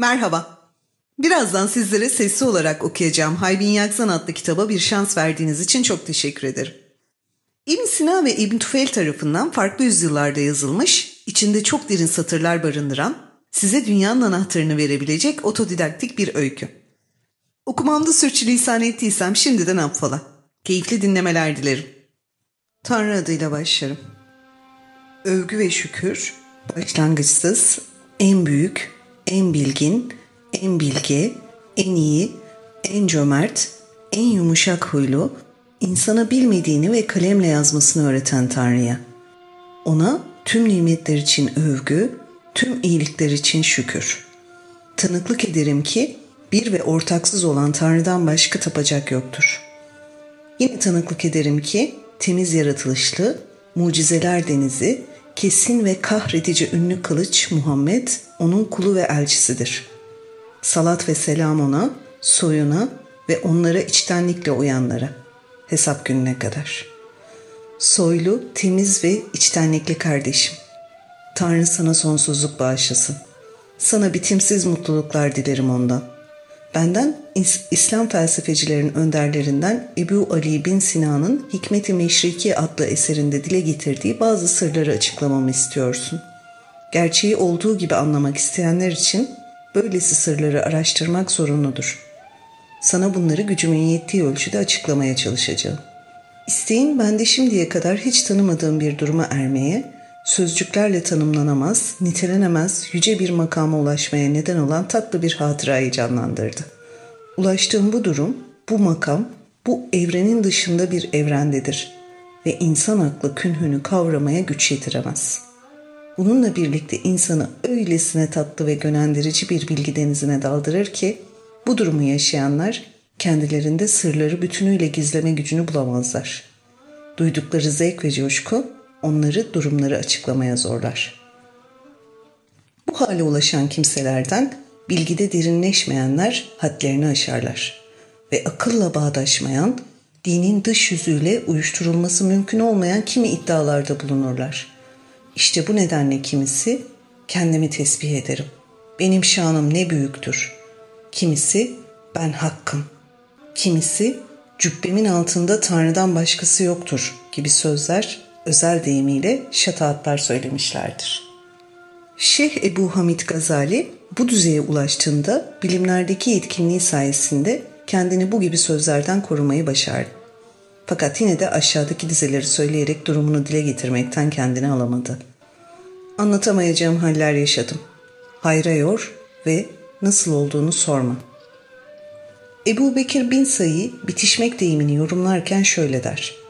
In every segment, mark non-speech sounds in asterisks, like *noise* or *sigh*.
Merhaba. Birazdan sizlere sesli olarak okuyacağım Haybin Yakzan adlı kitaba bir şans verdiğiniz için çok teşekkür ederim. İbn Sina ve İbn Tufel tarafından farklı yüzyıllarda yazılmış, içinde çok derin satırlar barındıran, size dünyanın anahtarını verebilecek otodidaktik bir öykü. Okumamda sürçülisan ettiysem şimdiden affola. Keyifli dinlemeler dilerim. Tanrı adıyla başlarım. Övgü ve şükür, başlangıçsız, en büyük, en bilgin, en bilge, en iyi, en cömert, en yumuşak huylu, insana bilmediğini ve kalemle yazmasını öğreten Tanrı'ya. Ona tüm nimetler için övgü, tüm iyilikler için şükür. Tanıklık ederim ki bir ve ortaksız olan Tanrı'dan başka tapacak yoktur. Yine tanıklık ederim ki temiz yaratılışlı, mucizeler denizi, kesin ve kahredici ünlü kılıç Muhammed onun kulu ve elçisidir. Salat ve selam ona, soyuna ve onlara içtenlikle uyanlara, hesap gününe kadar. Soylu, temiz ve içtenlikli kardeşim. Tanrı sana sonsuzluk bağışlasın. Sana bitimsiz mutluluklar dilerim ondan.'' Benden İslam felsefecilerin önderlerinden Ebu Ali bin Sina'nın Hikmet-i Meşriki adlı eserinde dile getirdiği bazı sırları açıklamamı istiyorsun. Gerçeği olduğu gibi anlamak isteyenler için böylesi sırları araştırmak zorunludur. Sana bunları gücümün yettiği ölçüde açıklamaya çalışacağım. İsteğin bende şimdiye kadar hiç tanımadığım bir duruma ermeye, sözcüklerle tanımlanamaz, nitelenemez yüce bir makama ulaşmaya neden olan tatlı bir hatırayı canlandırdı. Ulaştığım bu durum, bu makam, bu evrenin dışında bir evrendedir ve insan aklı künhünü kavramaya güç yetiremez. Bununla birlikte insanı öylesine tatlı ve gönendirici bir bilgi denizine daldırır ki, bu durumu yaşayanlar kendilerinde sırları bütünüyle gizleme gücünü bulamazlar. Duydukları zevk ve coşku onları durumları açıklamaya zorlar. Bu hale ulaşan kimselerden bilgide derinleşmeyenler hadlerini aşarlar ve akılla bağdaşmayan, dinin dış yüzüyle uyuşturulması mümkün olmayan kimi iddialarda bulunurlar. İşte bu nedenle kimisi kendimi tesbih ederim. Benim şanım ne büyüktür. Kimisi ben hakkım. Kimisi cübbemin altında Tanrı'dan başkası yoktur gibi sözler özel deyimiyle şataatlar söylemişlerdir. Şeyh Ebu Hamid Gazali bu düzeye ulaştığında bilimlerdeki yetkinliği sayesinde kendini bu gibi sözlerden korumayı başardı. Fakat yine de aşağıdaki dizeleri söyleyerek durumunu dile getirmekten kendini alamadı. Anlatamayacağım haller yaşadım. Hayra yor ve nasıl olduğunu sorma. Ebu Bekir bin Sayı bitişmek deyimini yorumlarken şöyle der.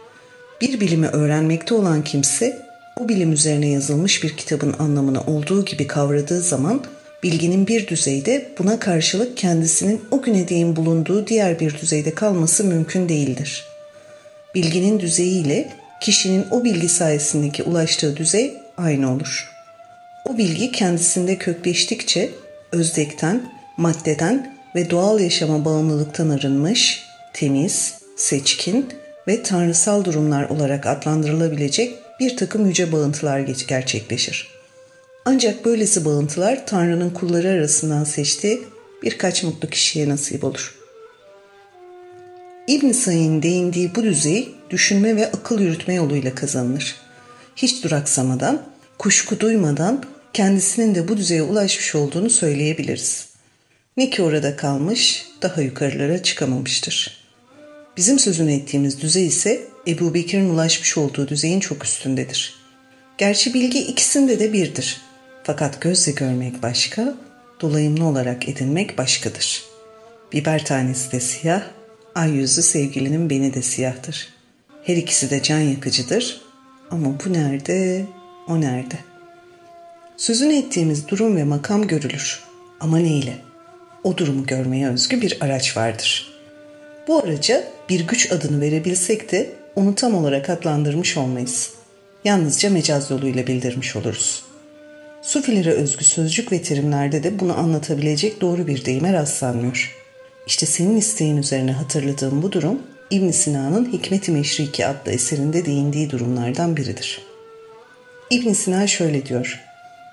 Bir bilimi öğrenmekte olan kimse o bilim üzerine yazılmış bir kitabın anlamını olduğu gibi kavradığı zaman bilginin bir düzeyde buna karşılık kendisinin o güne değin bulunduğu diğer bir düzeyde kalması mümkün değildir. Bilginin düzeyiyle kişinin o bilgi sayesindeki ulaştığı düzey aynı olur. O bilgi kendisinde kökleştikçe özdekten, maddeden ve doğal yaşama bağımlılıktan arınmış, temiz, seçkin ve tanrısal durumlar olarak adlandırılabilecek bir takım yüce bağıntılar gerçekleşir. Ancak böylesi bağıntılar Tanrı'nın kulları arasından seçtiği birkaç mutlu kişiye nasip olur. İbn Sayyid'in değindiği bu düzey düşünme ve akıl yürütme yoluyla kazanılır. Hiç duraksamadan, kuşku duymadan kendisinin de bu düzeye ulaşmış olduğunu söyleyebiliriz. Ne ki orada kalmış, daha yukarılara çıkamamıştır. Bizim sözünü ettiğimiz düzey ise Ebu Bekir'in ulaşmış olduğu düzeyin çok üstündedir. Gerçi bilgi ikisinde de birdir. Fakat gözle görmek başka, dolayımlı olarak edinmek başkadır. Biber tanesi de siyah, ay yüzlü sevgilinin beni de siyahtır. Her ikisi de can yakıcıdır ama bu nerede, o nerede? Sözünü ettiğimiz durum ve makam görülür ama neyle? O durumu görmeye özgü bir araç vardır. Bu araca bir güç adını verebilsek de onu tam olarak adlandırmış olmayız. Yalnızca mecaz yoluyla bildirmiş oluruz. Sufilere özgü sözcük ve terimlerde de bunu anlatabilecek doğru bir deyime rastlanmıyor. İşte senin isteğin üzerine hatırladığım bu durum İbn Sina'nın Hikmet-i Meşriki adlı eserinde değindiği durumlardan biridir. İbn Sina şöyle diyor.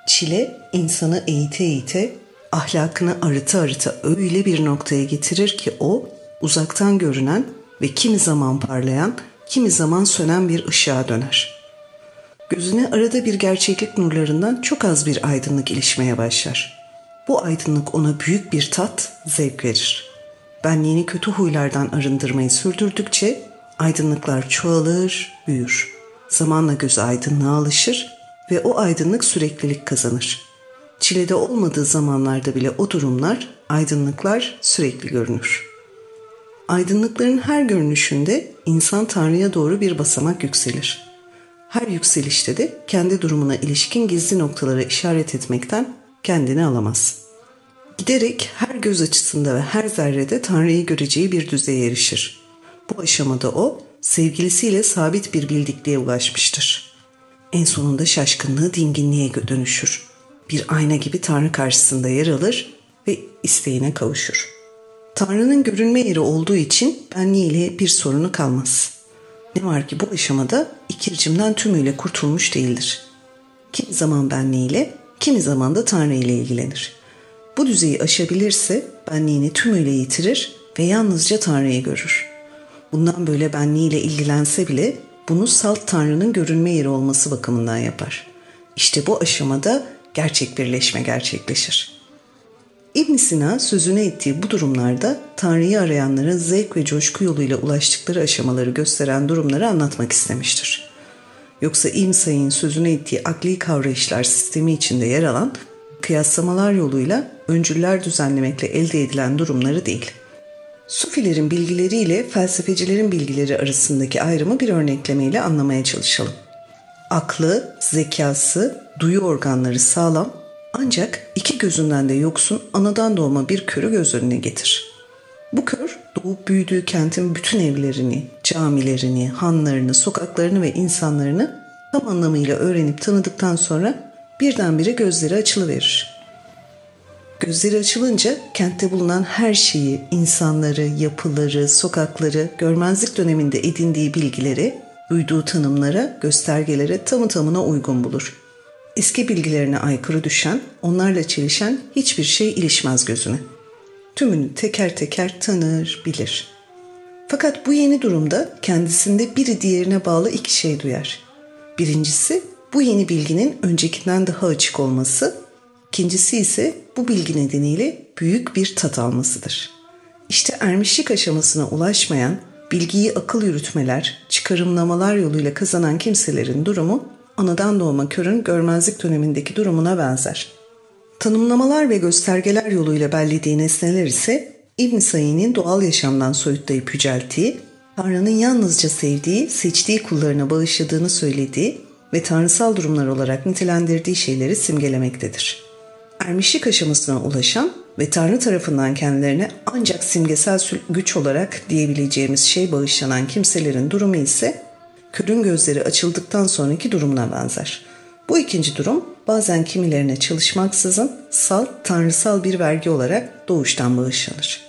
Çile insanı eğite eğite ahlakını arıta arıta öyle bir noktaya getirir ki o uzaktan görünen ve kimi zaman parlayan, kimi zaman sönen bir ışığa döner. Gözüne arada bir gerçeklik nurlarından çok az bir aydınlık ilişmeye başlar. Bu aydınlık ona büyük bir tat, zevk verir. Benliğini kötü huylardan arındırmayı sürdürdükçe aydınlıklar çoğalır, büyür. Zamanla göz aydınlığa alışır ve o aydınlık süreklilik kazanır. Çilede olmadığı zamanlarda bile o durumlar, aydınlıklar sürekli görünür. Aydınlıkların her görünüşünde insan Tanrı'ya doğru bir basamak yükselir. Her yükselişte de kendi durumuna ilişkin gizli noktalara işaret etmekten kendini alamaz. Giderek her göz açısında ve her zerrede Tanrı'yı göreceği bir düzeye erişir. Bu aşamada o, sevgilisiyle sabit bir bildikliğe ulaşmıştır. En sonunda şaşkınlığı dinginliğe dönüşür. Bir ayna gibi Tanrı karşısında yer alır ve isteğine kavuşur. Tanrı'nın görünme yeri olduğu için benliğiyle bir sorunu kalmaz. Ne var ki bu aşamada ikircimden tümüyle kurtulmuş değildir. Kimi zaman benliğiyle, kimi zaman da Tanrı ile ilgilenir. Bu düzeyi aşabilirse benliğini tümüyle yitirir ve yalnızca Tanrı'yı görür. Bundan böyle benliğiyle ilgilense bile bunu salt Tanrı'nın görünme yeri olması bakımından yapar. İşte bu aşamada gerçek birleşme gerçekleşir. İbn Sina sözüne ettiği bu durumlarda Tanrı'yı arayanların zevk ve coşku yoluyla ulaştıkları aşamaları gösteren durumları anlatmak istemiştir. Yoksa İbn Say'ın sözüne ettiği akli kavrayışlar sistemi içinde yer alan kıyaslamalar yoluyla öncüller düzenlemekle elde edilen durumları değil. Sufilerin bilgileriyle felsefecilerin bilgileri arasındaki ayrımı bir örneklemeyle anlamaya çalışalım. Aklı, zekası, duyu organları sağlam ancak iki gözünden de yoksun anadan doğma bir körü göz önüne getir. Bu kör doğup büyüdüğü kentin bütün evlerini, camilerini, hanlarını, sokaklarını ve insanlarını tam anlamıyla öğrenip tanıdıktan sonra birdenbire gözleri açılıverir. Gözleri açılınca kentte bulunan her şeyi, insanları, yapıları, sokakları, görmezlik döneminde edindiği bilgileri, duyduğu tanımlara, göstergelere tamı tamına uygun bulur. Eski bilgilerine aykırı düşen, onlarla çelişen hiçbir şey ilişmez gözüne. Tümünü teker teker tanır, bilir. Fakat bu yeni durumda kendisinde biri diğerine bağlı iki şey duyar. Birincisi bu yeni bilginin öncekinden daha açık olması, ikincisi ise bu bilgi nedeniyle büyük bir tat almasıdır. İşte ermişlik aşamasına ulaşmayan, bilgiyi akıl yürütmeler, çıkarımlamalar yoluyla kazanan kimselerin durumu anadan doğma körün görmezlik dönemindeki durumuna benzer. Tanımlamalar ve göstergeler yoluyla bellediği nesneler ise İbn Sayyid'in doğal yaşamdan soyutlayıp yücelttiği, Tanrı'nın yalnızca sevdiği, seçtiği kullarına bağışladığını söylediği ve tanrısal durumlar olarak nitelendirdiği şeyleri simgelemektedir. Ermişlik aşamasına ulaşan ve Tanrı tarafından kendilerine ancak simgesel güç olarak diyebileceğimiz şey bağışlanan kimselerin durumu ise körün gözleri açıldıktan sonraki durumuna benzer. Bu ikinci durum bazen kimilerine çalışmaksızın sal, tanrısal bir vergi olarak doğuştan bağışlanır.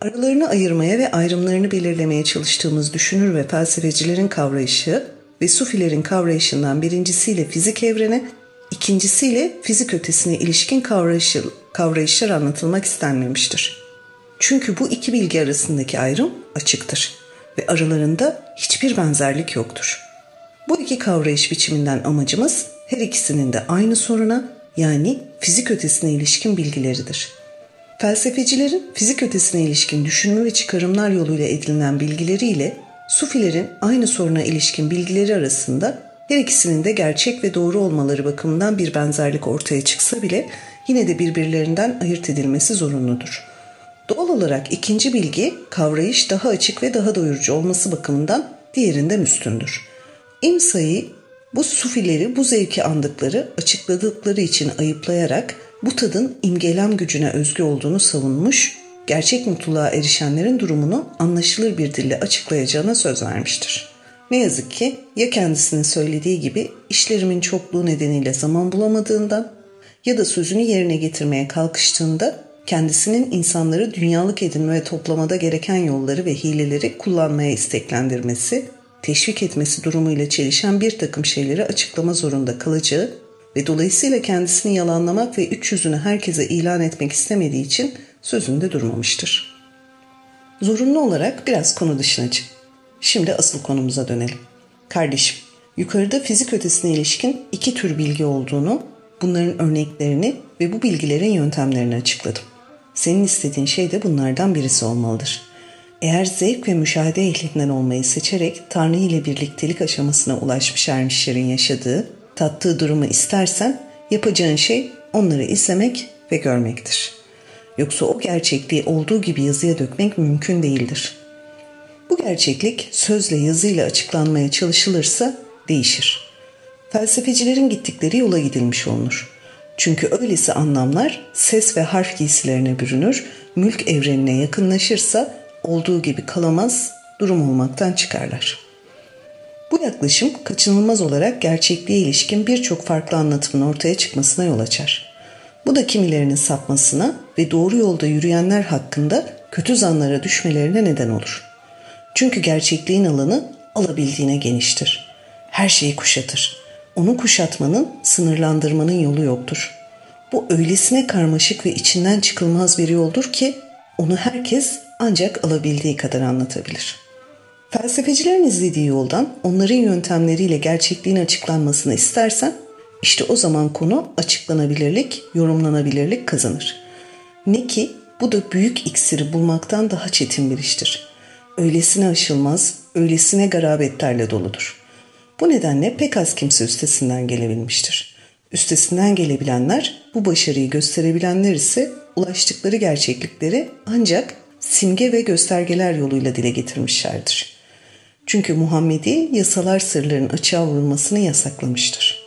Aralarını ayırmaya ve ayrımlarını belirlemeye çalıştığımız düşünür ve felsefecilerin kavrayışı ve sufilerin kavrayışından birincisiyle fizik evrene, ikincisiyle fizik ötesine ilişkin kavrayışı, kavrayışlar anlatılmak istenmemiştir. Çünkü bu iki bilgi arasındaki ayrım açıktır ve aralarında hiçbir benzerlik yoktur. Bu iki kavrayış biçiminden amacımız her ikisinin de aynı soruna yani fizik ötesine ilişkin bilgileridir. Felsefecilerin fizik ötesine ilişkin düşünme ve çıkarımlar yoluyla edinilen bilgileriyle Sufilerin aynı soruna ilişkin bilgileri arasında her ikisinin de gerçek ve doğru olmaları bakımından bir benzerlik ortaya çıksa bile yine de birbirlerinden ayırt edilmesi zorunludur. Doğal olarak ikinci bilgi kavrayış daha açık ve daha doyurucu olması bakımından diğerinden üstündür. İmsa'yı bu sufileri bu zevki andıkları, açıkladıkları için ayıplayarak bu tadın imgelem gücüne özgü olduğunu savunmuş, gerçek mutluluğa erişenlerin durumunu anlaşılır bir dille açıklayacağına söz vermiştir. Ne yazık ki ya kendisinin söylediği gibi işlerimin çokluğu nedeniyle zaman bulamadığından ya da sözünü yerine getirmeye kalkıştığında kendisinin insanları dünyalık edinme ve toplamada gereken yolları ve hileleri kullanmaya isteklendirmesi, teşvik etmesi durumuyla çelişen bir takım şeyleri açıklama zorunda kalacağı, ve dolayısıyla kendisini yalanlamak ve üç yüzünü herkese ilan etmek istemediği için sözünde durmamıştır. Zorunlu olarak biraz konu dışına çık. Şimdi asıl konumuza dönelim. Kardeşim, yukarıda fizik ötesine ilişkin iki tür bilgi olduğunu, bunların örneklerini ve bu bilgilerin yöntemlerini açıkladım. Senin istediğin şey de bunlardan birisi olmalıdır. Eğer zevk ve müşahede ehlinden olmayı seçerek Tanrı ile birliktelik aşamasına ulaşmış ermişlerin yaşadığı, tattığı durumu istersen yapacağın şey onları izlemek ve görmektir. Yoksa o gerçekliği olduğu gibi yazıya dökmek mümkün değildir. Bu gerçeklik sözle yazıyla açıklanmaya çalışılırsa değişir. Felsefecilerin gittikleri yola gidilmiş olunur. Çünkü öylesi anlamlar ses ve harf giysilerine bürünür, mülk evrenine yakınlaşırsa olduğu gibi kalamaz, durum olmaktan çıkarlar. Bu yaklaşım kaçınılmaz olarak gerçekliğe ilişkin birçok farklı anlatımın ortaya çıkmasına yol açar. Bu da kimilerinin sapmasına ve doğru yolda yürüyenler hakkında kötü zanlara düşmelerine neden olur. Çünkü gerçekliğin alanı alabildiğine geniştir. Her şeyi kuşatır. Onu kuşatmanın, sınırlandırmanın yolu yoktur. Bu öylesine karmaşık ve içinden çıkılmaz bir yoldur ki onu herkes ancak alabildiği kadar anlatabilir. Felsefecilerin izlediği yoldan onların yöntemleriyle gerçekliğin açıklanmasını istersen işte o zaman konu açıklanabilirlik, yorumlanabilirlik kazanır. Ne ki bu da büyük iksiri bulmaktan daha çetin bir iştir. Öylesine aşılmaz, öylesine garabetlerle doludur. Bu nedenle pek az kimse üstesinden gelebilmiştir. Üstesinden gelebilenler, bu başarıyı gösterebilenler ise ulaştıkları gerçeklikleri ancak simge ve göstergeler yoluyla dile getirmişlerdir. Çünkü Muhammedi yasalar sırların açığa vurulmasını yasaklamıştır.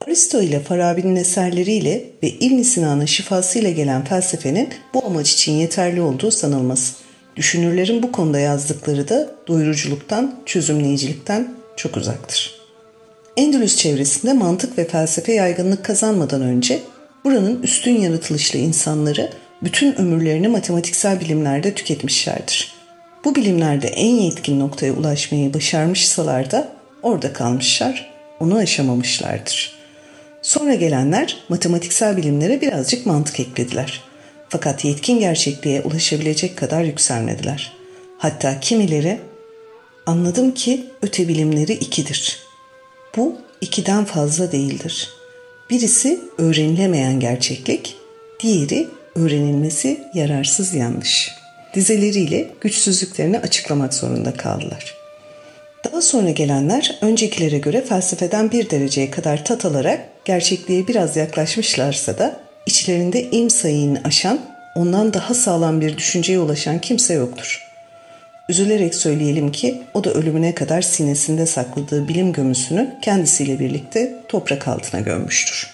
Aristo ile Farabi'nin eserleriyle ve İbn Sina'nın şifasıyla gelen felsefenin bu amaç için yeterli olduğu sanılmaz. Düşünürlerin bu konuda yazdıkları da doyuruculuktan, çözümleyicilikten çok uzaktır. Endülüs çevresinde mantık ve felsefe yaygınlık kazanmadan önce buranın üstün yaratılışlı insanları bütün ömürlerini matematiksel bilimlerde tüketmişlerdir. Bu bilimlerde en yetkin noktaya ulaşmayı başarmışsalar da orada kalmışlar, onu aşamamışlardır. Sonra gelenler matematiksel bilimlere birazcık mantık eklediler. Fakat yetkin gerçekliğe ulaşabilecek kadar yükselmediler. Hatta kimileri anladım ki öte bilimleri ikidir. Bu ikiden fazla değildir. Birisi öğrenilemeyen gerçeklik, diğeri öğrenilmesi yararsız yanlış. Dizeleriyle güçsüzlüklerini açıklamak zorunda kaldılar. Daha sonra gelenler öncekilere göre felsefeden bir dereceye kadar tat alarak gerçekliğe biraz yaklaşmışlarsa da içlerinde ilm sayını aşan, ondan daha sağlam bir düşünceye ulaşan kimse yoktur. Üzülerek söyleyelim ki o da ölümüne kadar sinesinde sakladığı bilim gömüsünü kendisiyle birlikte toprak altına gömmüştür.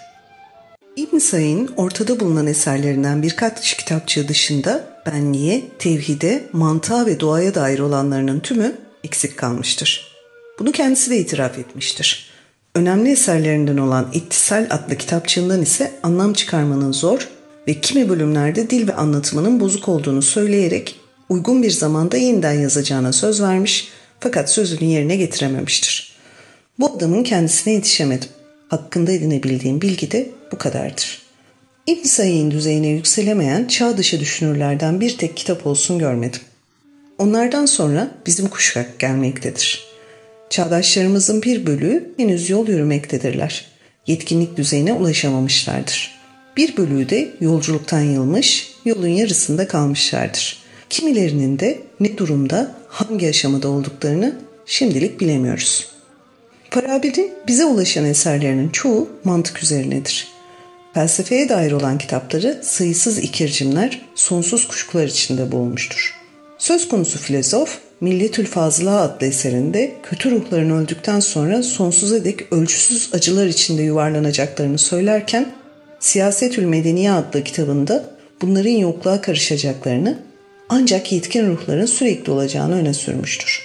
İbn Said'in ortada bulunan eserlerinden birkaç kitapçığı dışında benliğe, tevhide, mantığa ve doğaya dair olanlarının tümü eksik kalmıştır. Bunu kendisi de itiraf etmiştir. Önemli eserlerinden olan İttisal adlı kitapçığından ise anlam çıkarmanın zor ve kimi bölümlerde dil ve anlatımının bozuk olduğunu söyleyerek uygun bir zamanda yeniden yazacağına söz vermiş fakat sözünü yerine getirememiştir. Bu adamın kendisine yetişemedim. Hakkında edinebildiğim bilgi de bu kadardır. İbn Said'in düzeyine yükselemeyen çağ dışı düşünürlerden bir tek kitap olsun görmedim. Onlardan sonra bizim kuşak gelmektedir. Çağdaşlarımızın bir bölüğü henüz yol yürümektedirler. Yetkinlik düzeyine ulaşamamışlardır. Bir bölüğü de yolculuktan yılmış, yolun yarısında kalmışlardır. Kimilerinin de ne durumda, hangi aşamada olduklarını şimdilik bilemiyoruz. Farabi'nin bize ulaşan eserlerinin çoğu mantık üzerinedir. Felsefeye dair olan kitapları sayısız ikircimler, sonsuz kuşkular içinde boğulmuştur. Söz konusu filozof, Milletül Fazıla adlı eserinde kötü ruhların öldükten sonra sonsuza dek ölçüsüz acılar içinde yuvarlanacaklarını söylerken, Siyasetül Medeniye adlı kitabında bunların yokluğa karışacaklarını ancak yetkin ruhların sürekli olacağını öne sürmüştür.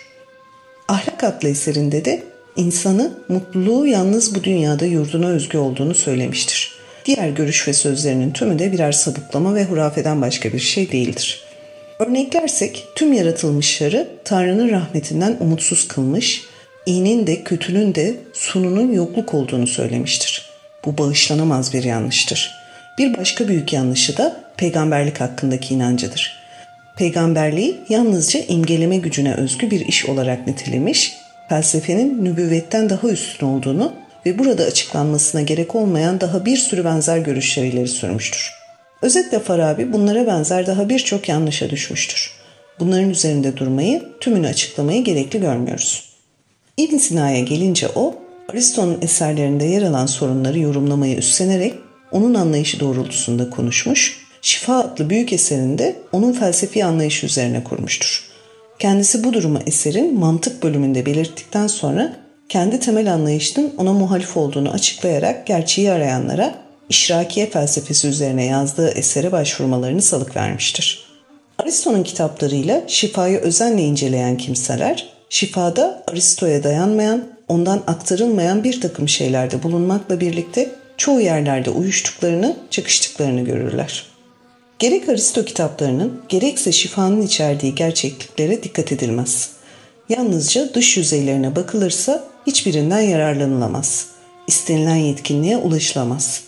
Ahlak adlı eserinde de insanı mutluluğu yalnız bu dünyada yurduna özgü olduğunu söylemiştir. Diğer görüş ve sözlerinin tümü de birer sabıklama ve hurafeden başka bir şey değildir. Örneklersek tüm yaratılmışları Tanrı'nın rahmetinden umutsuz kılmış, iyinin de kötünün de sununun yokluk olduğunu söylemiştir. Bu bağışlanamaz bir yanlıştır. Bir başka büyük yanlışı da peygamberlik hakkındaki inancıdır. Peygamberliği yalnızca imgeleme gücüne özgü bir iş olarak nitelemiş, felsefenin nübüvvetten daha üstün olduğunu ve burada açıklanmasına gerek olmayan daha bir sürü benzer görüşler ileri sürmüştür. Özetle Farabi bunlara benzer daha birçok yanlışa düşmüştür. Bunların üzerinde durmayı, tümünü açıklamayı gerekli görmüyoruz. İbn Sina'ya gelince o, Aristo'nun eserlerinde yer alan sorunları yorumlamayı üstlenerek onun anlayışı doğrultusunda konuşmuş, Şifa adlı büyük eserinde onun felsefi anlayışı üzerine kurmuştur. Kendisi bu durumu eserin mantık bölümünde belirttikten sonra kendi temel anlayışının ona muhalif olduğunu açıklayarak gerçeği arayanlara işrakiye felsefesi üzerine yazdığı esere başvurmalarını salık vermiştir. Aristo'nun kitaplarıyla şifayı özenle inceleyen kimseler, şifada Aristo'ya dayanmayan, ondan aktarılmayan bir takım şeylerde bulunmakla birlikte çoğu yerlerde uyuştuklarını, çıkıştıklarını görürler. Gerek Aristo kitaplarının gerekse şifanın içerdiği gerçekliklere dikkat edilmez. Yalnızca dış yüzeylerine bakılırsa hiçbirinden yararlanılamaz. İstenilen yetkinliğe ulaşılamaz.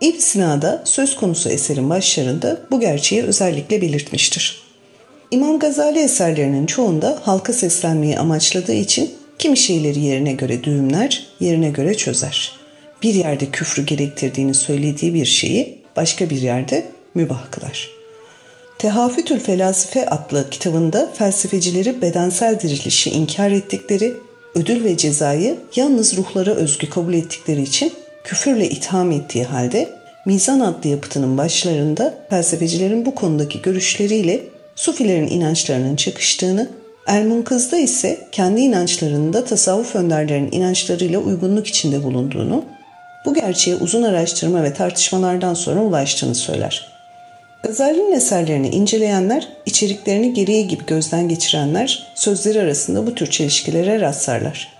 İbn Sina da söz konusu eserin başlarında bu gerçeği özellikle belirtmiştir. İmam Gazali eserlerinin çoğunda halka seslenmeyi amaçladığı için kimi şeyleri yerine göre düğümler, yerine göre çözer. Bir yerde küfrü gerektirdiğini söylediği bir şeyi başka bir yerde mübah kılar. Tehafütül Felasife adlı kitabında felsefecileri bedensel dirilişi inkar ettikleri, ödül ve cezayı yalnız ruhlara özgü kabul ettikleri için küfürle itham ettiği halde Mizan adlı yapıtının başlarında felsefecilerin bu konudaki görüşleriyle Sufilerin inançlarının çakıştığını, El-Munkız'da ise kendi inançlarında tasavvuf önderlerinin inançlarıyla uygunluk içinde bulunduğunu, bu gerçeğe uzun araştırma ve tartışmalardan sonra ulaştığını söyler. Gazali'nin eserlerini inceleyenler, içeriklerini gereği gibi gözden geçirenler sözleri arasında bu tür çelişkilere rastlarlar.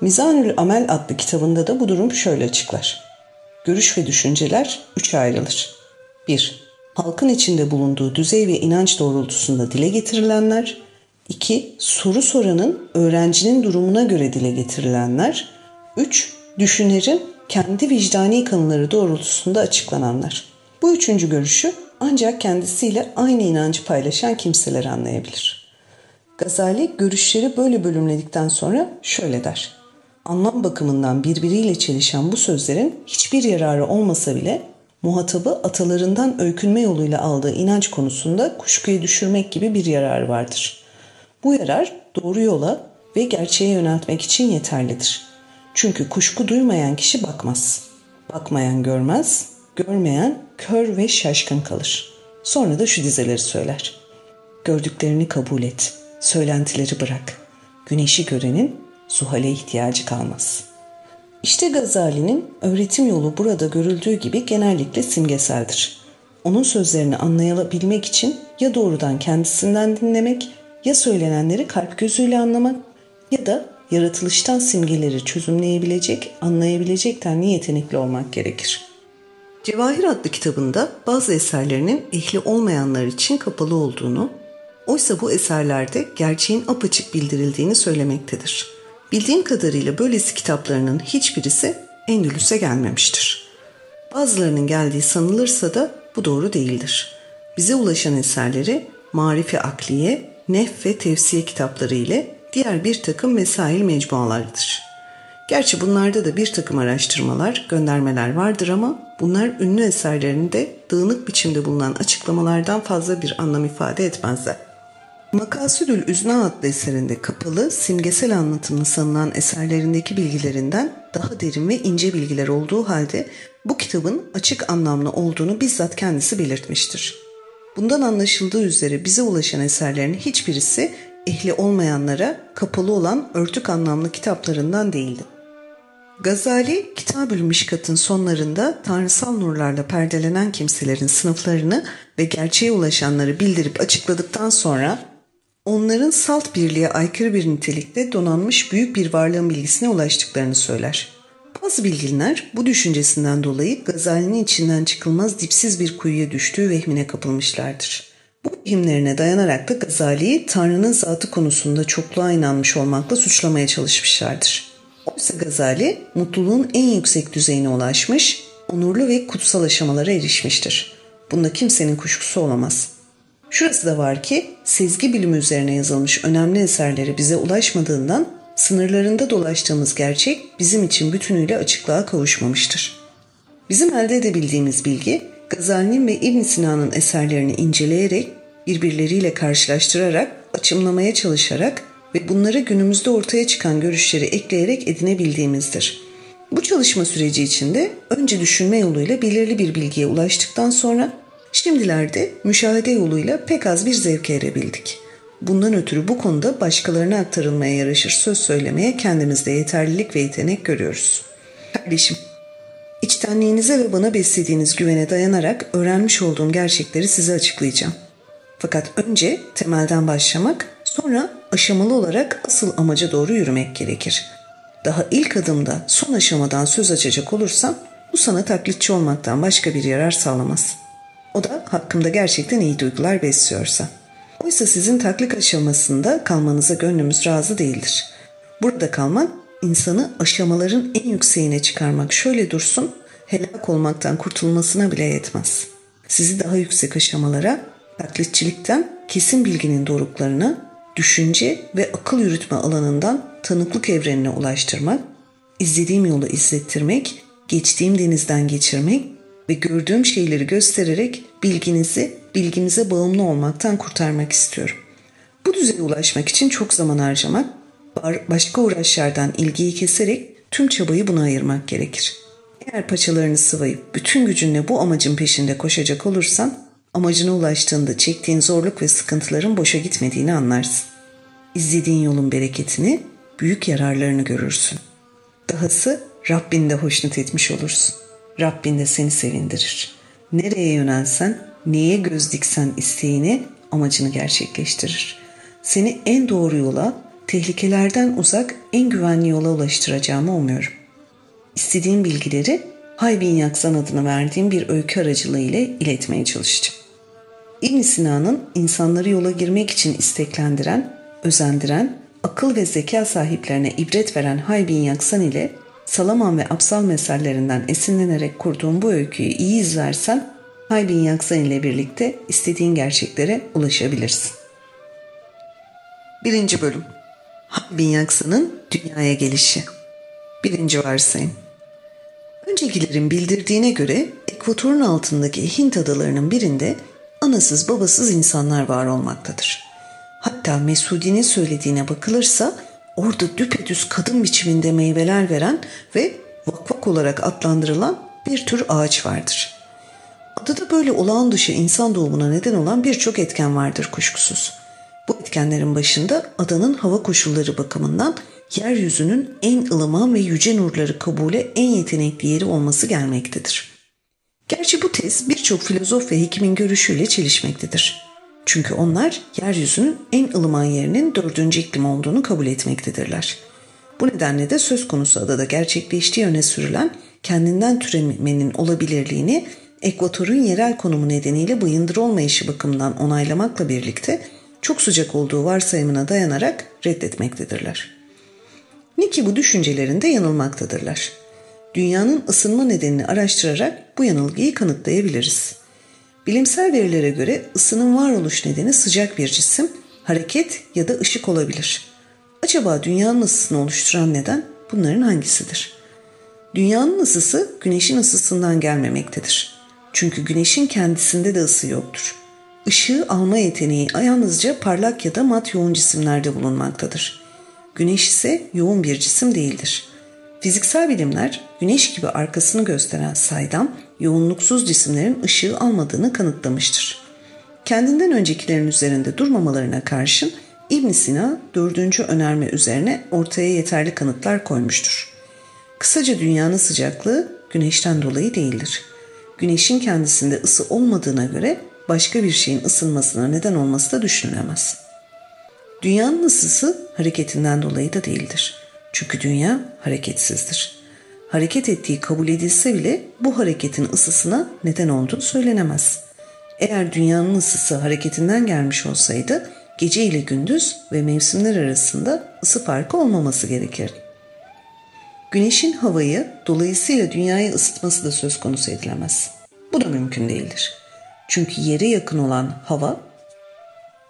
Mizanül Amel adlı kitabında da bu durum şöyle açıklar. Görüş ve düşünceler üçe ayrılır. 1. Halkın içinde bulunduğu düzey ve inanç doğrultusunda dile getirilenler. 2. Soru soranın, öğrencinin durumuna göre dile getirilenler. 3. Düşünerin kendi vicdani kanıları doğrultusunda açıklananlar. Bu üçüncü görüşü ancak kendisiyle aynı inancı paylaşan kimseler anlayabilir. Gazali görüşleri böyle bölümledikten sonra şöyle der. Anlam bakımından birbiriyle çelişen bu sözlerin hiçbir yararı olmasa bile muhatabı atalarından öykünme yoluyla aldığı inanç konusunda kuşkuya düşürmek gibi bir yararı vardır. Bu yarar doğru yola ve gerçeğe yöneltmek için yeterlidir. Çünkü kuşku duymayan kişi bakmaz. Bakmayan görmez, görmeyen kör ve şaşkın kalır. Sonra da şu dizeleri söyler. Gördüklerini kabul et, söylentileri bırak. Güneşi görenin Zuhal'e ihtiyacı kalmaz. İşte Gazali'nin öğretim yolu burada görüldüğü gibi genellikle simgeseldir. Onun sözlerini anlayabilmek için ya doğrudan kendisinden dinlemek ya söylenenleri kalp gözüyle anlamak ya da yaratılıştan simgeleri çözümleyebilecek, anlayabilecek denli yetenekli olmak gerekir. Cevahir adlı kitabında bazı eserlerinin ehli olmayanlar için kapalı olduğunu, oysa bu eserlerde gerçeğin apaçık bildirildiğini söylemektedir. Bildiğim kadarıyla böylesi kitaplarının hiçbirisi Endülüs'e gelmemiştir. Bazılarının geldiği sanılırsa da bu doğru değildir. Bize ulaşan eserleri Marifi Akliye, Nef ve Tevsiye kitapları ile diğer bir takım mesail mecmualarıdır. Gerçi bunlarda da bir takım araştırmalar, göndermeler vardır ama bunlar ünlü eserlerinde dağınık biçimde bulunan açıklamalardan fazla bir anlam ifade etmezler. Makasüdül Üzna adlı eserinde kapalı, simgesel anlatımlı sanılan eserlerindeki bilgilerinden daha derin ve ince bilgiler olduğu halde bu kitabın açık anlamlı olduğunu bizzat kendisi belirtmiştir. Bundan anlaşıldığı üzere bize ulaşan eserlerin hiçbirisi ehli olmayanlara kapalı olan örtük anlamlı kitaplarından değildi. Gazali, Kitabül Mişkat'ın sonlarında tanrısal nurlarla perdelenen kimselerin sınıflarını ve gerçeğe ulaşanları bildirip açıkladıktan sonra onların salt birliğe aykırı bir nitelikte donanmış büyük bir varlığın bilgisine ulaştıklarını söyler. Bazı bilginler bu düşüncesinden dolayı Gazali'nin içinden çıkılmaz dipsiz bir kuyuya düştüğü vehmine kapılmışlardır. Bu vehimlerine dayanarak da Gazali'yi Tanrı'nın zatı konusunda çokluğa inanmış olmakla suçlamaya çalışmışlardır. Oysa Gazali mutluluğun en yüksek düzeyine ulaşmış, onurlu ve kutsal aşamalara erişmiştir. Bunda kimsenin kuşkusu olamaz. Şurası da var ki sezgi bilimi üzerine yazılmış önemli eserleri bize ulaşmadığından sınırlarında dolaştığımız gerçek bizim için bütünüyle açıklığa kavuşmamıştır. Bizim elde edebildiğimiz bilgi Gazali'nin ve İbn Sina'nın eserlerini inceleyerek, birbirleriyle karşılaştırarak, açımlamaya çalışarak ve bunlara günümüzde ortaya çıkan görüşleri ekleyerek edinebildiğimizdir. Bu çalışma süreci içinde önce düşünme yoluyla belirli bir bilgiye ulaştıktan sonra şimdilerde müşahede yoluyla pek az bir zevke erebildik. Bundan ötürü bu konuda başkalarına aktarılmaya yaraşır söz söylemeye kendimizde yeterlilik ve yetenek görüyoruz. Kardeşim, içtenliğinize ve bana beslediğiniz güvene dayanarak öğrenmiş olduğum gerçekleri size açıklayacağım. Fakat önce temelden başlamak, sonra aşamalı olarak asıl amaca doğru yürümek gerekir. Daha ilk adımda son aşamadan söz açacak olursam bu sana taklitçi olmaktan başka bir yarar sağlamaz. O da hakkımda gerçekten iyi duygular besliyorsa. Oysa sizin taklit aşamasında kalmanıza gönlümüz razı değildir. Burada kalmak insanı aşamaların en yükseğine çıkarmak şöyle dursun helak olmaktan kurtulmasına bile yetmez. Sizi daha yüksek aşamalara taklitçilikten kesin bilginin doruklarına düşünce ve akıl yürütme alanından tanıklık evrenine ulaştırmak, izlediğim yolu izlettirmek, geçtiğim denizden geçirmek ve gördüğüm şeyleri göstererek bilginizi bilginize bağımlı olmaktan kurtarmak istiyorum. Bu düzeye ulaşmak için çok zaman harcamak, başka uğraşlardan ilgiyi keserek tüm çabayı buna ayırmak gerekir. Eğer paçalarını sıvayıp bütün gücünle bu amacın peşinde koşacak olursan amacına ulaştığında çektiğin zorluk ve sıkıntıların boşa gitmediğini anlarsın. İzlediğin yolun bereketini, büyük yararlarını görürsün. Dahası Rabbin de hoşnut etmiş olursun. Rabbin de seni sevindirir. Nereye yönelsen, neye göz diksen isteğini, amacını gerçekleştirir. Seni en doğru yola, tehlikelerden uzak en güvenli yola ulaştıracağımı umuyorum. İstediğim bilgileri Haybin Yaksan adını verdiğim bir öykü aracılığı ile iletmeye çalışacağım ibn Sina'nın insanları yola girmek için isteklendiren, özendiren, akıl ve zeka sahiplerine ibret veren Haybin Yaksan ile Salaman ve Apsal mesellerinden esinlenerek kurduğum bu öyküyü iyi izlersen Haybin Yaksan ile birlikte istediğin gerçeklere ulaşabilirsin. Birinci Bölüm. Haybin Yaksan'ın dünyaya gelişi. Birinci varsayım. Öncekilerin bildirdiğine göre ekvatorun altındaki Hint adalarının birinde anasız babasız insanlar var olmaktadır. Hatta Mesudi'nin söylediğine bakılırsa orada düpedüz kadın biçiminde meyveler veren ve vakvak olarak adlandırılan bir tür ağaç vardır. Adada böyle olağan dışı insan doğumuna neden olan birçok etken vardır kuşkusuz. Bu etkenlerin başında adanın hava koşulları bakımından yeryüzünün en ılıman ve yüce nurları kabule en yetenekli yeri olması gelmektedir. Gerçi bu tez birçok filozof ve hekimin görüşüyle çelişmektedir. Çünkü onlar yeryüzünün en ılıman yerinin dördüncü iklim olduğunu kabul etmektedirler. Bu nedenle de söz konusu adada gerçekleştiği öne sürülen kendinden türemenin olabilirliğini ekvatorun yerel konumu nedeniyle bayındır olmayışı bakımından onaylamakla birlikte çok sıcak olduğu varsayımına dayanarak reddetmektedirler. Ne ki bu düşüncelerinde yanılmaktadırlar dünyanın ısınma nedenini araştırarak bu yanılgıyı kanıtlayabiliriz. Bilimsel verilere göre ısının varoluş nedeni sıcak bir cisim, hareket ya da ışık olabilir. Acaba dünyanın ısısını oluşturan neden bunların hangisidir? Dünyanın ısısı güneşin ısısından gelmemektedir. Çünkü güneşin kendisinde de ısı yoktur. Işığı alma yeteneği yalnızca parlak ya da mat yoğun cisimlerde bulunmaktadır. Güneş ise yoğun bir cisim değildir. Fiziksel bilimler güneş gibi arkasını gösteren saydam, yoğunluksuz cisimlerin ışığı almadığını kanıtlamıştır. Kendinden öncekilerin üzerinde durmamalarına karşın İbn Sina dördüncü önerme üzerine ortaya yeterli kanıtlar koymuştur. Kısaca dünyanın sıcaklığı güneşten dolayı değildir. Güneşin kendisinde ısı olmadığına göre başka bir şeyin ısınmasına neden olması da düşünülemez. Dünyanın ısısı hareketinden dolayı da değildir. Çünkü dünya hareketsizdir. Hareket ettiği kabul edilse bile bu hareketin ısısına neden olduğu söylenemez. Eğer dünyanın ısısı hareketinden gelmiş olsaydı gece ile gündüz ve mevsimler arasında ısı farkı olmaması gerekirdi. Güneşin havayı dolayısıyla dünyayı ısıtması da söz konusu edilemez. Bu da mümkün değildir. Çünkü yere yakın olan hava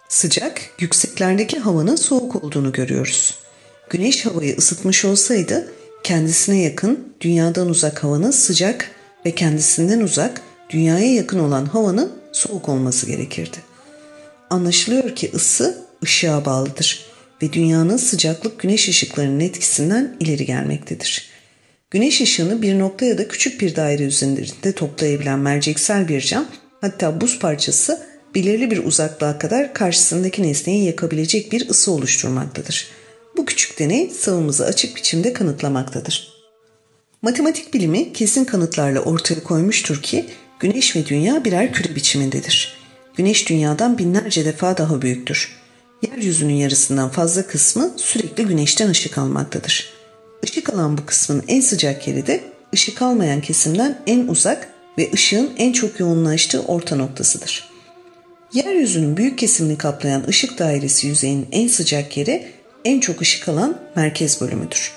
sıcak, yükseklerdeki havanın soğuk olduğunu görüyoruz. Güneş havayı ısıtmış olsaydı kendisine yakın, dünyadan uzak havanın sıcak ve kendisinden uzak, dünyaya yakın olan havanın soğuk olması gerekirdi. Anlaşılıyor ki ısı ışığa bağlıdır ve dünyanın sıcaklık güneş ışıklarının etkisinden ileri gelmektedir. Güneş ışığını bir nokta ya da küçük bir daire üzerinde toplayabilen merceksel bir cam hatta buz parçası belirli bir uzaklığa kadar karşısındaki nesneyi yakabilecek bir ısı oluşturmaktadır. Bu küçük deney savımızı açık biçimde kanıtlamaktadır. Matematik bilimi kesin kanıtlarla ortaya koymuştur ki Güneş ve Dünya birer küre biçimindedir. Güneş Dünya'dan binlerce defa daha büyüktür. Yeryüzünün yarısından fazla kısmı sürekli güneşten ışık almaktadır. Işık alan bu kısmın en sıcak yeri de ışık almayan kesimden en uzak ve ışığın en çok yoğunlaştığı orta noktasıdır. Yeryüzünün büyük kesimini kaplayan ışık dairesi yüzeyinin en sıcak yeri en çok ışık alan merkez bölümüdür.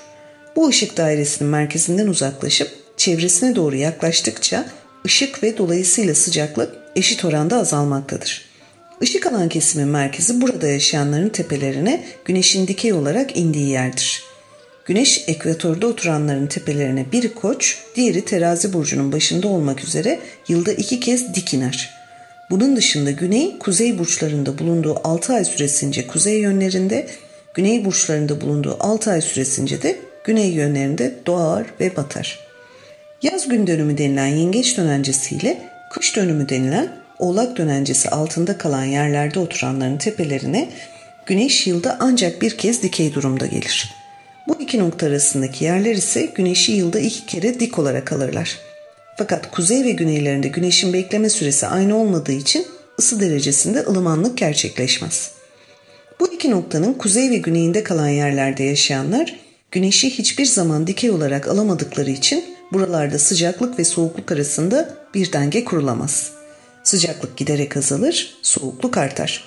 Bu ışık dairesinin merkezinden uzaklaşıp çevresine doğru yaklaştıkça ışık ve dolayısıyla sıcaklık eşit oranda azalmaktadır. Işık alan kesimin merkezi burada yaşayanların tepelerine güneşin dikey olarak indiği yerdir. Güneş ekvatorda oturanların tepelerine biri koç, diğeri terazi burcunun başında olmak üzere yılda iki kez dik iner. Bunun dışında güney kuzey burçlarında bulunduğu 6 ay süresince kuzey yönlerinde, güney burçlarında bulunduğu 6 ay süresince de güney yönlerinde doğar ve batar. Yaz gün dönümü denilen yengeç dönencesiyle kış dönümü denilen oğlak dönencesi altında kalan yerlerde oturanların tepelerine güneş yılda ancak bir kez dikey durumda gelir. Bu iki nokta arasındaki yerler ise güneşi yılda iki kere dik olarak alırlar. Fakat kuzey ve güneylerinde güneşin bekleme süresi aynı olmadığı için ısı derecesinde ılımanlık gerçekleşmez. Bu iki noktanın kuzey ve güneyinde kalan yerlerde yaşayanlar güneşi hiçbir zaman dikey olarak alamadıkları için buralarda sıcaklık ve soğukluk arasında bir denge kurulamaz. Sıcaklık giderek azalır, soğukluk artar.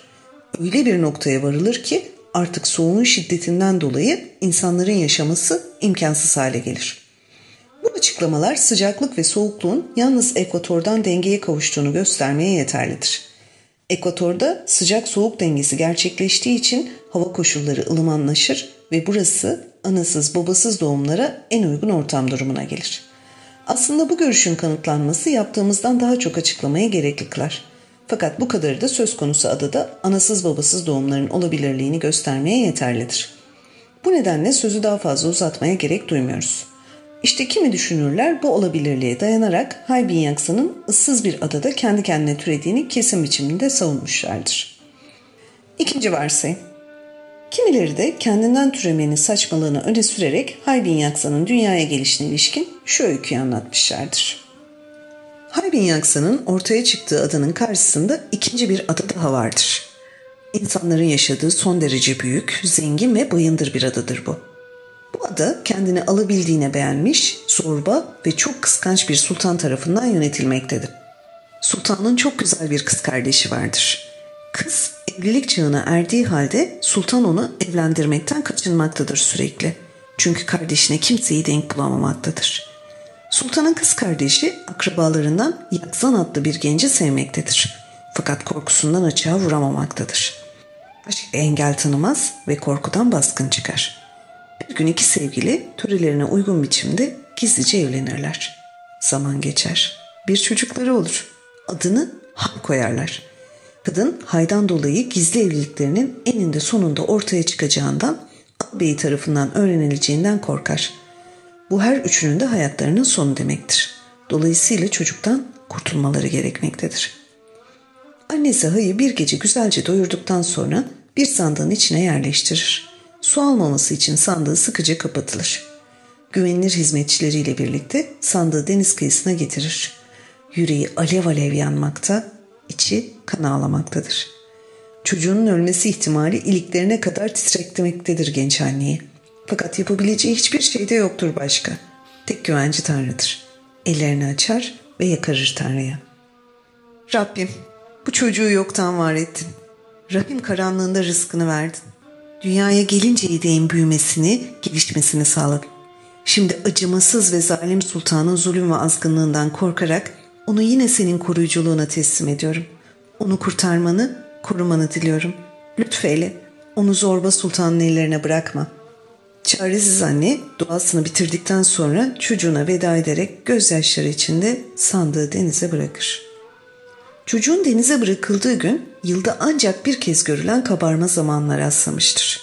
Öyle bir noktaya varılır ki artık soğuğun şiddetinden dolayı insanların yaşaması imkansız hale gelir. Bu açıklamalar sıcaklık ve soğukluğun yalnız ekvatordan dengeye kavuştuğunu göstermeye yeterlidir. Ekvatorda sıcak soğuk dengesi gerçekleştiği için hava koşulları ılımanlaşır ve burası anasız babasız doğumlara en uygun ortam durumuna gelir. Aslında bu görüşün kanıtlanması yaptığımızdan daha çok açıklamaya gerekli kılar. Fakat bu kadarı da söz konusu adada anasız babasız doğumların olabilirliğini göstermeye yeterlidir. Bu nedenle sözü daha fazla uzatmaya gerek duymuyoruz. İşte kimi düşünürler bu olabilirliğe dayanarak Haybin Yaksa'nın ıssız bir adada kendi kendine türediğini kesin biçiminde savunmuşlardır. İkinci varsayım. Kimileri de kendinden türemenin saçmalığını öne sürerek Haybin Yaksa'nın dünyaya gelişine ilişkin şu öyküyü anlatmışlardır. Haybin Yaksa'nın ortaya çıktığı adanın karşısında ikinci bir ada daha vardır. İnsanların yaşadığı son derece büyük, zengin ve bayındır bir adadır bu. Bu ada kendini alabildiğine beğenmiş, zorba ve çok kıskanç bir sultan tarafından yönetilmektedir. Sultanın çok güzel bir kız kardeşi vardır. Kız evlilik çağına erdiği halde sultan onu evlendirmekten kaçınmaktadır sürekli. Çünkü kardeşine kimseyi denk bulamamaktadır. Sultanın kız kardeşi akrabalarından Yakzan adlı bir genci sevmektedir. Fakat korkusundan açığa vuramamaktadır. Aşk engel tanımaz ve korkudan baskın çıkar. Bir gün iki sevgili törelerine uygun biçimde gizlice evlenirler. Zaman geçer. Bir çocukları olur. Adını Han koyarlar. Kadın haydan dolayı gizli evliliklerinin eninde sonunda ortaya çıkacağından ağabeyi tarafından öğrenileceğinden korkar. Bu her üçünün de hayatlarının sonu demektir. Dolayısıyla çocuktan kurtulmaları gerekmektedir. Annesi Hay'ı bir gece güzelce doyurduktan sonra bir sandığın içine yerleştirir. Su almaması için sandığı sıkıca kapatılır. Güvenilir hizmetçileriyle birlikte sandığı deniz kıyısına getirir. Yüreği alev alev yanmakta, içi kan ağlamaktadır. Çocuğunun ölmesi ihtimali iliklerine kadar titreklemektedir genç anneyi. Fakat yapabileceği hiçbir şey de yoktur başka. Tek güvenci Tanrı'dır. Ellerini açar ve yakarır Tanrı'ya. Rabbim bu çocuğu yoktan var ettin. Rahim karanlığında rızkını verdin. Dünyaya gelinceye değin büyümesini, gelişmesini sağladın. Şimdi acımasız ve zalim sultanın zulüm ve azgınlığından korkarak onu yine senin koruyuculuğuna teslim ediyorum. Onu kurtarmanı, korumanı diliyorum. Lütfeyle onu zorba sultanın ellerine bırakma. Çaresiz anne duasını bitirdikten sonra çocuğuna veda ederek gözyaşları içinde sandığı denize bırakır. Çocuğun denize bırakıldığı gün yılda ancak bir kez görülen kabarma zamanına rastlamıştır.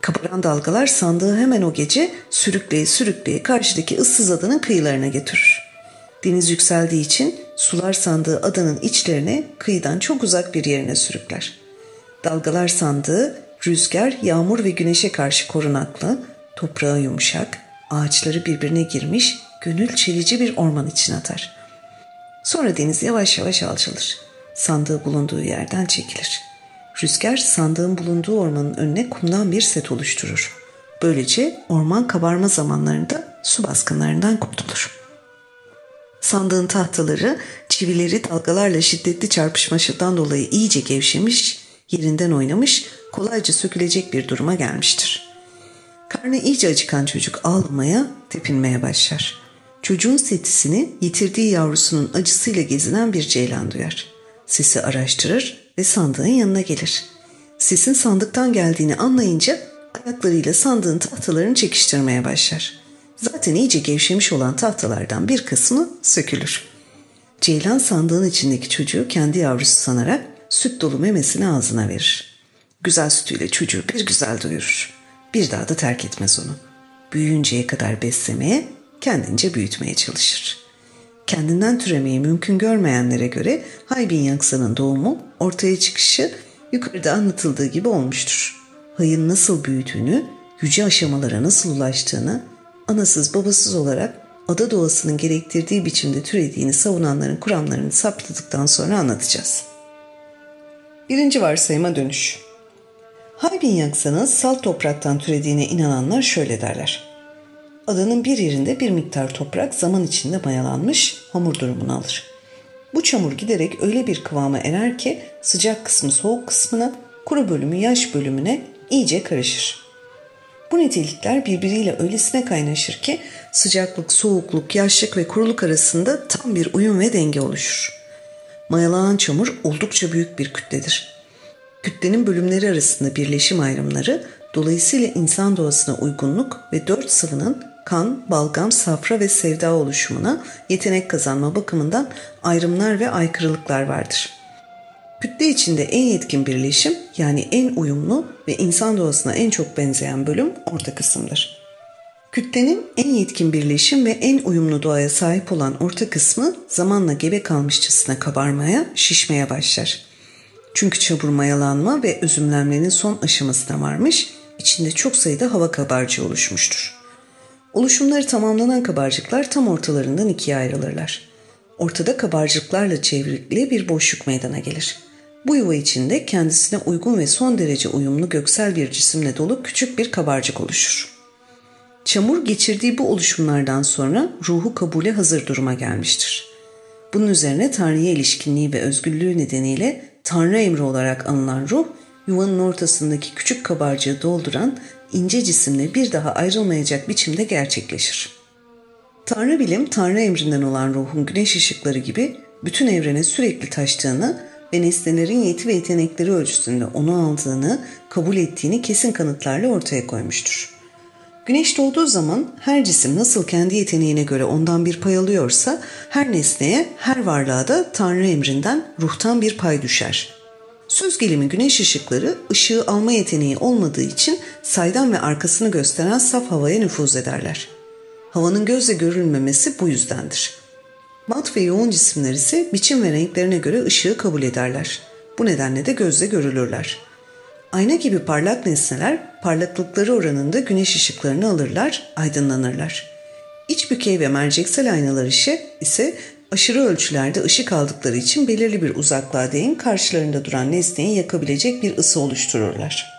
Kabaran dalgalar sandığı hemen o gece sürükleye sürükleye karşıdaki ıssız adanın kıyılarına götürür. Deniz yükseldiği için sular sandığı adanın içlerine kıyıdan çok uzak bir yerine sürükler. Dalgalar sandığı rüzgar, yağmur ve güneşe karşı korunaklı, toprağı yumuşak, ağaçları birbirine girmiş, gönül çelici bir orman için atar. Sonra deniz yavaş yavaş alçalır. Sandığı bulunduğu yerden çekilir. Rüzgar sandığın bulunduğu ormanın önüne kumdan bir set oluşturur. Böylece orman kabarma zamanlarında su baskınlarından kurtulur. Sandığın tahtaları, çivileri dalgalarla şiddetli çarpışmaşıdan dolayı iyice gevşemiş, yerinden oynamış, kolayca sökülecek bir duruma gelmiştir. Karnı iyice acıkan çocuk ağlamaya, tepinmeye başlar. Çocuğun setisini yitirdiği yavrusunun acısıyla gezinen bir ceylan duyar. Sesi araştırır ve sandığın yanına gelir. Sesin sandıktan geldiğini anlayınca ayaklarıyla sandığın tahtalarını çekiştirmeye başlar. Zaten iyice gevşemiş olan tahtalardan bir kısmı sökülür. Ceylan sandığın içindeki çocuğu kendi yavrusu sanarak süt dolu memesini ağzına verir. Güzel sütüyle çocuğu bir güzel doyurur. Bir daha da terk etmez onu. Büyüyünceye kadar beslemeye, kendince büyütmeye çalışır. Kendinden türemeyi mümkün görmeyenlere göre Haybin Yaksa'nın doğumu, ortaya çıkışı yukarıda anlatıldığı gibi olmuştur. Hayın nasıl büyüdüğünü, yüce aşamalara nasıl ulaştığını, anasız babasız olarak ada doğasının gerektirdiği biçimde türediğini savunanların kuramlarını saptadıktan sonra anlatacağız. Birinci varsayıma dönüş. Haybin Yaksa'nın salt topraktan türediğine inananlar şöyle derler. Adanın bir yerinde bir miktar toprak zaman içinde mayalanmış hamur durumunu alır. Bu çamur giderek öyle bir kıvama erer ki sıcak kısmı soğuk kısmına, kuru bölümü yaş bölümüne iyice karışır. Bu nitelikler birbiriyle öylesine kaynaşır ki sıcaklık, soğukluk, yaşlık ve kuruluk arasında tam bir uyum ve denge oluşur. Mayalanan çamur oldukça büyük bir kütledir. Kütlenin bölümleri arasında birleşim ayrımları dolayısıyla insan doğasına uygunluk ve dört sıvının kan, balgam, safra ve sevda oluşumuna yetenek kazanma bakımından ayrımlar ve aykırılıklar vardır.'' Kütle içinde en yetkin birleşim yani en uyumlu ve insan doğasına en çok benzeyen bölüm orta kısımdır. Kütlenin en yetkin birleşim ve en uyumlu doğaya sahip olan orta kısmı zamanla gebe kalmışçasına kabarmaya, şişmeye başlar. Çünkü çabur mayalanma ve özümlenmenin son aşamasına varmış, içinde çok sayıda hava kabarcığı oluşmuştur. Oluşumları tamamlanan kabarcıklar tam ortalarından ikiye ayrılırlar. Ortada kabarcıklarla çevrili bir boşluk meydana gelir.'' Bu yuva içinde kendisine uygun ve son derece uyumlu göksel bir cisimle dolu küçük bir kabarcık oluşur. Çamur geçirdiği bu oluşumlardan sonra ruhu kabule hazır duruma gelmiştir. Bunun üzerine Tanrı'ya ilişkinliği ve özgürlüğü nedeniyle Tanrı emri olarak anılan ruh, yuvanın ortasındaki küçük kabarcığı dolduran ince cisimle bir daha ayrılmayacak biçimde gerçekleşir. Tanrı bilim, Tanrı emrinden olan ruhun güneş ışıkları gibi bütün evrene sürekli taştığını ve nesnelerin yeti ve yetenekleri ölçüsünde onu aldığını, kabul ettiğini kesin kanıtlarla ortaya koymuştur. Güneş doğduğu zaman her cisim nasıl kendi yeteneğine göre ondan bir pay alıyorsa her nesneye, her varlığa da Tanrı emrinden, ruhtan bir pay düşer. Söz gelimi güneş ışıkları ışığı alma yeteneği olmadığı için saydam ve arkasını gösteren saf havaya nüfuz ederler. Havanın gözle görülmemesi bu yüzdendir. Mat ve yoğun cisimler ise biçim ve renklerine göre ışığı kabul ederler. Bu nedenle de gözle görülürler. Ayna gibi parlak nesneler parlaklıkları oranında güneş ışıklarını alırlar, aydınlanırlar. İç bükey ve merceksel aynalar ise, ise aşırı ölçülerde ışık aldıkları için belirli bir uzaklığa değin karşılarında duran nesneyi yakabilecek bir ısı oluştururlar.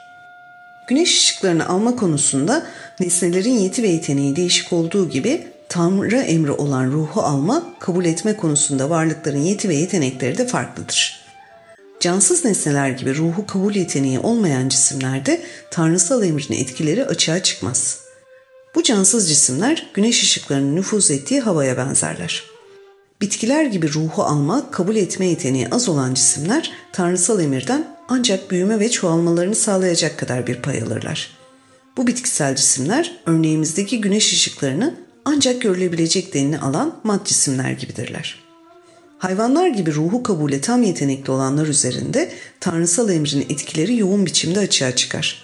Güneş ışıklarını alma konusunda nesnelerin yeti ve yeteneği değişik olduğu gibi Tanrı emri olan ruhu alma, kabul etme konusunda varlıkların yeti ve yetenekleri de farklıdır. Cansız nesneler gibi ruhu kabul yeteneği olmayan cisimlerde tanrısal emrin etkileri açığa çıkmaz. Bu cansız cisimler güneş ışıklarının nüfuz ettiği havaya benzerler. Bitkiler gibi ruhu alma, kabul etme yeteneği az olan cisimler tanrısal emirden ancak büyüme ve çoğalmalarını sağlayacak kadar bir pay alırlar. Bu bitkisel cisimler örneğimizdeki güneş ışıklarını ancak görülebilecek denini alan mat cisimler gibidirler. Hayvanlar gibi ruhu kabule tam yetenekli olanlar üzerinde tanrısal emrin etkileri yoğun biçimde açığa çıkar.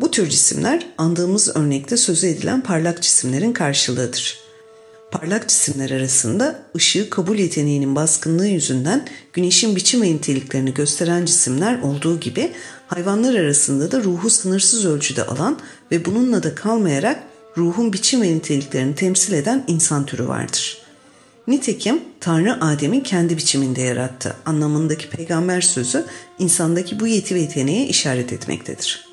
Bu tür cisimler andığımız örnekte sözü edilen parlak cisimlerin karşılığıdır. Parlak cisimler arasında ışığı kabul yeteneğinin baskınlığı yüzünden güneşin biçim ve niteliklerini gösteren cisimler olduğu gibi hayvanlar arasında da ruhu sınırsız ölçüde alan ve bununla da kalmayarak ruhun biçim ve niteliklerini temsil eden insan türü vardır. Nitekim Tanrı Adem'i kendi biçiminde yarattı anlamındaki peygamber sözü insandaki bu yeti ve yeteneğe işaret etmektedir.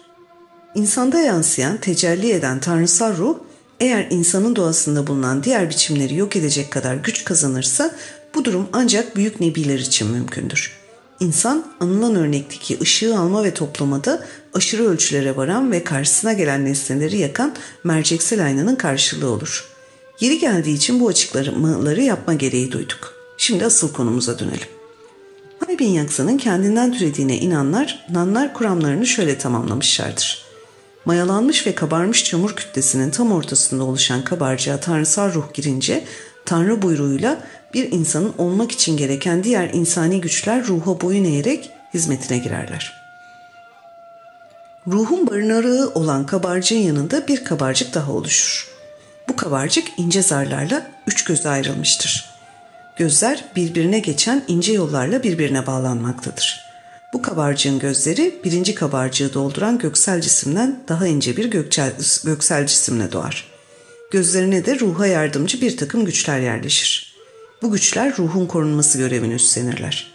İnsanda yansıyan, tecelli eden tanrısal ruh eğer insanın doğasında bulunan diğer biçimleri yok edecek kadar güç kazanırsa bu durum ancak büyük nebiler için mümkündür. İnsan anılan örnekteki ışığı alma ve toplamada aşırı ölçülere varan ve karşısına gelen nesneleri yakan merceksel aynanın karşılığı olur. Yeri geldiği için bu açıklamaları yapma gereği duyduk. Şimdi asıl konumuza dönelim. Haybin Yaksa'nın kendinden türediğine inanlar, nanlar kuramlarını şöyle tamamlamışlardır. Mayalanmış ve kabarmış çamur kütlesinin tam ortasında oluşan kabarcığa tanrısal ruh girince, tanrı buyruğuyla bir insanın olmak için gereken diğer insani güçler ruha boyun eğerek hizmetine girerler. Ruhun barınağı olan kabarcığın yanında bir kabarcık daha oluşur. Bu kabarcık ince zarlarla üç göze ayrılmıştır. Gözler birbirine geçen ince yollarla birbirine bağlanmaktadır. Bu kabarcığın gözleri birinci kabarcığı dolduran göksel cisimden daha ince bir göksel, göksel cisimle doğar. Gözlerine de ruha yardımcı bir takım güçler yerleşir. Bu güçler ruhun korunması görevini üstlenirler.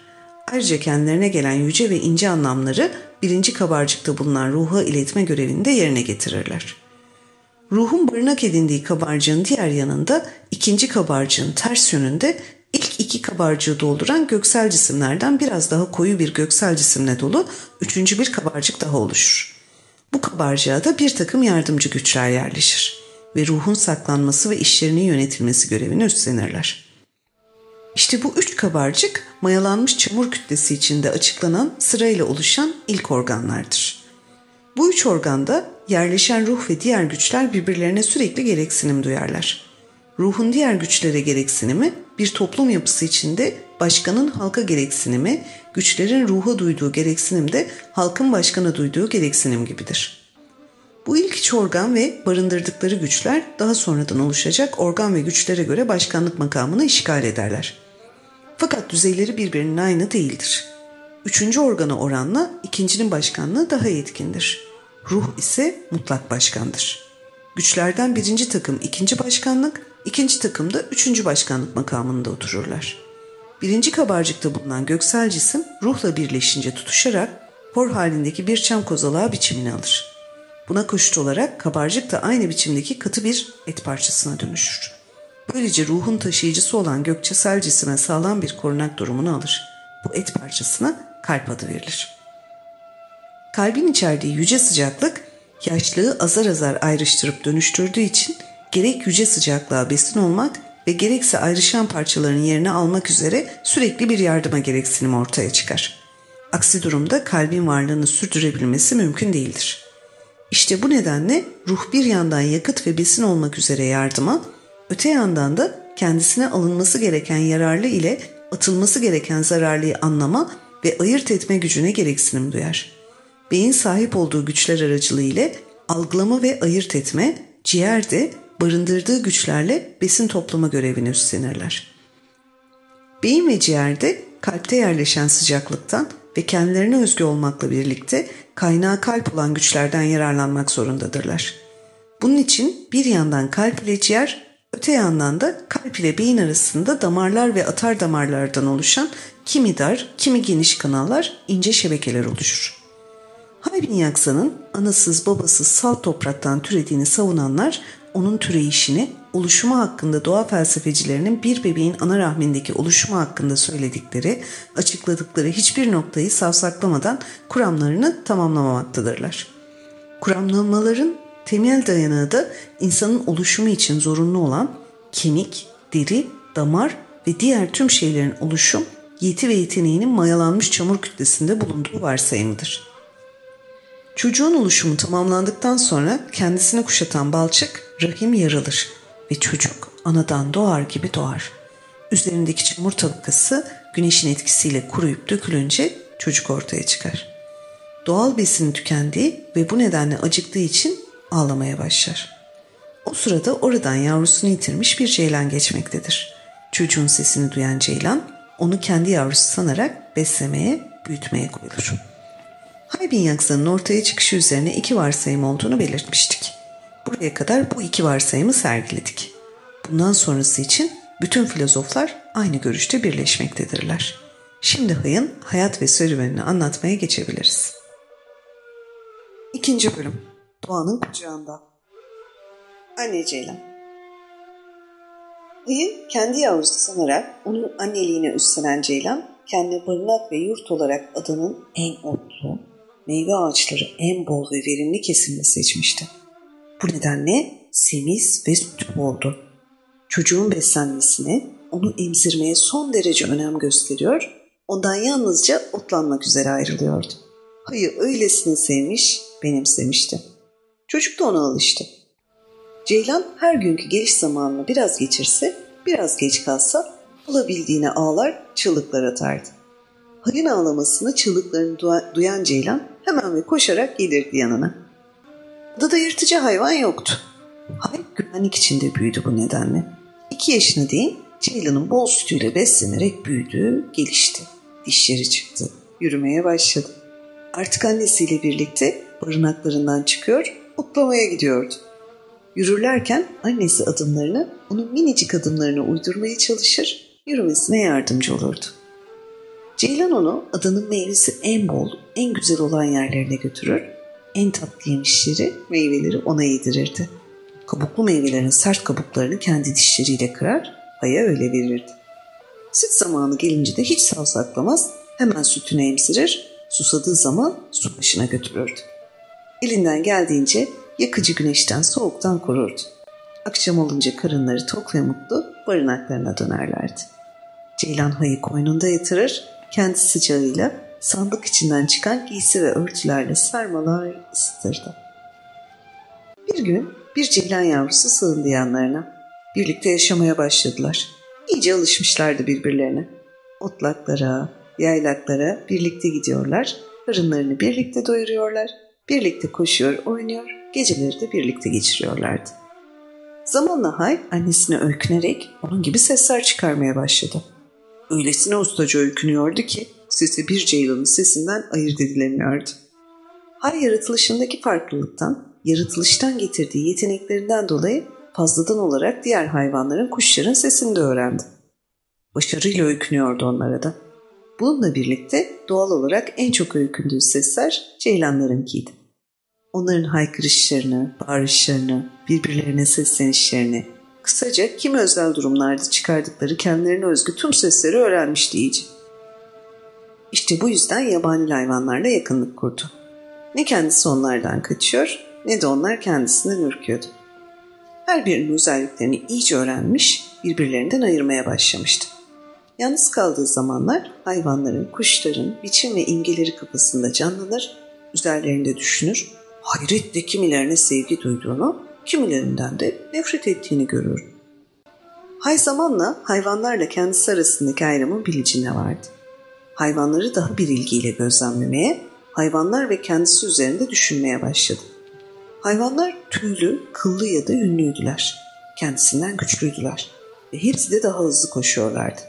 Ayrıca kendilerine gelen yüce ve ince anlamları birinci kabarcıkta bulunan ruha iletme görevini de yerine getirirler. Ruhun barınak edindiği kabarcığın diğer yanında ikinci kabarcığın ters yönünde ilk iki kabarcığı dolduran göksel cisimlerden biraz daha koyu bir göksel cisimle dolu üçüncü bir kabarcık daha oluşur. Bu kabarcığa da bir takım yardımcı güçler yerleşir ve ruhun saklanması ve işlerinin yönetilmesi görevini üstlenirler. İşte bu üç kabarcık mayalanmış çamur kütlesi içinde açıklanan sırayla oluşan ilk organlardır. Bu üç organda yerleşen ruh ve diğer güçler birbirlerine sürekli gereksinim duyarlar. Ruhun diğer güçlere gereksinimi bir toplum yapısı içinde başkanın halka gereksinimi, güçlerin ruha duyduğu gereksinim de halkın başkana duyduğu gereksinim gibidir. Bu ilk iç organ ve barındırdıkları güçler daha sonradan oluşacak organ ve güçlere göre başkanlık makamını işgal ederler. Fakat düzeyleri birbirinin aynı değildir. Üçüncü organa oranla ikincinin başkanlığı daha yetkindir. Ruh ise mutlak başkandır. Güçlerden birinci takım ikinci başkanlık, ikinci takım da üçüncü başkanlık makamında otururlar. Birinci kabarcıkta bulunan göksel cisim ruhla birleşince tutuşarak hor halindeki bir çam kozalağı biçimini alır. Buna koşut olarak kabarcık da aynı biçimdeki katı bir et parçasına dönüşür. Böylece ruhun taşıyıcısı olan gökçesel cisime sağlam bir korunak durumunu alır. Bu et parçasına kalp adı verilir. Kalbin içerdiği yüce sıcaklık yaşlığı azar azar ayrıştırıp dönüştürdüğü için gerek yüce sıcaklığa besin olmak ve gerekse ayrışan parçaların yerini almak üzere sürekli bir yardıma gereksinim ortaya çıkar. Aksi durumda kalbin varlığını sürdürebilmesi mümkün değildir. İşte bu nedenle ruh bir yandan yakıt ve besin olmak üzere yardıma, öte yandan da kendisine alınması gereken yararlı ile atılması gereken zararlıyı anlama ve ayırt etme gücüne gereksinim duyar. Beyin sahip olduğu güçler aracılığı ile algılama ve ayırt etme, ciğer de barındırdığı güçlerle besin toplama görevini üstlenirler. Beyin ve ciğerde kalpte yerleşen sıcaklıktan ve kendilerine özgü olmakla birlikte kaynağı kalp olan güçlerden yararlanmak zorundadırlar. Bunun için bir yandan kalp ile ciğer, öte yandan da kalp ile beyin arasında damarlar ve atar damarlardan oluşan kimi dar, kimi geniş kanallar, ince şebekeler oluşur. Haybin Yaksa'nın anasız babasız salt topraktan türediğini savunanlar onun türeyişini, oluşumu hakkında doğa felsefecilerinin bir bebeğin ana rahmindeki oluşumu hakkında söyledikleri, açıkladıkları hiçbir noktayı savsaklamadan kuramlarını tamamlamamaktadırlar. Kuramlamaların Temel dayanağı da insanın oluşumu için zorunlu olan kemik, deri, damar ve diğer tüm şeylerin oluşum, yeti ve yeteneğinin mayalanmış çamur kütlesinde bulunduğu varsayımıdır. Çocuğun oluşumu tamamlandıktan sonra kendisini kuşatan balçık rahim yarılır ve çocuk anadan doğar gibi doğar. Üzerindeki çamur tabakası güneşin etkisiyle kuruyup dökülünce çocuk ortaya çıkar. Doğal besinin tükendiği ve bu nedenle acıktığı için ağlamaya başlar. O sırada oradan yavrusunu yitirmiş bir ceylan geçmektedir. Çocuğun sesini duyan ceylan onu kendi yavrusu sanarak beslemeye, büyütmeye koyulur. Haybin Yaksa'nın ortaya çıkışı üzerine iki varsayım olduğunu belirtmiştik. Buraya kadar bu iki varsayımı sergiledik. Bundan sonrası için bütün filozoflar aynı görüşte birleşmektedirler. Şimdi Hay'ın hayat ve serüvenini anlatmaya geçebiliriz. İkinci bölüm Doğanın kucağında Anne Ceylan Hay'ı kendi yavrusu sanarak onun anneliğine üstlenen Ceylan, kendine barınak ve yurt olarak adanın en otlu, meyve ağaçları en bol ve verimli kesimini seçmişti. Bu nedenle semiz ve süt oldu. Çocuğun beslenmesine, onu emzirmeye son derece önem gösteriyor, ondan yalnızca otlanmak üzere ayrılıyordu. Hayı öylesine sevmiş, benimsemişti. Çocuk da ona alıştı. Ceylan her günkü geliş zamanını biraz geçirse, biraz geç kalsa olabildiğine ağlar, çığlıklar atardı. Hayın ağlamasını, çığlıklarını duyan Ceylan hemen ve koşarak gelirdi yanına. Adada yırtıcı hayvan yoktu. Hay güvenlik içinde büyüdü bu nedenle. İki yaşına değin Ceylan'ın bol sütüyle beslenerek büyüdü, gelişti. Dişleri çıktı, yürümeye başladı. Artık annesiyle birlikte barınaklarından çıkıyor, otlamaya gidiyordu. Yürürlerken annesi adımlarını onun minicik adımlarına uydurmaya çalışır, yürümesine yardımcı olurdu. Ceylan onu adanın meyvesi en bol, en güzel olan yerlerine götürür, en tatlı yemişleri, meyveleri ona yedirirdi. Kabuklu meyvelerin sert kabuklarını kendi dişleriyle kırar, Hay'a öyle verirdi. Süt zamanı gelince de hiç savsaklamaz, hemen sütünü emzirir, susadığı zaman su başına götürürdü. Elinden geldiğince yakıcı güneşten soğuktan korurdu. Akşam olunca karınları tok ve mutlu barınaklarına dönerlerdi. Ceylan hayı koynunda yatırır, kendi sıcağıyla sandık içinden çıkan giysi ve örtülerle sarmalar ısıtırdı. Bir gün bir ceylan yavrusu sığındı yanlarına. Birlikte yaşamaya başladılar. İyice alışmışlardı birbirlerine. Otlaklara, yaylaklara birlikte gidiyorlar, karınlarını birlikte doyuruyorlar, birlikte koşuyor, oynuyor, geceleri de birlikte geçiriyorlardı. Zamanla Hay annesine öykünerek onun gibi sesler çıkarmaya başladı. Öylesine ustaca öykünüyordu ki sesi bir ceylanın sesinden ayırt edilemiyordu. Hay yaratılışındaki farklılıktan, yaratılıştan getirdiği yeteneklerinden dolayı fazladan olarak diğer hayvanların, kuşların sesini de öğrendi. Başarıyla öykünüyordu onlara da. Bununla birlikte doğal olarak en çok öykündüğü sesler ceylanlarınkiydi. Onların haykırışlarını, bağırışlarını, birbirlerine seslenişlerini, kısaca kimi özel durumlarda çıkardıkları kendilerine özgü tüm sesleri öğrenmişti iyice. İşte bu yüzden yabani hayvanlarla yakınlık kurdu. Ne kendisi onlardan kaçıyor ne de onlar kendisinden ürküyordu. Her birinin özelliklerini iyice öğrenmiş, birbirlerinden ayırmaya başlamıştı. Yalnız kaldığı zamanlar hayvanların, kuşların biçim ve imgeleri kafasında canlanır, üzerlerinde düşünür, hayretle kimilerine sevgi duyduğunu, kimilerinden de nefret ettiğini görür. Hay zamanla hayvanlarla kendisi arasındaki ayrımın bilicine vardı. Hayvanları daha bir ilgiyle gözlemlemeye, hayvanlar ve kendisi üzerinde düşünmeye başladı. Hayvanlar tüylü, kıllı ya da ünlüydüler. Kendisinden güçlüydüler ve hepsi de daha hızlı koşuyorlardı.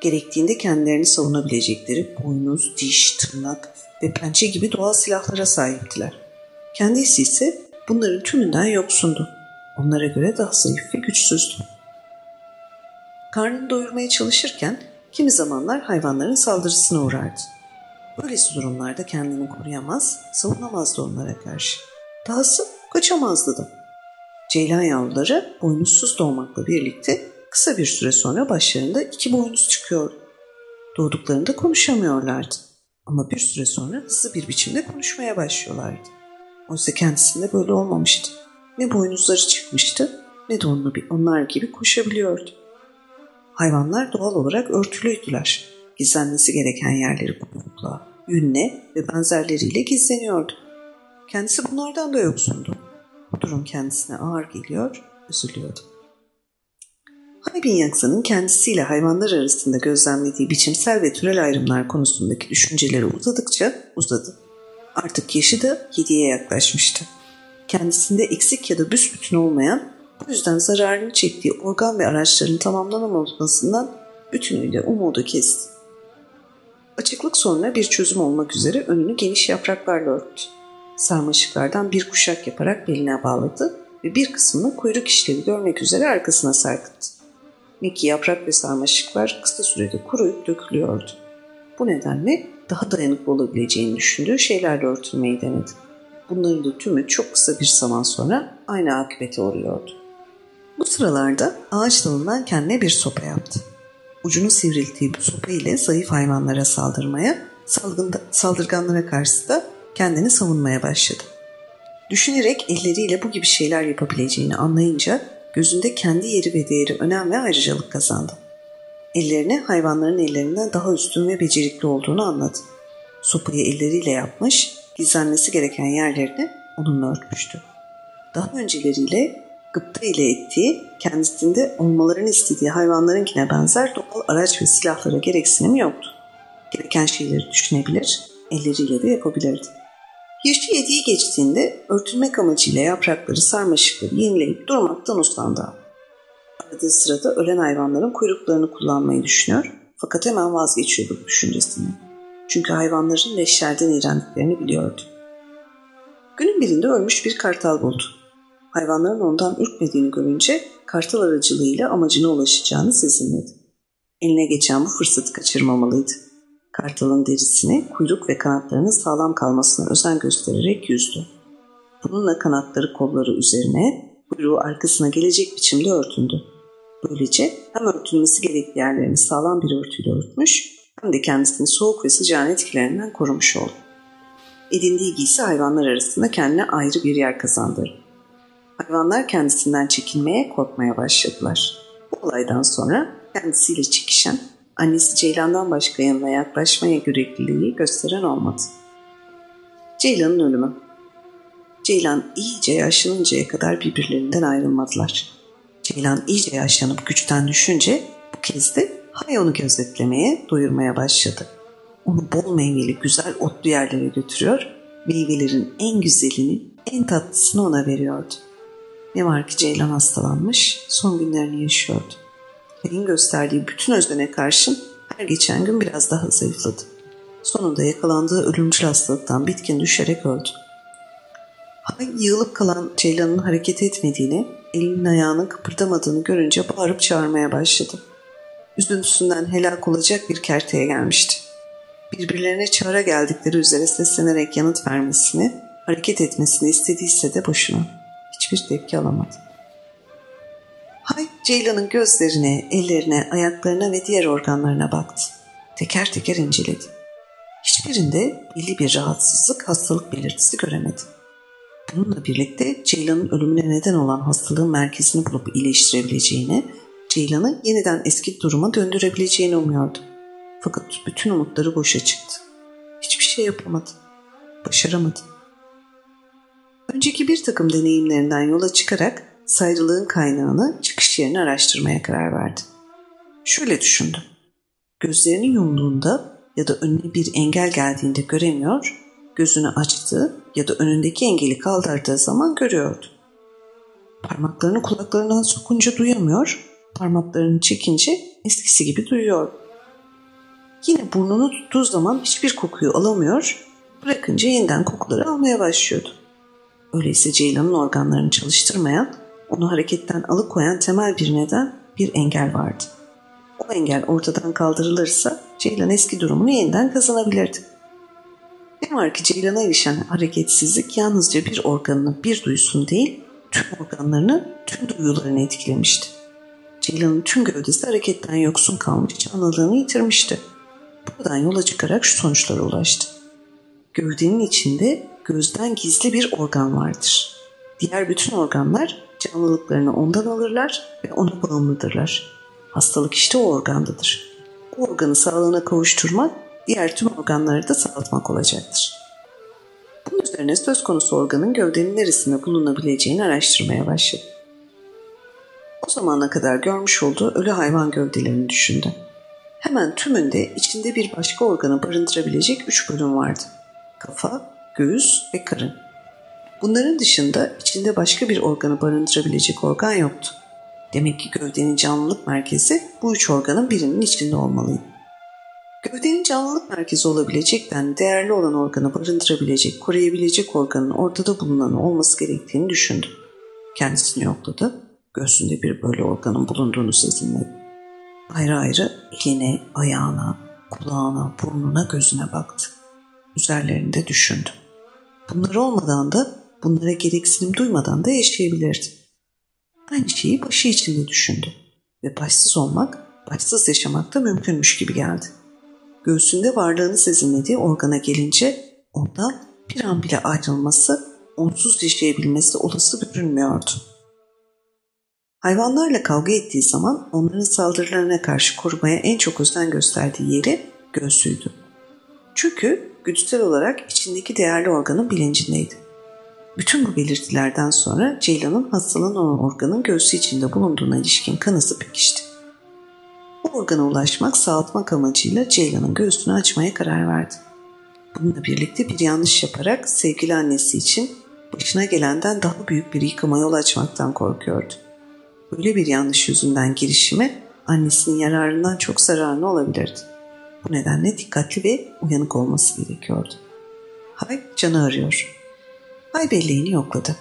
Gerektiğinde kendilerini savunabilecekleri boynuz, diş, tırnak ve pençe gibi doğal silahlara sahiptiler. Kendisi ise bunların tümünden yoksundu. Onlara göre daha zayıf ve güçsüzdü. Karnını doyurmaya çalışırken kimi zamanlar hayvanların saldırısına uğrardı. Böylesi durumlarda kendini koruyamaz, savunamazdı onlara karşı. Dahası kaçamazdı da. Ceylan yavruları boynuzsuz doğmakla birlikte kısa bir süre sonra başlarında iki boynuz çıkıyor. Doğduklarında konuşamıyorlardı. Ama bir süre sonra hızlı bir biçimde konuşmaya başlıyorlardı. Oysa kendisinde böyle olmamıştı. Ne boynuzları çıkmıştı ne de onlar gibi koşabiliyordu. Hayvanlar doğal olarak örtülüydüler. Gizlenmesi gereken yerleri kuyrukla, yünle ve benzerleriyle gizleniyordu. Kendisi bunlardan da yoksundu. Bu durum kendisine ağır geliyor, üzülüyordu. Haybin Yaksa'nın kendisiyle hayvanlar arasında gözlemlediği biçimsel ve türel ayrımlar konusundaki düşünceleri uzadıkça uzadı. Artık yaşı da yediye yaklaşmıştı. Kendisinde eksik ya da büsbütün olmayan, bu yüzden zararını çektiği organ ve araçların tamamlanamamasından bütünüyle umudu kesti. Açıklık sonra bir çözüm olmak üzere önünü geniş yapraklarla örttü. Sarmaşıklardan bir kuşak yaparak beline bağladı ve bir kısmını kuyruk işlevi görmek üzere arkasına sarkıttı. Mickey yaprak ve sarmaşıklar kısa sürede kuruyup dökülüyordu. Bu nedenle daha dayanıklı olabileceğini düşündüğü şeylerle örtülmeyi denedi. Bunların da tümü çok kısa bir zaman sonra aynı akıbete uğruyordu. Bu sıralarda ağaç dalından kendine bir sopa yaptı. Ucunu sivrilttiği bu sopa ile zayıf hayvanlara saldırmaya, saldırganlara karşı da kendini savunmaya başladı. Düşünerek elleriyle bu gibi şeyler yapabileceğini anlayınca gözünde kendi yeri ve değeri önem ve ayrıcalık kazandı. Ellerini hayvanların ellerinden daha üstün ve becerikli olduğunu anladı. Sopayı elleriyle yapmış, gizlenmesi gereken yerlerini onunla örtmüştü. Daha önceleriyle gıpta ile ettiği, kendisinde olmalarını istediği hayvanlarınkine benzer doğal araç ve silahlara gereksinim yoktu. Gereken şeyleri düşünebilir, elleriyle de yapabilirdi. Yaşı yediği geçtiğinde örtülmek amacıyla yaprakları sarmaşıkları yenileyip durmaktan uslandı. Aradığı sırada ölen hayvanların kuyruklarını kullanmayı düşünüyor fakat hemen vazgeçiyordu bu düşüncesini. Çünkü hayvanların leşlerden iğrendiklerini biliyordu. Günün birinde ölmüş bir kartal buldu. Hayvanların ondan ürkmediğini görünce kartal aracılığıyla amacına ulaşacağını sezinledi. Eline geçen bu fırsatı kaçırmamalıydı. Kartalın derisini, kuyruk ve kanatlarının sağlam kalmasına özen göstererek yüzdü. Bununla kanatları kolları üzerine, kuyruğu arkasına gelecek biçimde örtündü. Böylece hem örtülmesi gerekli yerlerini sağlam bir örtüyle örtmüş hem de kendisini soğuk ve sıcağın etkilerinden korumuş oldu. Edindiği giysi hayvanlar arasında kendine ayrı bir yer kazandırdı. Hayvanlar kendisinden çekinmeye, korkmaya başladılar. Bu olaydan sonra kendisiyle çekişen, annesi Ceylan'dan başka yanına yaklaşmaya yürekliliği gösteren olmadı. Ceylan'ın ölümü Ceylan iyice yaşlanıncaya kadar birbirlerinden ayrılmadılar. Ceylan iyice yaşlanıp güçten düşünce bu kez de Hay onu gözetlemeye, doyurmaya başladı. Onu bol meyveli güzel otlu yerlere götürüyor, meyvelerin en güzelini, en tatlısını ona veriyordu. Ne var ki Ceylan hastalanmış, son günlerini yaşıyordu. Hay'ın gösterdiği bütün özleme karşın her geçen gün biraz daha zayıfladı. Sonunda yakalandığı ölümcül hastalıktan bitkin düşerek öldü. Yığılıp kalan Ceylan'ın hareket etmediğini, elinin ayağının kıpırdamadığını görünce bağırıp çağırmaya başladı. Üzüntüsünden helak olacak bir kerteye gelmişti. Birbirlerine çağıra geldikleri üzere seslenerek yanıt vermesini, hareket etmesini istediyse de boşuna. Hiçbir tepki alamadı. Hay Ceylan'ın gözlerine, ellerine, ayaklarına ve diğer organlarına baktı. Teker teker inceledi. Hiçbirinde belli bir rahatsızlık, hastalık belirtisi göremedi. Bununla birlikte Ceylan'ın ölümüne neden olan hastalığın merkezini bulup iyileştirebileceğini, Ceylan'ı yeniden eski duruma döndürebileceğini umuyordu. Fakat bütün umutları boşa çıktı. Hiçbir şey yapamadı. Başaramadı. Önceki bir takım deneyimlerinden yola çıkarak sayrılığın kaynağını, çıkış yerini araştırmaya karar verdi. Şöyle düşündü. Gözlerini yumduğunda ya da önüne bir engel geldiğinde göremiyor, gözünü açtı ya da önündeki engeli kaldırdığı zaman görüyordu. Parmaklarını kulaklarından sokunca duyamıyor, parmaklarını çekince eskisi gibi duyuyor. Yine burnunu tuttuğu zaman hiçbir kokuyu alamıyor, bırakınca yeniden kokuları almaya başlıyordu. Öyleyse Ceylan'ın organlarını çalıştırmayan, onu hareketten alıkoyan temel bir neden, bir engel vardı. O engel ortadan kaldırılırsa Ceylan eski durumunu yeniden kazanabilirdi. Ne var ki Ceylan'a ilişen hareketsizlik yalnızca bir organını, bir duyusunu değil, tüm organlarını, tüm duyularını etkilemişti. Ceylan'ın tüm gövdesi hareketten yoksun kalmış, canlılığını yitirmişti. Buradan yola çıkarak şu sonuçlara ulaştı. Gövdenin içinde gözden gizli bir organ vardır. Diğer bütün organlar canlılıklarını ondan alırlar ve ona bağımlıdırlar. Hastalık işte o organdadır. Bu organı sağlığına kavuşturmak diğer tüm organları da sağlatmak olacaktır. Bunun üzerine söz konusu organın gövdenin neresinde bulunabileceğini araştırmaya başladı. O zamana kadar görmüş olduğu ölü hayvan gövdelerini düşündü. Hemen tümünde içinde bir başka organı barındırabilecek üç bölüm vardı. Kafa, göğüs ve karın. Bunların dışında içinde başka bir organı barındırabilecek organ yoktu. Demek ki gövdenin canlılık merkezi bu üç organın birinin içinde olmalıydı. Gövdenin canlılık merkezi olabilecekten değerli olan organı barındırabilecek, koruyabilecek organın ortada bulunan olması gerektiğini düşündü. Kendisini yokladı. Göğsünde bir böyle organın bulunduğunu sezinledi. Ayrı ayrı eline, ayağına, kulağına, burnuna, gözüne baktı. Üzerlerinde düşündü. Bunlar olmadan da, bunlara gereksinim duymadan da yaşayabilirdi. Aynı şeyi başı içinde düşündü. Ve başsız olmak, başsız yaşamak da mümkünmüş gibi geldi. Göğsünde varlığını sezinlediği organa gelince ondan bir an bile ayrılması, onsuz yaşayabilmesi olası görünmüyordu. Hayvanlarla kavga ettiği zaman onların saldırılarına karşı korumaya en çok özen gösterdiği yeri göğsüydü. Çünkü güdüsel olarak içindeki değerli organın bilincindeydi. Bütün bu belirtilerden sonra Ceylan'ın hastalığın olan organın göğsü içinde bulunduğuna ilişkin kanısı pekişti. Bu organa ulaşmak, sağlatmak amacıyla Ceylan'ın göğsünü açmaya karar verdi. Bununla birlikte bir yanlış yaparak sevgili annesi için başına gelenden daha büyük bir yıkıma yol açmaktan korkuyordu. Böyle bir yanlış yüzünden girişimi annesinin yararından çok zararlı olabilirdi. Bu nedenle dikkatli ve uyanık olması gerekiyordu. Hay canı arıyor. Hay belleğini yokladı.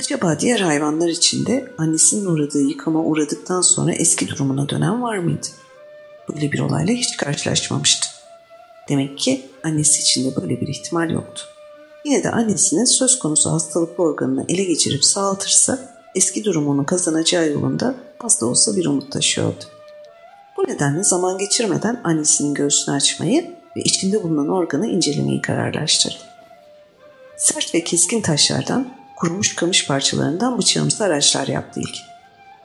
Acaba diğer hayvanlar içinde annesinin uğradığı yıkama uğradıktan sonra eski durumuna dönen var mıydı? Böyle bir olayla hiç karşılaşmamıştı. Demek ki annesi içinde böyle bir ihtimal yoktu. Yine de annesinin söz konusu hastalıklı organını ele geçirip sağaltırsa eski durumunu kazanacağı yolunda az da olsa bir umut taşıyordu. Bu nedenle zaman geçirmeden annesinin göğsünü açmayı ve içinde bulunan organı incelemeyi kararlaştırdı. Sert ve keskin taşlardan, kurumuş kamış parçalarından bıçağımsı araçlar yaptı ilk.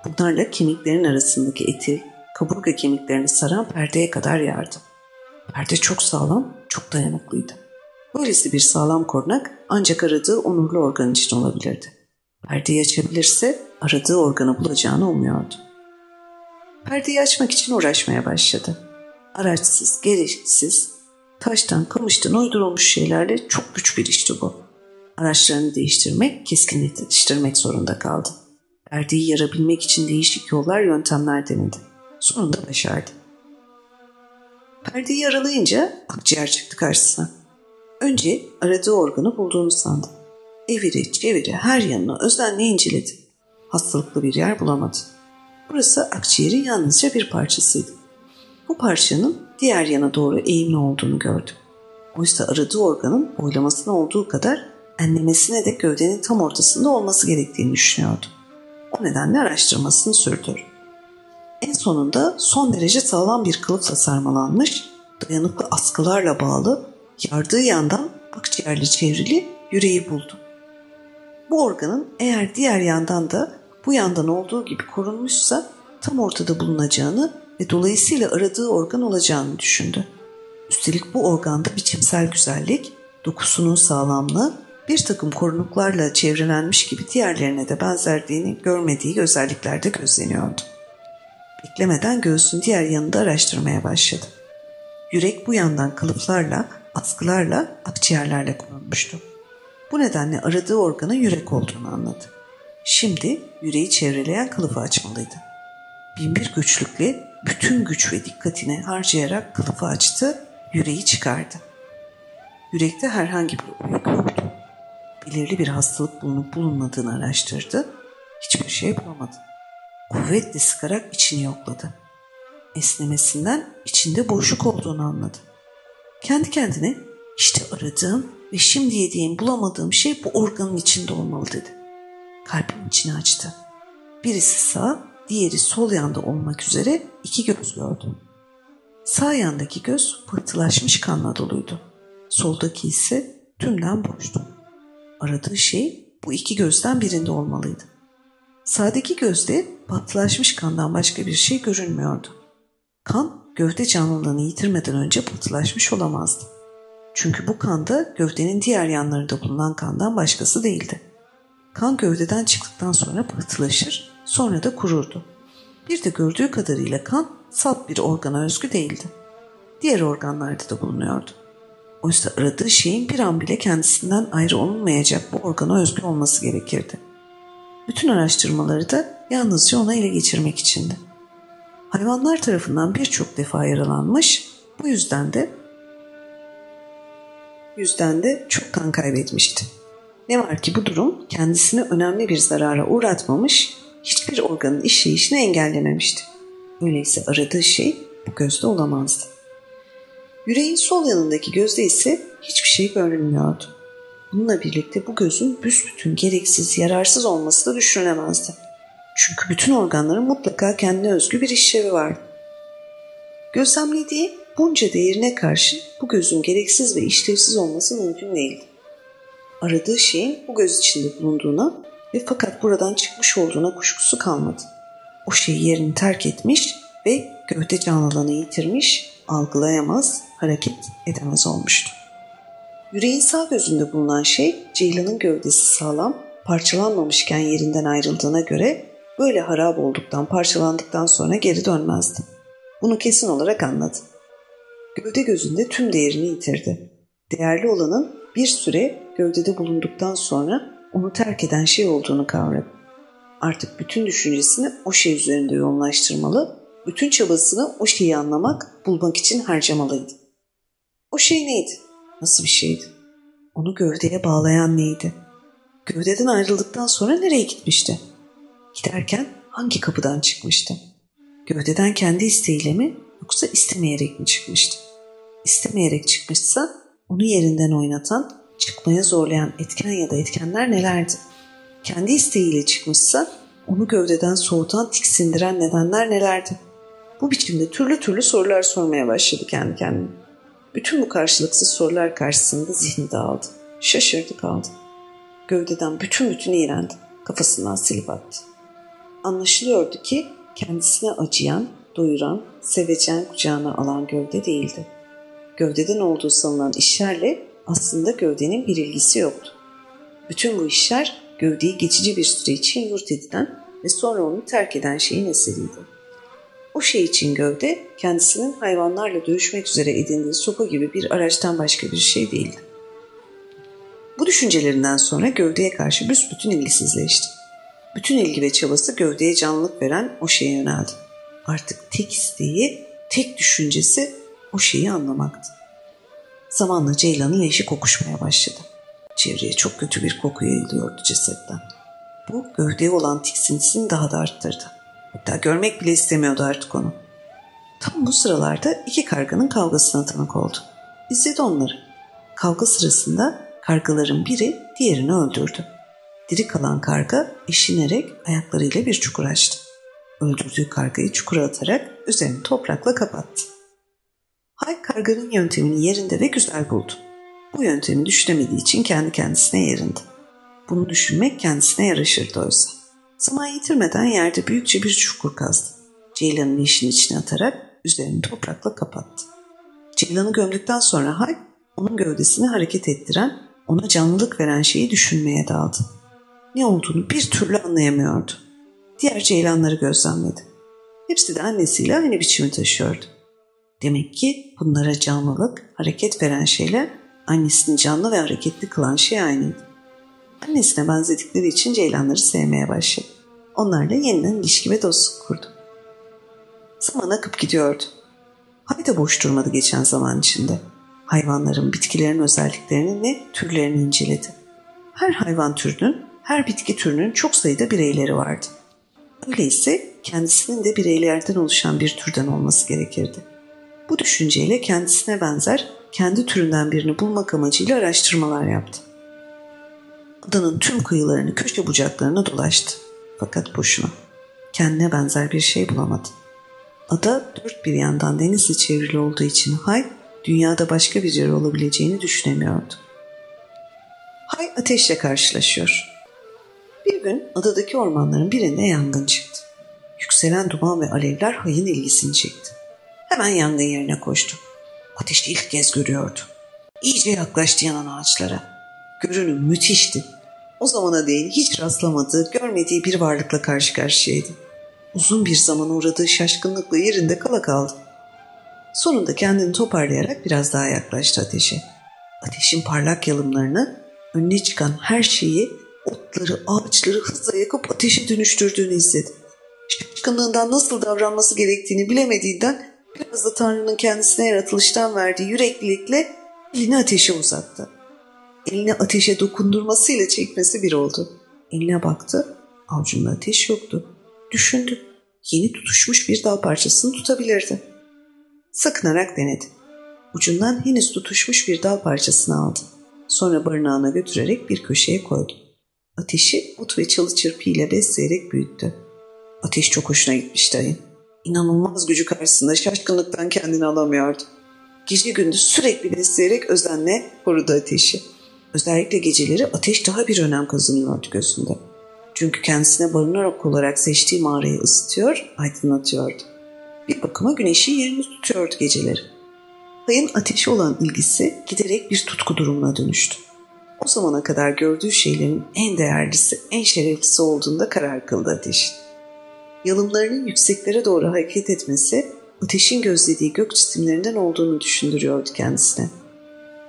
Bunlarla kemiklerin arasındaki eti, kaburga kemiklerini saran perdeye kadar yardı. Perde çok sağlam, çok dayanıklıydı. Böylesi bir sağlam korunak ancak aradığı onurlu organ için olabilirdi. Perdeyi açabilirse aradığı organı bulacağını umuyordu. Perdeyi açmak için uğraşmaya başladı. Araçsız, gereksiz, taştan, kamıştan uydurulmuş şeylerle çok güç bir işti bu. Araçlarını değiştirmek, keskinleştirmek zorunda kaldı. Perdeyi yarabilmek için değişik yollar, yöntemler denedi. Sonunda başardı. Perdeyi yaralayınca akciğer çıktı karşısına. Önce aradığı organı bulduğunu sandı. Eviri çeviri her yanına özenle inceledi. Hastalıklı bir yer bulamadı. Burası akciğerin yalnızca bir parçasıydı. Bu parçanın diğer yana doğru eğimli olduğunu gördü. Oysa aradığı organın boylamasına olduğu kadar enlemesine de gövdenin tam ortasında olması gerektiğini düşünüyordu. O nedenle araştırmasını sürdürdü. En sonunda son derece sağlam bir kılıfla sarmalanmış, dayanıklı askılarla bağlı, yardığı yandan akciğerli çevrili yüreği buldu. Bu organın eğer diğer yandan da bu yandan olduğu gibi korunmuşsa tam ortada bulunacağını ve dolayısıyla aradığı organ olacağını düşündü. Üstelik bu organda biçimsel güzellik, dokusunun sağlamlığı, bir takım korunuklarla çevrelenmiş gibi diğerlerine de benzerdiğini görmediği özelliklerde gözleniyordu. Beklemeden göğsün diğer yanında araştırmaya başladı. Yürek bu yandan kılıflarla, askılarla, akciğerlerle korunmuştu. Bu nedenle aradığı organın yürek olduğunu anladı. Şimdi yüreği çevreleyen kılıfı açmalıydı. Binbir güçlükle bütün güç ve dikkatini harcayarak kılıfı açtı, yüreği çıkardı. Yürekte herhangi bir uyuk yoktu. Belirli bir hastalık bulunup bulunmadığını araştırdı. Hiçbir şey bulamadı. Kuvvetle sıkarak içini yokladı. Esnemesinden içinde boşluk olduğunu anladı. Kendi kendine işte aradığım ve şimdi yediğim bulamadığım şey bu organın içinde olmalı dedi. Kalbin içini açtı. Birisi sağ, diğeri sol yanda olmak üzere iki göz gördü. Sağ yandaki göz pıhtılaşmış kanla doluydu. Soldaki ise tümden boştu. Aradığı şey bu iki gözden birinde olmalıydı. Sağdaki gözde batılaşmış kandan başka bir şey görünmüyordu. Kan gövde canlılığını yitirmeden önce pıhtılaşmış olamazdı. Çünkü bu kanda gövdenin diğer yanlarında bulunan kandan başkası değildi. Kan gövdeden çıktıktan sonra pıhtılaşır, sonra da kururdu. Bir de gördüğü kadarıyla kan salt bir organa özgü değildi. Diğer organlarda da bulunuyordu. Oysa aradığı şeyin bir an bile kendisinden ayrı olunmayacak bu organa özgü olması gerekirdi. Bütün araştırmaları da yalnızca ona ele geçirmek içindi. Hayvanlar tarafından birçok defa yaralanmış, bu yüzden de yüzden de çok kan kaybetmişti. Ne var ki bu durum kendisini önemli bir zarara uğratmamış, hiçbir organın işleyişini engellememişti. Öyleyse aradığı şey bu gözde olamazdı. Yüreğin sol yanındaki gözde ise hiçbir şey görünmüyordu. Bununla birlikte bu gözün büsbütün gereksiz, yararsız olması da düşünülemezdi. Çünkü bütün organların mutlaka kendine özgü bir işlevi vardı. Gözlemlediği bunca değerine karşı bu gözün gereksiz ve işlevsiz olması mümkün değildi. Aradığı şeyin bu göz içinde bulunduğuna ve fakat buradan çıkmış olduğuna kuşkusu kalmadı. O şey yerini terk etmiş ve gövde canlılığını yitirmiş, algılayamaz, hareket edemez olmuştu. Yüreğin sağ gözünde bulunan şey Ceylan'ın gövdesi sağlam, parçalanmamışken yerinden ayrıldığına göre böyle harap olduktan, parçalandıktan sonra geri dönmezdi. Bunu kesin olarak anladı. Gövde gözünde tüm değerini yitirdi. Değerli olanın bir süre gövdede bulunduktan sonra onu terk eden şey olduğunu kavradı. Artık bütün düşüncesini o şey üzerinde yoğunlaştırmalı, bütün çabasını o şeyi anlamak, bulmak için harcamalıydı. O şey neydi? Nasıl bir şeydi? Onu gövdeye bağlayan neydi? Gövdeden ayrıldıktan sonra nereye gitmişti? Giderken hangi kapıdan çıkmıştı? Gövdeden kendi isteğiyle mi yoksa istemeyerek mi çıkmıştı? İstemeyerek çıkmışsa onu yerinden oynatan, çıkmaya zorlayan etken ya da etkenler nelerdi? Kendi isteğiyle çıkmışsa onu gövdeden soğutan, tiksindiren nedenler nelerdi? Bu biçimde türlü türlü sorular sormaya başladı kendi kendine. Bütün bu karşılıksız sorular karşısında zihni dağıldı. Şaşırdı kaldı. Gövdeden bütün bütün iğrendi. Kafasından silip attı. Anlaşılıyordu ki kendisine acıyan, doyuran, sevecen kucağına alan gövde değildi. Gövdeden olduğu sanılan işlerle aslında gövdenin bir ilgisi yoktu. Bütün bu işler gövdeyi geçici bir süre için yurt edilen ve sonra onu terk eden şeyin eseriydi. O şey için gövde kendisinin hayvanlarla dövüşmek üzere edindiği sopa gibi bir araçtan başka bir şey değildi. Bu düşüncelerinden sonra gövdeye karşı büsbütün ilgisizleşti. Bütün ilgi ve çabası gövdeye canlılık veren o şeye yöneldi. Artık tek isteği, tek düşüncesi o şeyi anlamaktı. Zamanla Ceylan'ın leşi kokuşmaya başladı. Çevreye çok kötü bir koku yayılıyordu cesetten. Bu gövdeye olan tiksintisini daha da arttırdı. Hatta görmek bile istemiyordu artık onu. Tam bu sıralarda iki karganın kavgasına tanık oldu. İzledi onları. Kavga sırasında kargaların biri diğerini öldürdü. Diri kalan karga eşinerek ayaklarıyla bir çukur açtı. Öldürdüğü kargayı çukura atarak üzerini toprakla kapattı. Hay karganın yöntemini yerinde ve güzel buldu. Bu yöntemi düşünemediği için kendi kendisine yerindi. Bunu düşünmek kendisine yaraşırdı oysa. Zaman yitirmeden yerde büyükçe bir çukur kazdı. Ceylan'ın işin içine atarak üzerini toprakla kapattı. Ceylan'ı gömdükten sonra Hay, onun gövdesini hareket ettiren, ona canlılık veren şeyi düşünmeye daldı. Ne olduğunu bir türlü anlayamıyordu. Diğer ceylanları gözlemledi. Hepsi de annesiyle aynı biçimi taşıyordu. Demek ki bunlara canlılık, hareket veren şeyler annesini canlı ve hareketli kılan şey aynıydı. Annesine benzedikleri için ceylanları sevmeye başladı. Onlarla yeniden ilişki ve dostluk kurdu. Zaman akıp gidiyordu. Hayda boş durmadı geçen zaman içinde. Hayvanların, bitkilerin özelliklerini ve türlerini inceledi. Her hayvan türünün, her bitki türünün çok sayıda bireyleri vardı. Öyleyse kendisinin de bireylerden oluşan bir türden olması gerekirdi. Bu düşünceyle kendisine benzer kendi türünden birini bulmak amacıyla araştırmalar yaptı. Adanın tüm kıyılarını, köşe bucaklarına dolaştı. Fakat boşuna. Kendine benzer bir şey bulamadı. Ada dört bir yandan denizle çevrili olduğu için Hay, dünyada başka bir yer olabileceğini düşünemiyordu. Hay ateşle karşılaşıyor. Bir gün adadaki ormanların birinde yangın çıktı. Yükselen duman ve alevler Hay'ın ilgisini çekti. Hemen yangın yerine koştu. Ateşi ilk kez görüyordu. İyice yaklaştı yanan ağaçlara. Görünüm müthişti. O zamana değin hiç rastlamadığı, görmediği bir varlıkla karşı karşıyaydı. Uzun bir zaman uğradığı şaşkınlıkla yerinde kala kaldı. Sonunda kendini toparlayarak biraz daha yaklaştı ateşe. Ateşin parlak yalımlarını, önüne çıkan her şeyi, otları, ağaçları hızla yakıp ateşe dönüştürdüğünü izledi. Şaşkınlığından nasıl davranması gerektiğini bilemediğinden biraz da Tanrı'nın kendisine yaratılıştan verdiği yüreklilikle elini ateşe uzattı. Elini ateşe dokundurmasıyla çekmesi bir oldu. Eline baktı, avucunda ateş yoktu. Düşündü, yeni tutuşmuş bir dal parçasını tutabilirdi. Sakınarak denedi. Ucundan henüz tutuşmuş bir dal parçasını aldı. Sonra barınağına götürerek bir köşeye koydu. Ateşi ot ve çalı çırpıyla besleyerek büyüttü. Ateş çok hoşuna gitmişti ayın. İnanılmaz gücü karşısında şaşkınlıktan kendini alamıyordu. Gece gündüz sürekli besleyerek özenle korudu ateşi. Özellikle geceleri ateş daha bir önem kazanıyordu gözünde. Çünkü kendisine barınarak olarak seçtiği mağarayı ısıtıyor, aydınlatıyordu. Bir bakıma güneşi yerini tutuyordu geceleri. Hayın ateşi olan ilgisi giderek bir tutku durumuna dönüştü. O zamana kadar gördüğü şeylerin en değerlisi, en şereflisi olduğunda karar kıldı ateşin. Yalımlarının yükseklere doğru hareket etmesi ateşin gözlediği gök cisimlerinden olduğunu düşündürüyordu kendisine.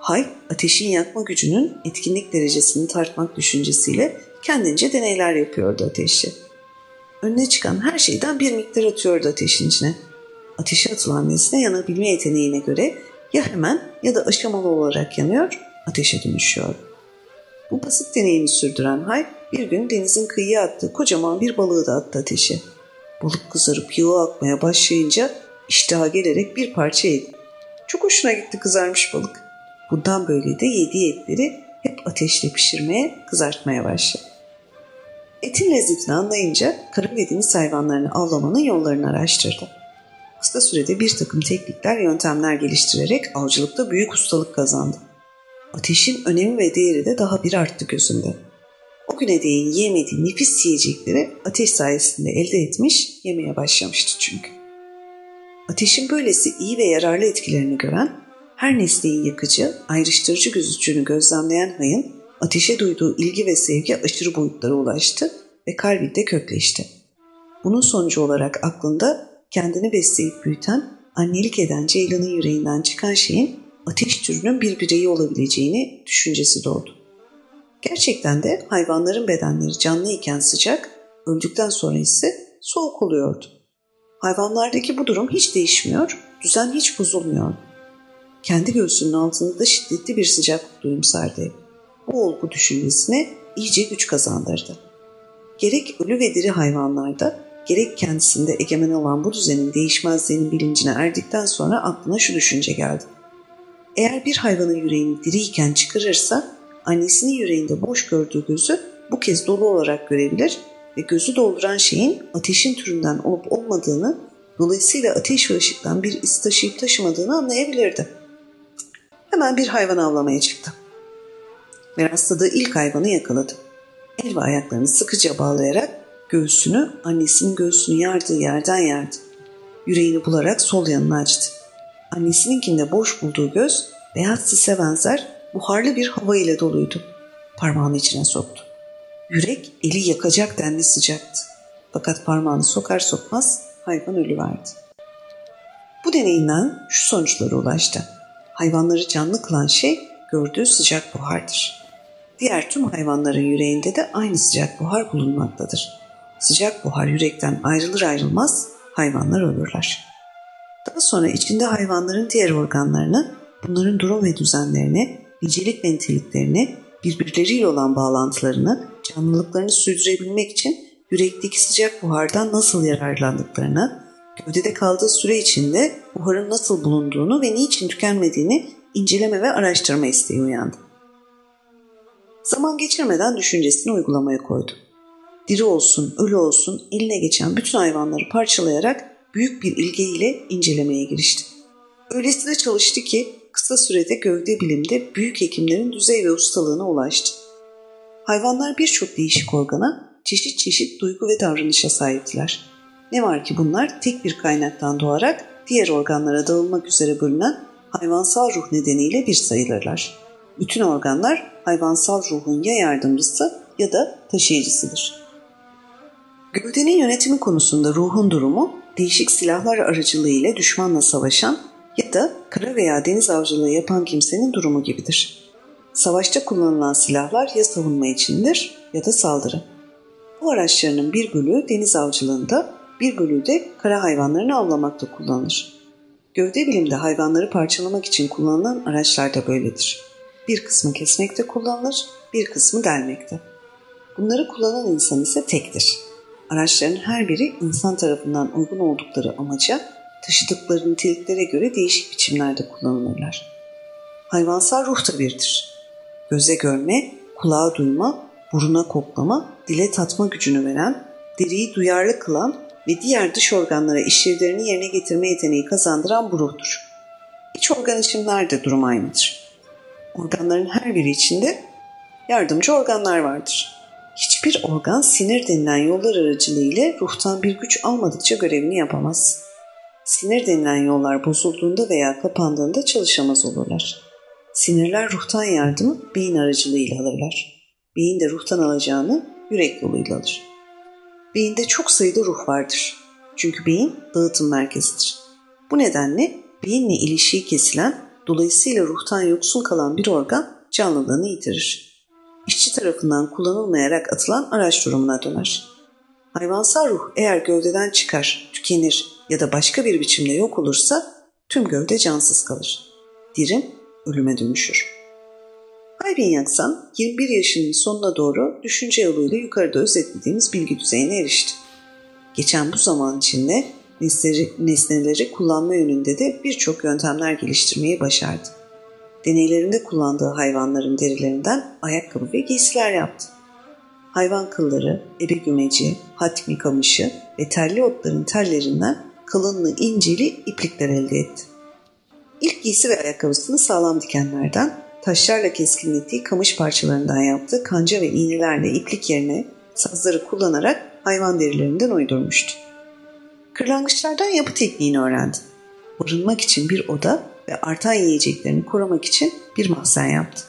Hay, ateşin yakma gücünün etkinlik derecesini tartmak düşüncesiyle kendince deneyler yapıyordu ateşi. Önüne çıkan her şeyden bir miktar atıyordu ateşin içine. Ateşe atılan nesne yanabilme yeteneğine göre ya hemen ya da aşamalı olarak yanıyor, ateşe dönüşüyor. Bu basit deneyini sürdüren Hay bir gün denizin kıyıya attığı kocaman bir balığı da attı ateşe. Balık kızarıp yağı akmaya başlayınca iştaha gelerek bir parça yedi. Çok hoşuna gitti kızarmış balık. Bundan böyle de yediği etleri hep ateşle pişirmeye, kızartmaya başladı. Etin lezzetini anlayınca kara ve deniz hayvanlarını avlamanın yollarını araştırdı. Kısa sürede bir takım teknikler, yöntemler geliştirerek avcılıkta büyük ustalık kazandı. Ateşin önemi ve değeri de daha bir arttı gözünde. O güne değin yiyemediği nefis yiyecekleri ateş sayesinde elde etmiş, yemeye başlamıştı çünkü. Ateşin böylesi iyi ve yararlı etkilerini gören, her nesneyi yakıcı, ayrıştırıcı güzücünü gözlemleyen Hay'ın ateşe duyduğu ilgi ve sevgi aşırı boyutlara ulaştı ve kalbinde kökleşti. Bunun sonucu olarak aklında kendini besleyip büyüten, annelik eden Ceylan'ın yüreğinden çıkan şeyin ateş türünün bir bireyi olabileceğini düşüncesi doğdu. Gerçekten de hayvanların bedenleri canlı iken sıcak, öldükten sonra ise soğuk oluyordu. Hayvanlardaki bu durum hiç değişmiyor, düzen hiç bozulmuyor. Kendi göğsünün altında da şiddetli bir sıcaklık duyumsardı. Bu olgu düşüncesine iyice güç kazandırdı. Gerek ölü ve diri hayvanlarda, gerek kendisinde egemen olan bu düzenin değişmezliğinin bilincine erdikten sonra aklına şu düşünce geldi. Eğer bir hayvanın yüreğini diriyken çıkarırsa, annesinin yüreğinde boş gördüğü gözü bu kez dolu olarak görebilir ve gözü dolduran şeyin ateşin türünden olup olmadığını, dolayısıyla ateş ve ışıktan bir iz taşıyıp taşımadığını anlayabilirdi. Hemen bir hayvan avlamaya çıktı. Ve rastladığı ilk hayvanı yakaladı. El ve ayaklarını sıkıca bağlayarak göğsünü, annesinin göğsünü yardığı yerden yardı. Yüreğini bularak sol yanını açtı. Annesinkinde boş bulduğu göz beyaz sise benzer buharlı bir hava ile doluydu. Parmağını içine soktu. Yürek eli yakacak denli sıcaktı. Fakat parmağını sokar sokmaz hayvan ölüverdi. Bu deneyinden şu sonuçlara ulaştı. Hayvanları canlı kılan şey gördüğü sıcak buhardır. Diğer tüm hayvanların yüreğinde de aynı sıcak buhar bulunmaktadır. Sıcak buhar yürekten ayrılır ayrılmaz hayvanlar ölürler. Daha sonra içinde hayvanların diğer organlarını, bunların durum ve düzenlerini, nicelik ve niteliklerini, birbirleriyle olan bağlantılarını, canlılıklarını sürdürebilmek için yürekteki sıcak buhardan nasıl yararlandıklarını, gövdede kaldığı süre içinde buharın nasıl bulunduğunu ve niçin tükenmediğini inceleme ve araştırma isteği uyandı. Zaman geçirmeden düşüncesini uygulamaya koydu. Diri olsun, ölü olsun eline geçen bütün hayvanları parçalayarak büyük bir ilgiyle incelemeye girişti. Öylesine çalıştı ki kısa sürede gövde bilimde büyük hekimlerin düzey ve ustalığına ulaştı. Hayvanlar birçok değişik organa, çeşit çeşit duygu ve davranışa sahiptiler. Ne var ki bunlar tek bir kaynaktan doğarak diğer organlara dağılmak üzere bölünen hayvansal ruh nedeniyle bir sayılırlar. Bütün organlar hayvansal ruhun ya yardımcısı ya da taşıyıcısıdır. Gövdenin yönetimi konusunda ruhun durumu değişik silahlar aracılığıyla düşmanla savaşan ya da kara veya deniz avcılığı yapan kimsenin durumu gibidir. Savaşta kullanılan silahlar ya savunma içindir ya da saldırı. Bu araçlarının bir bölüğü deniz avcılığında, bir bölüğü de kara hayvanlarını avlamakta kullanılır. Gövde bilimde hayvanları parçalamak için kullanılan araçlar da böyledir. Bir kısmı kesmekte kullanılır, bir kısmı delmekte. Bunları kullanan insan ise tektir. Araçların her biri insan tarafından uygun oldukları amaca, taşıdıkları niteliklere göre değişik biçimlerde kullanılırlar. Hayvansal ruh da birdir. Göze görme, kulağa duyma, buruna koklama, dile tatma gücünü veren, deriyi duyarlı kılan ve diğer dış organlara işlevlerini yerine getirme yeteneği kazandıran bu ruhtur. İç organ da durum aynıdır. Organların her biri içinde yardımcı organlar vardır. Hiçbir organ sinir denilen yollar aracılığıyla ruhtan bir güç almadıkça görevini yapamaz. Sinir denilen yollar bozulduğunda veya kapandığında çalışamaz olurlar. Sinirler ruhtan yardımı beyin aracılığıyla alırlar. Beyin de ruhtan alacağını yürek yoluyla alır. Beyinde çok sayıda ruh vardır. Çünkü beyin dağıtım merkezidir. Bu nedenle beyinle ilişiği kesilen, dolayısıyla ruhtan yoksun kalan bir organ canlılığını yitirir. İşçi tarafından kullanılmayarak atılan araç durumuna döner. Hayvansal ruh eğer gövdeden çıkar, tükenir ya da başka bir biçimde yok olursa tüm gövde cansız kalır. Dirim ölüme dönüşür. Haybin Yaksan 21 yaşının sonuna doğru düşünce yoluyla yukarıda özetlediğimiz bilgi düzeyine erişti. Geçen bu zaman içinde nesneleri, nesneleri kullanma yönünde de birçok yöntemler geliştirmeyi başardı. Deneylerinde kullandığı hayvanların derilerinden ayakkabı ve giysiler yaptı. Hayvan kılları, ebe gümeci, hatmi kamışı ve telli otların tellerinden kalınlı inceli iplikler elde etti. İlk giysi ve ayakkabısını sağlam dikenlerden, taşlarla keskinlettiği kamış parçalarından yaptığı kanca ve iğnelerle iplik yerine sazları kullanarak hayvan derilerinden uydurmuştu. Kırlangıçlardan yapı tekniğini öğrendi. Barınmak için bir oda ve artan yiyeceklerini korumak için bir mahzen yaptı.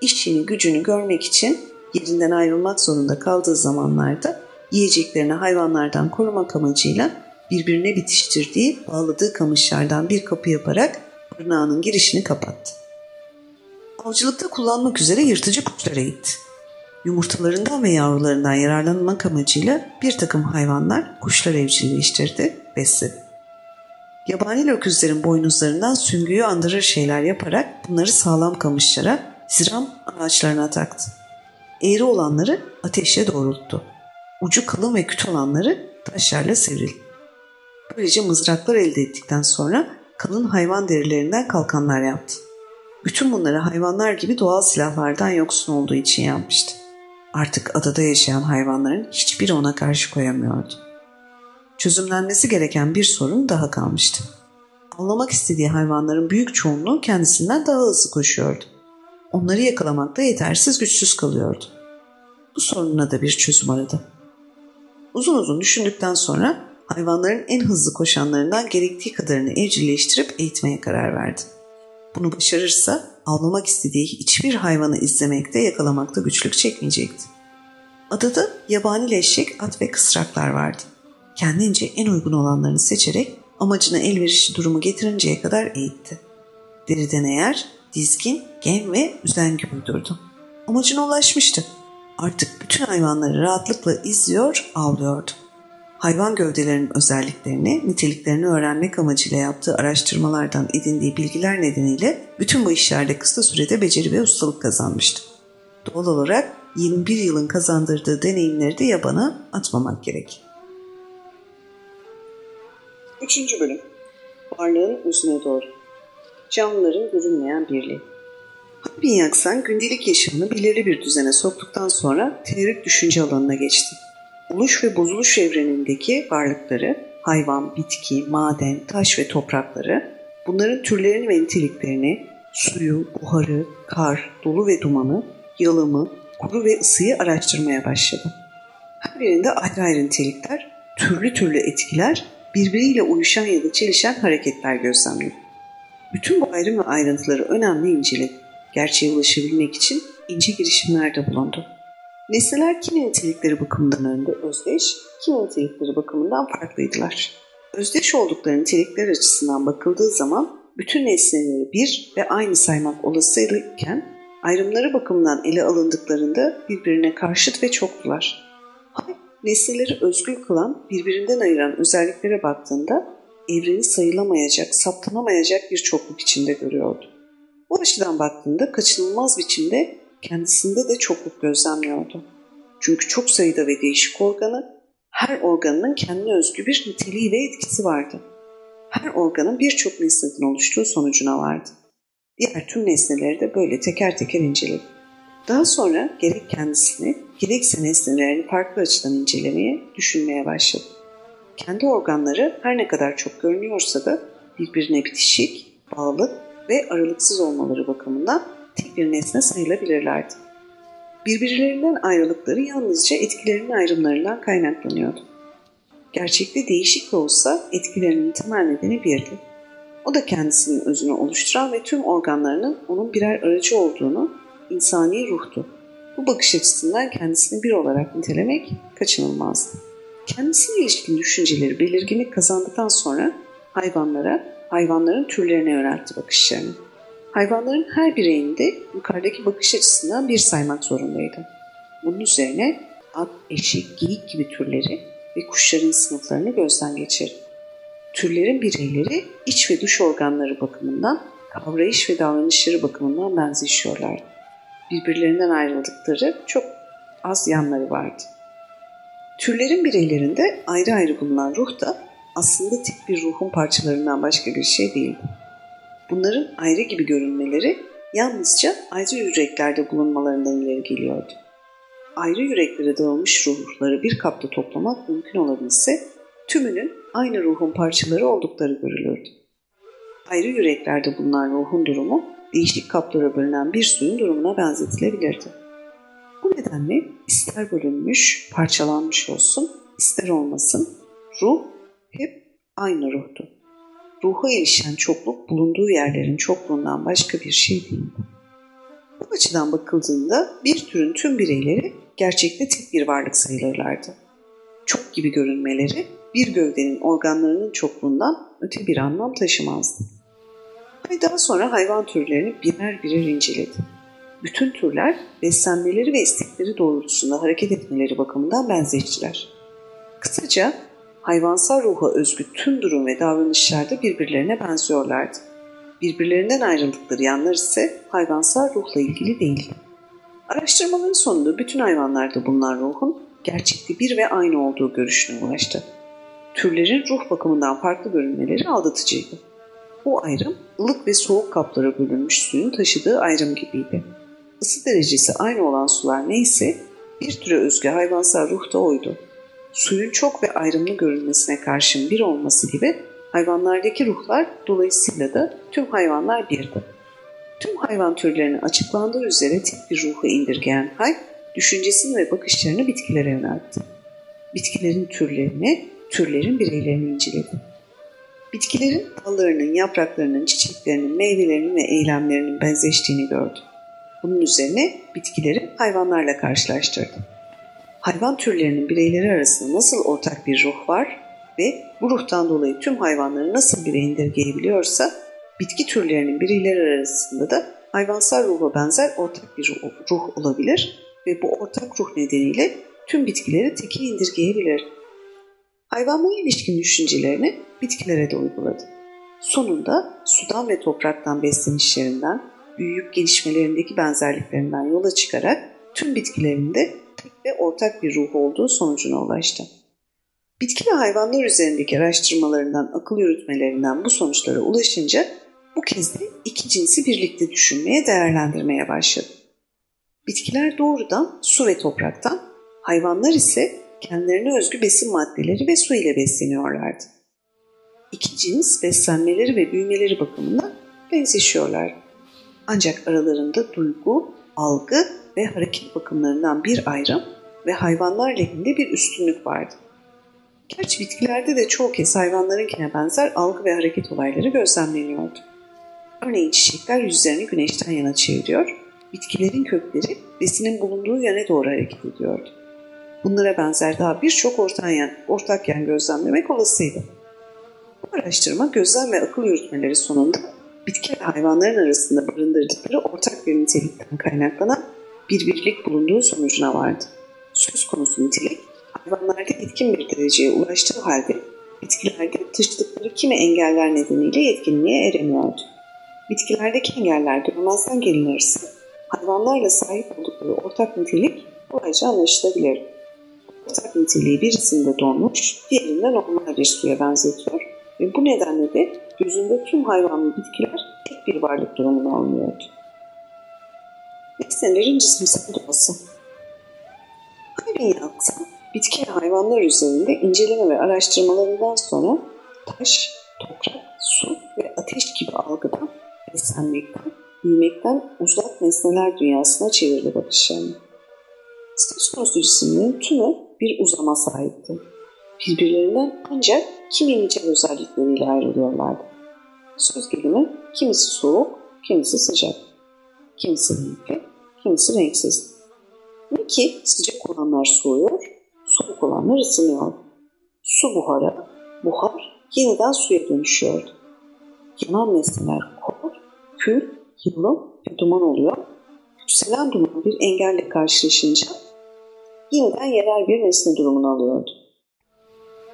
İşçinin gücünü görmek için yerinden ayrılmak zorunda kaldığı zamanlarda yiyeceklerini hayvanlardan korumak amacıyla birbirine bitiştirdiği, bağladığı kamışlardan bir kapı yaparak barınağının girişini kapattı. Avcılıkta kullanmak üzere yırtıcı kuşlara gitti. Yumurtalarından ve yavrularından yararlanmak amacıyla bir takım hayvanlar kuşlar evcilleştirdi, besledi. Yabani öküzlerin boynuzlarından süngüyü andırır şeyler yaparak bunları sağlam kamışlara, ziram ağaçlarına taktı. Eğri olanları ateşle doğrulttu. Ucu kalın ve küt olanları taşlarla sivrildi. Böylece mızraklar elde ettikten sonra kalın hayvan derilerinden kalkanlar yaptı. Bütün bunları hayvanlar gibi doğal silahlardan yoksun olduğu için yapmıştı. Artık adada yaşayan hayvanların hiçbiri ona karşı koyamıyordu. Çözümlenmesi gereken bir sorun daha kalmıştı. Avlamak istediği hayvanların büyük çoğunluğu kendisinden daha hızlı koşuyordu. Onları yakalamakta yetersiz güçsüz kalıyordu. Bu sorununa da bir çözüm aradı. Uzun uzun düşündükten sonra hayvanların en hızlı koşanlarından gerektiği kadarını evcilleştirip eğitmeye karar verdi. Bunu başarırsa avlamak istediği hiçbir hayvanı izlemekte yakalamakta güçlük çekmeyecekti. Adada yabani leşek, at ve kısraklar vardı. Kendince en uygun olanlarını seçerek amacına elverişli durumu getirinceye kadar eğitti. Deriden eğer, dizgin, gem ve üzengi uydurdu. Amacına ulaşmıştı. Artık bütün hayvanları rahatlıkla izliyor, avlıyordu hayvan gövdelerinin özelliklerini, niteliklerini öğrenmek amacıyla yaptığı araştırmalardan edindiği bilgiler nedeniyle bütün bu işlerde kısa sürede beceri ve ustalık kazanmıştı. Doğal olarak 21 yılın kazandırdığı deneyimleri de yabana atmamak gerek. 3. Bölüm Varlığın özüne doğru Canlıların görünmeyen birliği Harbin Yaksan gündelik yaşamını belirli bir düzene soktuktan sonra teorik düşünce alanına geçti oluş ve bozuluş evrenindeki varlıkları, hayvan, bitki, maden, taş ve toprakları, bunların türlerini ve niteliklerini, suyu, buharı, kar, dolu ve dumanı, yalımı, kuru ve ısıyı araştırmaya başladı. Her birinde ayrı ayrı nitelikler, türlü türlü etkiler, birbiriyle uyuşan ya da çelişen hareketler gözlemledi. Bütün bu ayrım ve ayrıntıları önemli inceledi. Gerçeğe ulaşabilmek için ince girişimlerde bulundu. Nesneler kimi nitelikleri bakımından önde özdeş, kimi nitelikleri bakımından farklıydılar. Özdeş oldukları nitelikler açısından bakıldığı zaman bütün nesneleri bir ve aynı saymak olasıyken ayrımları bakımından ele alındıklarında birbirine karşıt ve çoktular. Hay, nesneleri özgül kılan, birbirinden ayıran özelliklere baktığında evreni sayılamayacak, saptanamayacak bir çokluk içinde görüyordu. Bu açıdan baktığında kaçınılmaz biçimde kendisinde de çokluk gözlemliyordu. Çünkü çok sayıda ve değişik organı, her organının kendine özgü bir niteliği ve etkisi vardı. Her organın birçok nesneden oluştuğu sonucuna vardı. Diğer tüm nesneleri de böyle teker teker inceledi. Daha sonra gerek kendisini gerekse nesnelerini farklı açıdan incelemeye, düşünmeye başladı. Kendi organları her ne kadar çok görünüyorsa da birbirine bitişik, bağlı ve aralıksız olmaları bakımından tek bir nesne sayılabilirlerdi. Birbirlerinden ayrılıkları yalnızca etkilerinin ayrımlarından kaynaklanıyordu. Gerçekte değişik de olsa etkilerinin temel nedeni birdi. O da kendisinin özünü oluşturan ve tüm organlarının onun birer aracı olduğunu, insani ruhtu. Bu bakış açısından kendisini bir olarak nitelemek kaçınılmazdı. Kendisine ilişkin düşünceleri belirginlik kazandıktan sonra hayvanlara, hayvanların türlerine yöneltti bakışlarını. Hayvanların her bireyinde yukarıdaki bakış açısından bir saymak zorundaydı. Bunun üzerine at, eşek, geyik gibi türleri ve kuşların sınıflarını gözden geçirdi. Türlerin bireyleri iç ve dış organları bakımından, kavrayış ve davranışları bakımından benzeşiyorlardı. Birbirlerinden ayrıldıkları çok az yanları vardı. Türlerin bireylerinde ayrı ayrı bulunan ruh da aslında tek bir ruhun parçalarından başka bir şey değildi. Bunların ayrı gibi görünmeleri yalnızca ayrı yüreklerde bulunmalarından ileri geliyordu. Ayrı yüreklere dağılmış ruhları bir kapta toplamak mümkün olabilse tümünün aynı ruhun parçaları oldukları görülürdü. Ayrı yüreklerde bulunan ruhun durumu değişik kaplara bölünen bir suyun durumuna benzetilebilirdi. Bu nedenle ister bölünmüş, parçalanmış olsun, ister olmasın, ruh hep aynı ruhtu ruha ilişen çokluk bulunduğu yerlerin çokluğundan başka bir şey değildi. Bu açıdan bakıldığında bir türün tüm bireyleri gerçekte tek bir varlık sayılırlardı. Çok gibi görünmeleri bir gövdenin organlarının çokluğundan öte bir anlam taşımazdı. Ve daha sonra hayvan türlerini birer birer inceledi. Bütün türler beslenmeleri ve istekleri doğrultusunda hareket etmeleri bakımından benzeştiler. Kısaca hayvansal ruha özgü tüm durum ve davranışlarda birbirlerine benziyorlardı. Birbirlerinden ayrıldıkları yanlar ise hayvansal ruhla ilgili değildi. Araştırmaların sonunda bütün hayvanlarda bulunan ruhun gerçekte bir ve aynı olduğu görüşüne ulaştı. Türlerin ruh bakımından farklı görünmeleri aldatıcıydı. Bu ayrım ılık ve soğuk kaplara bölünmüş suyun taşıdığı ayrım gibiydi. Isı derecesi aynı olan sular neyse bir türe özgü hayvansal ruh da oydu suyun çok ve ayrımlı görülmesine karşın bir olması gibi hayvanlardaki ruhlar dolayısıyla da tüm hayvanlar birdi. Tüm hayvan türlerinin açıklandığı üzere tek bir ruhu indirgeyen Hay, düşüncesini ve bakışlarını bitkilere yöneltti. Bitkilerin türlerini, türlerin bireylerini inceledi. Bitkilerin dallarının, yapraklarının, çiçeklerinin, meyvelerinin ve eylemlerinin benzeştiğini gördü. Bunun üzerine bitkileri hayvanlarla karşılaştırdı hayvan türlerinin bireyleri arasında nasıl ortak bir ruh var ve bu ruhtan dolayı tüm hayvanları nasıl bire indirgeyebiliyorsa bitki türlerinin bireyleri arasında da hayvansal ruha benzer ortak bir ruh olabilir ve bu ortak ruh nedeniyle tüm bitkileri teki indirgeyebilir. Hayvanlara ilişkin düşüncelerini bitkilere de uyguladı. Sonunda sudan ve topraktan beslenişlerinden, büyüyüp gelişmelerindeki benzerliklerinden yola çıkarak tüm bitkilerinde tek ve ortak bir ruh olduğu sonucuna ulaştı. Bitki ve hayvanlar üzerindeki araştırmalarından, akıl yürütmelerinden bu sonuçlara ulaşınca bu kez de iki cinsi birlikte düşünmeye, değerlendirmeye başladı. Bitkiler doğrudan su ve topraktan, hayvanlar ise kendilerine özgü besin maddeleri ve su ile besleniyorlardı. İki cins beslenmeleri ve büyümeleri bakımından benzeşiyorlar. Ancak aralarında duygu, algı ve hareket bakımlarından bir ayrım ve hayvanlar lehinde bir üstünlük vardı. Gerçi bitkilerde de çoğu kez hayvanlarınkine benzer algı ve hareket olayları gözlemleniyordu. Örneğin çiçekler yüzlerini güneşten yana çeviriyor, bitkilerin kökleri besinin bulunduğu yöne doğru hareket ediyordu. Bunlara benzer daha birçok ortak yan gözlemlemek olasıydı. Bu araştırma gözlem ve akıl yürütmeleri sonunda bitki ve hayvanların arasında barındırdıkları ortak bir nitelikten kaynaklanan bir birlik bulunduğu sonucuna vardı. Söz konusu nitelik hayvanlarda etkin bir dereceye ulaştığı halde bitkilerde taşıdıkları kimi engeller nedeniyle yetkinliğe eremiyordu. Bitkilerdeki engeller görmezden gelinirse hayvanlarla sahip oldukları ortak nitelik kolayca anlaşılabilir. Ortak niteliği birisinde donmuş, diğerinde normal bir suya benzetiyor ve bu nedenle de gözünde tüm hayvan ve bitkiler tek bir varlık durumunu almıyordu. Nesnelerin cisimsel doğası Aynı yapsa bitki ve hayvanlar üzerinde inceleme ve araştırmalarından sonra taş, toprak, su ve ateş gibi algıdan, beslenmekten, büyümekten uzak nesneler dünyasına çevirdi bakışlarını. Söz konusu cisimlerin tümü bir uzama sahipti. Birbirlerinden ancak kimi nicel özellikleriyle ayrılıyorlardı. Söz gelimi kimisi soğuk, kimisi sıcak, kimisi renkli, kimisi renksiz. Ne ki sıcak olanlar soğuyor, soğuk olanlar ısınıyor. Su buharı, buhar yeniden suya dönüşüyordu. Yanan nesneler kor, kül, yıldırım ve duman oluyor. Yükselen duman bir engelle karşılaşınca yeniden yerel bir nesne durumunu alıyordu.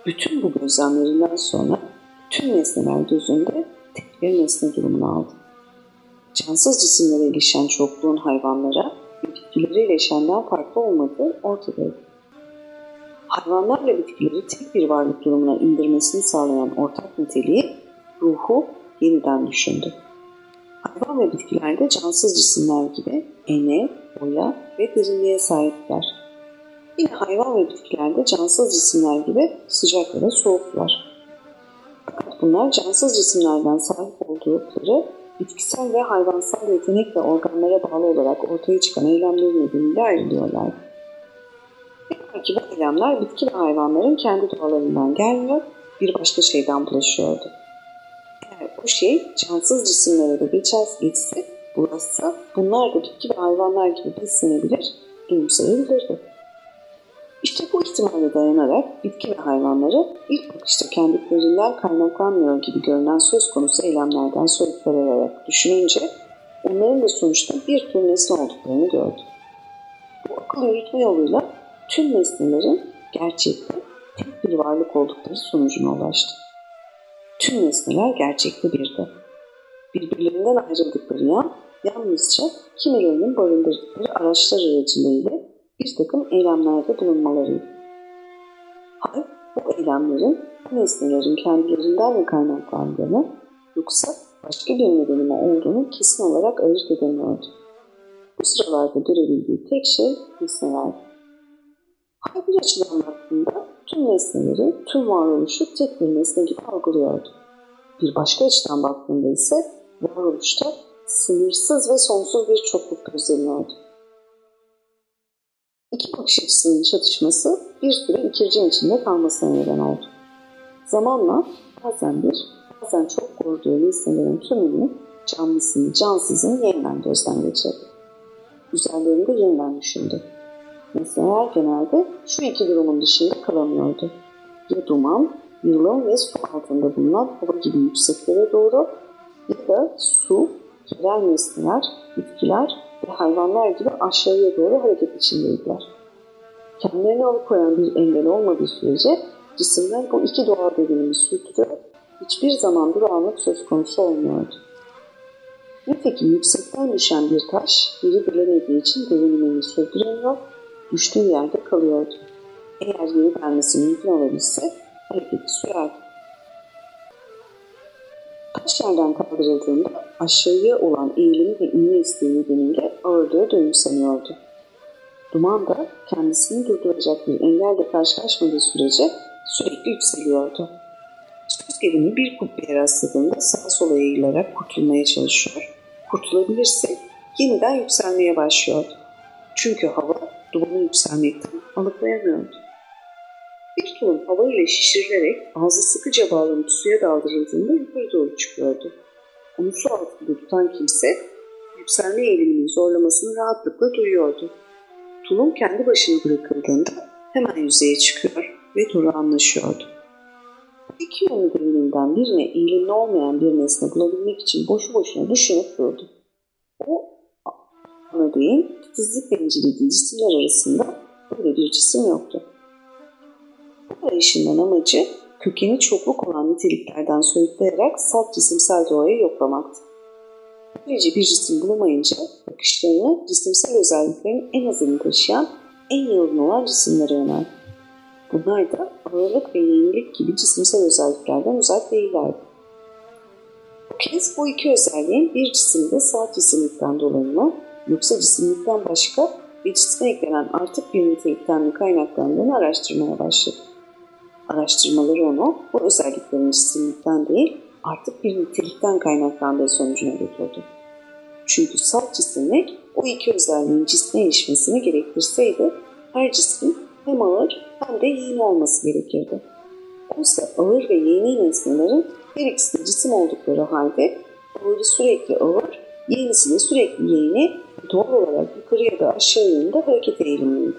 Bütün bu gözlemlerinden sonra tüm nesneler gözünde tek bir nesne durumunu aldı. Cansız cisimlere ilişen çokluğun hayvanlara ve bitkilere ilişenden farklı olmadığı ortadaydı. Hayvanlarla bitkileri tek bir varlık durumuna indirmesini sağlayan ortak niteliği ruhu yeniden düşündü. Hayvan ve bitkilerde cansız cisimler gibi ene, boya ve derinliğe sahipler. Yine hayvan ve bitkilerde cansız cisimler gibi sıcak ya soğuklar. Fakat bunlar cansız cisimlerden sahip oldukları bitkisel ve hayvansal yetenek ve organlara bağlı olarak ortaya çıkan eylemleri nedeniyle ayrılıyorlar. Belki bu eylemler bitki ve hayvanların kendi doğalarından gelmiyor, bir başka şeyden bulaşıyordu. Eğer o şey cansız cisimlere de geçer, geçse, burası bunlar da bitki ve hayvanlar gibi beslenebilir, duyumsayabilirdi. İşte bu ihtimale dayanarak bitki ve hayvanları ilk bakışta kendiklerinden kaynaklanmıyor gibi görünen söz konusu eylemlerden soyutlanarak düşününce onların da sonuçta bir tür nesne olduklarını gördü. Bu akıl yürütme yoluyla tüm nesnelerin gerçekte tek bir varlık oldukları sonucuna ulaştı. Tüm nesneler gerçekte birdi. Birbirlerinden ayrıldıkları yan yalnızca kimilerinin barındırdıkları araçlar aracılığıyla bir takım eylemlerde bulunmalarıydı. Hal bu eylemlerin bu nesnelerin kendilerinden mi kaynaklandığını yoksa başka bir nedeni olduğunu kesin olarak ayırt edemiyordu. Bu sıralarda görebildiği tek şey nesnelerdi. Hal bir açıdan baktığında tüm nesneleri, tüm varoluşu tek bir nesne gibi algılıyordu. Bir başka açıdan baktığında ise varoluşta sınırsız ve sonsuz bir çokluk gözleniyordu. İki bakış açısının çatışması bir süre ikircin içinde kalmasına neden oldu. Zamanla bazen bir, bazen çok gördüğü nesnelerin tümünü canlısını, cansızını yeniden gözden geçirdi. Üzerlerinde yeniden düşündü. Nesneler genelde şu iki durumun dışında kalamıyordu. Ya duman, yılan ve su altında bulunan hava gibi yükseklere doğru ya da su, yerel nesneler, bitkiler ve hayvanlar gibi aşağıya doğru hareket içindeydiler. Kendilerini alıkoyan bir engel olmadığı sürece cisimler bu iki doğal devinimi sürdürüyor, hiçbir zaman durağanlık söz konusu olmuyordu. Nitekim yüksekten düşen bir taş biri bilemediği için devinimini sürdüremiyor, düştüğü yerde kalıyordu. Eğer geri gelmesi mümkün olabilse hareketi sürerdi. Taş yerden kaldırıldığında aşağıya olan eğilimi ve inme isteği nedeniyle ağırlığı dönümseniyordu. Duman da kendisini durduracak bir engelle karşılaşmadığı sürece sürekli yükseliyordu. Söz gelimi bir kubbeye rastladığında sağa sola eğilerek kurtulmaya çalışıyor. Kurtulabilirse yeniden yükselmeye başlıyordu. Çünkü hava dumanı yükselmekten alıklayamıyordu. Bir tulum hava ile şişirilerek ağzı sıkıca bağlanıp suya daldırıldığında yukarı doğru çıkıyordu. Onu su altında tutan kimse yükselme eğiliminin zorlamasını rahatlıkla duyuyordu. Tulum kendi başına bırakıldığında hemen yüzeye çıkıyor ve doğru anlaşıyordu. İki yönlü devrinden birine eğilimli olmayan bir nesne bulabilmek için boşu boşuna düşünüp durdu. O örneğin titizlik bencilediği cisimler arasında böyle bir cisim yoktu. Bu arayışından amacı kökeni çokluk olan niteliklerden soyutlayarak salt cisimsel doğayı yoklamaktı. Böylece bir cisim bulamayınca bakışlarını cisimsel özelliklerin en azını taşıyan en yaygın olan cisimlere yöneldi. Bunlar da ağırlık ve yenilik gibi cisimsel özelliklerden uzak değillerdi. Bu kez bu iki özelliğin bir cisimde salt cisimlikten dolayı mı yoksa cisimlikten başka ve cisme eklenen artık bir nitelikten mi kaynaklandığını araştırmaya başladı. Araştırmaları onu bu özelliklerin cisimlikten değil artık bir nitelikten kaynaklandığı sonucuna götürdü. Çünkü salt cisimlik o iki özelliğin cisme erişmesini gerektirseydi her cismin hem ağır hem de yeni olması gerekirdi. Oysa ağır ve yeni nesnelerin her ikisi cisim oldukları halde ağırı sürekli ağır, yenisi de sürekli yeni doğal olarak yukarı ya da aşağı yönünde hareket eğilimliydi.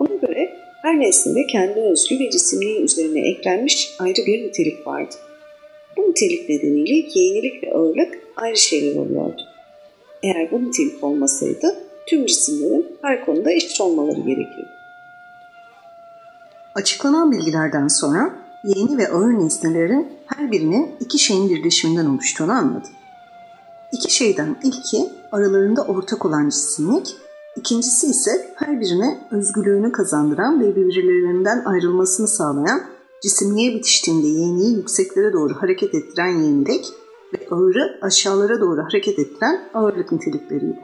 Buna göre her nesnede kendi özgü ve cisimliği üzerine eklenmiş ayrı bir nitelik vardı. Bu nitelik nedeniyle yenilik ve ağırlık ayrı şeyler oluyordu. Eğer bu nitelik olmasaydı tüm cisimlerin her konuda eşit olmaları gerekirdi. Açıklanan bilgilerden sonra yeni ve ağır nesnelerin her birinin iki şeyin birleşiminden oluştuğunu anladı. İki şeyden ilki aralarında ortak olan cisimlik, ikincisi ise her birine özgürlüğünü kazandıran ve birbirlerinden ayrılmasını sağlayan cisimliğe bitiştiğinde yeniyi yükseklere doğru hareket ettiren yenilik ve ağırı aşağılara doğru hareket ettiren ağırlık nitelikleriydi.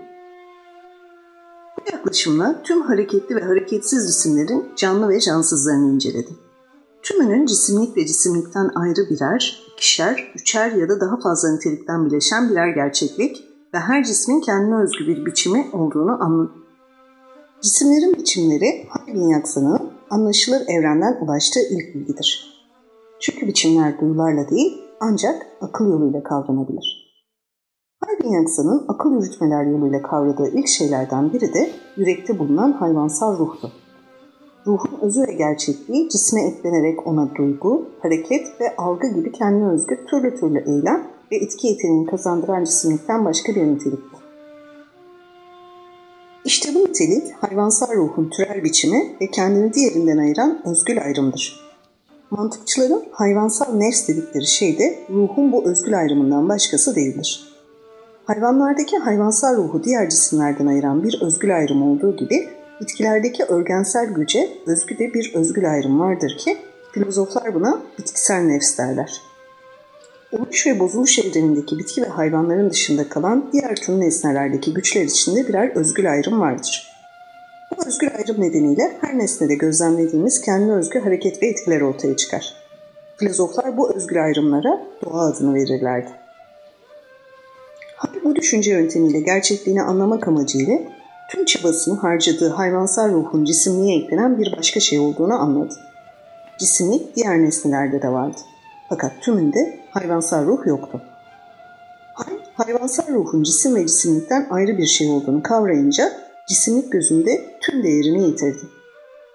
Bu yaklaşımla tüm hareketli ve hareketsiz cisimlerin canlı ve cansızlarını inceledi. Tümünün cisimlik ve cisimlikten ayrı birer, ikişer, üçer ya da daha fazla nitelikten bileşen birer gerçeklik ve her cismin kendine özgü bir biçimi olduğunu anladı. Cisimlerin biçimleri Haybin yaksanının anlaşılır evrenden ulaştığı ilk bilgidir. Çünkü biçimler duyularla değil ancak akıl yoluyla kavranabilir. Haybin yaksanın akıl yürütmeler yoluyla kavradığı ilk şeylerden biri de yürekte bulunan hayvansal ruhtu. Ruhun özü ve gerçekliği cisme eklenerek ona duygu, hareket ve algı gibi kendine özgü türlü türlü eylem ve etki yeteneğini kazandıran cisimlikten başka bir niteliktir. Nitelik hayvansal ruhun türel biçimi ve kendini diğerinden ayıran özgül ayrımdır. Mantıkçıların hayvansal nefs dedikleri şey de ruhun bu özgül ayrımından başkası değildir. Hayvanlardaki hayvansal ruhu diğer cisimlerden ayıran bir özgül ayrım olduğu gibi bitkilerdeki örgensel güce özgü de bir özgül ayrım vardır ki filozoflar buna bitkisel nefs derler. Oluş ve bozuluş evrenindeki bitki ve hayvanların dışında kalan diğer tüm nesnelerdeki güçler içinde birer özgül ayrım vardır. Bu özgül ayrım nedeniyle her nesnede gözlemlediğimiz kendi özgü hareket ve etkiler ortaya çıkar. Filozoflar bu özgül ayrımlara doğa adını verirlerdi. Hatta bu düşünce yöntemiyle gerçekliğini anlamak amacıyla tüm çabasını harcadığı hayvansal ruhun cisimliğe eklenen bir başka şey olduğunu anladı. Cisimlik diğer nesnelerde de vardı. Fakat tümünde hayvansal ruh yoktu. Hay, hayvansal ruhun cisim ve cisimlikten ayrı bir şey olduğunu kavrayınca cisimlik gözünde tüm değerini yitirdi.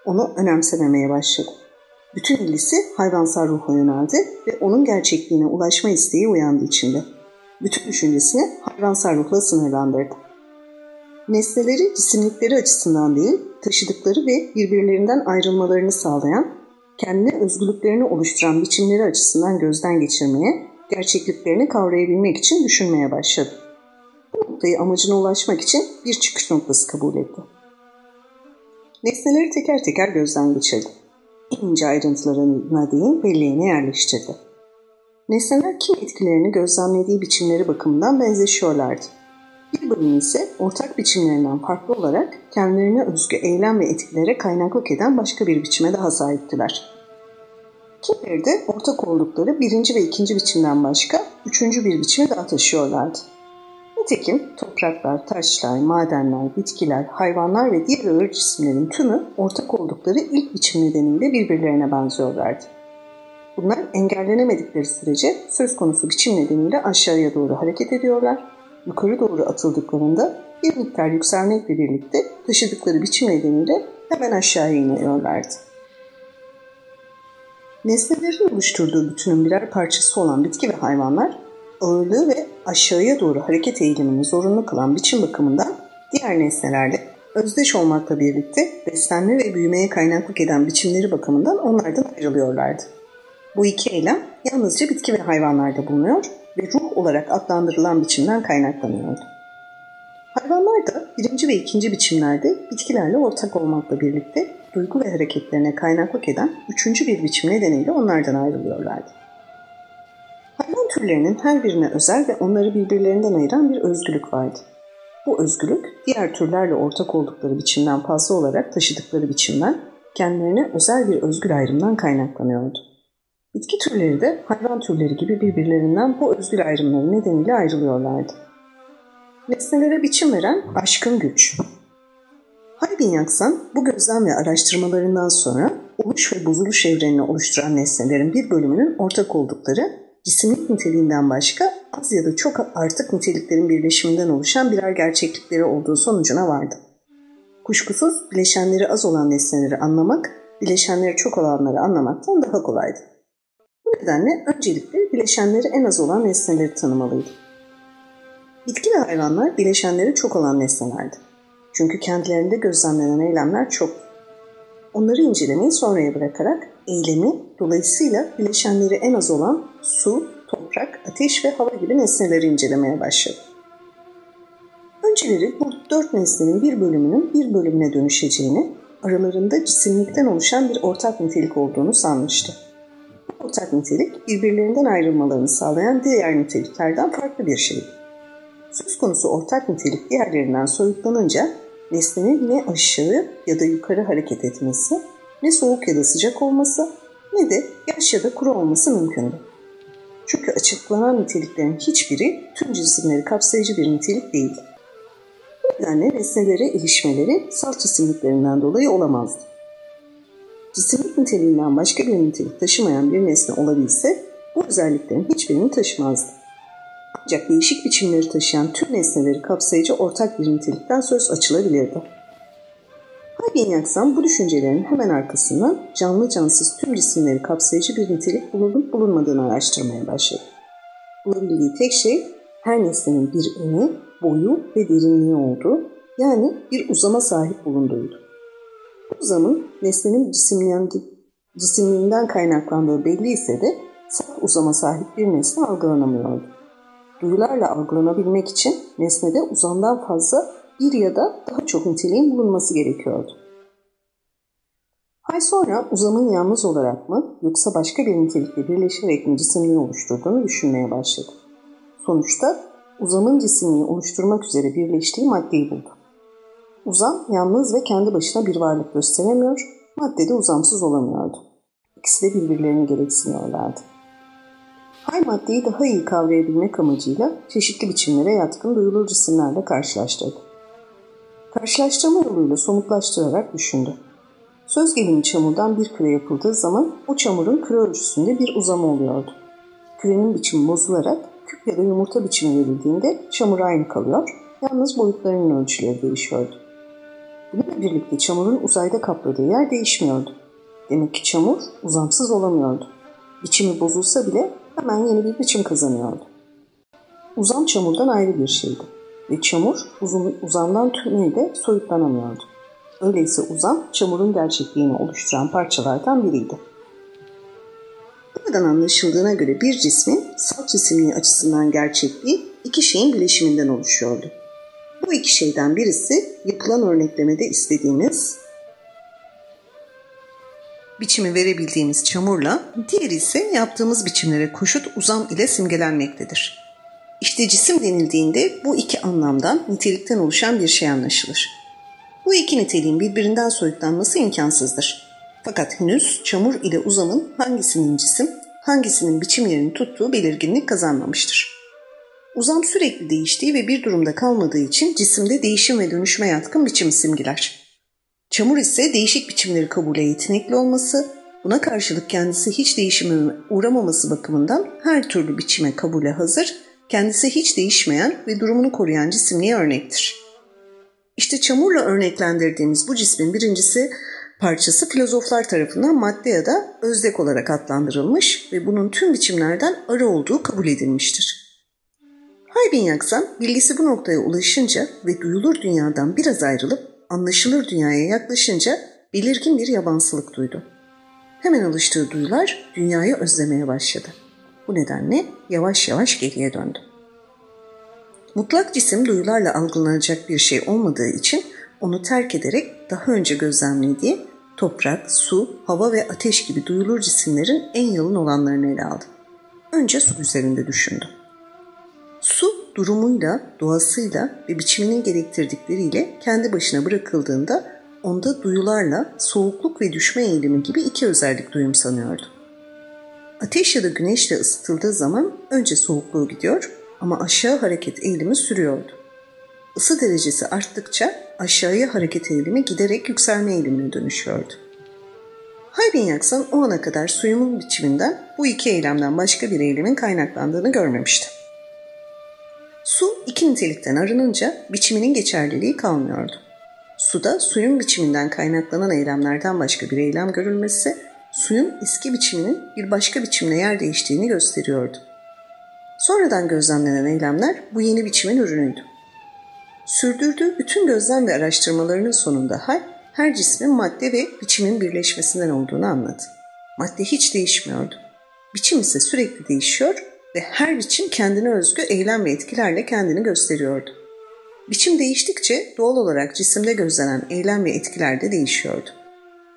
Onu önemsememeye başladı. Bütün ilgisi hayvansal ruha yöneldi ve onun gerçekliğine ulaşma isteği uyandı içinde. Bütün düşüncesini hayvansal ruhla sınırlandırdı. Nesneleri cisimlikleri açısından değil, taşıdıkları ve birbirlerinden ayrılmalarını sağlayan kendine özgürlüklerini oluşturan biçimleri açısından gözden geçirmeye, gerçekliklerini kavrayabilmek için düşünmeye başladı. Bu noktayı amacına ulaşmak için bir çıkış noktası kabul etti. Nesneleri teker teker gözden geçirdi. En ince ayrıntılarına değin belleğine yerleştirdi. Nesneler kim etkilerini gözlemlediği biçimleri bakımından benzeşiyorlardı. Bir bölümü ise ortak biçimlerinden farklı olarak kendilerine özgü eylem ve etkilere kaynaklık eden başka bir biçime daha sahiptiler. Kimileri de ortak oldukları birinci ve ikinci biçimden başka üçüncü bir biçimi daha taşıyorlardı. Nitekim topraklar, taşlar, madenler, bitkiler, hayvanlar ve diğer ağır cisimlerin tümü ortak oldukları ilk biçim nedeniyle birbirlerine benziyorlardı. Bunlar engellenemedikleri sürece söz konusu biçim nedeniyle aşağıya doğru hareket ediyorlar. Yukarı doğru atıldıklarında bir miktar yükselmekle birlikte taşıdıkları biçim nedeniyle hemen aşağıya iniyorlardı. Nesnelerin oluşturduğu bütünün birer parçası olan bitki ve hayvanlar ağırlığı ve aşağıya doğru hareket eğilimini zorunlu kılan biçim bakımından diğer nesnelerle özdeş olmakla birlikte beslenme ve büyümeye kaynaklık eden biçimleri bakımından onlardan ayrılıyorlardı. Bu iki eylem yalnızca bitki ve hayvanlarda bulunuyor ve ruh olarak adlandırılan biçimden kaynaklanıyordu. Hayvanlar da birinci ve ikinci biçimlerde bitkilerle ortak olmakla birlikte duygu ve hareketlerine kaynaklık eden üçüncü bir biçim nedeniyle onlardan ayrılıyorlardı. Hayvan türlerinin her birine özel ve onları birbirlerinden ayıran bir özgürlük vardı. Bu özgürlük diğer türlerle ortak oldukları biçimden fazla olarak taşıdıkları biçimden kendilerine özel bir özgür ayrımdan kaynaklanıyordu. Bitki türleri de hayvan türleri gibi birbirlerinden bu özgür ayrımları nedeniyle ayrılıyorlardı. Nesnelere biçim veren aşkın güç. Haybin Yaksan bu gözlem ve araştırmalarından sonra oluş ve bozuluş evrenini oluşturan nesnelerin bir bölümünün ortak oldukları cisimlik niteliğinden başka az ya da çok artık niteliklerin birleşiminden oluşan birer gerçeklikleri olduğu sonucuna vardı. Kuşkusuz bileşenleri az olan nesneleri anlamak, bileşenleri çok olanları anlamaktan daha kolaydı. Bu nedenle öncelikle bileşenleri en az olan nesneleri tanımalıydı. Bitki ve hayvanlar bileşenleri çok olan nesnelerdi. Çünkü kendilerinde gözlemlenen eylemler çok. Onları incelemeyi sonraya bırakarak eylemi dolayısıyla bileşenleri en az olan su, toprak, ateş ve hava gibi nesneleri incelemeye başladı. Önceleri bu dört nesnenin bir bölümünün bir bölümüne dönüşeceğini, aralarında cisimlikten oluşan bir ortak nitelik olduğunu sanmıştı. Ortak nitelik birbirlerinden ayrılmalarını sağlayan diğer niteliklerden farklı bir şeydi. Söz konusu ortak nitelik diğerlerinden soyutlanınca nesnenin ne aşağı ya da yukarı hareket etmesi, ne soğuk ya da sıcak olması, ne de yaş ya da kuru olması mümkündü. Çünkü açıklanan niteliklerin hiçbiri tüm cisimleri kapsayıcı bir nitelik değil. Bu nedenle nesnelere ilişmeleri salt cisimliklerinden dolayı olamazdı. Cisimlik niteliğinden başka bir nitelik taşımayan bir nesne olabilse bu özelliklerin hiçbirini taşımazdı. Ancak değişik biçimleri taşıyan tüm nesneleri kapsayıcı ortak bir nitelikten söz açılabilirdi. Haybin Yaksan bu düşüncelerin hemen arkasından canlı cansız tüm cisimleri kapsayıcı bir nitelik bulunup bulunmadığını araştırmaya başladı. Bulabildiği tek şey her nesnenin bir eni, boyu ve derinliği olduğu yani bir uzama sahip bulunduğuydu. Bu uzamın nesnenin cisimliğinden kaynaklandığı belli ise de saf uzama sahip bir nesne algılanamıyordu. Duyularla algılanabilmek için nesnede uzamdan fazla bir ya da daha çok niteliğin bulunması gerekiyordu. Ay sonra uzamın yalnız olarak mı yoksa başka bir nitelikle birleşerek mi cisimliği oluşturduğunu düşünmeye başladı. Sonuçta uzamın cisimliği oluşturmak üzere birleştiği maddeyi buldu. Uzam yalnız ve kendi başına bir varlık gösteremiyor, madde de uzamsız olamıyordu. İkisi de birbirlerini gereksiniyorlardı. Hay maddeyi daha iyi kavrayabilmek amacıyla çeşitli biçimlere yatkın duyulur cisimlerle karşılaştırdı. Karşılaştırma yoluyla somutlaştırarak düşündü. Söz gelimi çamurdan bir küre yapıldığı zaman o çamurun küre ölçüsünde bir uzama oluyordu. Kürenin biçimi bozularak küp ya da yumurta biçimi verildiğinde çamur aynı kalıyor, yalnız boyutlarının ölçüleri değişiyordu. Bununla birlikte çamurun uzayda kapladığı yer değişmiyordu. Demek ki çamur uzamsız olamıyordu. Biçimi bozulsa bile hemen yeni bir biçim kazanıyordu. Uzam çamurdan ayrı bir şeydi ve çamur uzun, uzamdan tümüyle soyutlanamıyordu. Öyleyse uzam çamurun gerçekliğini oluşturan parçalardan biriydi. Buradan anlaşıldığına göre bir cismin salt cisimliği açısından gerçekliği iki şeyin bileşiminden oluşuyordu. Bu iki şeyden birisi yapılan örneklemede istediğimiz biçimi verebildiğimiz çamurla, diğeri ise yaptığımız biçimlere koşut uzam ile simgelenmektedir. İşte cisim denildiğinde bu iki anlamdan nitelikten oluşan bir şey anlaşılır. Bu iki niteliğin birbirinden soyutlanması imkansızdır. Fakat henüz çamur ile uzamın hangisinin cisim, hangisinin biçim yerini tuttuğu belirginlik kazanmamıştır. Uzam sürekli değiştiği ve bir durumda kalmadığı için cisimde değişim ve dönüşme yatkın biçim simgiler. Çamur ise değişik biçimleri kabule yetenekli olması, buna karşılık kendisi hiç değişime uğramaması bakımından her türlü biçime kabule hazır, kendisi hiç değişmeyen ve durumunu koruyan cisimliğe örnektir. İşte çamurla örneklendirdiğimiz bu cismin birincisi parçası filozoflar tarafından madde ya da özdek olarak adlandırılmış ve bunun tüm biçimlerden arı olduğu kabul edilmiştir. Haybin Yaksan bilgisi bu noktaya ulaşınca ve duyulur dünyadan biraz ayrılıp anlaşılır dünyaya yaklaşınca belirgin bir yabansılık duydu. Hemen alıştığı duyular dünyayı özlemeye başladı. Bu nedenle yavaş yavaş geriye döndü. Mutlak cisim duyularla algılanacak bir şey olmadığı için onu terk ederek daha önce gözlemlediği toprak, su, hava ve ateş gibi duyulur cisimlerin en yalın olanlarını ele aldı. Önce su üzerinde düşündü. Durumuyla, doğasıyla ve biçiminin gerektirdikleriyle kendi başına bırakıldığında onda duyularla soğukluk ve düşme eğilimi gibi iki özellik duyum sanıyordu. Ateş ya da güneşle ısıtıldığı zaman önce soğukluğu gidiyor ama aşağı hareket eğilimi sürüyordu. Isı derecesi arttıkça aşağıya hareket eğilimi giderek yükselme eğilimine dönüşüyordu. Haybin Yaksan o ana kadar suyumun biçiminden bu iki eylemden başka bir eylemin kaynaklandığını görmemişti. Su iki nitelikten arınınca biçiminin geçerliliği kalmıyordu. Suda suyun biçiminden kaynaklanan eylemlerden başka bir eylem görülmesi, suyun eski biçiminin bir başka biçimle yer değiştiğini gösteriyordu. Sonradan gözlemlenen eylemler bu yeni biçimin ürünüydü. Sürdürdüğü bütün gözlem ve araştırmalarının sonunda hal, her cismin madde ve biçimin birleşmesinden olduğunu anladı. Madde hiç değişmiyordu. Biçim ise sürekli değişiyor ve her biçim kendine özgü eylem ve etkilerle kendini gösteriyordu. Biçim değiştikçe doğal olarak cisimde gözlenen eylem ve etkiler de değişiyordu.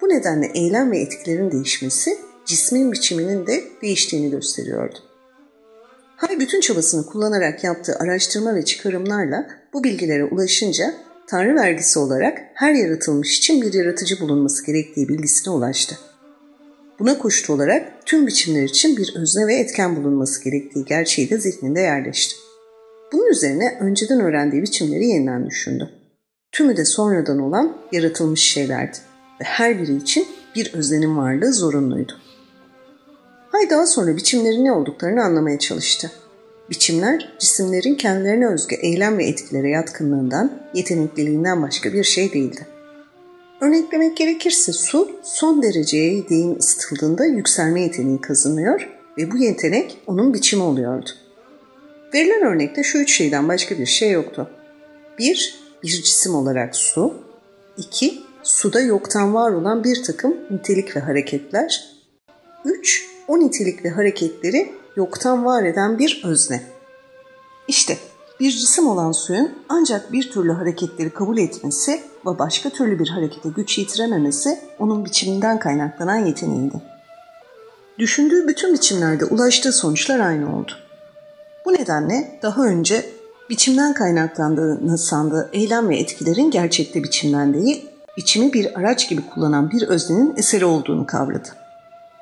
Bu nedenle eylem ve etkilerin değişmesi cismin biçiminin de değiştiğini gösteriyordu. Hay bütün çabasını kullanarak yaptığı araştırma ve çıkarımlarla bu bilgilere ulaşınca Tanrı vergisi olarak her yaratılmış için bir yaratıcı bulunması gerektiği bilgisine ulaştı. Buna koştu olarak tüm biçimler için bir özne ve etken bulunması gerektiği gerçeği de zihninde yerleşti. Bunun üzerine önceden öğrendiği biçimleri yeniden düşündü. Tümü de sonradan olan yaratılmış şeylerdi ve her biri için bir öznenin varlığı zorunluydu. Hay daha sonra biçimlerin ne olduklarını anlamaya çalıştı. Biçimler, cisimlerin kendilerine özgü eylem ve etkilere yatkınlığından, yetenekliliğinden başka bir şey değildi. Örneklemek gerekirse su son dereceye değin ısıtıldığında yükselme yeteneği kazanıyor ve bu yetenek onun biçimi oluyordu. Verilen örnekte şu üç şeyden başka bir şey yoktu. 1. Bir cisim olarak su. 2. Suda yoktan var olan bir takım nitelik ve hareketler. 3. O nitelik ve hareketleri yoktan var eden bir özne. İşte bir cisim olan suyun ancak bir türlü hareketleri kabul etmesi ve başka türlü bir harekete güç yitirememesi onun biçiminden kaynaklanan yeteneğiydi. Düşündüğü bütün biçimlerde ulaştığı sonuçlar aynı oldu. Bu nedenle daha önce biçimden kaynaklandığını sandığı eylem ve etkilerin gerçekte biçimden değil, biçimi bir araç gibi kullanan bir öznenin eseri olduğunu kavradı.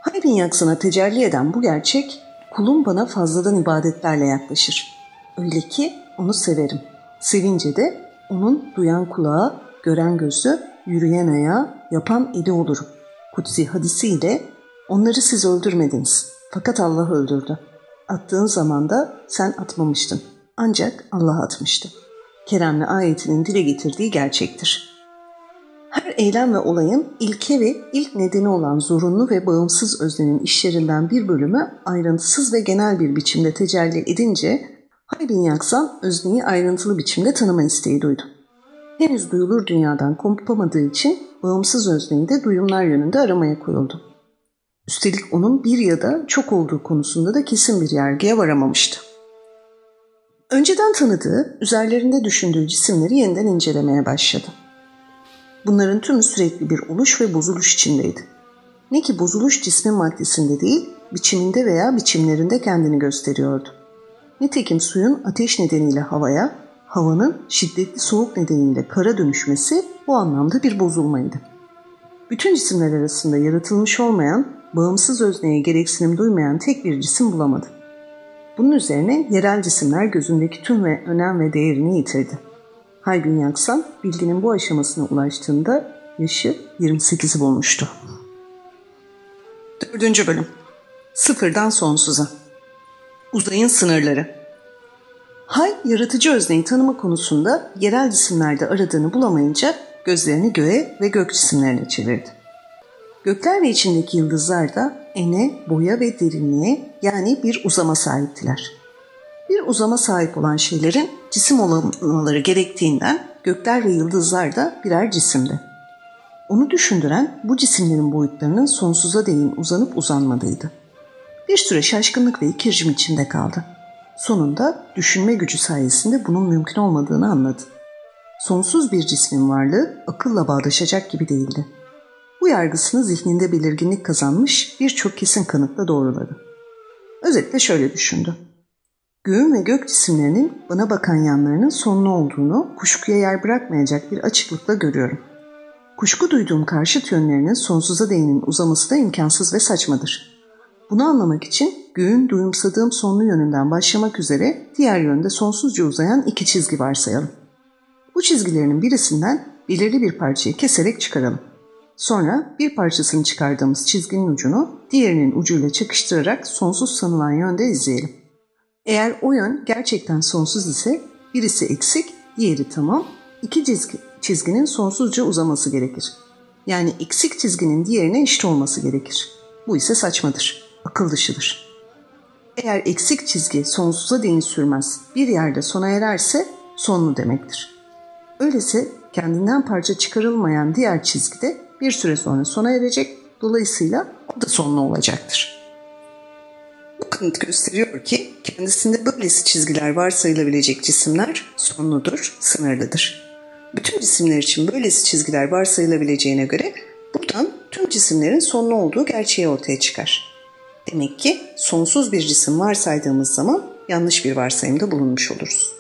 Haybin yaksına tecelli eden bu gerçek, kulum bana fazladan ibadetlerle yaklaşır. Öyle ki onu severim. Sevince de onun duyan kulağı, gören gözü, yürüyen ayağı, yapan eli olurum. Kutsi hadisiyle onları siz öldürmediniz. Fakat Allah öldürdü. Attığın zaman da sen atmamıştın. Ancak Allah atmıştı. Keremli ayetinin dile getirdiği gerçektir. Her eylem ve olayın ilke ve ilk nedeni olan zorunlu ve bağımsız öznenin işlerinden bir bölümü ayrıntısız ve genel bir biçimde tecelli edince Haybin Yaksal özneyi ayrıntılı biçimde tanıma isteği duydu. Henüz duyulur dünyadan kopamadığı için bağımsız özneyi de duyumlar yönünde aramaya koyuldu. Üstelik onun bir ya da çok olduğu konusunda da kesin bir yargıya varamamıştı. Önceden tanıdığı, üzerlerinde düşündüğü cisimleri yeniden incelemeye başladı. Bunların tümü sürekli bir oluş ve bozuluş içindeydi. Ne ki bozuluş cismin maddesinde değil, biçiminde veya biçimlerinde kendini gösteriyordu. Nitekim suyun ateş nedeniyle havaya, havanın şiddetli soğuk nedeniyle kara dönüşmesi bu anlamda bir bozulmaydı. Bütün cisimler arasında yaratılmış olmayan, bağımsız özneye gereksinim duymayan tek bir cisim bulamadı. Bunun üzerine yerel cisimler gözündeki tüm ve önem ve değerini yitirdi. Haybin Yaksan bilginin bu aşamasına ulaştığında yaşı 28'i bulmuştu. Dördüncü bölüm Sıfırdan sonsuza Uzayın sınırları Hay, yaratıcı özneyi tanıma konusunda yerel cisimlerde aradığını bulamayınca gözlerini göğe ve gök cisimlerine çevirdi. Gökler ve içindeki yıldızlar da ene, boya ve derinliğe yani bir uzama sahiptiler. Bir uzama sahip olan şeylerin cisim olmaları gerektiğinden gökler ve yıldızlar da birer cisimdi. Onu düşündüren bu cisimlerin boyutlarının sonsuza değin uzanıp uzanmadığıydı. Bir süre şaşkınlık ve ikircim içinde kaldı. Sonunda düşünme gücü sayesinde bunun mümkün olmadığını anladı. Sonsuz bir cismin varlığı akılla bağdaşacak gibi değildi. Bu yargısını zihninde belirginlik kazanmış birçok kesin kanıtla doğruladı. Özetle şöyle düşündü. Göğün ve gök cisimlerinin bana bakan yanlarının sonlu olduğunu kuşkuya yer bırakmayacak bir açıklıkla görüyorum. Kuşku duyduğum karşıt yönlerinin sonsuza değinin uzaması da imkansız ve saçmadır. Bunu anlamak için göğün duyumsadığım sonlu yönünden başlamak üzere diğer yönde sonsuzca uzayan iki çizgi varsayalım. Bu çizgilerinin birisinden belirli bir parçayı keserek çıkaralım. Sonra bir parçasını çıkardığımız çizginin ucunu diğerinin ucuyla çakıştırarak sonsuz sanılan yönde izleyelim. Eğer o yön gerçekten sonsuz ise birisi eksik, diğeri tamam, iki çizgi, çizginin sonsuzca uzaması gerekir. Yani eksik çizginin diğerine eşit olması gerekir. Bu ise saçmadır, akıl dışıdır. Eğer eksik çizgi sonsuza değin sürmez, bir yerde sona ererse sonlu demektir. Öyleyse kendinden parça çıkarılmayan diğer çizgi de bir süre sonra sona erecek, dolayısıyla o da sonlu olacaktır. Bu kanıt gösteriyor ki kendisinde böylesi çizgiler varsayılabilecek cisimler sonludur, sınırlıdır. Bütün cisimler için böylesi çizgiler varsayılabileceğine göre buradan tüm cisimlerin sonlu olduğu gerçeği ortaya çıkar. Demek ki sonsuz bir cisim varsaydığımız zaman yanlış bir varsayımda bulunmuş oluruz.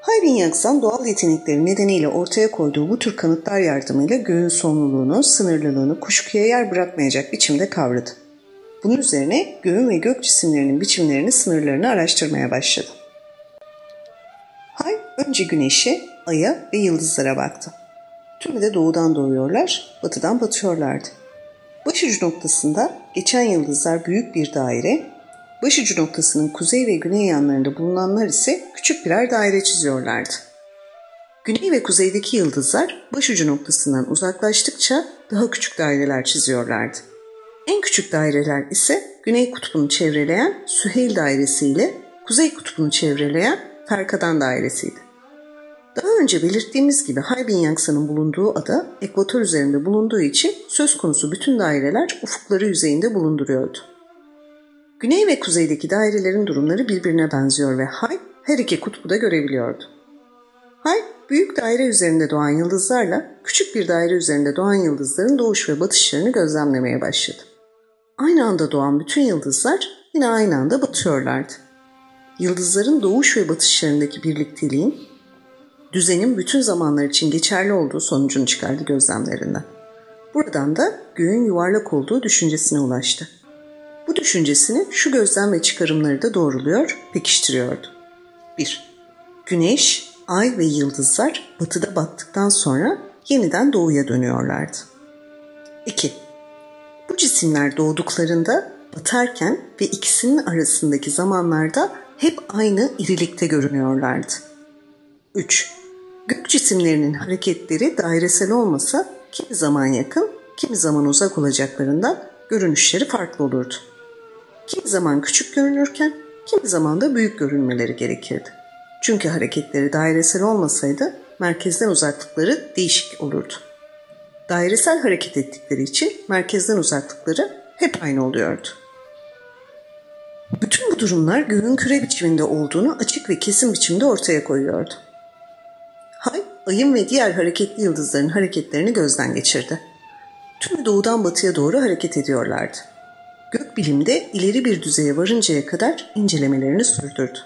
Hayvin Yaksan doğal yetenekleri nedeniyle ortaya koyduğu bu tür kanıtlar yardımıyla göğün sonluluğunu, sınırlılığını kuşkuya yer bırakmayacak biçimde kavradı. Bunun üzerine göğün ve gök cisimlerinin biçimlerini, sınırlarını araştırmaya başladı. Hay önce güneşe, aya ve yıldızlara baktı. Tümü de doğudan doğuyorlar, batıdan batıyorlardı. Başucu noktasında geçen yıldızlar büyük bir daire, başucu noktasının kuzey ve güney yanlarında bulunanlar ise küçük birer daire çiziyorlardı. Güney ve kuzeydeki yıldızlar başucu noktasından uzaklaştıkça daha küçük daireler çiziyorlardı. En küçük daireler ise Güney Kutbu'nu çevreleyen Süheyl dairesi ile Kuzey Kutbu'nu çevreleyen Ferkadan dairesiydi. Önce belirttiğimiz gibi Haybin Yaksa'nın bulunduğu ada ekvator üzerinde bulunduğu için söz konusu bütün daireler ufukları yüzeyinde bulunduruyordu. Güney ve kuzeydeki dairelerin durumları birbirine benziyor ve Hay her iki kutbu da görebiliyordu. Hay, büyük daire üzerinde doğan yıldızlarla küçük bir daire üzerinde doğan yıldızların doğuş ve batışlarını gözlemlemeye başladı. Aynı anda doğan bütün yıldızlar yine aynı anda batıyorlardı. Yıldızların doğuş ve batışlarındaki birlikteliğin düzenin bütün zamanlar için geçerli olduğu sonucunu çıkardı gözlemlerinden. Buradan da göğün yuvarlak olduğu düşüncesine ulaştı. Bu düşüncesini şu gözlem ve çıkarımları da doğruluyor, pekiştiriyordu. 1. Güneş, ay ve yıldızlar batıda battıktan sonra yeniden doğuya dönüyorlardı. 2. Bu cisimler doğduklarında batarken ve ikisinin arasındaki zamanlarda hep aynı irilikte görünüyorlardı. 3. Gök cisimlerinin hareketleri dairesel olmasa kimi zaman yakın, kimi zaman uzak olacaklarından görünüşleri farklı olurdu. Kimi zaman küçük görünürken kimi zaman da büyük görünmeleri gerekirdi. Çünkü hareketleri dairesel olmasaydı merkezden uzaklıkları değişik olurdu. Dairesel hareket ettikleri için merkezden uzaklıkları hep aynı oluyordu. Bütün bu durumlar göğün küre biçiminde olduğunu açık ve kesin biçimde ortaya koyuyordu. Hay, ayın ve diğer hareketli yıldızların hareketlerini gözden geçirdi. Tüm doğudan batıya doğru hareket ediyorlardı. Gökbilimde ileri bir düzeye varıncaya kadar incelemelerini sürdürdü.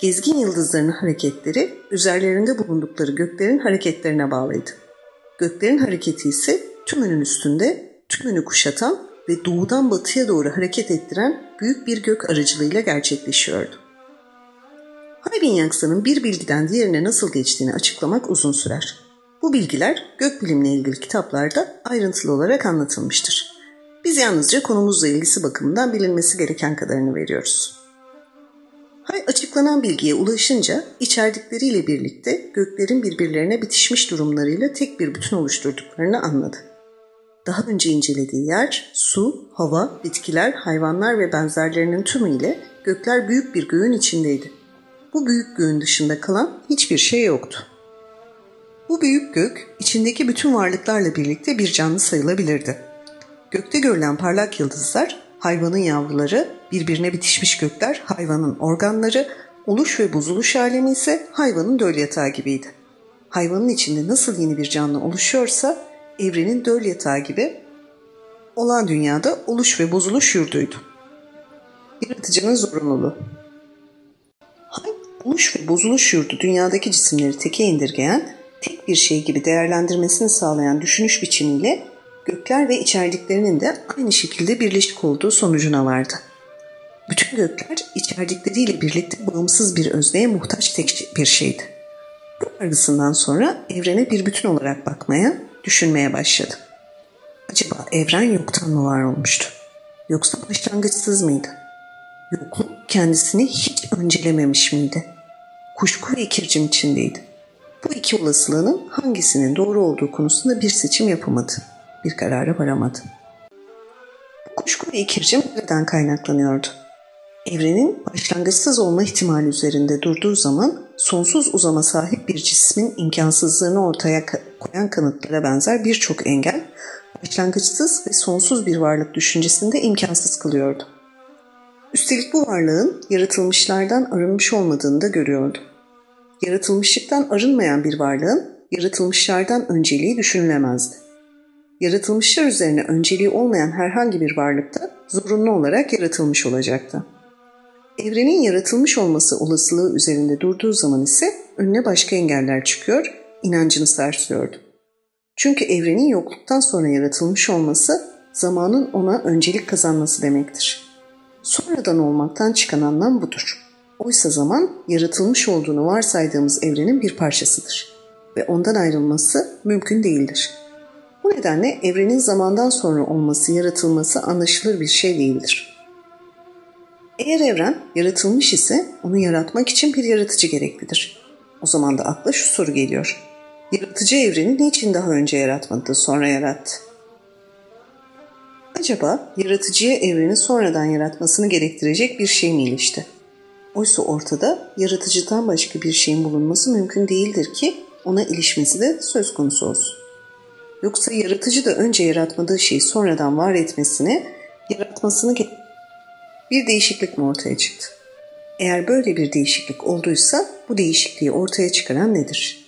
Gezgin yıldızların hareketleri üzerlerinde bulundukları göklerin hareketlerine bağlıydı. Göklerin hareketi ise tümünün üstünde tümünü kuşatan ve doğudan batıya doğru hareket ettiren büyük bir gök aracılığıyla gerçekleşiyordu. Haybin Yaksa'nın bir bilgiden diğerine nasıl geçtiğini açıklamak uzun sürer. Bu bilgiler gökbilimle ilgili kitaplarda ayrıntılı olarak anlatılmıştır. Biz yalnızca konumuzla ilgisi bakımından bilinmesi gereken kadarını veriyoruz. Hay açıklanan bilgiye ulaşınca içerdikleriyle birlikte göklerin birbirlerine bitişmiş durumlarıyla tek bir bütün oluşturduklarını anladı. Daha önce incelediği yer, su, hava, bitkiler, hayvanlar ve benzerlerinin tümüyle gökler büyük bir göğün içindeydi. Bu büyük göğün dışında kalan hiçbir şey yoktu. Bu büyük gök içindeki bütün varlıklarla birlikte bir canlı sayılabilirdi. Gökte görülen parlak yıldızlar hayvanın yavruları, birbirine bitişmiş gökler hayvanın organları, oluş ve bozuluş alemi ise hayvanın döl yatağı gibiydi. Hayvanın içinde nasıl yeni bir canlı oluşuyorsa evrenin döl yatağı gibi olan dünyada oluş ve bozuluş yurduydu. Yaratıcının zorunluluğu Oluş ve bozuluş yurdu dünyadaki cisimleri teke indirgeyen, tek bir şey gibi değerlendirmesini sağlayan düşünüş biçimiyle gökler ve içerdiklerinin de aynı şekilde birleşik olduğu sonucuna vardı. Bütün gökler içerdikleriyle birlikte bağımsız bir özneye muhtaç tek bir şeydi. Bu yargısından sonra evrene bir bütün olarak bakmaya, düşünmeye başladı. Acaba evren yoktan mı var olmuştu? Yoksa başlangıçsız mıydı? Yokluk kendisini hiç öncelememiş miydi? Kuşku ve ikircim içindeydi. Bu iki olasılığının hangisinin doğru olduğu konusunda bir seçim yapamadı bir karara varamadı. Bu kuşku ve ikircim nereden kaynaklanıyordu? Evrenin başlangıçsız olma ihtimali üzerinde durduğu zaman sonsuz uzama sahip bir cismin imkansızlığını ortaya koyan kanıtlara benzer birçok engel başlangıçsız ve sonsuz bir varlık düşüncesinde imkansız kılıyordu. Üstelik bu varlığın yaratılmışlardan arınmış olmadığını da görüyordu. Yaratılmışlıktan arınmayan bir varlığın yaratılmışlardan önceliği düşünülemezdi yaratılmışlar üzerine önceliği olmayan herhangi bir varlıkta zorunlu olarak yaratılmış olacaktı. Evrenin yaratılmış olması olasılığı üzerinde durduğu zaman ise önüne başka engeller çıkıyor, inancını sarsıyordu. Çünkü evrenin yokluktan sonra yaratılmış olması zamanın ona öncelik kazanması demektir. Sonradan olmaktan çıkan anlam budur. Oysa zaman yaratılmış olduğunu varsaydığımız evrenin bir parçasıdır ve ondan ayrılması mümkün değildir.'' Bu nedenle evrenin zamandan sonra olması, yaratılması anlaşılır bir şey değildir. Eğer evren yaratılmış ise onu yaratmak için bir yaratıcı gereklidir. O zaman da akla şu soru geliyor. Yaratıcı evreni niçin daha önce yaratmadı, sonra yarattı? Acaba yaratıcıya evreni sonradan yaratmasını gerektirecek bir şey mi ilişti? Oysa ortada yaratıcıdan başka bir şeyin bulunması mümkün değildir ki ona ilişmesi de söz konusu olsun. Yoksa yaratıcı da önce yaratmadığı şeyi sonradan var etmesini, yaratmasını bir değişiklik mi ortaya çıktı? Eğer böyle bir değişiklik olduysa bu değişikliği ortaya çıkaran nedir?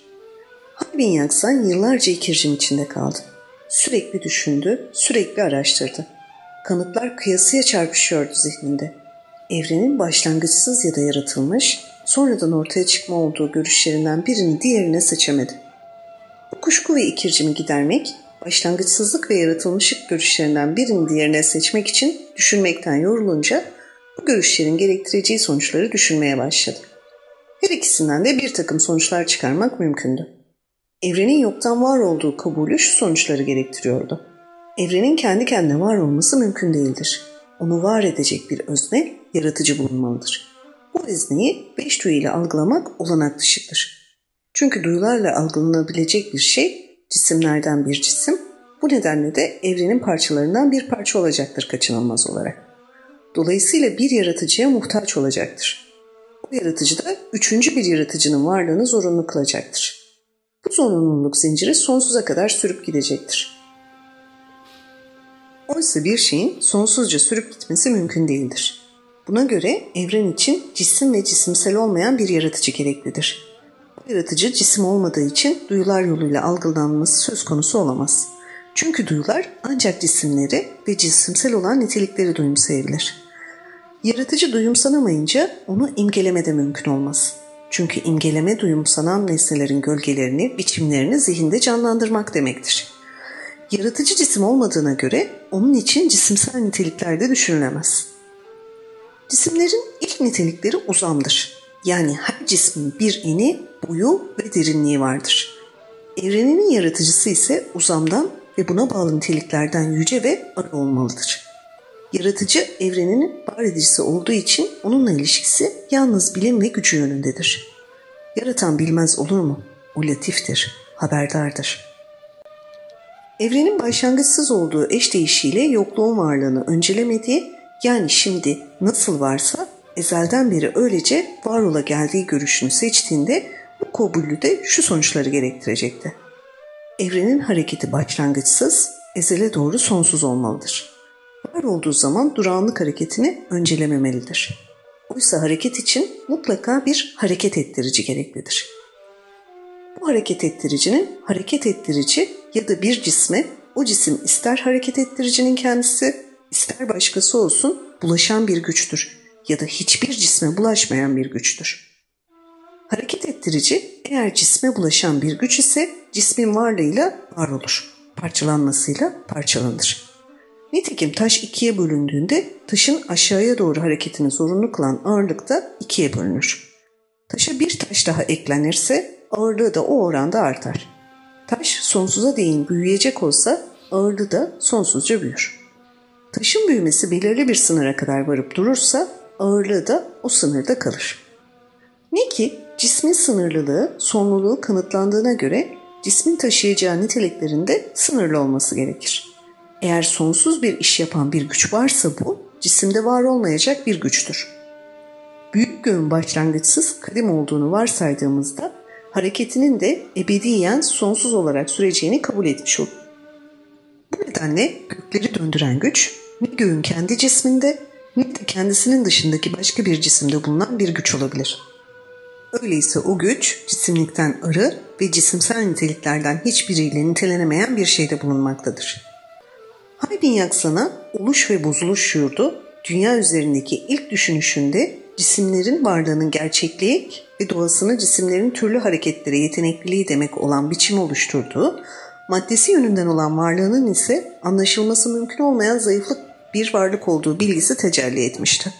Harbin Yaksan yıllarca ikircim içinde kaldı. Sürekli düşündü, sürekli araştırdı. Kanıtlar kıyasıya çarpışıyordu zihninde. Evrenin başlangıçsız ya da yaratılmış, sonradan ortaya çıkma olduğu görüşlerinden birini diğerine seçemedi. Bu kuşku ve ikircimi gidermek, başlangıçsızlık ve yaratılmışlık görüşlerinden birini diğerine seçmek için düşünmekten yorulunca bu görüşlerin gerektireceği sonuçları düşünmeye başladı. Her ikisinden de bir takım sonuçlar çıkarmak mümkündü. Evrenin yoktan var olduğu kabulü şu sonuçları gerektiriyordu. Evrenin kendi kendine var olması mümkün değildir. Onu var edecek bir özne, yaratıcı bulunmalıdır. Bu özneyi beş duyu ile algılamak olanak dışıdır. Çünkü duyularla algılanabilecek bir şey cisimlerden bir cisim, bu nedenle de evrenin parçalarından bir parça olacaktır kaçınılmaz olarak. Dolayısıyla bir yaratıcıya muhtaç olacaktır. Bu yaratıcı da üçüncü bir yaratıcının varlığını zorunlu kılacaktır. Bu zorunluluk zinciri sonsuza kadar sürüp gidecektir. Oysa bir şeyin sonsuzca sürüp gitmesi mümkün değildir. Buna göre evren için cisim ve cisimsel olmayan bir yaratıcı gereklidir yaratıcı cisim olmadığı için duyular yoluyla algılanması söz konusu olamaz. Çünkü duyular ancak cisimleri ve cisimsel olan nitelikleri duyumsayabilir. Yaratıcı duyumsanamayınca onu imgeleme de mümkün olmaz. Çünkü imgeleme duyumsanan nesnelerin gölgelerini, biçimlerini zihinde canlandırmak demektir. Yaratıcı cisim olmadığına göre onun için cisimsel niteliklerde düşünülemez. Cisimlerin ilk nitelikleri uzamdır. Yani her cismin bir eni, boyu ve derinliği vardır. Evreninin yaratıcısı ise uzamdan ve buna bağlı niteliklerden yüce ve arı olmalıdır. Yaratıcı evrenin var edicisi olduğu için onunla ilişkisi yalnız bilim ve gücü yönündedir. Yaratan bilmez olur mu? O latiftir, haberdardır. Evrenin başlangıçsız olduğu eş değişiyle yokluğun varlığını öncelemediği yani şimdi nasıl varsa ezelden beri öylece var ola geldiği görüşünü seçtiğinde bu kobullü de şu sonuçları gerektirecekti. Evrenin hareketi başlangıçsız, ezele doğru sonsuz olmalıdır. Var olduğu zaman durağanlık hareketini öncelememelidir. Oysa hareket için mutlaka bir hareket ettirici gereklidir. Bu hareket ettiricinin hareket ettirici ya da bir cisme o cisim ister hareket ettiricinin kendisi ister başkası olsun bulaşan bir güçtür ya da hiçbir cisme bulaşmayan bir güçtür. Hareket ettirici eğer cisme bulaşan bir güç ise cismin varlığıyla var olur, parçalanmasıyla parçalanır. Nitekim taş ikiye bölündüğünde taşın aşağıya doğru hareketini zorunlu kılan ağırlık da ikiye bölünür. Taşa bir taş daha eklenirse ağırlığı da o oranda artar. Taş sonsuza değin büyüyecek olsa ağırlığı da sonsuzca büyür. Taşın büyümesi belirli bir sınıra kadar varıp durursa ağırlığı da o sınırda kalır. Ne ki cismin sınırlılığı, sonluluğu kanıtlandığına göre cismin taşıyacağı niteliklerinde sınırlı olması gerekir. Eğer sonsuz bir iş yapan bir güç varsa bu, cisimde var olmayacak bir güçtür. Büyük göğün başlangıçsız kadim olduğunu varsaydığımızda hareketinin de ebediyen sonsuz olarak süreceğini kabul etmiş olur. Bu nedenle gökleri döndüren güç ne göğün kendi cisminde ne de kendisinin dışındaki başka bir cisimde bulunan bir güç olabilir. Öyleyse o güç cisimlikten arı ve cisimsel niteliklerden hiçbiriyle nitelenemeyen bir şeyde bulunmaktadır. Haydn Yaksan'a oluş ve bozuluş yurdu dünya üzerindeki ilk düşünüşünde cisimlerin varlığının gerçekliği ve doğasını cisimlerin türlü hareketlere yetenekliliği demek olan biçim oluşturduğu, maddesi yönünden olan varlığının ise anlaşılması mümkün olmayan zayıflık bir varlık olduğu bilgisi tecelli etmişti.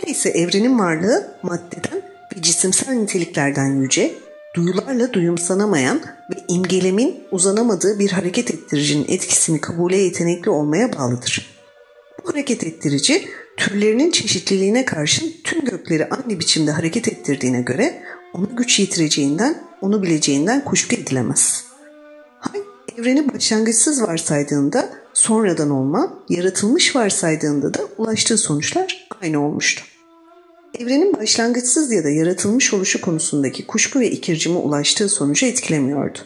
Öyleyse evrenin varlığı maddeden ve cisimsel niteliklerden yüce, duyularla duyumsanamayan ve imgelemin uzanamadığı bir hareket ettiricinin etkisini kabule yetenekli olmaya bağlıdır. Hareket ettirici türlerinin çeşitliliğine karşın tüm gökleri aynı biçimde hareket ettirdiğine göre ona güç yitireceğinden, onu bileceğinden kuşku edilemez. Hay, evreni başlangıçsız varsaydığında sonradan olma, yaratılmış varsaydığında da ulaştığı sonuçlar aynı olmuştu. Evrenin başlangıçsız ya da yaratılmış oluşu konusundaki kuşku ve ikircime ulaştığı sonucu etkilemiyordu.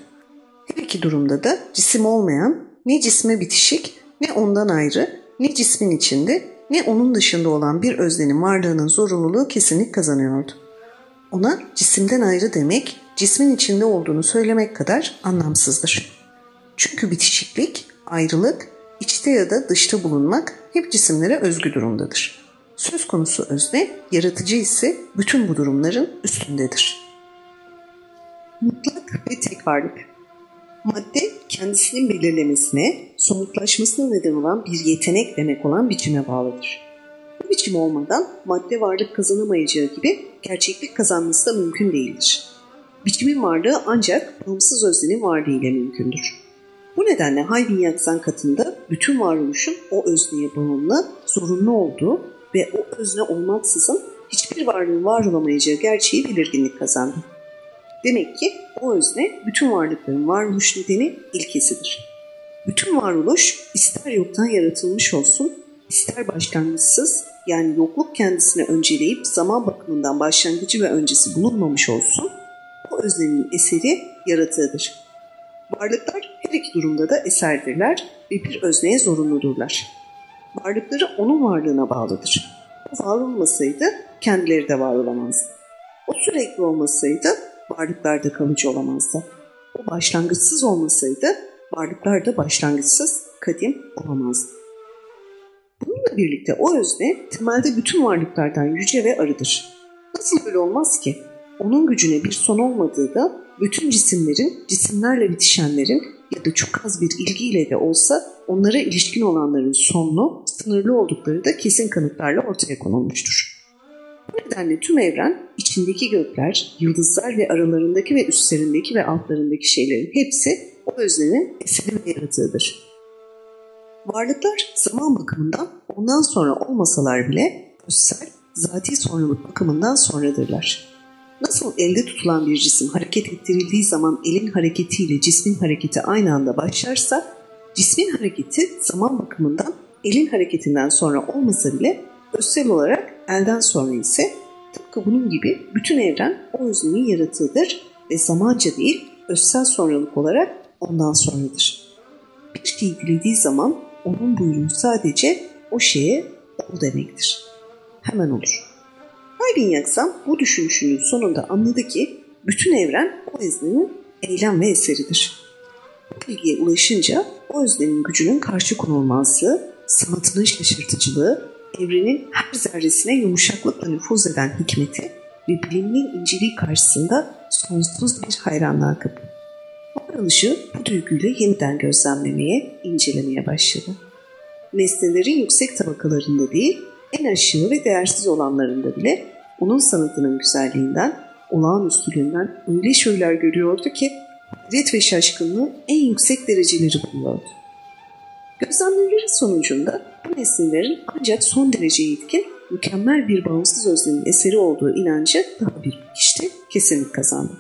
Her iki durumda da cisim olmayan, ne cisme bitişik, ne ondan ayrı, ne cismin içinde, ne onun dışında olan bir öznenin varlığının zorunluluğu kesinlik kazanıyordu. Ona cisimden ayrı demek, cismin içinde olduğunu söylemek kadar anlamsızdır. Çünkü bitişiklik, ayrılık, içte ya da dışta bulunmak hep cisimlere özgü durumdadır. Söz konusu özne, yaratıcı ise bütün bu durumların üstündedir. Mutlak ve tek varlık Madde kendisinin belirlemesine, somutlaşmasına neden olan bir yetenek demek olan biçime bağlıdır. Bu biçim olmadan madde varlık kazanamayacağı gibi gerçeklik kazanması da mümkün değildir. Biçimin varlığı ancak bağımsız öznenin varlığı ile mümkündür. Bu nedenle Haydn Yaksan katında bütün varoluşun o özneye bağımlı, zorunlu olduğu ve o özne olmaksızın hiçbir varlığın var olamayacağı gerçeği belirginlik kazandı. Demek ki o özne bütün varlıkların varoluş nedeni ilkesidir. Bütün varoluş ister yoktan yaratılmış olsun, ister başlangıçsız yani yokluk kendisine önceleyip zaman bakımından başlangıcı ve öncesi bulunmamış olsun, o öznenin eseri yaratığıdır. Varlıklar her iki durumda da eserdirler ve bir özneye zorunludurlar. Varlıkları onun varlığına bağlıdır. O var olmasaydı kendileri de var olamazdı. O sürekli olmasaydı varlıklar da kalıcı olamazdı. O başlangıçsız olmasaydı varlıklar da başlangıçsız, kadim olamazdı. Bununla birlikte o özne temelde bütün varlıklardan yüce ve arıdır. Nasıl böyle olmaz ki? Onun gücüne bir son olmadığı da bütün cisimlerin, cisimlerle bitişenlerin ya da çok az bir ilgiyle de olsa onlara ilişkin olanların sonlu, sınırlı oldukları da kesin kanıtlarla ortaya konulmuştur. Bu nedenle tüm evren, içindeki gökler, yıldızlar ve aralarındaki ve üstlerindeki ve altlarındaki şeylerin hepsi o öznenin eseri ve yaratığıdır. Varlıklar zaman bakımından ondan sonra olmasalar bile özsel, zati sonralık bakımından sonradırlar. Nasıl elde tutulan bir cisim hareket ettirildiği zaman elin hareketiyle cismin hareketi aynı anda başlarsa, cismin hareketi zaman bakımından elin hareketinden sonra olmasa bile özsel olarak elden sonra ise tıpkı bunun gibi bütün evren o öznenin yaratığıdır ve zamanca değil özsel sonralık olarak ondan sonradır. Bir şey dilediği zaman onun buyruğu sadece o şeye ol demektir. Hemen olur. Haybin Yaksam bu düşünüşünün sonunda anladı ki bütün evren o öznenin eylem ve eseridir. Bu bilgiye ulaşınca o öznenin gücünün karşı konulmazlığı, sanatının şaşırtıcılığı, evrenin her zerresine yumuşaklıkla nüfuz eden hikmeti ve bilimin inceliği karşısında sonsuz bir hayranlığa kapıldı. Varoluşu bu duyguyla yeniden gözlemlemeye, incelemeye başladı. Nesnelerin yüksek tabakalarında değil, en aşağı ve değersiz olanlarında bile onun sanatının güzelliğinden, olağanüstülüğünden öyle şeyler görüyordu ki hayret ve şaşkınlığı en yüksek dereceleri buluyordu. Gözlemleri sonucunda bu nesnelerin ancak son derece yetkin, mükemmel bir bağımsız öznenin eseri olduğu inancı daha bir pekişti, kesinlik kazandı.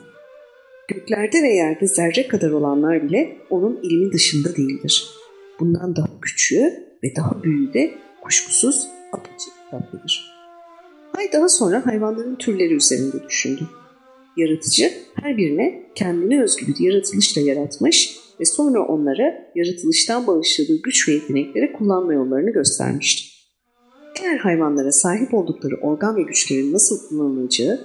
Göklerde ve yerde zerre kadar olanlar bile onun ilmi dışında değildir. Bundan daha küçüğü ve daha büyüğü de kuşkusuz apaçık tatlıdır. Hay daha sonra hayvanların türleri üzerinde düşündü. Yaratıcı her birine kendine özgü bir yaratılışla yaratmış ve sonra onlara yaratılıştan bağışladığı güç ve yetenekleri kullanma yollarını göstermişti. Eğer hayvanlara sahip oldukları organ ve güçlerin nasıl kullanılacağı,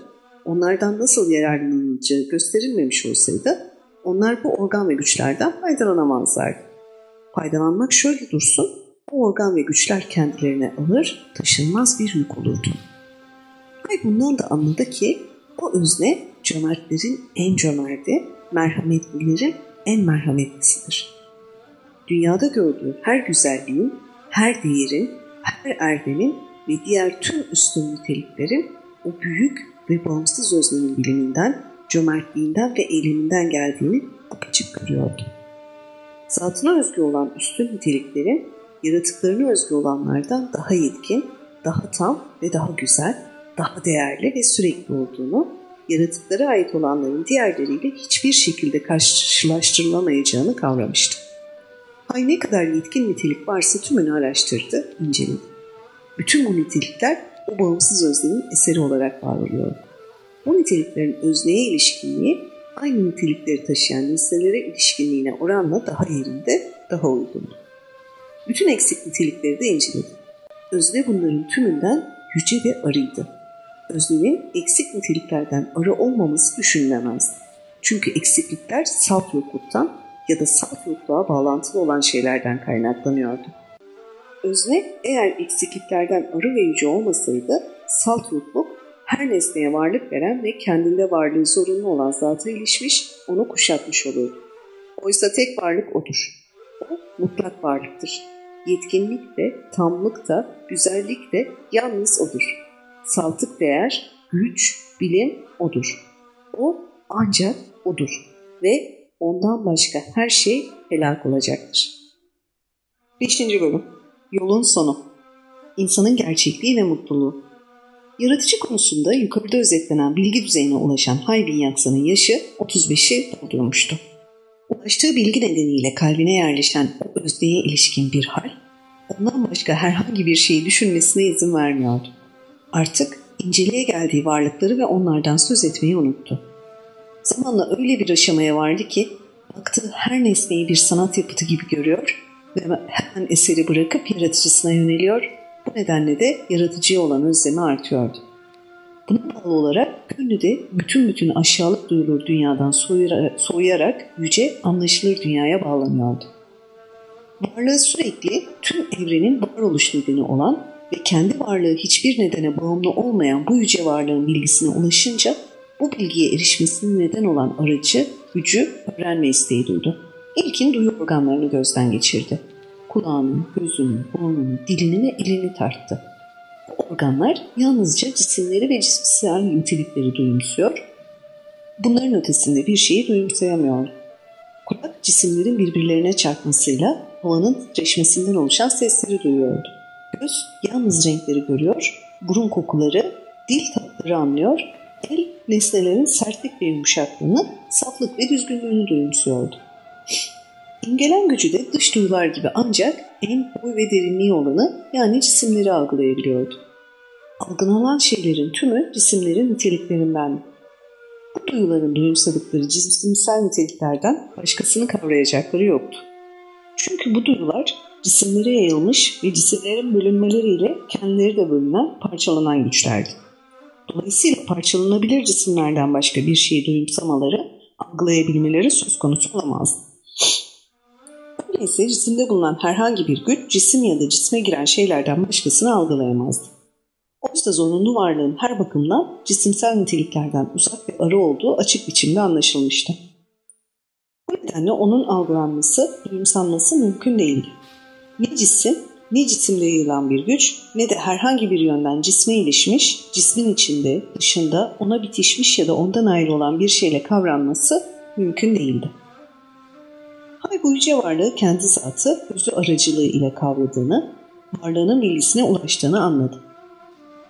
onlardan nasıl yararlanılacağı gösterilmemiş olsaydı, onlar bu organ ve güçlerden faydalanamazlardı. Faydalanmak şöyle dursun, o organ ve güçler kendilerine alır, taşınmaz bir yük olurdu. Ay bundan da anladı ki o özne cömertlerin en cömerti, merhametlilerin en merhametlisidir. Dünyada gördüğü her güzelliğin, her değerin, her erdemin ve diğer tüm üstün niteliklerin o büyük ve bağımsız öznenin biliminden, cömertliğinden ve eyleminden geldiğini apaçık görüyordu. Zatına özgü olan üstün niteliklerin, yaratıklarına özgü olanlardan daha yetkin, daha tam ve daha güzel, daha değerli ve sürekli olduğunu yaratıklara ait olanların diğerleriyle hiçbir şekilde karşılaştırılamayacağını kavramıştı. Ay ne kadar yetkin nitelik varsa tümünü araştırdı, inceledi. Bütün bu nitelikler o bağımsız öznenin eseri olarak var oluyor. Bu niteliklerin özneye ilişkinliği aynı nitelikleri taşıyan nesnelere ilişkinliğine oranla daha yerinde, daha uygundu. Bütün eksik nitelikleri de inceledi. Özne bunların tümünden yüce ve arıydı öznenin eksik niteliklerden arı olmaması düşünülemez. Çünkü eksiklikler salt yokluktan ya da salt yokluğa bağlantılı olan şeylerden kaynaklanıyordu. Özne eğer eksikliklerden arı ve yüce olmasaydı salt yokluk her nesneye varlık veren ve kendinde varlığı zorunlu olan zata ilişmiş, onu kuşatmış olurdu. Oysa tek varlık odur. O mutlak varlıktır. Yetkinlik de, tamlık da, güzellik de yalnız odur saltık değer, güç, bilim odur. O ancak odur ve ondan başka her şey helak olacaktır. 5. Bölüm Yolun Sonu İnsanın Gerçekliği ve Mutluluğu Yaratıcı konusunda yukarıda özetlenen bilgi düzeyine ulaşan Haybin Yaksa'nın yaşı 35'i doldurmuştu. Ulaştığı bilgi nedeniyle kalbine yerleşen o özdeğe ilişkin bir hal, ondan başka herhangi bir şeyi düşünmesine izin vermiyordu. Artık inceliğe geldiği varlıkları ve onlardan söz etmeyi unuttu. Zamanla öyle bir aşamaya vardı ki baktığı her nesneyi bir sanat yapıtı gibi görüyor ve hemen eseri bırakıp yaratıcısına yöneliyor. Bu nedenle de yaratıcıya olan özlemi artıyordu. Buna bağlı olarak gönlü de bütün bütün aşağılık duyulur dünyadan soyarak yüce anlaşılır dünyaya bağlanıyordu. Varlığı sürekli tüm evrenin varoluş nedeni olan ve kendi varlığı hiçbir nedene bağımlı olmayan bu yüce varlığın bilgisine ulaşınca bu bilgiye erişmesine neden olan aracı, gücü öğrenme isteği duydu. İlkin duyu organlarını gözden geçirdi. Kulağını, gözünü, burnunu, dilini ve elini tarttı. Bu organlar yalnızca cisimleri ve cisimsel nitelikleri duyumsuyor, bunların ötesinde bir şeyi duyumsayamıyor. Kulak cisimlerin birbirlerine çarpmasıyla havanın titreşmesinden oluşan sesleri duyuyordu. Göz yalnız renkleri görüyor, burun kokuları, dil tatları anlıyor, el nesnelerin sertlik ve yumuşaklığını, saflık ve düzgünlüğünü duyumsuyordu. İmgelen gücü de dış duyular gibi ancak en boy ve derinliği olanı yani cisimleri algılayabiliyordu. Algılanan şeylerin tümü cisimlerin niteliklerinden. Bu duyuların duyumsadıkları cisimsel niteliklerden başkasını kavrayacakları yoktu. Çünkü bu duyular cisimlere yayılmış ve cisimlerin bölünmeleriyle kendileri de bölünen, parçalanan güçlerdi. Dolayısıyla parçalanabilir cisimlerden başka bir şeyi duyumsamaları, algılayabilmeleri söz konusu olamazdı. Öyleyse cisimde bulunan herhangi bir güç cisim ya da cisme giren şeylerden başkasını algılayamazdı. Oysa zorunlu varlığın her bakımdan cisimsel niteliklerden uzak ve arı olduğu açık biçimde anlaşılmıştı. Bu nedenle onun algılanması, duyumsanması mümkün değildi. Ne cisim, ne cisimde yayılan bir güç ne de herhangi bir yönden cisme ilişmiş, cismin içinde, dışında ona bitişmiş ya da ondan ayrı olan bir şeyle kavranması mümkün değildi. Hay bu yüce varlığı kendi zatı, özü aracılığı ile kavradığını, varlığının bilgisine ulaştığını anladı.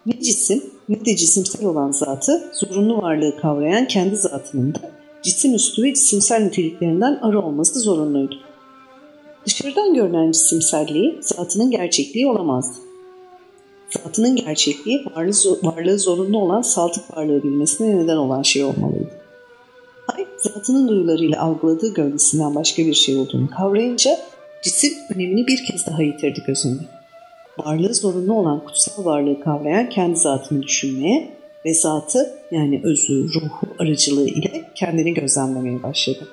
Ne cisim ne de cisimsel olan zatı zorunlu varlığı kavrayan kendi zatının da cisim üstü ve cisimsel niteliklerinden arı olması zorunluydu. Dışarıdan görünen cisimselliği zatının gerçekliği olamazdı. Zatının gerçekliği varlığı, varlığı zorunlu olan saltık varlığı bilmesine neden olan şey olmalıydı. Ay zatının duyularıyla algıladığı gölgesinden başka bir şey olduğunu kavrayınca cisim önemini bir kez daha yitirdi gözünde. Varlığı zorunlu olan kutsal varlığı kavrayan kendi zatını düşünmeye ve zatı yani özü, ruhu aracılığı ile kendini gözlemlemeye başladı.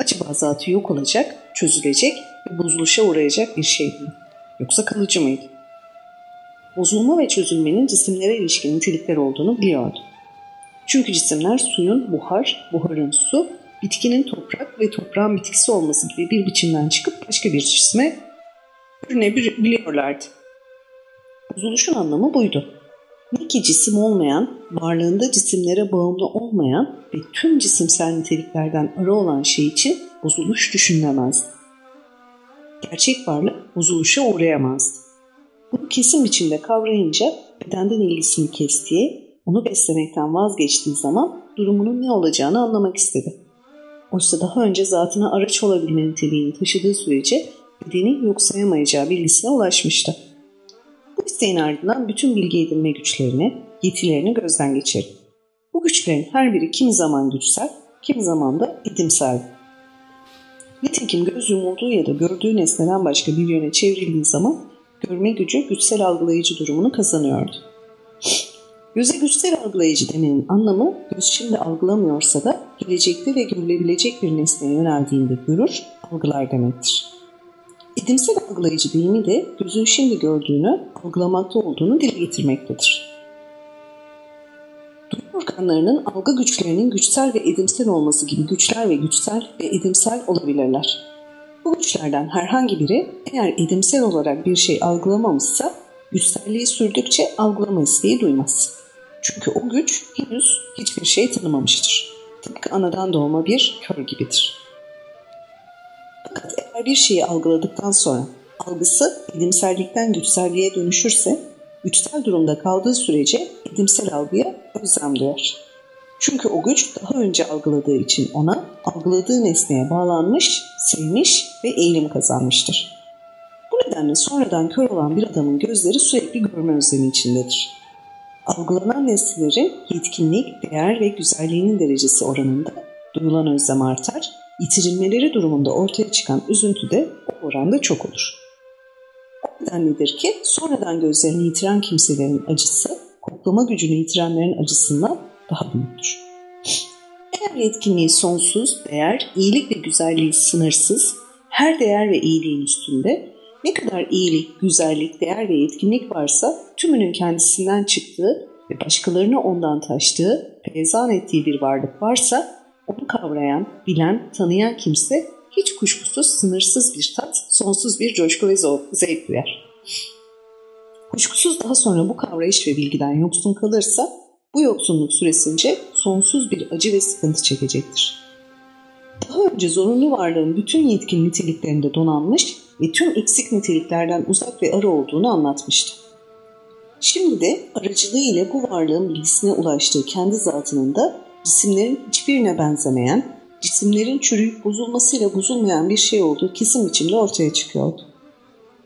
Acaba zatı yok olacak, çözülecek ve bozuluşa uğrayacak bir şey mi? Yoksa kalıcı mıydı? Bozulma ve çözülmenin cisimlere ilişkin nitelikler olduğunu biliyordu. Çünkü cisimler suyun buhar, buharın su, bitkinin toprak ve toprağın bitkisi olması gibi bir biçimden çıkıp başka bir cisme bürünebiliyorlardı. Bozuluşun anlamı buydu. Ne ki cisim olmayan, varlığında cisimlere bağımlı olmayan ve tüm cisimsel niteliklerden arı olan şey için bozuluş düşünülemezdi. Gerçek varlık bozuluşa uğrayamazdı. Bunu kesin biçimde kavrayınca bedenden ilgisini kestiği, onu beslemekten vazgeçtiği zaman durumunun ne olacağını anlamak istedi. Oysa daha önce zatına araç olabilme niteliğini taşıdığı sürece bedeni yok sayamayacağı bilgisine ulaşmıştı. İsteğin ardından bütün bilgi edinme güçlerini, yetilerini gözden geçirdi. Bu güçlerin her biri kimi zaman güçsel, kimi zaman da edimsel. Nitekim göz yumulduğu ya da gördüğü nesneden başka bir yöne çevrildiği zaman görme gücü güçsel algılayıcı durumunu kazanıyordu. Göze güçsel algılayıcı demenin anlamı göz şimdi algılamıyorsa da gelecekte ve görülebilecek bir nesneye yöneldiğinde görür, algılar demektir. Edimsel algılayıcı deyimi de gözün şimdi gördüğünü, algılamakta olduğunu dile getirmektedir. Duyu organlarının algı güçlerinin güçsel ve edimsel olması gibi güçler ve güçsel ve edimsel olabilirler. Bu güçlerden herhangi biri eğer edimsel olarak bir şey algılamamışsa güçselliği sürdükçe algılama isteği duymaz. Çünkü o güç henüz hiçbir şey tanımamıştır. Tıpkı anadan doğma bir kör gibidir. Fakat bir şeyi algıladıktan sonra algısı edimsellikten güçselliğe dönüşürse, güçsel durumda kaldığı sürece edimsel algıya özlem duyar. Çünkü o güç daha önce algıladığı için ona algıladığı nesneye bağlanmış, sevmiş ve eğilim kazanmıştır. Bu nedenle sonradan kör olan bir adamın gözleri sürekli görme özlemi içindedir. Algılanan nesnelerin yetkinlik, değer ve güzelliğinin derecesi oranında duyulan özlem artar yitirilmeleri durumunda ortaya çıkan üzüntü de o oranda çok olur. O nedenledir ki sonradan gözlerini yitiren kimselerin acısı, koklama gücünü yitirenlerin acısından daha büyüktür. Eğer yetkinliği sonsuz, değer, iyilik ve güzelliği sınırsız, her değer ve iyiliğin üstünde ne kadar iyilik, güzellik, değer ve yetkinlik varsa tümünün kendisinden çıktığı ve başkalarına ondan taştığı hezan ettiği bir varlık varsa onu kavrayan, bilen, tanıyan kimse hiç kuşkusuz sınırsız bir tat, sonsuz bir coşku ve zevk duyar. Kuşkusuz daha sonra bu kavrayış ve bilgiden yoksun kalırsa bu yoksunluk süresince sonsuz bir acı ve sıkıntı çekecektir. Daha önce zorunlu varlığın bütün yetkin niteliklerinde donanmış ve tüm eksik niteliklerden uzak ve arı olduğunu anlatmıştı. Şimdi de aracılığı ile bu varlığın bilgisine ulaştığı kendi zatının da cisimlerin hiçbirine benzemeyen, cisimlerin çürüyüp bozulmasıyla bozulmayan bir şey olduğu kesin biçimde ortaya çıkıyordu.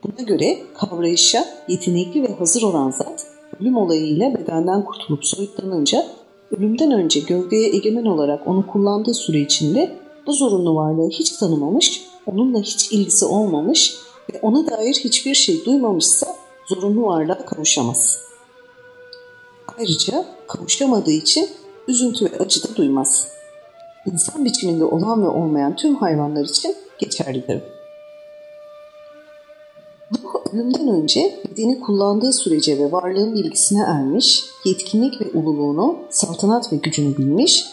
Buna göre kavrayışa yetenekli ve hazır olan zat ölüm olayıyla bedenden kurtulup soyutlanınca ölümden önce gövdeye egemen olarak onu kullandığı süre içinde bu zorunlu varlığı hiç tanımamış, onunla hiç ilgisi olmamış ve ona dair hiçbir şey duymamışsa zorunlu varlığa kavuşamaz. Ayrıca kavuşamadığı için üzüntü ve acı da duymaz. İnsan biçiminde olan ve olmayan tüm hayvanlar için geçerlidir. Ruh ölümden önce bedeni kullandığı sürece ve varlığın bilgisine ermiş, yetkinlik ve ululuğunu, saltanat ve gücünü bilmiş,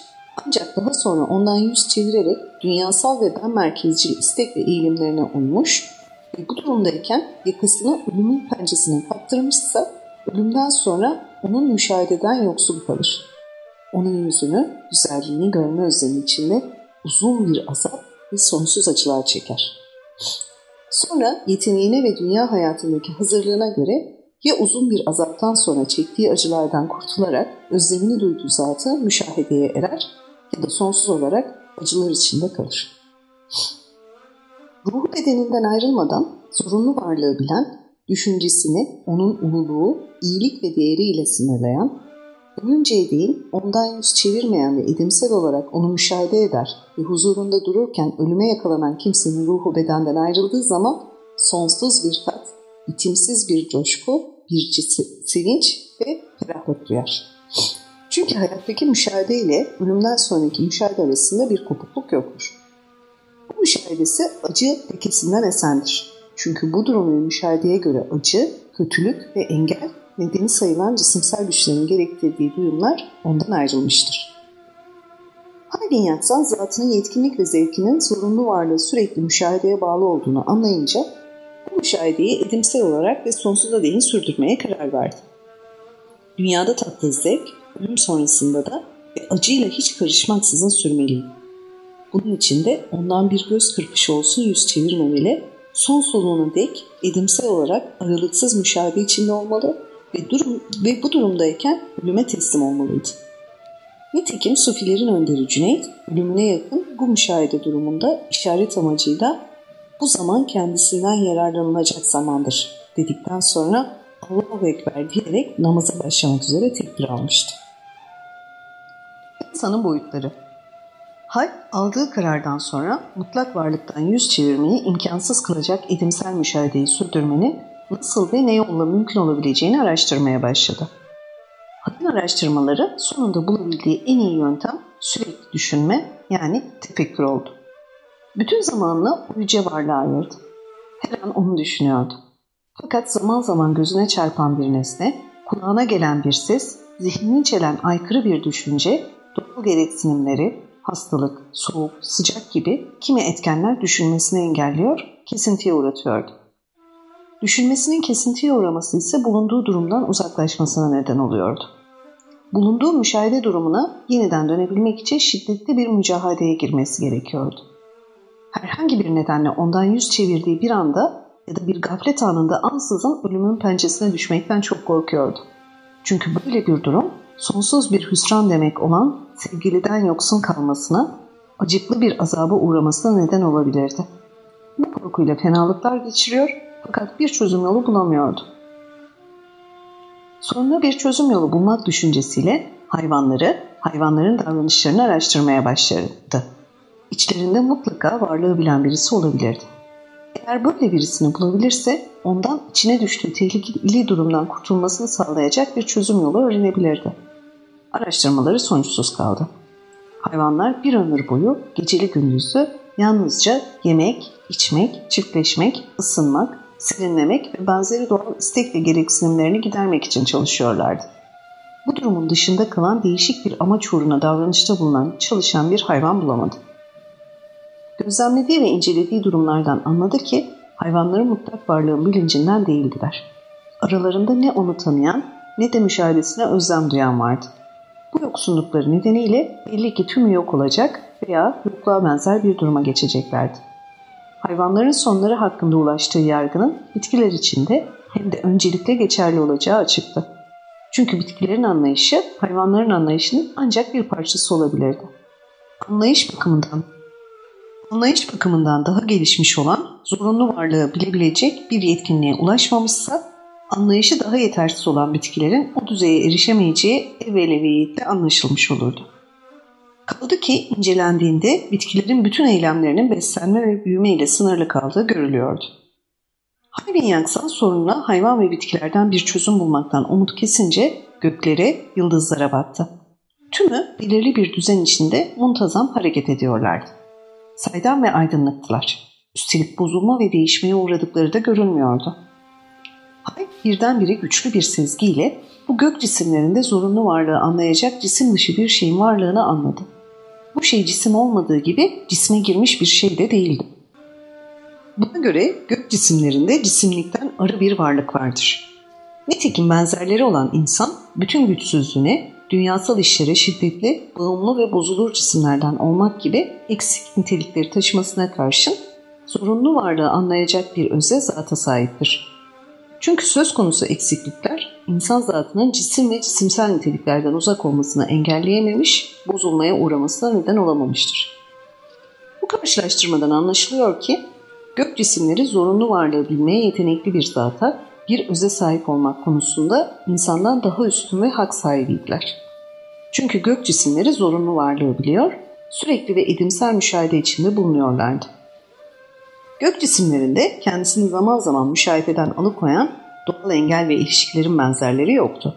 ancak daha sonra ondan yüz çevirerek dünyasal ve ben merkezci istek ve eğilimlerine uymuş ve bu durumdayken yakasını ölümün pençesine kaptırmışsa ölümden sonra onun müşahededen yoksul kalır. Onun yüzünü, güzelliğini görme özlemi içinde uzun bir azap ve sonsuz acılar çeker. Sonra yeteneğine ve dünya hayatındaki hazırlığına göre ya uzun bir azaptan sonra çektiği acılardan kurtularak özlemini duyduğu zatı müşahedeye erer ya da sonsuz olarak acılar içinde kalır. Ruhu bedeninden ayrılmadan zorunlu varlığı bilen, düşüncesini onun ululuğu, iyilik ve değeriyle sınırlayan, ölünceye değil ondan yüz çevirmeyen ve edimsel olarak onu müşahede eder ve huzurunda dururken ölüme yakalanan kimsenin ruhu bedenden ayrıldığı zaman sonsuz bir tat, bitimsiz bir coşku, bir sevinç ve ferahlık duyar. Çünkü hayattaki müşahede ile ölümden sonraki müşahede arasında bir kopukluk yoktur. Bu müşahedesi acı lekesinden esendir. Çünkü bu durumu müşahedeye göre acı, kötülük ve engel nedeni sayılan cisimsel güçlerin gerektirdiği duyumlar ondan ayrılmıştır. Haydn Yatsan zatının yetkinlik ve zevkinin zorunlu varlığı sürekli müşahedeye bağlı olduğunu anlayınca bu müşahedeyi edimsel olarak ve sonsuza değin sürdürmeye karar verdi. Dünyada tatlı zevk, ölüm sonrasında da ve acıyla hiç karışmaksızın sürmeliydi. Bunun için de ondan bir göz kırpışı olsun yüz çevirmemeli, son soluğuna dek edimsel olarak aralıksız müşahede içinde olmalı ve, durum, ve bu durumdayken ölüme teslim olmalıydı. Nitekim Sufilerin önderi Cüneyt, ölümüne yakın bu müşahede durumunda işaret amacıyla bu zaman kendisinden yararlanılacak zamandır dedikten sonra Allahu Ekber diyerek namaza başlamak üzere tekbir almıştı. İnsanın boyutları Hal aldığı karardan sonra mutlak varlıktan yüz çevirmeyi imkansız kılacak edimsel müşahedeyi sürdürmenin nasıl ve ne yolla mümkün olabileceğini araştırmaya başladı. Halin araştırmaları sonunda bulabildiği en iyi yöntem sürekli düşünme yani tefekkür oldu. Bütün zamanını o yüce varlığa ayırdı. Her an onu düşünüyordu. Fakat zaman zaman gözüne çarpan bir nesne, kulağına gelen bir ses, zihnini çelen aykırı bir düşünce, doğal gereksinimleri, hastalık, soğuk, sıcak gibi kimi etkenler düşünmesini engelliyor, kesintiye uğratıyordu. Düşünmesinin kesintiye uğraması ise bulunduğu durumdan uzaklaşmasına neden oluyordu. Bulunduğu müşahede durumuna yeniden dönebilmek için şiddetli bir mücadeleye girmesi gerekiyordu. Herhangi bir nedenle ondan yüz çevirdiği bir anda ya da bir gaflet anında ansızın ölümün pençesine düşmekten çok korkuyordu. Çünkü böyle bir durum sonsuz bir hüsran demek olan sevgiliden yoksun kalmasına, acıklı bir azaba uğramasına neden olabilirdi. Bu korkuyla fenalıklar geçiriyor fakat bir çözüm yolu bulamıyordu. Sonra bir çözüm yolu bulmak düşüncesiyle hayvanları, hayvanların davranışlarını araştırmaya başladı. İçlerinde mutlaka varlığı bilen birisi olabilirdi. Eğer böyle birisini bulabilirse ondan içine düştüğü tehlikeli durumdan kurtulmasını sağlayacak bir çözüm yolu öğrenebilirdi. Araştırmaları sonuçsuz kaldı. Hayvanlar bir ömür boyu geceli gündüzlü yalnızca yemek, içmek, çiftleşmek, ısınmak, serinlemek ve benzeri doğal istek ve gereksinimlerini gidermek için çalışıyorlardı. bu durumun dışında kalan değişik bir amaç uğruna davranışta bulunan çalışan bir hayvan bulamadı. Gözlemlediği ve incelediği durumlardan anladı ki hayvanların mutlak varlığın bilincinden değildiler. Aralarında ne onu tanıyan ne de müşahedesine özlem duyan vardı. Bu yoksunlukları nedeniyle belli ki tümü yok olacak veya yokluğa benzer bir duruma geçeceklerdi. Hayvanların sonları hakkında ulaştığı yargının bitkiler içinde hem de öncelikle geçerli olacağı açıktı. Çünkü bitkilerin anlayışı hayvanların anlayışının ancak bir parçası olabilirdi. Anlayış bakımından anlayış bakımından daha gelişmiş olan zorunlu varlığı bilebilecek bir yetkinliğe ulaşmamışsa anlayışı daha yetersiz olan bitkilerin o düzeye erişemeyeceği evveleviyetle anlaşılmış olurdu. Kaldı ki incelendiğinde bitkilerin bütün eylemlerinin beslenme ve büyüme ile sınırlı kaldığı görülüyordu. Hayvin yaksan sorununa hayvan ve bitkilerden bir çözüm bulmaktan umut kesince göklere, yıldızlara battı. Tümü belirli bir düzen içinde muntazam hareket ediyorlardı. Saydam ve aydınlıktılar. Üstelik bozulma ve değişmeye uğradıkları da görünmüyordu. Hay birdenbire güçlü bir sezgiyle bu gök cisimlerinde zorunlu varlığı anlayacak cisim dışı bir şeyin varlığını anladı. Bu şey cisim olmadığı gibi cisme girmiş bir şey de değildi. Buna göre gök cisimlerinde cisimlikten arı bir varlık vardır. Nitekim benzerleri olan insan bütün güçsüzlüğüne, dünyasal işlere şiddetli, bağımlı ve bozulur cisimlerden olmak gibi eksik nitelikleri taşımasına karşın zorunlu varlığı anlayacak bir öze zata sahiptir. Çünkü söz konusu eksiklikler insan zatının cisim ve cisimsel niteliklerden uzak olmasını engelleyememiş, bozulmaya uğramasına neden olamamıştır. Bu karşılaştırmadan anlaşılıyor ki gök cisimleri zorunlu varlığı bilmeye yetenekli bir zata, bir öze sahip olmak konusunda insandan daha üstün ve hak sahibiydiler. Çünkü gök cisimleri zorunlu varlığı biliyor, sürekli ve edimsel müşahede içinde bulunuyorlardı. Gök cisimlerinde kendisini zaman zaman müşahededen alıkoyan doğal engel ve ilişkilerin benzerleri yoktu.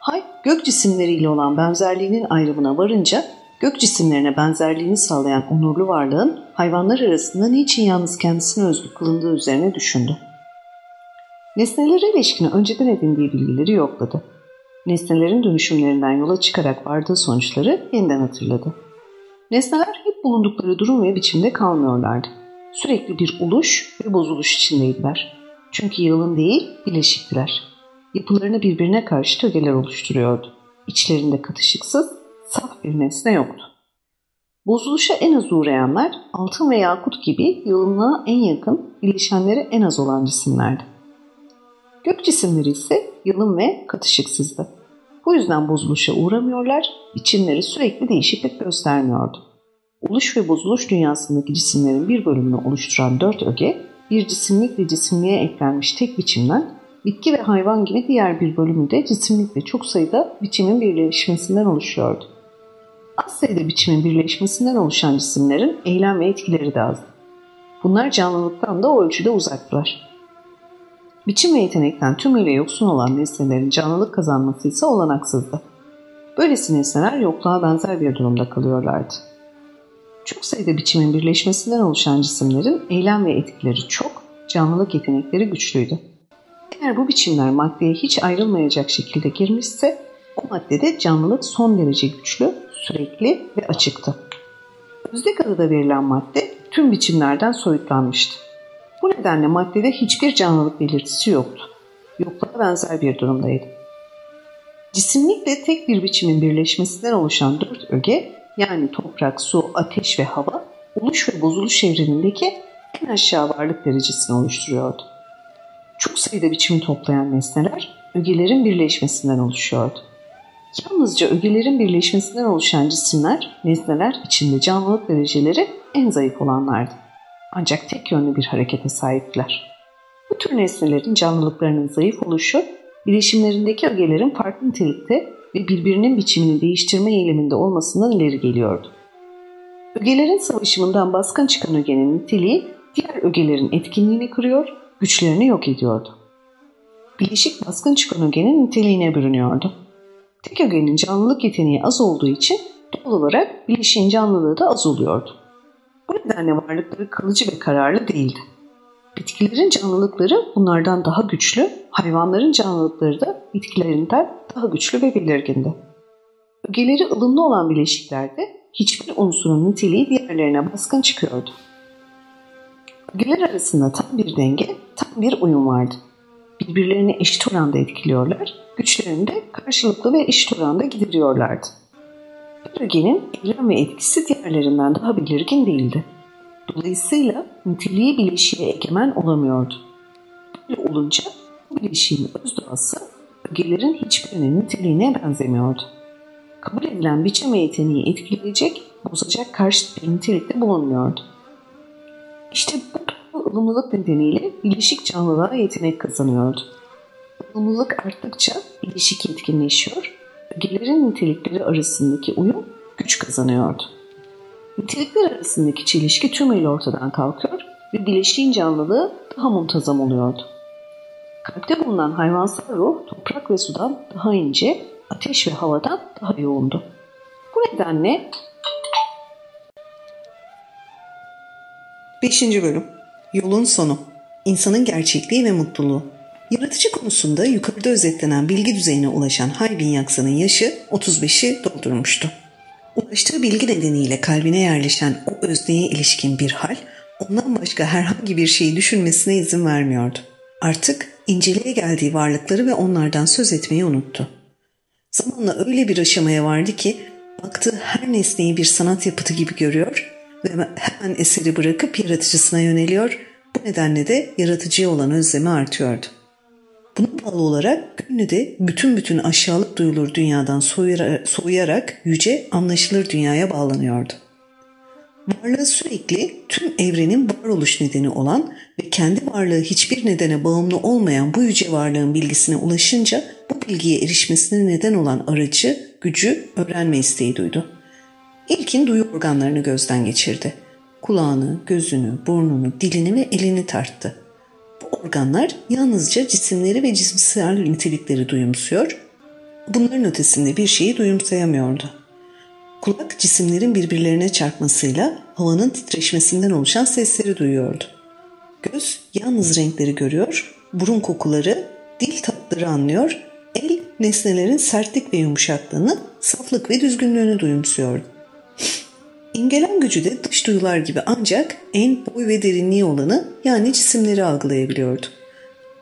Hay, gök cisimleriyle olan benzerliğinin ayrımına varınca gök cisimlerine benzerliğini sağlayan onurlu varlığın hayvanlar arasında niçin yalnız kendisine özgü kılındığı üzerine düşündü. Nesnelere ilişkin önceden edindiği bilgileri yokladı. Nesnelerin dönüşümlerinden yola çıkarak vardığı sonuçları yeniden hatırladı. Nesneler hep bulundukları durum ve biçimde kalmıyorlardı. Sürekli bir oluş ve bozuluş içindeydiler. Çünkü yığılım değil, bileşiktiler. Yapılarını birbirine karşı tögeler oluşturuyordu. İçlerinde katışıksız, saf bir nesne yoktu. Bozuluşa en az uğrayanlar altın ve yakut gibi yığılımlığa en yakın, bileşenleri en az olan cisimlerdi. Gök cisimleri ise yılın ve katışıksızdı. Bu yüzden bozuluşa uğramıyorlar, biçimleri sürekli değişiklik göstermiyordu. Oluş ve bozuluş dünyasındaki cisimlerin bir bölümünü oluşturan dört öge, bir cisimlik ve cisimliğe eklenmiş tek biçimden, bitki ve hayvan gibi diğer bir bölümü de cisimlik ve çok sayıda biçimin birleşmesinden oluşuyordu. Az sayıda biçimin birleşmesinden oluşan cisimlerin eylem ve etkileri de azdı. Bunlar canlılıktan da o ölçüde uzaktılar. Biçim ve yetenekten tümüyle yoksun olan nesnelerin canlılık kazanması ise olanaksızdı. Böylesi nesneler yokluğa benzer bir durumda kalıyorlardı. Çok sayıda biçimin birleşmesinden oluşan cisimlerin eylem ve etkileri çok, canlılık yetenekleri güçlüydü. Eğer bu biçimler maddeye hiç ayrılmayacak şekilde girmişse o maddede canlılık son derece güçlü, sürekli ve açıktı. Özdek adı verilen madde tüm biçimlerden soyutlanmıştı. Bu nedenle maddede hiçbir canlılık belirtisi yoktu. Yokluğa benzer bir durumdaydı. Cisimlikle tek bir biçimin birleşmesinden oluşan dört öge yani toprak, su, ateş ve hava oluş ve bozuluş evrenindeki en aşağı varlık derecesini oluşturuyordu. Çok sayıda biçimi toplayan nesneler ögelerin birleşmesinden oluşuyordu. Yalnızca ögelerin birleşmesinden oluşan cisimler, nesneler içinde canlılık dereceleri en zayıf olanlardı. Ancak tek yönlü bir harekete sahiptiler. Bu tür nesnelerin canlılıklarının zayıf oluşu, bileşimlerindeki ögelerin farklı nitelikte ve birbirinin biçimini değiştirme eyleminde olmasından ileri geliyordu. Ögelerin savaşımından baskın çıkan ögenin niteliği diğer ögelerin etkinliğini kırıyor, güçlerini yok ediyordu. Bileşik baskın çıkan ögenin niteliğine bürünüyordu. Tek ögenin canlılık yeteneği az olduğu için doğal olarak bileşiğin canlılığı da az oluyordu. Bu nedenle varlıkları kalıcı ve kararlı değildi. Bitkilerin canlılıkları bunlardan daha güçlü, hayvanların canlılıkları da bitkilerinden daha güçlü ve belirgindi. Ögeleri ılımlı olan bileşiklerde hiçbir unsurun niteliği diğerlerine baskın çıkıyordu. Ögeler arasında tam bir denge, tam bir uyum vardı. Birbirlerini eşit oranda etkiliyorlar, güçlerini de karşılıklı ve eşit oranda gideriyorlardı. Bir ögenin eylem ve etkisi diğerlerinden daha belirgin değildi. Dolayısıyla niteliği bileşiğe egemen olamıyordu. Böyle olunca bu bileşiğin öz doğası ögelerin hiçbirinin niteliğine benzemiyordu. Kabul edilen biçeme yeteneği etkileyecek, bozacak karşıt bir nitelikte bulunmuyordu. İşte bu ılımlılık nedeniyle bileşik canlılığa yetenek kazanıyordu. Ilımlılık arttıkça bileşik etkinleşiyor, ögelerin nitelikleri arasındaki uyum güç kazanıyordu. Nitelikler arasındaki çelişki tümüyle ortadan kalkıyor ve bileşiğin canlılığı daha muntazam oluyordu. Kalpte bulunan hayvansal ruh toprak ve sudan daha ince, ateş ve havadan daha yoğundu. Bu nedenle 5. Bölüm Yolun Sonu İnsanın Gerçekliği ve Mutluluğu Yaratıcı konusunda yukarıda özetlenen bilgi düzeyine ulaşan Haybin Yaksa'nın yaşı 35'i doldurmuştu. Ulaştığı bilgi nedeniyle kalbine yerleşen o özneye ilişkin bir hal ondan başka herhangi bir şeyi düşünmesine izin vermiyordu. Artık inceleye geldiği varlıkları ve onlardan söz etmeyi unuttu. Zamanla öyle bir aşamaya vardı ki baktığı her nesneyi bir sanat yapıtı gibi görüyor ve hemen eseri bırakıp yaratıcısına yöneliyor. Bu nedenle de yaratıcıya olan özlemi artıyordu. Buna bağlı olarak gönlü de bütün bütün aşağılık duyulur dünyadan soğuyarak yüce anlaşılır dünyaya bağlanıyordu. Varlığı sürekli tüm evrenin varoluş nedeni olan ve kendi varlığı hiçbir nedene bağımlı olmayan bu yüce varlığın bilgisine ulaşınca bu bilgiye erişmesine neden olan aracı, gücü öğrenme isteği duydu. İlkin duyu organlarını gözden geçirdi. Kulağını, gözünü, burnunu, dilini ve elini tarttı. Bu organlar yalnızca cisimleri ve cisimsel nitelikleri duyumsuyor, bunların ötesinde bir şeyi duyumsayamıyordu. Kulak cisimlerin birbirlerine çarpmasıyla havanın titreşmesinden oluşan sesleri duyuyordu. Göz yalnız renkleri görüyor, burun kokuları, dil tatları anlıyor, el nesnelerin sertlik ve yumuşaklığını, saflık ve düzgünlüğünü duyumsuyordu. *laughs* İmgelen gücü de dış duyular gibi ancak en boy ve derinliği olanı yani cisimleri algılayabiliyordu.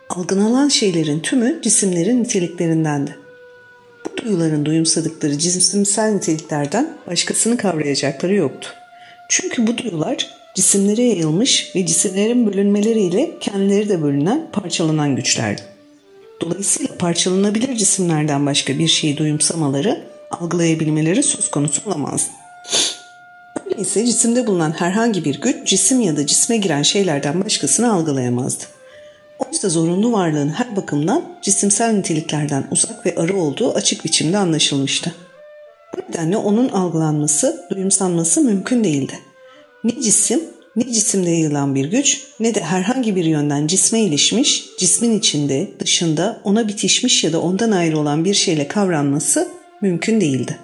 Algılanan şeylerin tümü cisimlerin niteliklerindendi. Bu duyuların duyumsadıkları cisimsel niteliklerden başkasını kavrayacakları yoktu. Çünkü bu duyular cisimlere yayılmış ve cisimlerin bölünmeleriyle kendileri de bölünen, parçalanan güçlerdi. Dolayısıyla parçalanabilir cisimlerden başka bir şeyi duyumsamaları, algılayabilmeleri söz konusu olamazdı. Öyleyse cisimde bulunan herhangi bir güç cisim ya da cisme giren şeylerden başkasını algılayamazdı. Oysa zorunlu varlığın her bakımdan cisimsel niteliklerden uzak ve arı olduğu açık biçimde anlaşılmıştı. Bu nedenle onun algılanması, duyumsanması mümkün değildi. Ne cisim, ne cisimde yayılan bir güç, ne de herhangi bir yönden cisme ilişmiş, cismin içinde, dışında, ona bitişmiş ya da ondan ayrı olan bir şeyle kavranması mümkün değildi.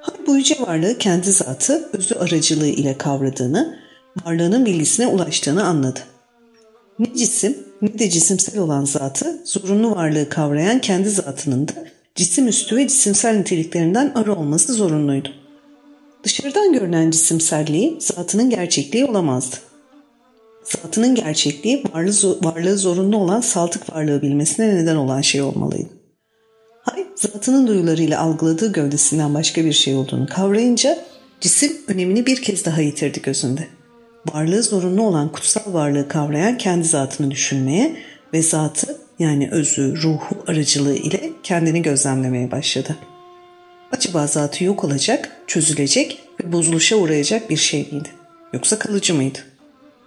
Hal bu yüce varlığı kendi zatı, özü aracılığı ile kavradığını, varlığının bilgisine ulaştığını anladı. Ne cisim ne de cisimsel olan zatı zorunlu varlığı kavrayan kendi zatının da cisim üstü ve cisimsel niteliklerinden arı olması zorunluydu. Dışarıdan görünen cisimselliği zatının gerçekliği olamazdı. Zatının gerçekliği varlığı, varlığı zorunlu olan saltık varlığı bilmesine neden olan şey olmalıydı. Hay, zatının duyularıyla algıladığı gövdesinden başka bir şey olduğunu kavrayınca cisim önemini bir kez daha yitirdi gözünde varlığı zorunlu olan kutsal varlığı kavrayan kendi zatını düşünmeye ve zatı yani özü, ruhu aracılığı ile kendini gözlemlemeye başladı. Acaba zatı yok olacak, çözülecek ve bozuluşa uğrayacak bir şey miydi? Yoksa kalıcı mıydı?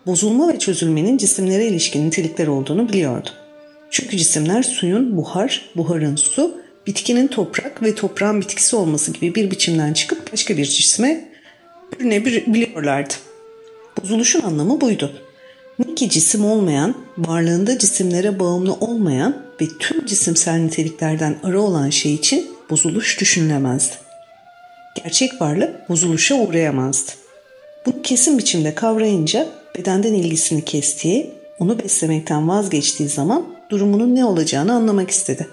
Bozulma ve çözülmenin cisimlere ilişkin nitelikler olduğunu biliyordu. Çünkü cisimler suyun buhar, buharın su, bitkinin toprak ve toprağın bitkisi olması gibi bir biçimden çıkıp başka bir cisme bürünebiliyorlardı. Bozuluşun anlamı buydu. Ne ki cisim olmayan, varlığında cisimlere bağımlı olmayan ve tüm cisimsel niteliklerden arı olan şey için bozuluş düşünülemezdi. Gerçek varlık bozuluşa uğrayamazdı. Bunu kesin biçimde kavrayınca bedenden ilgisini kestiği, onu beslemekten vazgeçtiği zaman durumunun ne olacağını anlamak istedi.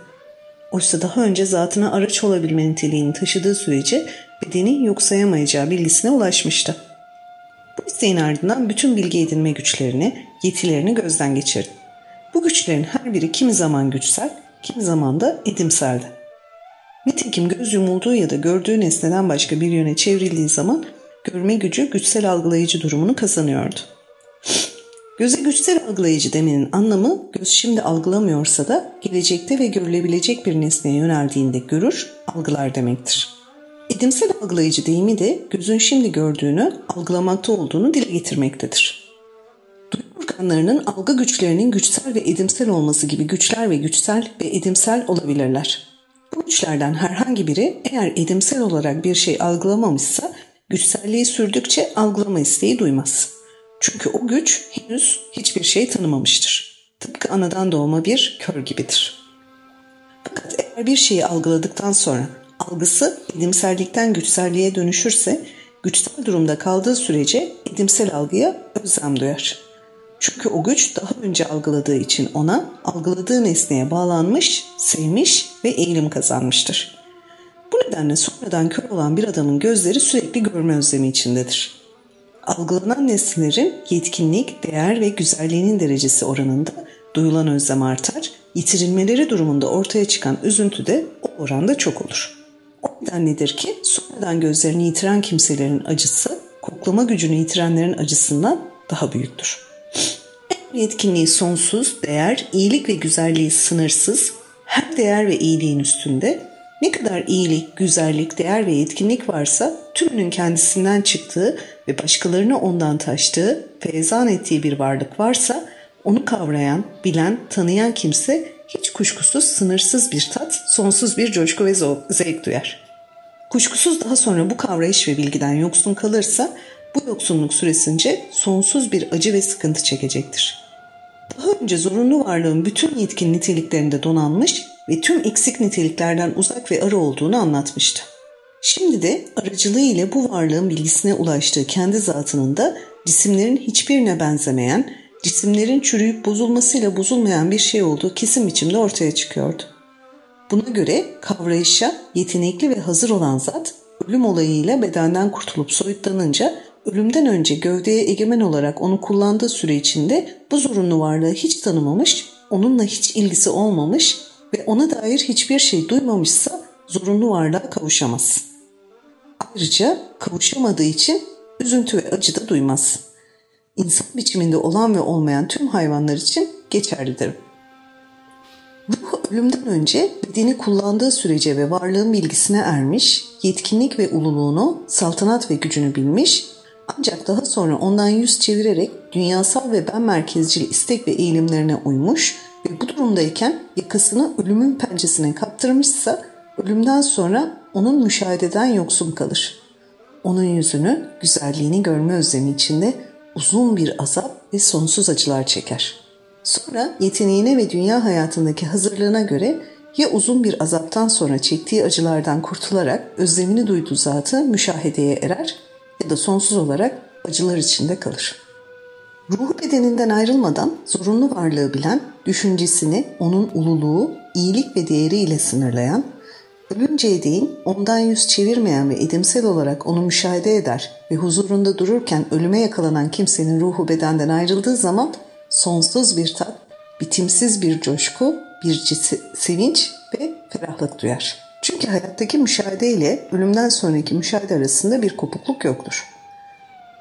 Oysa daha önce zatına araç olabilme niteliğini taşıdığı sürece bedeni yok sayamayacağı bilgisine ulaşmıştı. Bu isteğin ardından bütün bilgi edinme güçlerini, yetilerini gözden geçirdi. Bu güçlerin her biri kimi zaman güçsel, kimi zaman da edimseldi. Nitekim göz yumulduğu ya da gördüğü nesneden başka bir yöne çevrildiği zaman görme gücü güçsel algılayıcı durumunu kazanıyordu. Göze güçsel algılayıcı demenin anlamı göz şimdi algılamıyorsa da gelecekte ve görülebilecek bir nesneye yöneldiğinde görür, algılar demektir. Edimsel algılayıcı deyimi de gözün şimdi gördüğünü, algılamakta olduğunu dile getirmektedir. Duygu organlarının algı güçlerinin güçsel ve edimsel olması gibi güçler ve güçsel ve edimsel olabilirler. Bu güçlerden herhangi biri eğer edimsel olarak bir şey algılamamışsa güçselliği sürdükçe algılama isteği duymaz. Çünkü o güç henüz hiçbir şey tanımamıştır. Tıpkı anadan doğma bir kör gibidir. Fakat eğer bir şeyi algıladıktan sonra algısı edimsellikten güçselliğe dönüşürse güçsel durumda kaldığı sürece edimsel algıya özlem duyar. Çünkü o güç daha önce algıladığı için ona algıladığı nesneye bağlanmış, sevmiş ve eğilim kazanmıştır. Bu nedenle sonradan kör olan bir adamın gözleri sürekli görme özlemi içindedir. Algılanan nesnelerin yetkinlik, değer ve güzelliğinin derecesi oranında duyulan özlem artar, yitirilmeleri durumunda ortaya çıkan üzüntü de o oranda çok olur. O nedenledir ki sonradan gözlerini yitiren kimselerin acısı, koklama gücünü yitirenlerin acısından daha büyüktür. Eğer yetkinliği sonsuz, değer, iyilik ve güzelliği sınırsız, her değer ve iyiliğin üstünde ne kadar iyilik, güzellik, değer ve yetkinlik varsa tümünün kendisinden çıktığı ve başkalarını ondan taştığı, feyzan ettiği bir varlık varsa onu kavrayan, bilen, tanıyan kimse hiç kuşkusuz sınırsız bir tat, sonsuz bir coşku ve zevk duyar. Kuşkusuz daha sonra bu kavrayış ve bilgiden yoksun kalırsa bu yoksunluk süresince sonsuz bir acı ve sıkıntı çekecektir. Daha önce zorunlu varlığın bütün yetkin niteliklerinde donanmış ve tüm eksik niteliklerden uzak ve arı olduğunu anlatmıştı. Şimdi de aracılığı ile bu varlığın bilgisine ulaştığı kendi zatının da cisimlerin hiçbirine benzemeyen, cisimlerin çürüyüp bozulmasıyla bozulmayan bir şey olduğu kesin biçimde ortaya çıkıyordu. Buna göre kavrayışa yetenekli ve hazır olan zat ölüm olayıyla bedenden kurtulup soyutlanınca ölümden önce gövdeye egemen olarak onu kullandığı süre içinde bu zorunlu varlığı hiç tanımamış, onunla hiç ilgisi olmamış ve ona dair hiçbir şey duymamışsa zorunlu varlığa kavuşamaz. Ayrıca kavuşamadığı için üzüntü ve acı da duymaz. İnsan biçiminde olan ve olmayan tüm hayvanlar için geçerlidir. Ruh ölümden önce bedeni kullandığı sürece ve varlığın bilgisine ermiş, yetkinlik ve ululuğunu, saltanat ve gücünü bilmiş, ancak daha sonra ondan yüz çevirerek dünyasal ve ben merkezcil istek ve eğilimlerine uymuş ve bu durumdayken yakasını ölümün pençesine kaptırmışsa ölümden sonra onun müşahededen yoksun kalır. Onun yüzünü, güzelliğini görme özlemi içinde uzun bir azap ve sonsuz acılar çeker. Sonra yeteneğine ve dünya hayatındaki hazırlığına göre ya uzun bir azaptan sonra çektiği acılardan kurtularak özlemini duyduğu zatı müşahedeye erer ya da sonsuz olarak acılar içinde kalır. Ruhu bedeninden ayrılmadan zorunlu varlığı bilen, düşüncesini onun ululuğu, iyilik ve değeriyle sınırlayan, ölünceye değin ondan yüz çevirmeyen ve edimsel olarak onu müşahede eder ve huzurunda dururken ölüme yakalanan kimsenin ruhu bedenden ayrıldığı zaman sonsuz bir tat, bitimsiz bir coşku, bir sevinç ve ferahlık duyar.'' Çünkü hayattaki müşahede ile ölümden sonraki müşahede arasında bir kopukluk yoktur.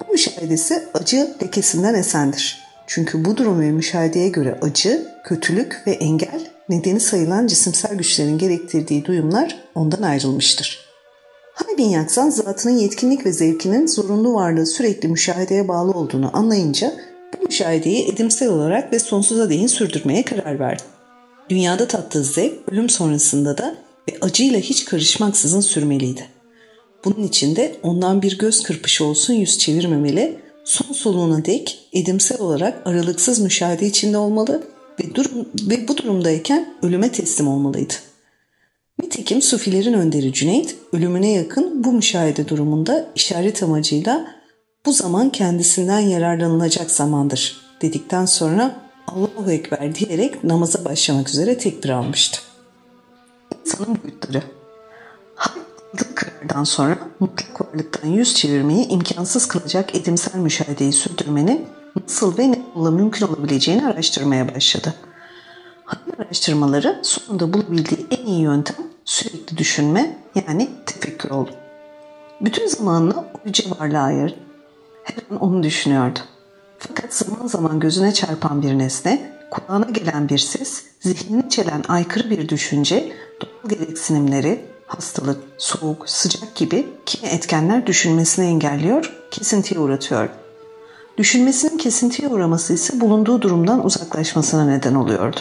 Bu müşahedesi acı lekesinden esendir. Çünkü bu durum ve müşahedeye göre acı, kötülük ve engel nedeni sayılan cisimsel güçlerin gerektirdiği duyumlar ondan ayrılmıştır. Haybin Yaksan zatının yetkinlik ve zevkinin zorunlu varlığı sürekli müşahedeye bağlı olduğunu anlayınca bu müşahedeyi edimsel olarak ve sonsuza değin sürdürmeye karar verdi. Dünyada tattığı zevk ölüm sonrasında da ve acıyla hiç karışmaksızın sürmeliydi. Bunun için de ondan bir göz kırpışı olsun yüz çevirmemeli, son soluğuna dek edimsel olarak aralıksız müşahede içinde olmalı ve, durum, ve bu durumdayken ölüme teslim olmalıydı. Nitekim Sufilerin önderi Cüneyt ölümüne yakın bu müşahede durumunda işaret amacıyla bu zaman kendisinden yararlanılacak zamandır dedikten sonra Allahu Ekber diyerek namaza başlamak üzere tekbir almıştı İnsanın boyutları. Hayatlık karardan sonra mutlak varlıktan yüz çevirmeyi imkansız kılacak edimsel müşahedeyi sürdürmenin nasıl ve ne yolla mümkün olabileceğini araştırmaya başladı. Hayal araştırmaları sonunda bulabildiği en iyi yöntem sürekli düşünme yani tefekkür oldu. Bütün zamanını o yüce varlığa ayırdı. Her an onu düşünüyordu. Fakat zaman zaman gözüne çarpan bir nesne, kulağına gelen bir ses, zihnini çelen aykırı bir düşünce, doğal gereksinimleri, hastalık, soğuk, sıcak gibi kimi etkenler düşünmesini engelliyor, kesintiye uğratıyor. Düşünmesinin kesintiye uğraması ise bulunduğu durumdan uzaklaşmasına neden oluyordu.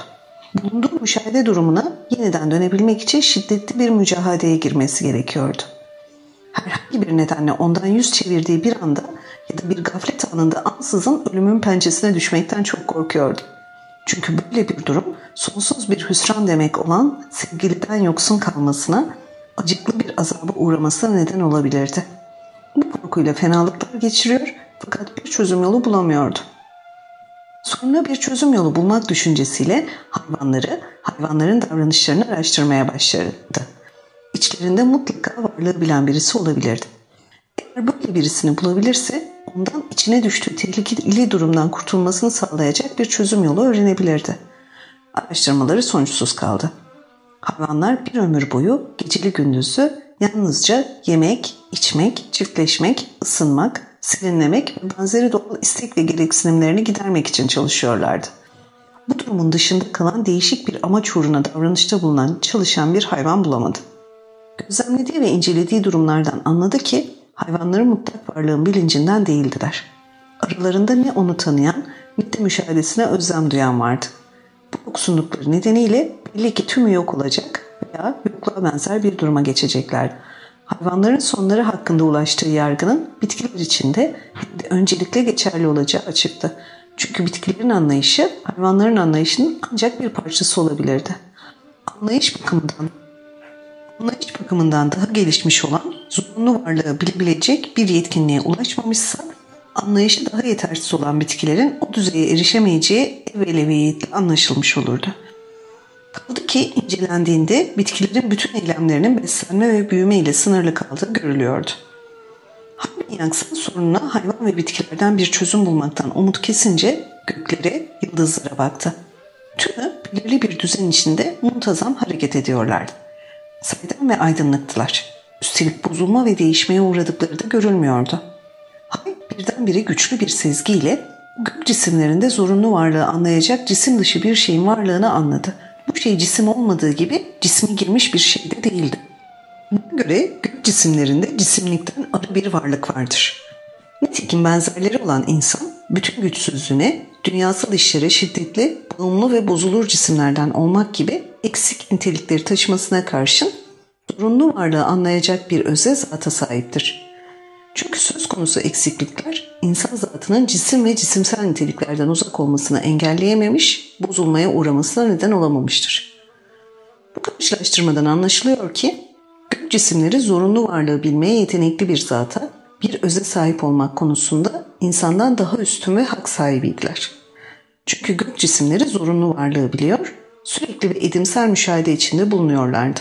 Bulunduğu müşahede durumuna yeniden dönebilmek için şiddetli bir mücadeleye girmesi gerekiyordu. Herhangi bir nedenle ondan yüz çevirdiği bir anda bir gaflet anında ansızın ölümün pençesine düşmekten çok korkuyordu. Çünkü böyle bir durum sonsuz bir hüsran demek olan sevgiliden yoksun kalmasına, acıklı bir azaba uğramasına neden olabilirdi. Bu korkuyla fenalıklar geçiriyor fakat bir çözüm yolu bulamıyordu. Sonra bir çözüm yolu bulmak düşüncesiyle hayvanları, hayvanların davranışlarını araştırmaya başladı. İçlerinde mutlaka varlığı bilen birisi olabilirdi. Eğer böyle birisini bulabilirse ondan içine düştüğü tehlikeli durumdan kurtulmasını sağlayacak bir çözüm yolu öğrenebilirdi. Araştırmaları sonuçsuz kaldı. Hayvanlar bir ömür boyu geceli gündüzü yalnızca yemek, içmek, çiftleşmek, ısınmak, serinlemek ve benzeri doğal istek ve gereksinimlerini gidermek için çalışıyorlardı. Bu durumun dışında kalan değişik bir amaç uğruna davranışta bulunan çalışan bir hayvan bulamadı. Gözlemlediği ve incelediği durumlardan anladı ki hayvanların mutlak varlığın bilincinden değildiler. Aralarında ne onu tanıyan ne de müşahedesine özlem duyan vardı. Bu yoksunlukları nedeniyle belli ki tümü yok olacak veya yokluğa benzer bir duruma geçeceklerdi. Hayvanların sonları hakkında ulaştığı yargının bitkiler için de öncelikle geçerli olacağı açıktı. Çünkü bitkilerin anlayışı hayvanların anlayışının ancak bir parçası olabilirdi. Anlayış bakımından anlayış bakımından daha gelişmiş olan zorunlu varlığı bilebilecek bir yetkinliğe ulaşmamışsa anlayışı daha yetersiz olan bitkilerin o düzeye erişemeyeceği evveleviyetle anlaşılmış olurdu. Kaldı ki incelendiğinde bitkilerin bütün eylemlerinin beslenme ve büyüme ile sınırlı kaldığı görülüyordu. Harbin Yanksan sorununa hayvan ve bitkilerden bir çözüm bulmaktan umut kesince göklere, yıldızlara baktı. Tümü belirli bir düzen içinde muntazam hareket ediyorlardı. Saydam ve aydınlıktılar. Üstelik bozulma ve değişmeye uğradıkları da görülmüyordu. Hay birdenbire güçlü bir sezgiyle gök cisimlerinde zorunlu varlığı anlayacak cisim dışı bir şeyin varlığını anladı bu şey cisim olmadığı gibi cisme girmiş bir şey de değildi. Buna göre gök cisimlerinde cisimlikten arı bir varlık vardır. Nitekim benzerleri olan insan bütün güçsüzlüğüne, dünyasal işlere şiddetli, bağımlı ve bozulur cisimlerden olmak gibi eksik nitelikleri taşımasına karşın zorunlu varlığı anlayacak bir öze zata sahiptir. Çünkü söz konusu eksiklikler insan zatının cisim ve cisimsel niteliklerden uzak olmasını engelleyememiş, bozulmaya uğramasına neden olamamıştır. Bu karşılaştırmadan anlaşılıyor ki gök cisimleri zorunlu varlığı bilmeye yetenekli bir zata, bir öze sahip olmak konusunda insandan daha üstün ve hak sahibiydiler. Çünkü gök cisimleri zorunlu varlığı biliyor, sürekli ve edimsel müşahede içinde bulunuyorlardı.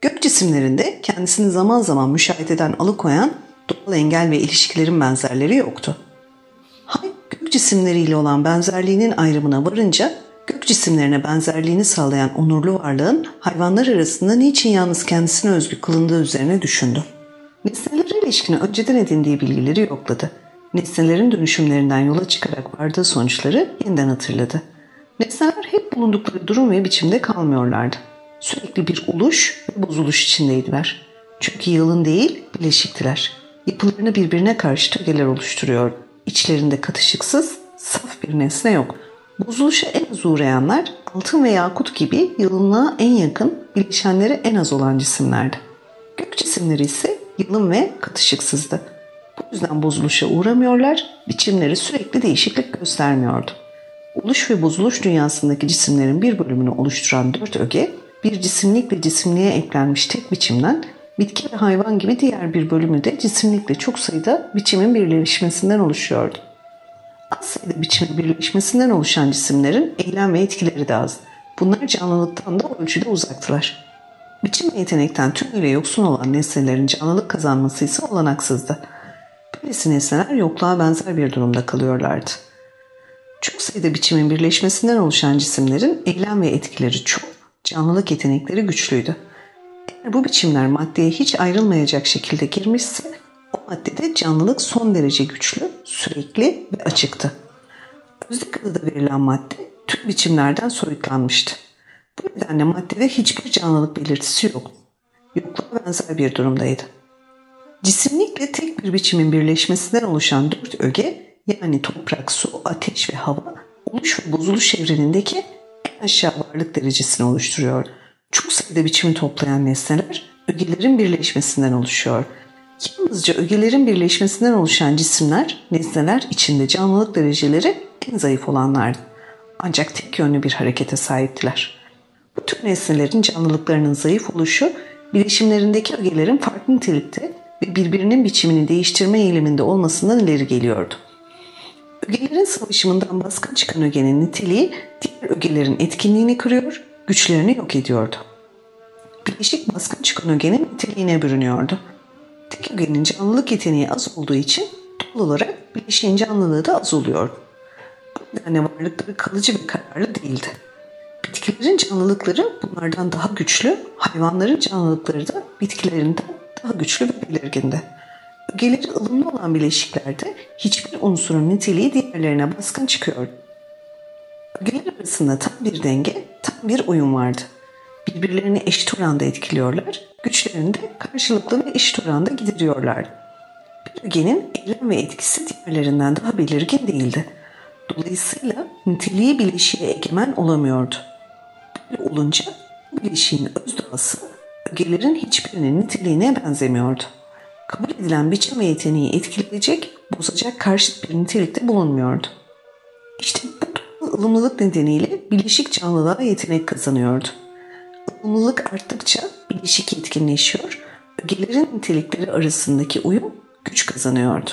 Gök cisimlerinde kendisini zaman zaman müşahededen alıkoyan doğal engel ve ilişkilerin benzerleri yoktu. Hay gök cisimleriyle olan benzerliğinin ayrımına varınca gök cisimlerine benzerliğini sağlayan onurlu varlığın hayvanlar arasında niçin yalnız kendisine özgü kılındığı üzerine düşündü. Nesnelere ilişkine önceden edindiği bilgileri yokladı. Nesnelerin dönüşümlerinden yola çıkarak vardığı sonuçları yeniden hatırladı. Nesneler hep bulundukları durum ve biçimde kalmıyorlardı. Sürekli bir oluş ve bozuluş içindeydiler. Çünkü yılın değil bileşiktiler yapılarını birbirine karşı tögeler oluşturuyor. İçlerinde katışıksız, saf bir nesne yok. Bozuluşa en az uğrayanlar altın ve yakut gibi yılınlığa en yakın, bileşenleri en az olan cisimlerdi. Gök cisimleri ise yılın ve katışıksızdı. Bu yüzden bozuluşa uğramıyorlar, biçimleri sürekli değişiklik göstermiyordu. Oluş ve bozuluş dünyasındaki cisimlerin bir bölümünü oluşturan dört öge, bir cisimlikle cisimliğe eklenmiş tek biçimden Bitki ve hayvan gibi diğer bir bölümü de cisimlikle çok sayıda biçimin birleşmesinden oluşuyordu. Az sayıda biçimin birleşmesinden oluşan cisimlerin eylem ve etkileri de az. Bunlar canlılıktan da ölçüde uzaktılar. Biçim ve yetenekten tümüyle yoksun olan nesnelerin canlılık kazanması ise olanaksızdı. Böylesi nesneler yokluğa benzer bir durumda kalıyorlardı. Çok sayıda biçimin birleşmesinden oluşan cisimlerin eylem ve etkileri çok, canlılık yetenekleri güçlüydü. Eğer bu biçimler maddeye hiç ayrılmayacak şekilde girmişse o maddede canlılık son derece güçlü, sürekli ve açıktı. Özlük adı verilen madde tüm biçimlerden soyutlanmıştı. Bu nedenle maddede hiçbir canlılık belirtisi yok. Yokluğa benzer bir durumdaydı. Cisimlikle tek bir biçimin birleşmesinden oluşan dört öge yani toprak, su, ateş ve hava oluş ve bozuluş evrenindeki en aşağı varlık derecesini oluşturuyor. Çok sayıda biçimi toplayan nesneler ögelerin birleşmesinden oluşuyor. Yalnızca ögelerin birleşmesinden oluşan cisimler, nesneler içinde canlılık dereceleri en zayıf olanlardı. Ancak tek yönlü bir harekete sahiptiler. Bu tür nesnelerin canlılıklarının zayıf oluşu, bileşimlerindeki ögelerin farklı nitelikte ve birbirinin biçimini değiştirme eğiliminde olmasından ileri geliyordu. Ögelerin savaşımından baskın çıkan ögenin niteliği diğer ögelerin etkinliğini kırıyor, güçlerini yok ediyordu. Bileşik baskın çıkan ögenin niteliğine bürünüyordu. Tek ögenin canlılık yeteneği az olduğu için doğal olarak bileşiğin canlılığı da az oluyordu. Bu nedenle varlıkları kalıcı ve kararlı değildi. Bitkilerin canlılıkları bunlardan daha güçlü, hayvanların canlılıkları da bitkilerinden daha güçlü ve belirgindi. Ögeleri ılımlı olan bileşiklerde hiçbir unsurun niteliği diğerlerine baskın çıkıyordu. Ögeler arasında tam bir denge, tam bir uyum vardı. Birbirlerini eşit oranda etkiliyorlar, güçlerini de karşılıklı ve eşit oranda gideriyorlar. Bir ögenin eylem ve etkisi diğerlerinden daha belirgin değildi. Dolayısıyla niteliği bileşiğe egemen olamıyordu. Böyle olunca bileşiğin öz doğası ögelerin hiçbirinin niteliğine benzemiyordu. Kabul edilen biçim yeteneği etkileyecek, bozacak karşıt bir nitelikte bulunmuyordu. İşte bu ılımlılık nedeniyle bileşik canlılığa yetenek kazanıyordu. Ilımlılık arttıkça bileşik yetkinleşiyor, ögelerin nitelikleri arasındaki uyum güç kazanıyordu.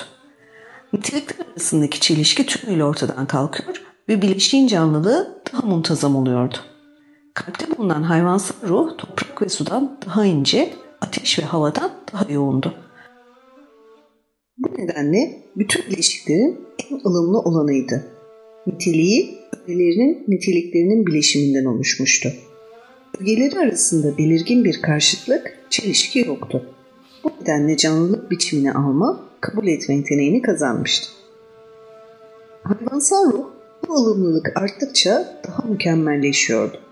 Nitelikler arasındaki çelişki tümüyle ortadan kalkıyor ve bileşiğin canlılığı daha muntazam oluyordu. Kalpte bulunan hayvansal ruh toprak ve sudan daha ince, ateş ve havadan daha yoğundu. Bu nedenle bütün bileşiklerin en ılımlı olanıydı. Niteliği ögelerinin niteliklerinin bileşiminden oluşmuştu. Ögeleri arasında belirgin bir karşıtlık, çelişki yoktu. Bu nedenle canlılık biçimini alma, kabul etme yeteneğini kazanmıştı. Hayvansal ruh bu ılımlılık arttıkça daha mükemmelleşiyordu.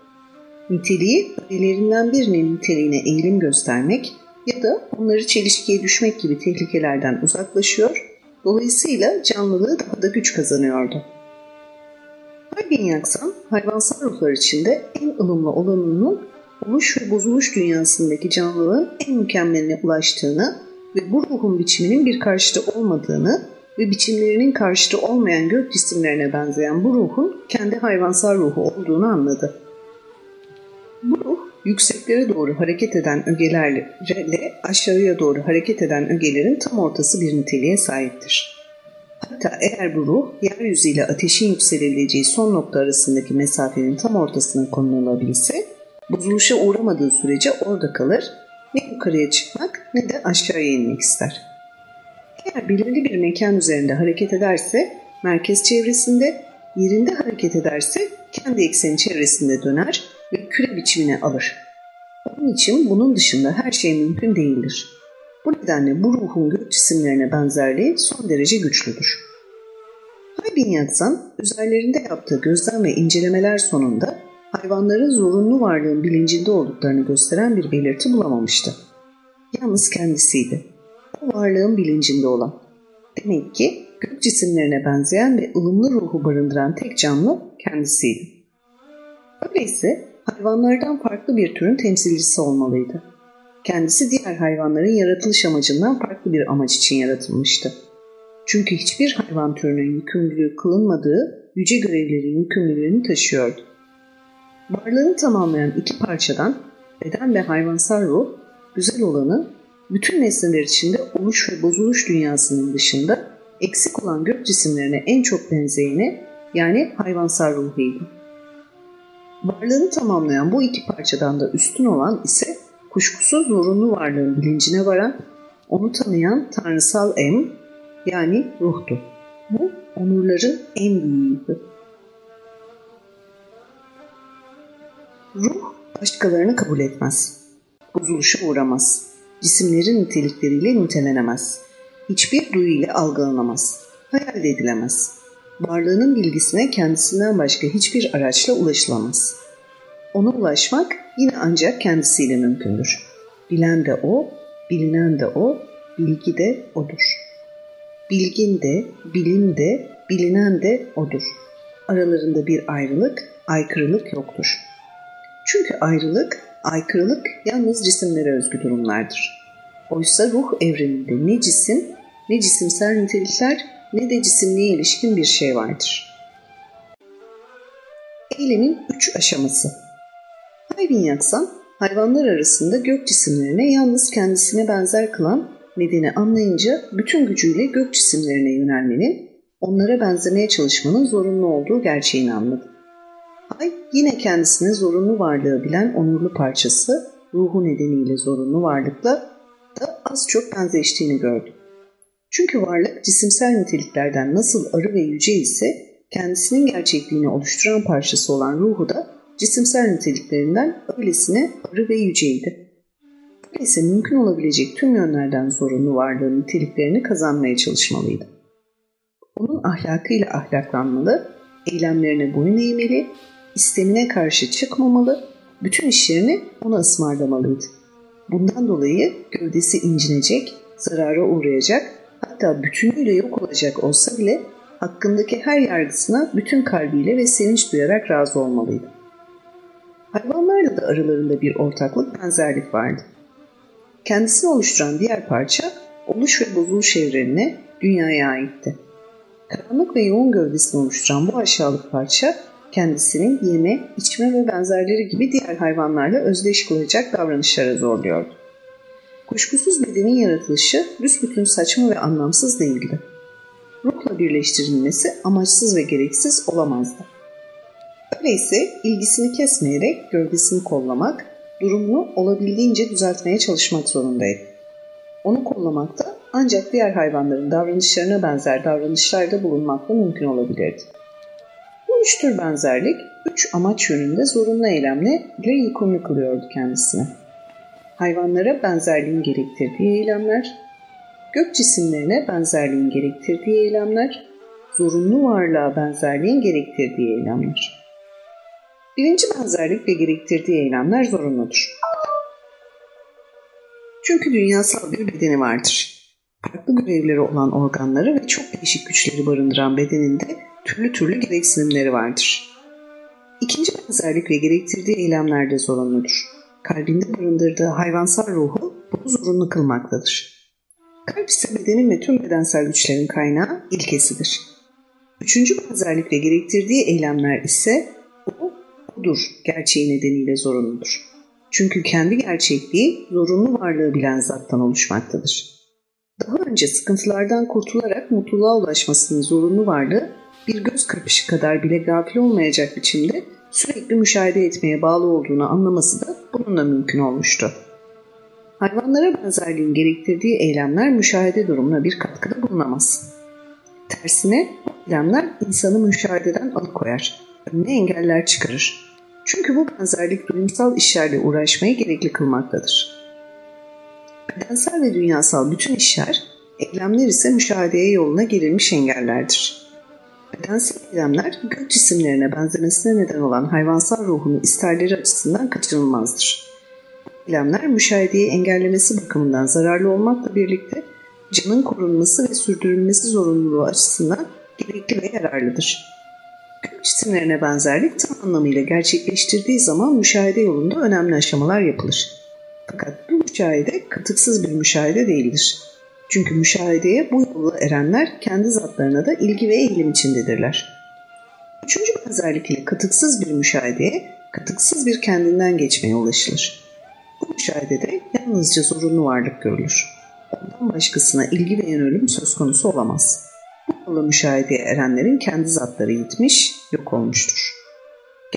Niteliği ögelerinden birinin niteliğine eğilim göstermek ya da onları çelişkiye düşmek gibi tehlikelerden uzaklaşıyor, dolayısıyla canlılığı daha da güç kazanıyordu. Haybin Yaksan, hayvansal ruhlar içinde en ılımlı olanının oluş ve bozuluş dünyasındaki canlılığın en mükemmeline ulaştığını ve bu ruhun biçiminin bir karşıtı olmadığını ve biçimlerinin karşıtı olmayan gök cisimlerine benzeyen bu ruhun kendi hayvansal ruhu olduğunu anladı. Bu ruh yükseklere doğru hareket eden ögelerle aşağıya doğru hareket eden ögelerin tam ortası bir niteliğe sahiptir. Hatta eğer bu ruh yeryüzü ile ateşin yükselileceği son nokta arasındaki mesafenin tam ortasına konulabilse, bozuluşa uğramadığı sürece orada kalır, ne yukarıya çıkmak ne de aşağıya inmek ister. Eğer belirli bir mekan üzerinde hareket ederse merkez çevresinde, yerinde hareket ederse kendi ekseni çevresinde döner ve küre biçimine alır. Onun için bunun dışında her şey mümkün değildir. Bu nedenle bu ruhun gök cisimlerine benzerliği son derece güçlüdür. Haybin Yatsan, üzerlerinde yaptığı gözlem ve incelemeler sonunda hayvanların zorunlu varlığın bilincinde olduklarını gösteren bir belirti bulamamıştı. Yalnız kendisiydi. O varlığın bilincinde olan. Demek ki gök cisimlerine benzeyen ve ılımlı ruhu barındıran tek canlı kendisiydi. Öyleyse hayvanlardan farklı bir türün temsilcisi olmalıydı. Kendisi diğer hayvanların yaratılış amacından farklı bir amaç için yaratılmıştı. Çünkü hiçbir hayvan türünün yükümlülüğü kılınmadığı yüce görevlerin yükümlülüğünü taşıyordu. Varlığını tamamlayan iki parçadan beden ve hayvansal ruh, güzel olanı, bütün nesneler içinde oluş ve bozuluş dünyasının dışında eksik olan gök cisimlerine en çok benzeyeni yani hayvansal ruhuydu. Varlığını tamamlayan bu iki parçadan da üstün olan ise kuşkusuz zorunlu varlığın bilincine varan, onu tanıyan tanrısal em yani ruhtu. Bu onurların en büyüğüydü. Ruh başkalarını kabul etmez. Bozuluşa uğramaz. Cisimlerin nitelikleriyle nitelenemez. Hiçbir duyu ile algılanamaz. Hayal edilemez. Varlığının bilgisine kendisinden başka hiçbir araçla ulaşılamaz. Ona ulaşmak yine ancak kendisiyle mümkündür. Bilen de o, bilinen de o, bilgi de odur. Bilgin de, bilim de, bilinen de odur. Aralarında bir ayrılık, aykırılık yoktur. Çünkü ayrılık, aykırılık yalnız cisimlere özgü durumlardır. Oysa ruh evreninde ne cisim, ne cisimsel nitelikler ne de cisimliğe ilişkin bir şey vardır. Eylemin üç aşaması Hayvin yaksan, hayvanlar arasında gök cisimlerine yalnız kendisine benzer kılan nedeni anlayınca bütün gücüyle gök cisimlerine yönelmenin, onlara benzemeye çalışmanın zorunlu olduğu gerçeğini anladı. Ay yine kendisine zorunlu varlığı bilen onurlu parçası, ruhu nedeniyle zorunlu varlıkla da az çok benzeştiğini gördü. Çünkü varlık cisimsel niteliklerden nasıl arı ve yüce ise kendisinin gerçekliğini oluşturan parçası olan ruhu da cisimsel niteliklerinden öylesine arı ve yüceydi. Öyleyse mümkün olabilecek tüm yönlerden zorunlu varlığın niteliklerini kazanmaya çalışmalıydı. Onun ahlakıyla ahlaklanmalı, eylemlerine boyun eğmeli, istemine karşı çıkmamalı, bütün işlerini ona ısmarlamalıydı. Bundan dolayı gövdesi incinecek, zarara uğrayacak, hatta bütünüyle yok olacak olsa bile hakkındaki her yargısına bütün kalbiyle ve sevinç duyarak razı olmalıydı. Hayvanlarla da aralarında bir ortaklık, benzerlik vardı. Kendisini oluşturan diğer parça, oluş ve bozuluş evrenine, dünyaya aitti. Karanlık ve yoğun gövdesini oluşturan bu aşağılık parça, kendisini yeme, içme ve benzerleri gibi diğer hayvanlarla özdeş kılacak davranışlara zorluyordu. Kuşkusuz bedenin yaratılışı büsbütün saçma ve anlamsız değildi. Ruhla birleştirilmesi amaçsız ve gereksiz olamazdı. Öyleyse ilgisini kesmeyerek gövdesini kollamak, durumunu olabildiğince düzeltmeye çalışmak zorundaydı. Onu kollamakta ancak diğer hayvanların davranışlarına benzer davranışlarda bulunmakla mümkün olabilirdi. Bu üç tür benzerlik, üç amaç yönünde zorunlu eylemle ile yıkımlı kılıyordu kendisine. Hayvanlara benzerliğin gerektirdiği eylemler, gök cisimlerine benzerliğin gerektirdiği eylemler, zorunlu varlığa benzerliğin gerektirdiği eylemler. Birinci benzerlik ve gerektirdiği eylemler zorunludur. Çünkü dünyasal bir bedeni vardır. Farklı görevleri olan organları ve çok değişik güçleri barındıran bedeninde türlü türlü gereksinimleri vardır. İkinci benzerlik ve gerektirdiği eylemler de zorunludur. Kalbinde barındırdığı hayvansal ruhu bunu zorunlu kılmaktadır. Kalp ise bedenin ve tüm bedensel güçlerin kaynağı ilkesidir. Üçüncü ve gerektirdiği eylemler ise o, odur gerçeği nedeniyle zorunludur. Çünkü kendi gerçekliği zorunlu varlığı bilen zattan oluşmaktadır. Daha önce sıkıntılardan kurtularak mutluluğa ulaşmasının zorunlu varlığı bir göz kırpışı kadar bile gafil olmayacak biçimde sürekli müşahede etmeye bağlı olduğunu anlaması da bununla mümkün olmuştu. Hayvanlara benzerliğin gerektirdiği eylemler müşahede durumuna bir katkıda bulunamaz. Tersine bu eylemler insanı müşahededen alıkoyar, önüne engeller çıkarır. Çünkü bu benzerlik duyumsal işlerle uğraşmayı gerekli kılmaktadır. Bedensel ve dünyasal bütün işler, eylemler ise müşahedeye yoluna gerilmiş engellerdir. Bedensel eylemler gök cisimlerine benzemesine neden olan hayvansal ruhun isterleri açısından kaçınılmazdır. Eylemler müşahedeyi engellemesi bakımından zararlı olmakla birlikte canın korunması ve sürdürülmesi zorunluluğu açısından gerekli ve yararlıdır. Gök cisimlerine benzerlik tam anlamıyla gerçekleştirdiği zaman müşahede yolunda önemli aşamalar yapılır. Fakat bu müşahede katıksız bir müşahede değildir. Çünkü müşahedeye bu yolla erenler kendi zatlarına da ilgi ve eğilim içindedirler. Üçüncü benzerlik ile katıksız bir müşahedeye, katıksız bir kendinden geçmeye ulaşılır. Bu müşahedede yalnızca zorunlu varlık görülür. Ondan başkasına ilgi ve yönelim söz konusu olamaz. Bu yolla müşahedeye erenlerin kendi zatları yitmiş, yok olmuştur.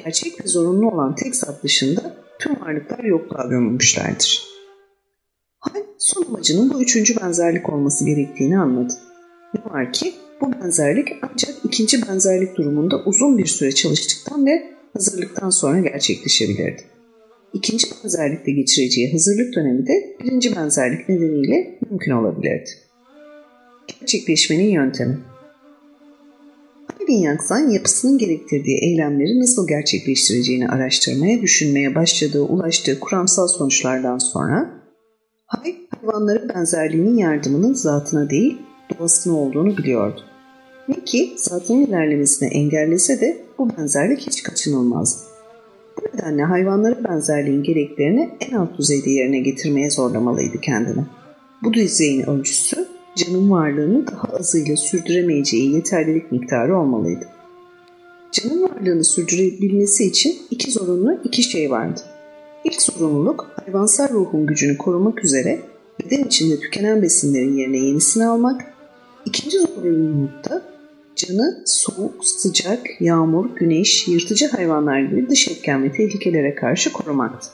Gerçek ve zorunlu olan tek zat dışında tüm varlıklar yokluğa gömülmüşlerdir. Hay son amacının bu üçüncü benzerlik olması gerektiğini anladı. Ne var ki bu benzerlik ancak ikinci benzerlik durumunda uzun bir süre çalıştıktan ve hazırlıktan sonra gerçekleşebilirdi. İkinci benzerlikte geçireceği hazırlık dönemi de birinci benzerlik nedeniyle mümkün olabilirdi. Gerçekleşmenin yöntemi Bin Yaksan yapısının gerektirdiği eylemleri nasıl gerçekleştireceğini araştırmaya, düşünmeye başladığı, ulaştığı kuramsal sonuçlardan sonra Hay, hayvanlara benzerliğinin yardımının zatına değil, doğasına olduğunu biliyordu. Ne ki zatının ilerlemesini engellese de bu benzerlik hiç kaçınılmazdı. Bu nedenle hayvanlara benzerliğin gereklerini en alt düzeyde yerine getirmeye zorlamalıydı kendini. Bu düzeyin ölçüsü canın varlığını daha azıyla sürdüremeyeceği yeterlilik miktarı olmalıydı. Canın varlığını sürdürebilmesi için iki zorunlu iki şey vardı. İlk zorunluluk hayvansal ruhun gücünü korumak üzere beden içinde tükenen besinlerin yerine yenisini almak. İkinci zorunluluk da canı soğuk, sıcak, yağmur, güneş, yırtıcı hayvanlar gibi dış etken ve tehlikelere karşı korumaktı.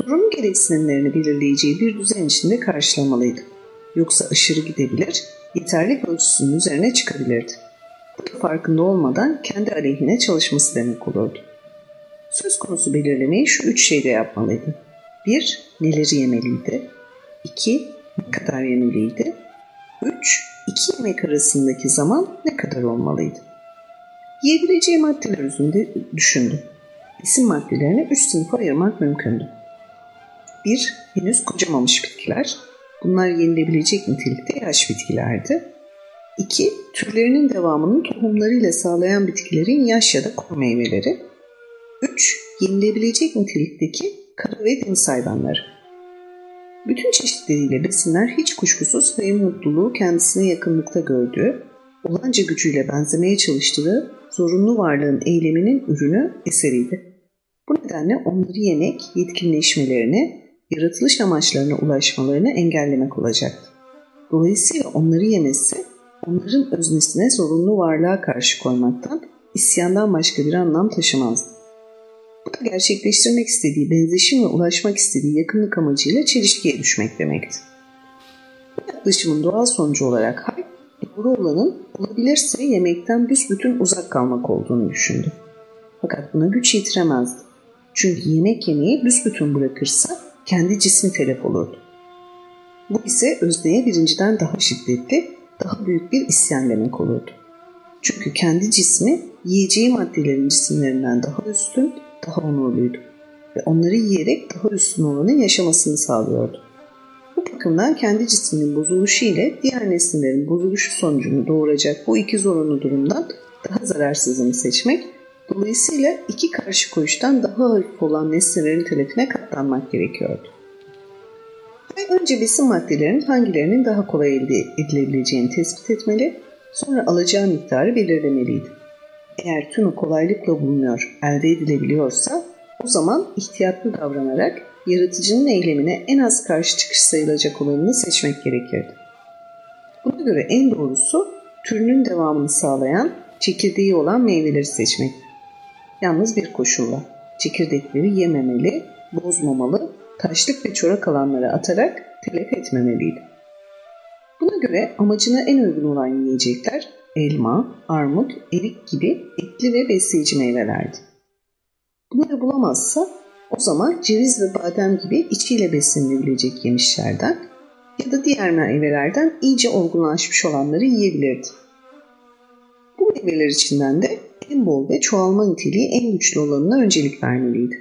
Zorunlu gereksinimlerini belirleyeceği bir düzen içinde karşılamalıydı. Yoksa aşırı gidebilir, yeterlik ölçüsünün üzerine çıkabilirdi. Bu da farkında olmadan kendi aleyhine çalışması demek olurdu. Söz konusu belirlemeyi şu üç şeyde yapmalıydı. Bir, neleri yemeliydi? İki, ne kadar yemeliydi? Üç, iki yemek arasındaki zaman ne kadar olmalıydı? Yiyebileceği maddeler üzerinde düşündü. Besin maddelerini üç sınıfa ayırmak mümkündü. Bir, henüz kocamamış bitkiler. Bunlar yenilebilecek nitelikte yaş bitkilerdi. İki, türlerinin devamını tohumlarıyla sağlayan bitkilerin yaş ya da kuru meyveleri. Üç, yenilebilecek nitelikteki kara ve deniz hayvanları. Bütün çeşitleriyle besinler hiç kuşkusuz ve mutluluğu kendisine yakınlıkta gördüğü, olanca gücüyle benzemeye çalıştığı zorunlu varlığın eyleminin ürünü eseriydi. Bu nedenle onları yemek, yetkinleşmelerini, yaratılış amaçlarına ulaşmalarını engellemek olacaktı. Dolayısıyla onları yemesi, onların öznesine zorunlu varlığa karşı koymaktan, isyandan başka bir anlam taşımazdı. Da gerçekleştirmek istediği benzeşim ve ulaşmak istediği yakınlık amacıyla çelişkiye düşmek demekti. Bu yaklaşımın doğal sonucu olarak Hayek, doğru olanın olabilirse yemekten büsbütün uzak kalmak olduğunu düşündü. Fakat buna güç yetiremezdi. Çünkü yemek yemeyi büsbütün bırakırsa kendi cismi telef olurdu. Bu ise özneye birinciden daha şiddetli, daha büyük bir isyan demek olurdu. Çünkü kendi cismi yiyeceği maddelerin cisimlerinden daha üstün, daha onurluydu ve onları yiyerek daha üstün olanın yaşamasını sağlıyordu. Bu bakımdan kendi cisminin bozuluşu ile diğer nesnelerin bozuluşu sonucunu doğuracak bu iki zorunlu durumdan daha zararsızını seçmek, dolayısıyla iki karşı koyuştan daha hafif olan nesnelerin telefine katlanmak gerekiyordu. Ve önce besin maddelerinin hangilerinin daha kolay elde edilebileceğini tespit etmeli, sonra alacağı miktarı belirlemeliydi. Eğer tümü kolaylıkla bulunuyor, elde edilebiliyorsa o zaman ihtiyatlı davranarak yaratıcının eylemine en az karşı çıkış sayılacak olanını seçmek gerekirdi. Buna göre en doğrusu türünün devamını sağlayan çekirdeği olan meyveleri seçmek. Yalnız bir koşulla çekirdekleri yememeli, bozmamalı, taşlık ve çorak alanlara atarak telef etmemeliydi. Buna göre amacına en uygun olan yiyecekler elma, armut, erik gibi etli ve besleyici meyvelerdi. Bunları bulamazsa o zaman ceviz ve badem gibi içiyle beslenebilecek yemişlerden ya da diğer meyvelerden iyice olgunlaşmış olanları yiyebilirdi. Bu meyveler içinden de en bol ve çoğalma niteliği en güçlü olanına öncelik vermeliydi.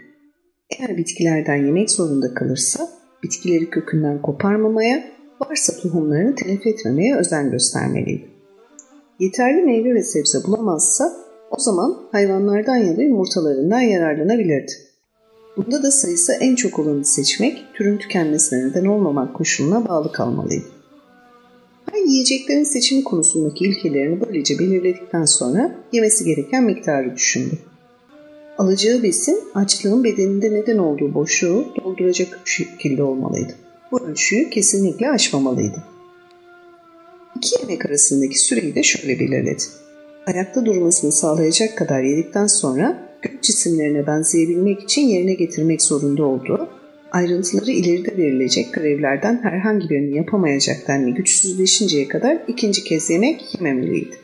Eğer bitkilerden yemek zorunda kalırsa bitkileri kökünden koparmamaya, varsa tohumlarını telef etmemeye özen göstermeliydi. Yeterli meyve ve sebze bulamazsa o zaman hayvanlardan ya da yumurtalarından yararlanabilirdi. Bunda da sayısı en çok olanı seçmek, türün tükenmesine neden olmamak koşuluna bağlı kalmalıydı. Her yiyeceklerin seçimi konusundaki ilkelerini böylece belirledikten sonra yemesi gereken miktarı düşündü. Alacağı besin açlığın bedeninde neden olduğu boşluğu dolduracak şekilde olmalıydı. Bu ölçüyü kesinlikle aşmamalıydı. İki yemek arasındaki süreyi de şöyle belirledi. Ayakta durmasını sağlayacak kadar yedikten sonra gök cisimlerine benzeyebilmek için yerine getirmek zorunda olduğu, ayrıntıları ileride verilecek görevlerden herhangi birini yapamayacak denli güçsüzleşinceye kadar ikinci kez yemek yememeliydi.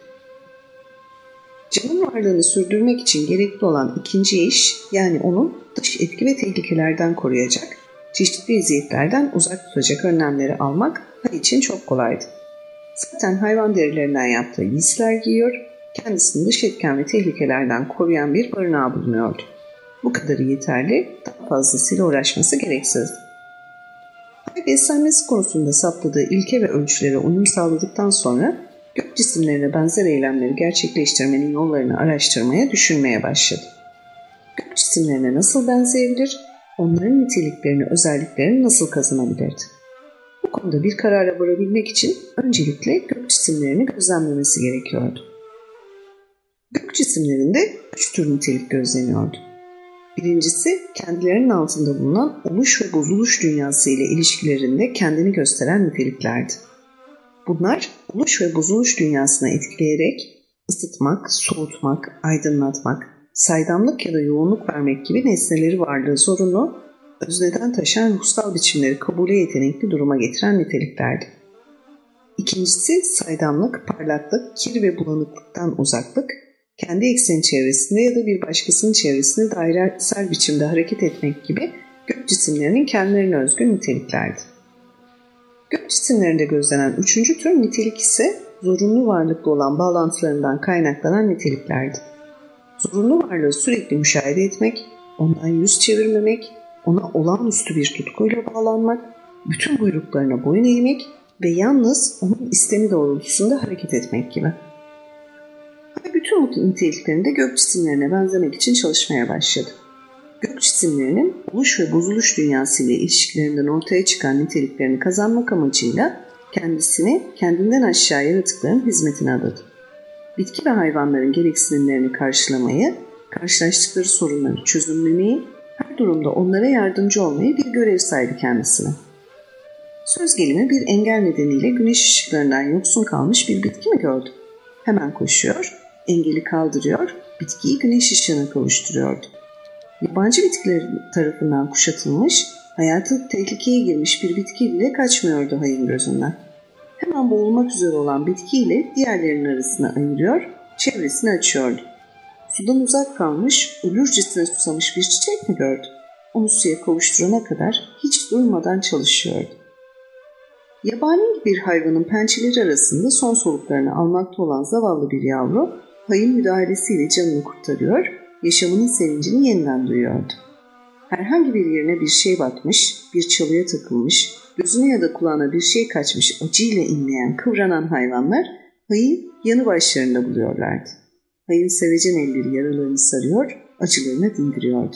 Canın varlığını sürdürmek için gerekli olan ikinci iş, yani onun dış etki ve tehlikelerden koruyacak, çeşitli eziyetlerden uzak tutacak önlemleri almak Hay için çok kolaydı. Zaten hayvan derilerinden yaptığı giysiler giyiyor, kendisini dış etken ve tehlikelerden koruyan bir barınağı bulunuyordu. Bu kadarı yeterli, daha fazlasıyla uğraşması gereksizdi. Hay beslenmesi konusunda saptadığı ilke ve ölçülere uyum sağladıktan sonra gök cisimlerine benzer eylemleri gerçekleştirmenin yollarını araştırmaya, düşünmeye başladı. Gök cisimlerine nasıl benzeyebilir, onların niteliklerini, özelliklerini nasıl kazanabilirdi? Bu konuda bir karara varabilmek için öncelikle gök cisimlerini gözlemlemesi gerekiyordu. Gök cisimlerinde üç tür nitelik gözleniyordu. Birincisi kendilerinin altında bulunan oluş ve bozuluş dünyası ile ilişkilerinde kendini gösteren niteliklerdi. Bunlar oluş ve bozuluş dünyasına etkileyerek ısıtmak, soğutmak, aydınlatmak, saydamlık ya da yoğunluk vermek gibi nesneleri varlığı zorunlu, özneden taşan ruhsal biçimleri kabule yetenekli duruma getiren niteliklerdi. İkincisi saydamlık, parlaklık, kir ve bulanıklıktan uzaklık, kendi ekseni çevresinde ya da bir başkasının çevresinde dairesel biçimde hareket etmek gibi gök cisimlerinin kendilerine özgü niteliklerdi. Gök cisimlerinde gözlenen üçüncü tür nitelik ise zorunlu varlıklı olan bağlantılarından kaynaklanan niteliklerdi. Zorunlu varlığı sürekli müşahede etmek, ondan yüz çevirmemek, ona olağanüstü bir tutkuyla bağlanmak, bütün buyruklarına boyun eğmek ve yalnız onun istemi doğrultusunda hareket etmek gibi. Ve bütün bu niteliklerinde gök cisimlerine benzemek için çalışmaya başladı. Gök cisimlerinin oluş ve bozuluş dünyası ile ilişkilerinden ortaya çıkan niteliklerini kazanmak amacıyla kendisini kendinden aşağı yaratıkların hizmetine adadı. Bitki ve hayvanların gereksinimlerini karşılamayı, karşılaştıkları sorunları çözümlemeyi, her durumda onlara yardımcı olmayı bir görev saydı kendisine. Söz gelimi bir engel nedeniyle güneş ışıklarından yoksun kalmış bir bitki mi gördü? Hemen koşuyor, engeli kaldırıyor, bitkiyi güneş ışığına kavuşturuyordu. Yabancı bitkiler tarafından kuşatılmış, hayatı tehlikeye girmiş bir bitki bile kaçmıyordu hayın gözünden. Hemen boğulmak üzere olan bitkiyle diğerlerinin arasına ayırıyor, çevresini açıyordu. Sudan uzak kalmış, ölürcesine susamış bir çiçek mi gördü? Onu suya kavuşturana kadar hiç durmadan çalışıyordu. Yabani bir hayvanın pençeleri arasında son soluklarını almakta olan zavallı bir yavru, hayın müdahalesiyle canını kurtarıyor, yaşamının sevincini yeniden duyuyordu. Herhangi bir yerine bir şey batmış, bir çalıya takılmış, gözüne ya da kulağına bir şey kaçmış acıyla inleyen, kıvranan hayvanlar hayı yanı başlarında buluyorlardı. Hayın sevecen elleri yaralarını sarıyor, acılarına dindiriyordu.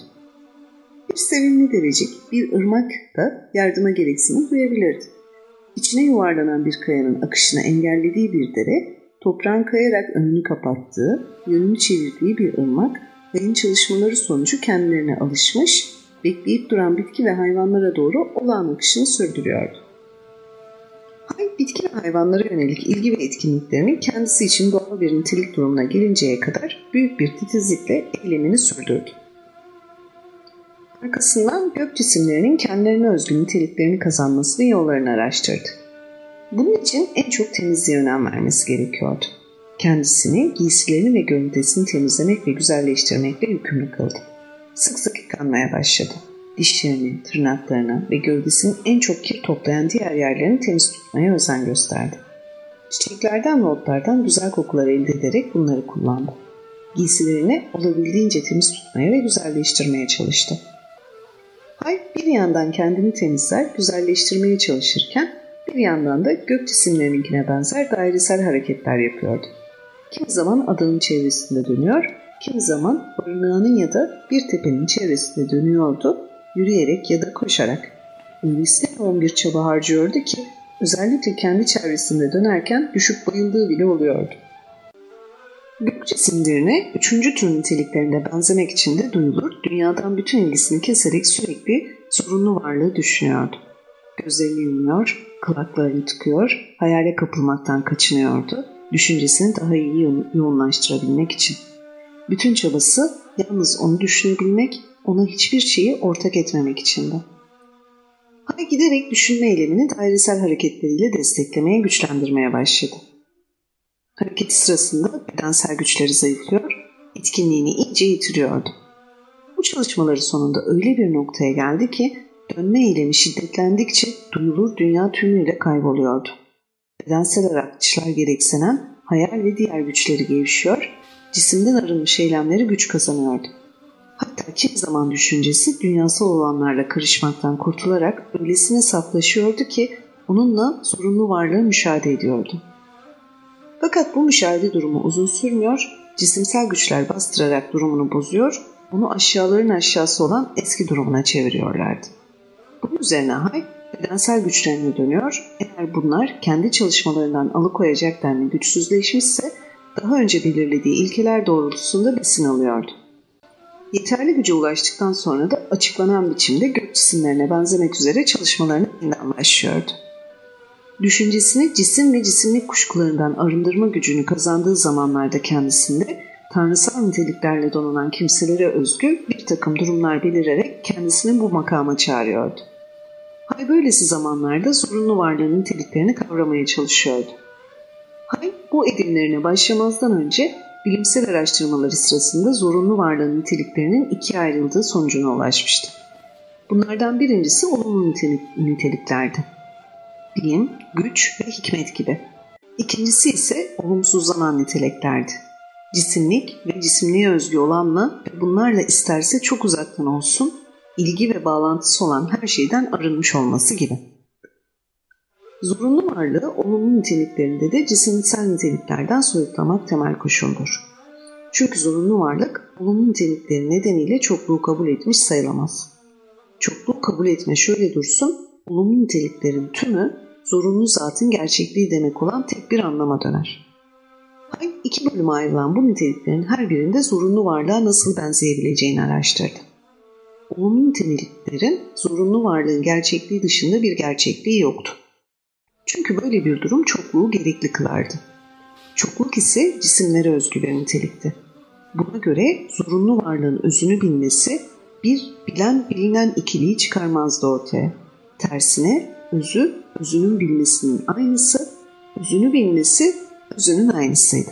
Bir sevimli devecik, bir ırmak da yardıma gereksinim duyabilirdi. İçine yuvarlanan bir kayanın akışını engellediği bir dere, toprağın kayarak önünü kapattığı, yönünü çevirdiği bir ırmak, hayın çalışmaları sonucu kendilerine alışmış, bekleyip duran bitki ve hayvanlara doğru olağan akışını sürdürüyordu. Bitki ve hayvanlara yönelik ilgi ve etkinliklerinin kendisi için doğal bir nitelik durumuna gelinceye kadar büyük bir titizlikle eylemini sürdürdü. Arkasından gök cisimlerinin kendilerine özgü niteliklerini kazanması ve yollarını araştırdı. Bunun için en çok temizliğe önem vermesi gerekiyordu. Kendisini, giysilerini ve görüntüsünü temizlemek ve güzelleştirmekle yükümlü kıldı. Sık sık yıkanmaya başladı. Dişlerini, tırnaklarını ve gövdesinin en çok kir toplayan diğer yerlerini temiz tutmaya özen gösterdi. Çiçeklerden ve otlardan güzel kokular elde ederek bunları kullandı. Giysilerini olabildiğince temiz tutmaya ve güzelleştirmeye çalıştı. Hay bir yandan kendini temizler, güzelleştirmeye çalışırken bir yandan da gök cisimlerininkine benzer dairesel hareketler yapıyordu. Kimi zaman adanın çevresinde dönüyor, kimi zaman barınağının ya da bir tepenin çevresinde dönüyordu, yürüyerek ya da koşarak. Öylesine yoğun bir çaba harcıyordu ki özellikle kendi çevresinde dönerken düşüp bayıldığı bile oluyordu. Gök cisimlerine üçüncü tür niteliklerine benzemek için de duyulur, dünyadan bütün ilgisini keserek sürekli sorunlu varlığı düşünüyordu. Gözlerini yumuyor, kulaklarını tıkıyor, hayale kapılmaktan kaçınıyordu, düşüncesini daha iyi yoğunlaştırabilmek için. Bütün çabası yalnız onu düşünebilmek, ona hiçbir şeyi ortak etmemek içindi. Hay giderek düşünme eylemini dairesel hareketleriyle desteklemeye, güçlendirmeye başladı. Hareket sırasında bedensel güçleri zayıflıyor, etkinliğini iyice yitiriyordu. Bu çalışmaları sonunda öyle bir noktaya geldi ki dönme eylemi şiddetlendikçe duyulur dünya tümüyle kayboluyordu. Bedensel araçlar gereksenen hayal ve diğer güçleri gevşiyor, cisimden arınmış eylemleri güç kazanıyordu. Hatta kim zaman düşüncesi dünyasal olanlarla karışmaktan kurtularak öylesine saflaşıyordu ki onunla sorunlu varlığı müşahede ediyordu. Fakat bu müşahede durumu uzun sürmüyor, cisimsel güçler bastırarak durumunu bozuyor, onu aşağıların aşağısı olan eski durumuna çeviriyorlardı. Bunun üzerine Hay bedensel güçlerine dönüyor, eğer bunlar kendi çalışmalarından alıkoyacak denli güçsüzleşmişse daha önce belirlediği ilkeler doğrultusunda besin alıyordu. Yeterli güce ulaştıktan sonra da açıklanan biçimde gök cisimlerine benzemek üzere çalışmalarına yeniden başlıyordu. Düşüncesini cisim ve cisimlik kuşkularından arındırma gücünü kazandığı zamanlarda kendisinde tanrısal niteliklerle donanan kimselere özgü bir takım durumlar belirerek kendisini bu makama çağırıyordu. Hay böylesi zamanlarda zorunlu varlığın niteliklerini kavramaya çalışıyordu. Hay bu edimlerine başlamazdan önce bilimsel araştırmaları sırasında zorunlu varlığın niteliklerinin ikiye ayrıldığı sonucuna ulaşmıştı. Bunlardan birincisi olumlu nitelik, niteliklerdi. Bilim, güç ve hikmet gibi. İkincisi ise olumsuzlanan niteliklerdi. Cisimlik ve cisimliğe özgü olanla ve bunlarla isterse çok uzaktan olsun, ilgi ve bağlantısı olan her şeyden arınmış olması gibi. Zorunlu varlığı olumlu niteliklerinde de cisimsel niteliklerden soyutlamak temel koşuldur. Çünkü zorunlu varlık olumlu nitelikleri nedeniyle çokluğu kabul etmiş sayılamaz. Çokluğu kabul etme şöyle dursun, olumlu niteliklerin tümü zorunlu zatın gerçekliği demek olan tek bir anlama döner. Hay iki bölüme ayrılan bu niteliklerin her birinde zorunlu varlığa nasıl benzeyebileceğini araştırdı. Olumlu niteliklerin zorunlu varlığın gerçekliği dışında bir gerçekliği yoktu. Çünkü böyle bir durum çokluğu gerekli kılardı. Çokluk ise cisimlere özgü bir nitelikti. Buna göre zorunlu varlığın özünü bilmesi bir bilen bilinen ikiliği çıkarmazdı ortaya. Tersine özü özünün bilmesinin aynısı, özünü bilmesi özünün aynısıydı.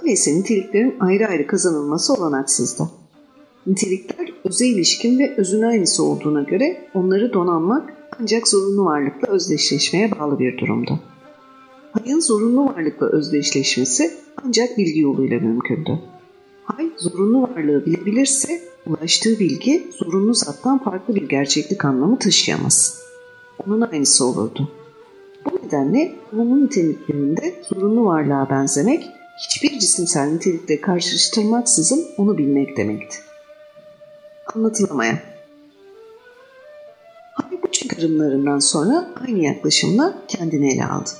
Öyleyse niteliklerin ayrı ayrı kazanılması olanaksızdı. Nitelikler öze ilişkin ve özün aynısı olduğuna göre onları donanmak ancak zorunlu varlıkla özdeşleşmeye bağlı bir durumdu. Hayın zorunlu varlıkla özdeşleşmesi ancak bilgi yoluyla mümkündü. Hay zorunlu varlığı bilebilirse ulaştığı bilgi zorunlu zattan farklı bir gerçeklik anlamı taşıyamaz. Onun aynısı olurdu. Bu nedenle olumlu niteliklerinde zorunlu varlığa benzemek hiçbir cisimsel nitelikle karşılaştırmaksızın onu bilmek demekti. Anlatılamayan Çıkarımlarından sonra aynı yaklaşımla kendini ele aldı.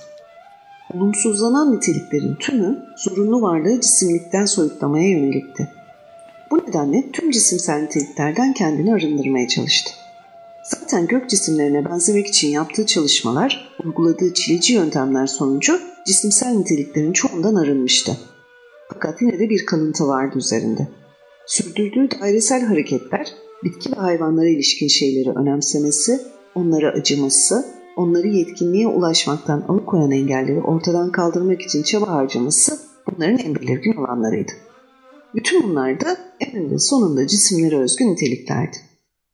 Olumsuzlanan niteliklerin tümü zorunlu varlığı cisimlikten soyutlamaya yönelikti. Bu nedenle tüm cisimsel niteliklerden kendini arındırmaya çalıştı. Zaten gök cisimlerine benzemek için yaptığı çalışmalar, uyguladığı çileci yöntemler sonucu cisimsel niteliklerin çoğundan arınmıştı. Fakat yine de bir kalıntı vardı üzerinde. Sürdürdüğü dairesel hareketler, bitki ve hayvanlara ilişkin şeyleri önemsemesi, onlara acıması, onları yetkinliğe ulaşmaktan alıkoyan engelleri ortadan kaldırmak için çaba harcaması bunların en belirgin olanlarıydı. Bütün bunlar da eninde sonunda cisimlere özgü niteliklerdi.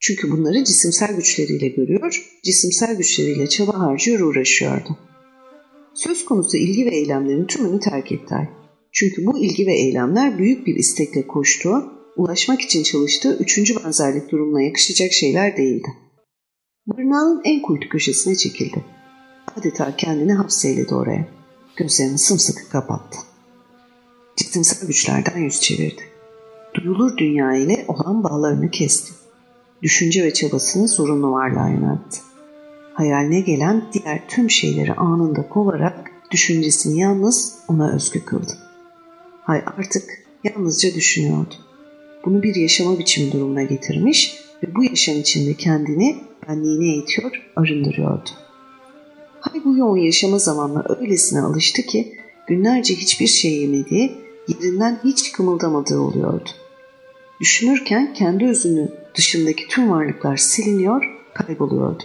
Çünkü bunları cisimsel güçleriyle görüyor, cisimsel güçleriyle çaba harcıyor, uğraşıyordu. Söz konusu ilgi ve eylemlerin tümünü terk etti Ay. Çünkü bu ilgi ve eylemler büyük bir istekle koştuğu, ulaşmak için çalıştığı üçüncü benzerlik durumuna yakışacak şeyler değildi. Barınağın en kuytu köşesine çekildi. Adeta kendini hapseyledi oraya. Gözlerini sımsıkı kapattı. Cisimsel güçlerden yüz çevirdi. Duyulur dünya ile olan bağlarını kesti düşünce ve çabasını sorunlu varlığa yöneltti. Hayaline gelen diğer tüm şeyleri anında kovarak düşüncesini yalnız ona özgü kıldı. Hay artık yalnızca düşünüyordu. Bunu bir yaşama biçimi durumuna getirmiş ve bu yaşam içinde kendini benliğine eğitiyor, arındırıyordu. Hay bu yoğun yaşama zamanla öylesine alıştı ki günlerce hiçbir şey yemediği, yerinden hiç kımıldamadığı oluyordu. Düşünürken kendi özünü dışındaki tüm varlıklar siliniyor, kayboluyordu.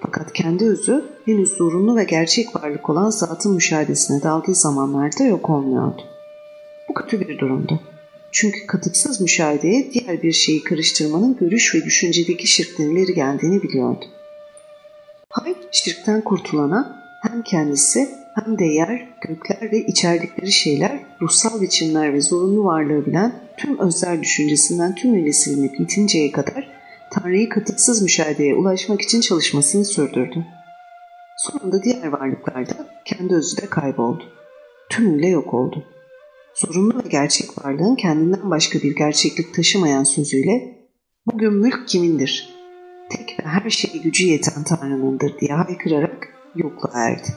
Fakat kendi özü henüz zorunlu ve gerçek varlık olan zatın müşahedesine daldığı zamanlarda yok olmuyordu. Bu kötü bir durumdu. Çünkü katıksız müşahedeye diğer bir şeyi karıştırmanın görüş ve düşüncedeki şirkten ileri geldiğini biliyordu. Hay şirkten kurtulana hem kendisi hem de yer, gökler ve içerdikleri şeyler, ruhsal biçimler ve zorunlu varlığı bilen tüm özler düşüncesinden tümüyle silinip yitinceye kadar Tanrı'yı katıksız müşahedeye ulaşmak için çalışmasını sürdürdü. Sonunda diğer varlıklar da kendi özü de kayboldu. Tümüyle yok oldu. Zorunlu ve gerçek varlığın kendinden başka bir gerçeklik taşımayan sözüyle bugün mülk kimindir? Tek ve her şeye gücü yeten Tanrı'nındır diye haykırarak yokluğa erdi.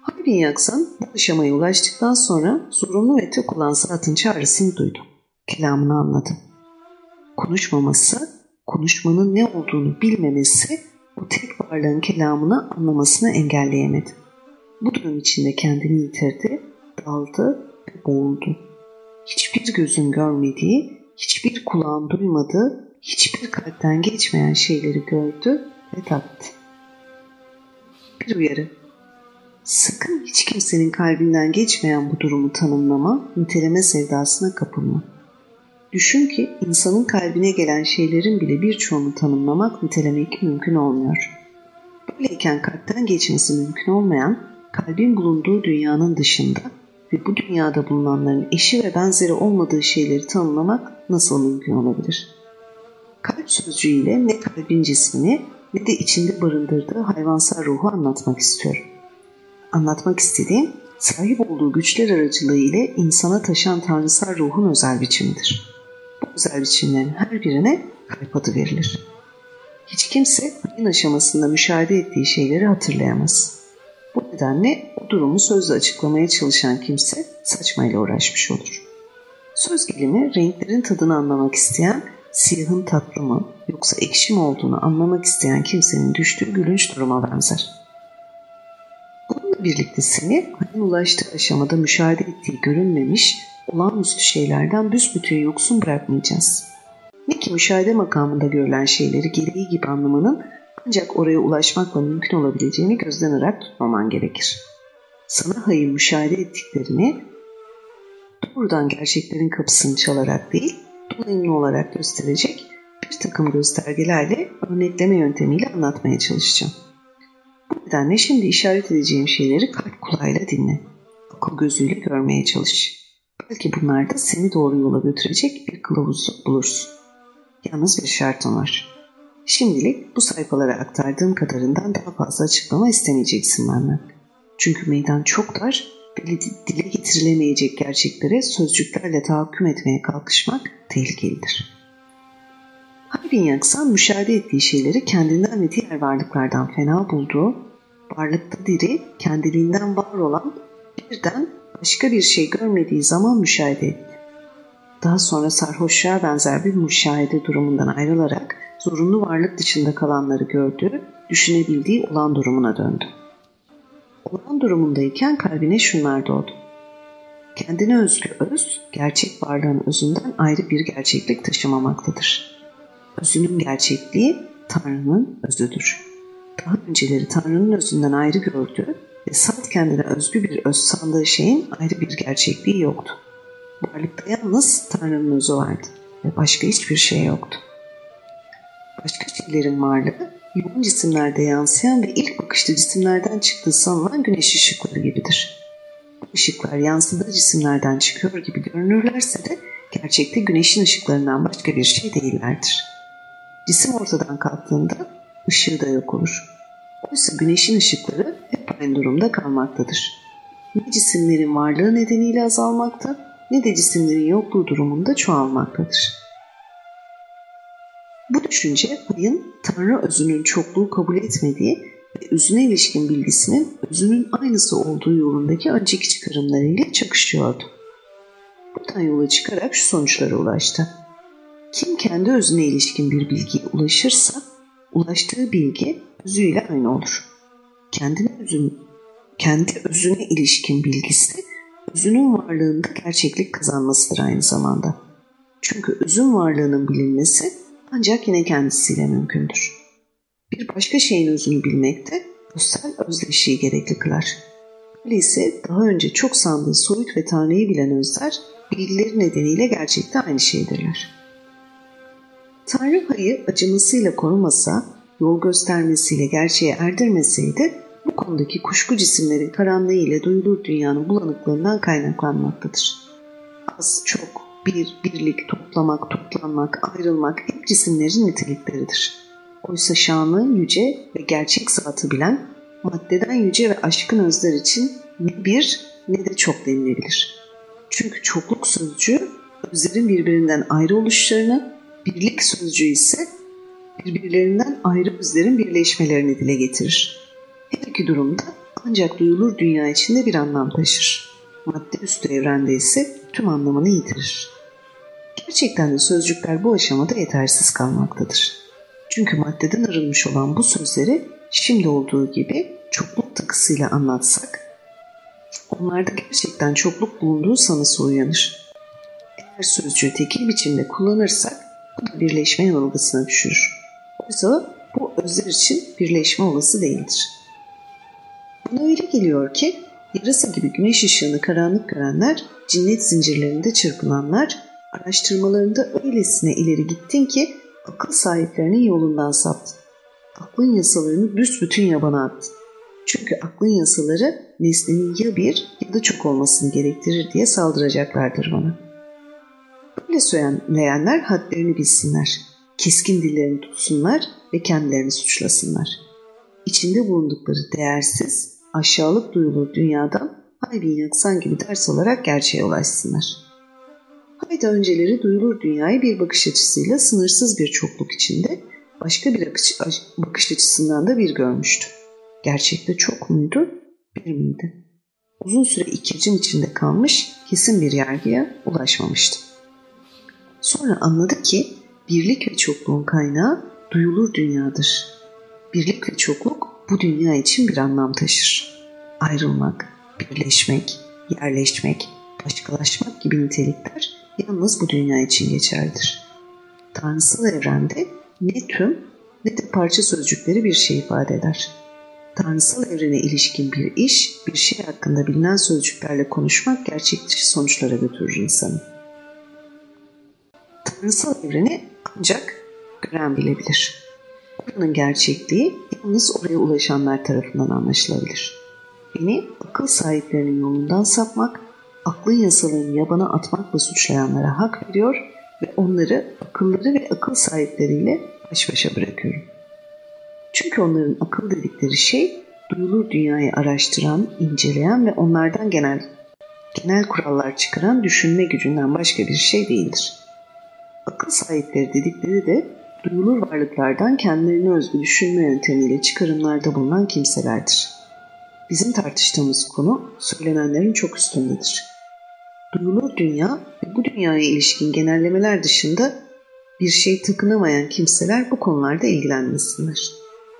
Harbin Yaksan bu aşamaya ulaştıktan sonra zorunlu ve tek olan zatın çağrısını duydu. Kelamını anladı. Konuşmaması, konuşmanın ne olduğunu bilmemesi o tek varlığın kelamını anlamasını engelleyemedi. Bu durum içinde kendini yitirdi, daldı boğuldu. Hiçbir gözün görmediği, hiçbir kulağın duymadığı, hiçbir kalpten geçmeyen şeyleri gördü ve tattı. Bir uyarı. Sakın hiç kimsenin kalbinden geçmeyen bu durumu tanımlama, niteleme sevdasına kapılma. Düşün ki insanın kalbine gelen şeylerin bile birçoğunu tanımlamak, nitelemek mümkün olmuyor. Böyleyken kalpten geçmesi mümkün olmayan, kalbin bulunduğu dünyanın dışında ve bu dünyada bulunanların eşi ve benzeri olmadığı şeyleri tanımlamak nasıl mümkün olabilir? Kalp sözcüğüyle ne kalbin cismini ne de içinde barındırdığı hayvansal ruhu anlatmak istiyorum. Anlatmak istediğim sahip olduğu güçler aracılığı ile insana taşan tanrısal ruhun özel biçimidir. Bu özel biçimlerin her birine kalp adı verilir. Hiç kimse ayın aşamasında müşahede ettiği şeyleri hatırlayamaz. Bu nedenle o durumu sözle açıklamaya çalışan kimse saçmayla uğraşmış olur. Söz gelimi renklerin tadını anlamak isteyen, siyahın tatlı mı yoksa ekşi mi olduğunu anlamak isteyen kimsenin düştüğü gülünç duruma benzer. Bununla birlikte seni ayın ulaştığı aşamada müşahede ettiği görünmemiş, olağanüstü şeylerden büsbütün yoksun bırakmayacağız. Ne ki müşahede makamında görülen şeyleri gereği gibi anlamanın ancak oraya ulaşmakla mümkün olabileceğini gözden ırak tutmaman gerekir. Sana hayır müşahede ettiklerini doğrudan gerçeklerin kapısını çalarak değil, dolayımlı olarak gösterecek bir takım göstergelerle örnekleme yöntemiyle anlatmaya çalışacağım. Bu nedenle şimdi işaret edeceğim şeyleri kalp kulağıyla dinle. Akıl gözüyle görmeye çalış. Belki bunlar da seni doğru yola götürecek bir kılavuz bulursun. Yalnız bir şartım var. Şimdilik bu sayfalara aktardığım kadarından daha fazla açıklama istemeyeceksin benden. Çünkü meydan çok dar ve dile getirilemeyecek gerçeklere sözcüklerle tahakküm etmeye kalkışmak tehlikelidir. Harbin yaksan müşahede ettiği şeyleri kendinden ve diğer varlıklardan fena bulduğu, varlıkta diri, kendiliğinden var olan birden başka bir şey görmediği zaman müşahede etti. Daha sonra sarhoşluğa benzer bir müşahede durumundan ayrılarak zorunlu varlık dışında kalanları gördü, düşünebildiği olan durumuna döndü. Olan durumundayken kalbine şunlar doğdu. Kendine özgü öz, gerçek varlığın özünden ayrı bir gerçeklik taşımamaktadır. Özünün gerçekliği Tanrı'nın özüdür. Daha önceleri Tanrı'nın özünden ayrı gördü ve salt kendine özgü bir öz sandığı şeyin ayrı bir gerçekliği yoktu. Varlıkta yalnız Tanrı'nın özü vardı ve başka hiçbir şey yoktu. Başka şeylerin varlığı yoğun cisimlerde yansıyan ve ilk bakışta cisimlerden çıktığı sanılan güneş ışıkları gibidir. Bu ışıklar yansıdığı cisimlerden çıkıyor gibi görünürlerse de gerçekte güneşin ışıklarından başka bir şey değillerdir. Cisim ortadan kalktığında ışığı da yok olur. Oysa güneşin ışıkları hep aynı durumda kalmaktadır. Ne cisimlerin varlığı nedeniyle azalmakta ne de cisimlerin yokluğu durumunda çoğalmaktadır. Bu düşünce ayın Tanrı özünün çokluğu kabul etmediği ve özüne ilişkin bilgisinin özünün aynısı olduğu yolundaki önceki çıkarımlarıyla çakışıyordu. Buradan yola çıkarak şu sonuçlara ulaştı. Kim kendi özüne ilişkin bir bilgiye ulaşırsa ulaştığı bilgi özüyle aynı olur. Kendine özün, kendi özüne ilişkin bilgisi özünün varlığında gerçeklik kazanmasıdır aynı zamanda. Çünkü özün varlığının bilinmesi ancak yine kendisiyle mümkündür. Bir başka şeyin özünü bilmek de özsel özdeşliği gerekli kılar. Öyleyse daha önce çok sandığı soyut ve Tanrı'yı bilen özler bilgileri nedeniyle gerçekte aynı şeydirler. Tanrı hayı acımasıyla korumasa, yol göstermesiyle gerçeğe erdirmeseydi bu konudaki kuşku cisimlerin karanlığı ile duyulur dünyanın bulanıklığından kaynaklanmaktadır. Az, çok, bir, birlik, toplamak, toplanmak, ayrılmak hep cisimlerin nitelikleridir. Oysa şanlı, yüce ve gerçek zatı bilen, maddeden yüce ve aşkın özler için ne bir ne de çok denilebilir. Çünkü çokluk sözcüğü özlerin birbirinden ayrı oluşlarını, birlik sözcüğü ise birbirlerinden ayrı özlerin birleşmelerini dile getirir. Her iki durumda ancak duyulur dünya içinde bir anlam taşır. Madde üstü evrende ise tüm anlamını yitirir. Gerçekten de sözcükler bu aşamada yetersiz kalmaktadır. Çünkü maddeden arınmış olan bu sözleri şimdi olduğu gibi çokluk takısıyla anlatsak, onlarda gerçekten çokluk bulunduğu sanısı uyanır. Eğer sözcüğü tekil biçimde kullanırsak bu da birleşme yanılgısına düşürür. Oysa bu özler için birleşme olası değildir. Bana öyle geliyor ki yarasa gibi güneş ışığını karanlık görenler, cinnet zincirlerinde çırpınanlar, araştırmalarında öylesine ileri gittin ki akıl sahiplerinin yolundan saptın. Aklın yasalarını büsbütün yabana attın. Çünkü aklın yasaları nesnenin ya bir ya da çok olmasını gerektirir diye saldıracaklardır bana. Böyle söyleyenler hadlerini bilsinler. Keskin dillerini tutsunlar ve kendilerini suçlasınlar. İçinde bulundukları değersiz, aşağılık duyulur dünyadan Haybin yaksan gibi ders alarak gerçeğe ulaşsınlar. Haydi önceleri duyulur dünyayı bir bakış açısıyla sınırsız bir çokluk içinde başka bir bakış açısından da bir görmüştü. Gerçekte çok muydu, bir miydi? Uzun süre ikircin içinde kalmış, kesin bir yargıya ulaşmamıştı. Sonra anladı ki birlik ve çokluğun kaynağı duyulur dünyadır. Birlik ve çokluk bu dünya için bir anlam taşır. Ayrılmak, birleşmek, yerleşmek, başkalaşmak gibi nitelikler yalnız bu dünya için geçerlidir. Tanrısal evrende ne tüm ne de parça sözcükleri bir şey ifade eder. Tanrısal evrene ilişkin bir iş, bir şey hakkında bilinen sözcüklerle konuşmak gerçek dışı sonuçlara götürür insanı. Tanrısal evreni ancak gören bilebilir. Oranın gerçekliği yalnız oraya ulaşanlar tarafından anlaşılabilir. Beni akıl sahiplerinin yolundan sapmak, aklın yasalarını yabana atmakla suçlayanlara hak veriyor ve onları akılları ve akıl sahipleriyle baş başa bırakıyorum. Çünkü onların akıl dedikleri şey duyulur dünyayı araştıran, inceleyen ve onlardan genel genel kurallar çıkaran düşünme gücünden başka bir şey değildir. Akıl sahipleri dedikleri de duyulur varlıklardan kendilerine özgü düşünme yöntemiyle çıkarımlarda bulunan kimselerdir. Bizim tartıştığımız konu söylenenlerin çok üstündedir. Duyulur dünya ve bu dünyaya ilişkin genellemeler dışında bir şey takınamayan kimseler bu konularda ilgilenmesinler.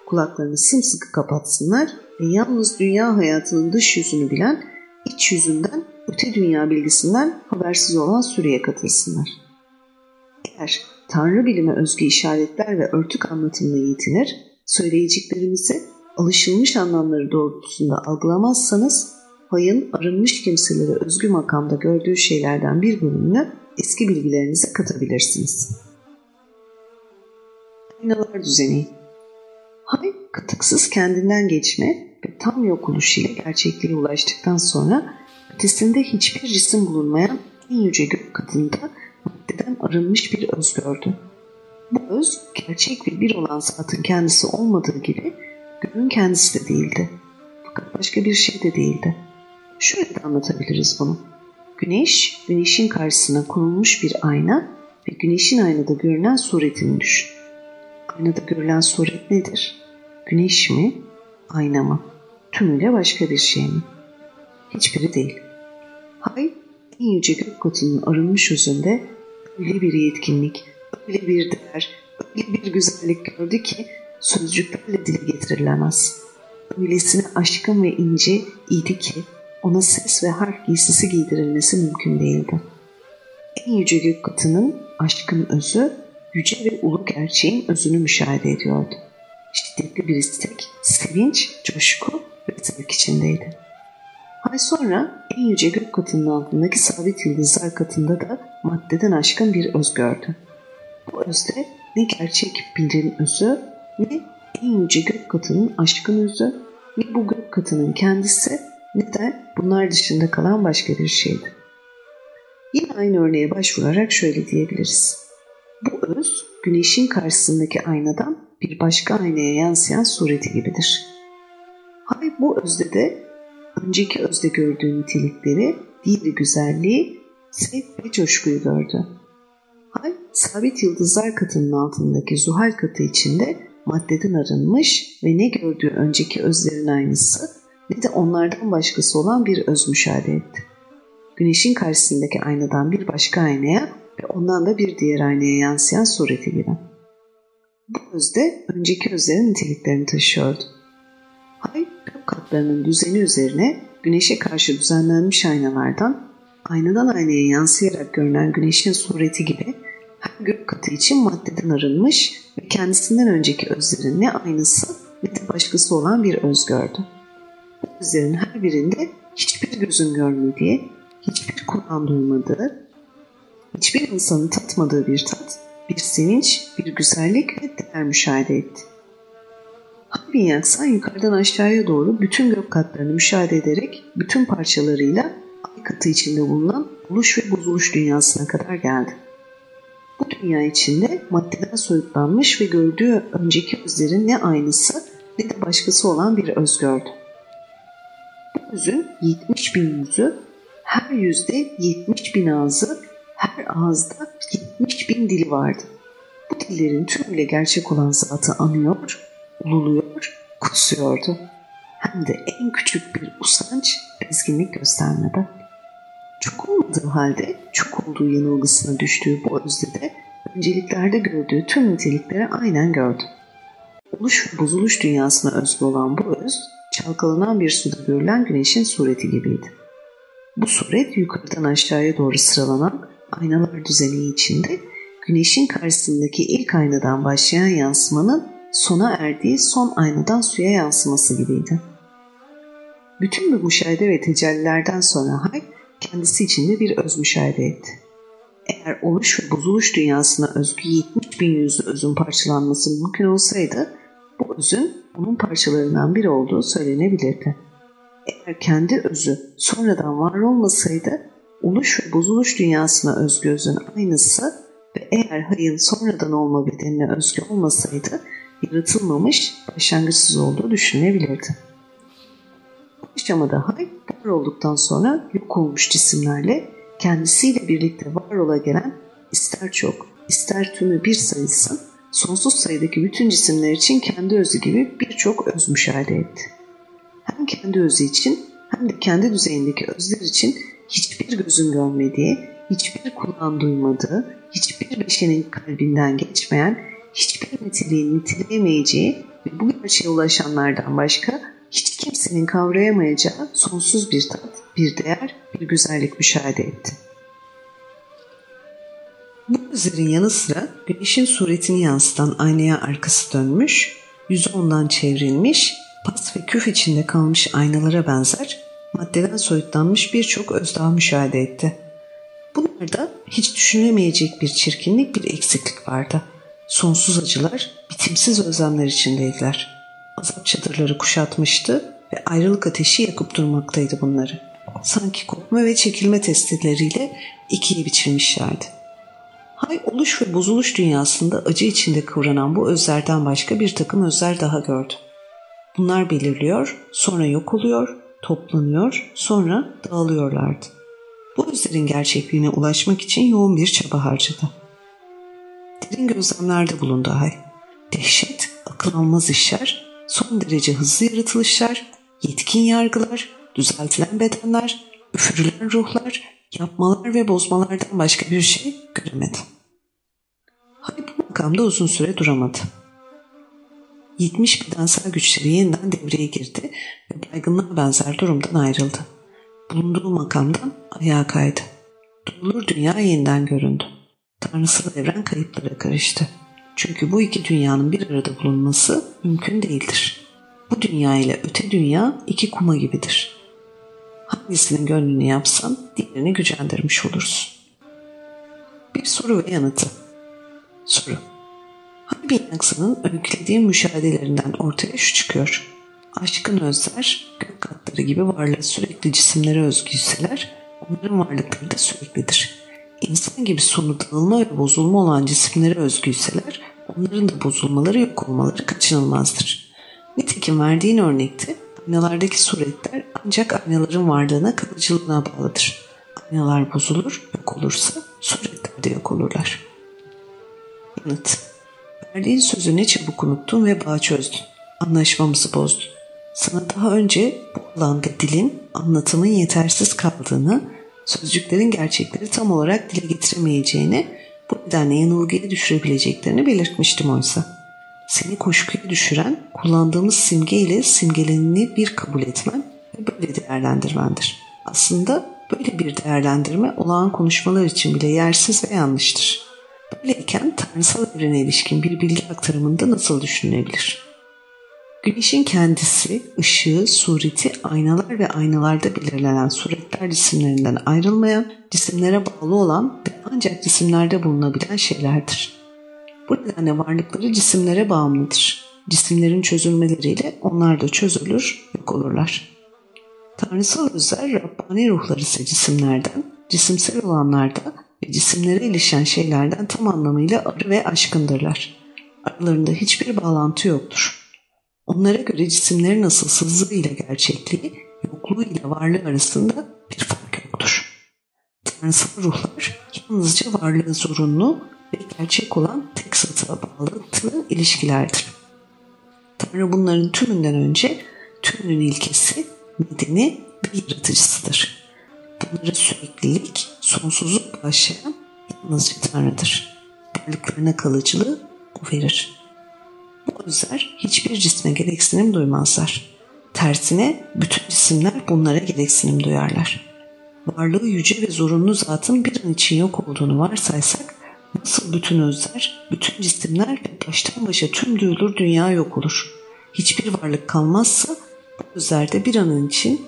Kulaklarını sımsıkı kapatsınlar ve yalnız dünya hayatının dış yüzünü bilen, iç yüzünden, öte dünya bilgisinden habersiz olan sürüye katılsınlar. Eğer Tanrı bilime özgü işaretler ve örtük anlatımla yetinir, söyleyeceklerimizi alışılmış anlamları doğrultusunda algılamazsanız, payın arınmış kimselere özgü makamda gördüğü şeylerden bir bölümünü eski bilgilerinize katabilirsiniz. Aynalar düzeni Hay, katıksız kendinden geçme ve tam yok oluş ile gerçekliğe ulaştıktan sonra ötesinde hiçbir cisim bulunmayan en yüce gök katında maddeden arınmış bir öz gördü. Bu öz gerçek ve bir olan zatın kendisi olmadığı gibi göğün kendisi de değildi. Fakat başka bir şey de değildi. Şöyle anlatabiliriz bunu. Güneş, güneşin karşısına konulmuş bir ayna ve güneşin aynada görünen suretini düşün. Aynada görülen suret nedir? Güneş mi? Ayna mı? Tümüyle başka bir şey mi? Hiçbiri değil. Hay, en yüce gök kutunun arınmış özünde öyle bir yetkinlik, öyle bir değer, öyle bir güzellik gördü ki sözcüklerle dile getirilemez. Öylesine aşkın ve ince idi ki ona ses ve harf giysisi giydirilmesi mümkün değildi. En yüce gök katının aşkın özü, yüce ve ulu gerçeğin özünü müşahede ediyordu. Şiddetli bir istek, sevinç, coşku ve zevk içindeydi. Ay sonra en yüce gök katının altındaki sabit yıldızlar katında da maddeden aşkın bir öz gördü. Bu özde ne gerçek birin özü, ne en yüce gök katının aşkın özü, ne bu gök katının kendisi, de bunlar dışında kalan başka bir şeydi. Yine aynı örneğe başvurarak şöyle diyebiliriz. Bu öz, güneşin karşısındaki aynadan bir başka aynaya yansıyan sureti gibidir. Hay bu özde de önceki özde gördüğü nitelikleri, diğeri güzelliği, zevk ve coşkuyu gördü. Hay, sabit yıldızlar katının altındaki zuhal katı içinde maddeden arınmış ve ne gördüğü önceki özlerin aynısı ne de onlardan başkası olan bir öz müşahede etti. Güneşin karşısındaki aynadan bir başka aynaya ve ondan da bir diğer aynaya yansıyan sureti gibi. Bu özde önceki özlerin niteliklerini taşıyordu. Ay gök katlarının düzeni üzerine güneşe karşı düzenlenmiş aynalardan aynadan aynaya yansıyarak görünen güneşin sureti gibi her gök katı için maddeden arınmış ve kendisinden önceki özlerin ne aynısı ne de başkası olan bir öz gördü. Bu özlerin her birinde hiçbir gözün görmediği, hiçbir kulağın duymadığı, hiçbir insanın tatmadığı bir tat, bir sevinç, bir güzellik ve değer müşahede etti. Harbin yaksan yukarıdan aşağıya doğru bütün gök katlarını müşahede ederek bütün parçalarıyla ay katı içinde bulunan oluş ve bozuluş dünyasına kadar geldi. Bu dünya içinde maddeden soyutlanmış ve gördüğü önceki özlerin ne aynısı ne de başkası olan bir öz gördü. Özün 70 bin yüzü, her yüzde 70 bin ağzı, her ağızda 70 bin dili vardı. Bu dillerin tümüyle gerçek olan zatı anıyor, ululuyor, kutsuyordu. Hem de en küçük bir usanç, bezginlik göstermeden. Çok olmadığı halde çok olduğu yanılgısına düştüğü bu özde de önceliklerde gördüğü tüm nitelikleri aynen gördü. Oluş ve bozuluş dünyasına özgü olan bu öz, çalkalanan bir suda görülen güneşin sureti gibiydi. Bu suret yukarıdan aşağıya doğru sıralanan aynalar düzeni içinde güneşin karşısındaki ilk aynadan başlayan yansımanın sona erdiği son aynadan suya yansıması gibiydi. Bütün bu müşahede ve tecellilerden sonra Hay kendisi içinde bir öz müşahede etti. Eğer oluş ve bozuluş dünyasına özgü 70 bin yüzlü özün parçalanması mümkün olsaydı, bu özün onun parçalarından biri olduğu söylenebilirdi. Eğer kendi özü sonradan var olmasaydı, oluş ve bozuluş dünyasına özgü özün aynısı ve eğer hayın sonradan olma bedenine özgü olmasaydı, yaratılmamış, başlangıçsız olduğu düşünülebilirdi. Bu aşamada hay var olduktan sonra yok olmuş cisimlerle kendisiyle birlikte var ola gelen ister çok ister tümü bir sayısın sonsuz sayıdaki bütün cisimler için kendi özü gibi birçok öz müşahede etti. Hem kendi özü için hem de kendi düzeyindeki özler için hiçbir gözün görmediği, hiçbir kulağın duymadığı, hiçbir beşenin kalbinden geçmeyen, hiçbir niteliğin niteleyemeyeceği ve bu gerçeğe ulaşanlardan başka hiç kimsenin kavrayamayacağı sonsuz bir tat, bir değer, bir güzellik müşahede etti. Bu gözlerin yanı sıra güneşin suretini yansıtan aynaya arkası dönmüş, yüzü ondan çevrilmiş, pas ve küf içinde kalmış aynalara benzer, maddeden soyutlanmış birçok özdağ müşahede etti. Bunlarda hiç düşünemeyecek bir çirkinlik, bir eksiklik vardı. Sonsuz acılar, bitimsiz özlemler içindeydiler. Azap çadırları kuşatmıştı ve ayrılık ateşi yakıp durmaktaydı bunları. Sanki kopma ve çekilme testleriyle ikiye biçilmişlerdi. Hay oluş ve bozuluş dünyasında acı içinde kıvranan bu özlerden başka bir takım özler daha gördü. Bunlar belirliyor, sonra yok oluyor, toplanıyor, sonra dağılıyorlardı. Bu özlerin gerçekliğine ulaşmak için yoğun bir çaba harcadı. Derin gözlemlerde bulundu Hay. Dehşet, akıl almaz işler, son derece hızlı yaratılışlar, yetkin yargılar, düzeltilen bedenler, üfürülen ruhlar, yapmalar ve bozmalardan başka bir şey göremedi. Hay bu makamda uzun süre duramadı. 70 bedensel güçleri yeniden devreye girdi ve baygınlığa benzer durumdan ayrıldı. Bulunduğu makamdan ayağa kaydı. Duyulur dünya yeniden göründü. Tanrısal evren kayıplara karıştı. Çünkü bu iki dünyanın bir arada bulunması mümkün değildir. Bu dünya ile öte dünya iki kuma gibidir. Hangisinin gönlünü yapsan diğerini gücendirmiş olursun. Bir soru ve yanıtı. Soru. Harbin Yaksa'nın öykülediği müşahedelerinden ortaya şu çıkıyor. Aşkın özler, gök katları gibi varlığı sürekli cisimlere özgüyseler, onların varlıkları da süreklidir. İnsan gibi sonu dağılma ve bozulma olan cisimlere özgüyseler, onların da bozulmaları yok olmaları kaçınılmazdır. Nitekim verdiğin örnekte aynalardaki suretler ancak aynaların varlığına kalıcılığına bağlıdır. Aynalar bozulur, yok olursa suretler de yok olurlar. Yanıt Verdiğin sözü ne çabuk unuttun ve bağ çözdün. Anlaşmamızı bozdun. Sana daha önce bu alanda dilin, anlatımın yetersiz kaldığını, sözcüklerin gerçekleri tam olarak dile getiremeyeceğini, bu nedenle yanılgıya düşürebileceklerini belirtmiştim oysa. Seni koşkuya düşüren, kullandığımız simge ile simgelenini bir kabul etmen ve böyle değerlendirmendir. Aslında böyle bir değerlendirme olağan konuşmalar için bile yersiz ve yanlıştır. Böyleyken tanrısal evrene ilişkin bir bilgi aktarımında nasıl düşünülebilir? Güneşin kendisi, ışığı, sureti aynalar ve aynalarda belirlenen suretler cisimlerinden ayrılmayan, cisimlere bağlı olan ve ancak cisimlerde bulunabilen şeylerdir. Bu nedenle varlıkları cisimlere bağımlıdır. Cisimlerin çözülmeleriyle onlar da çözülür, yok olurlar. Tanrısal özler Rabbani ruhları ise cisimlerden, cisimsel olanlarda ve cisimlere ilişen şeylerden tam anlamıyla arı ve aşkındırlar. Aralarında hiçbir bağlantı yoktur. Onlara göre cisimlerin asılsızlığı ile gerçekliği, yokluğu ile varlığı arasında bir fark yoktur. Tanrısal ruhlar yalnızca varlığı zorunlu ve gerçek olan tek satığa bağlantılı ilişkilerdir. Tanrı bunların tümünden önce tümünün ilkesi, nedeni ve yaratıcısıdır. Bunlara süreklilik, sonsuzluk başlayan yalnızca Tanrı'dır. Varlıklarına kalıcılığı o verir. Bu özler hiçbir cisme gereksinim duymazlar. Tersine bütün cisimler bunlara gereksinim duyarlar. Varlığı yüce ve zorunlu zatın bir an için yok olduğunu varsaysak, nasıl bütün özler, bütün cisimler baştan başa tüm duyulur dünya yok olur. Hiçbir varlık kalmazsa bu özlerde bir an için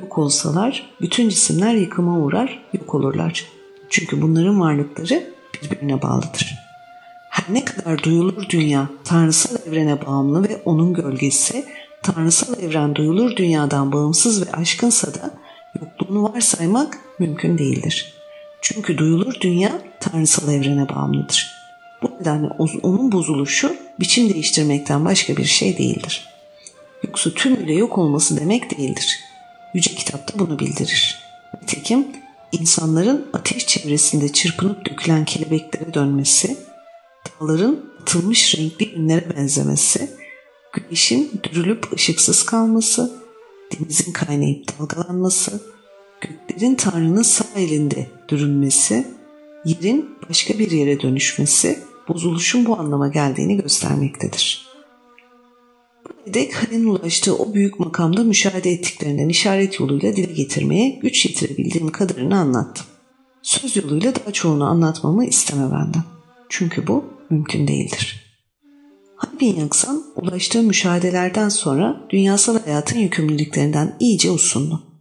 yok olsalar bütün cisimler yıkıma uğrar, yok olurlar. Çünkü bunların varlıkları birbirine bağlıdır. Her ne kadar duyulur dünya tanrısal evrene bağımlı ve onun gölgesi, tanrısal evren duyulur dünyadan bağımsız ve aşkınsa da yokluğunu varsaymak mümkün değildir. Çünkü duyulur dünya tanrısal evrene bağımlıdır. Bu nedenle onun bozuluşu biçim değiştirmekten başka bir şey değildir. Yoksa tümüyle yok olması demek değildir. Yüce kitapta bunu bildirir. Nitekim insanların ateş çevresinde çırpınıp dökülen kelebeklere dönmesi, dağların atılmış renkli ünlere benzemesi, güneşin dürülüp ışıksız kalması, denizin kaynayıp dalgalanması, göklerin Tanrı'nın sağ elinde dürülmesi, yerin başka bir yere dönüşmesi, bozuluşun bu anlama geldiğini göstermektedir. Dek Hal'in ulaştığı o büyük makamda müşahede ettiklerinden işaret yoluyla dile getirmeye güç yetirebildiğim kadarını anlattım. Söz yoluyla daha çoğunu anlatmamı isteme benden. Çünkü bu mümkün değildir. Halbin Yaksan ulaştığı müşahedelerden sonra dünyasal hayatın yükümlülüklerinden iyice usundu.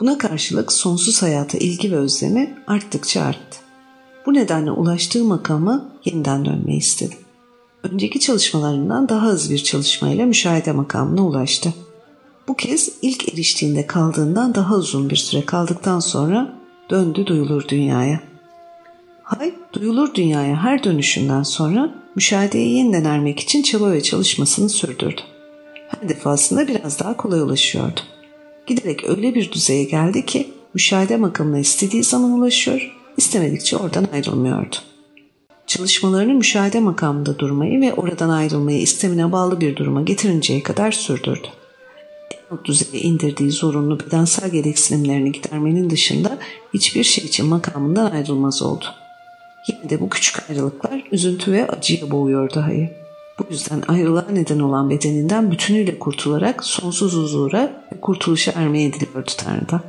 Buna karşılık sonsuz hayata ilgi ve özlemi arttıkça arttı. Bu nedenle ulaştığı makama yeniden dönmeyi istedim önceki çalışmalarından daha az bir çalışmayla müşahede makamına ulaştı. Bu kez ilk eriştiğinde kaldığından daha uzun bir süre kaldıktan sonra döndü duyulur dünyaya. Hay, duyulur dünyaya her dönüşünden sonra müşahedeye yeniden ermek için çaba ve çalışmasını sürdürdü. Her defasında biraz daha kolay ulaşıyordu. Giderek öyle bir düzeye geldi ki müşahede makamına istediği zaman ulaşıyor, istemedikçe oradan ayrılmıyordu çalışmalarını müşahede makamında durmayı ve oradan ayrılmayı istemine bağlı bir duruma getirinceye kadar sürdürdü. En alt düzeye indirdiği zorunlu bedensel gereksinimlerini gidermenin dışında hiçbir şey için makamından ayrılmaz oldu. Yine de bu küçük ayrılıklar üzüntü ve acıya boğuyordu Hayı. Bu yüzden ayrılığa neden olan bedeninden bütünüyle kurtularak sonsuz huzura ve kurtuluşa ermeye diliyordu Tanrı'dan.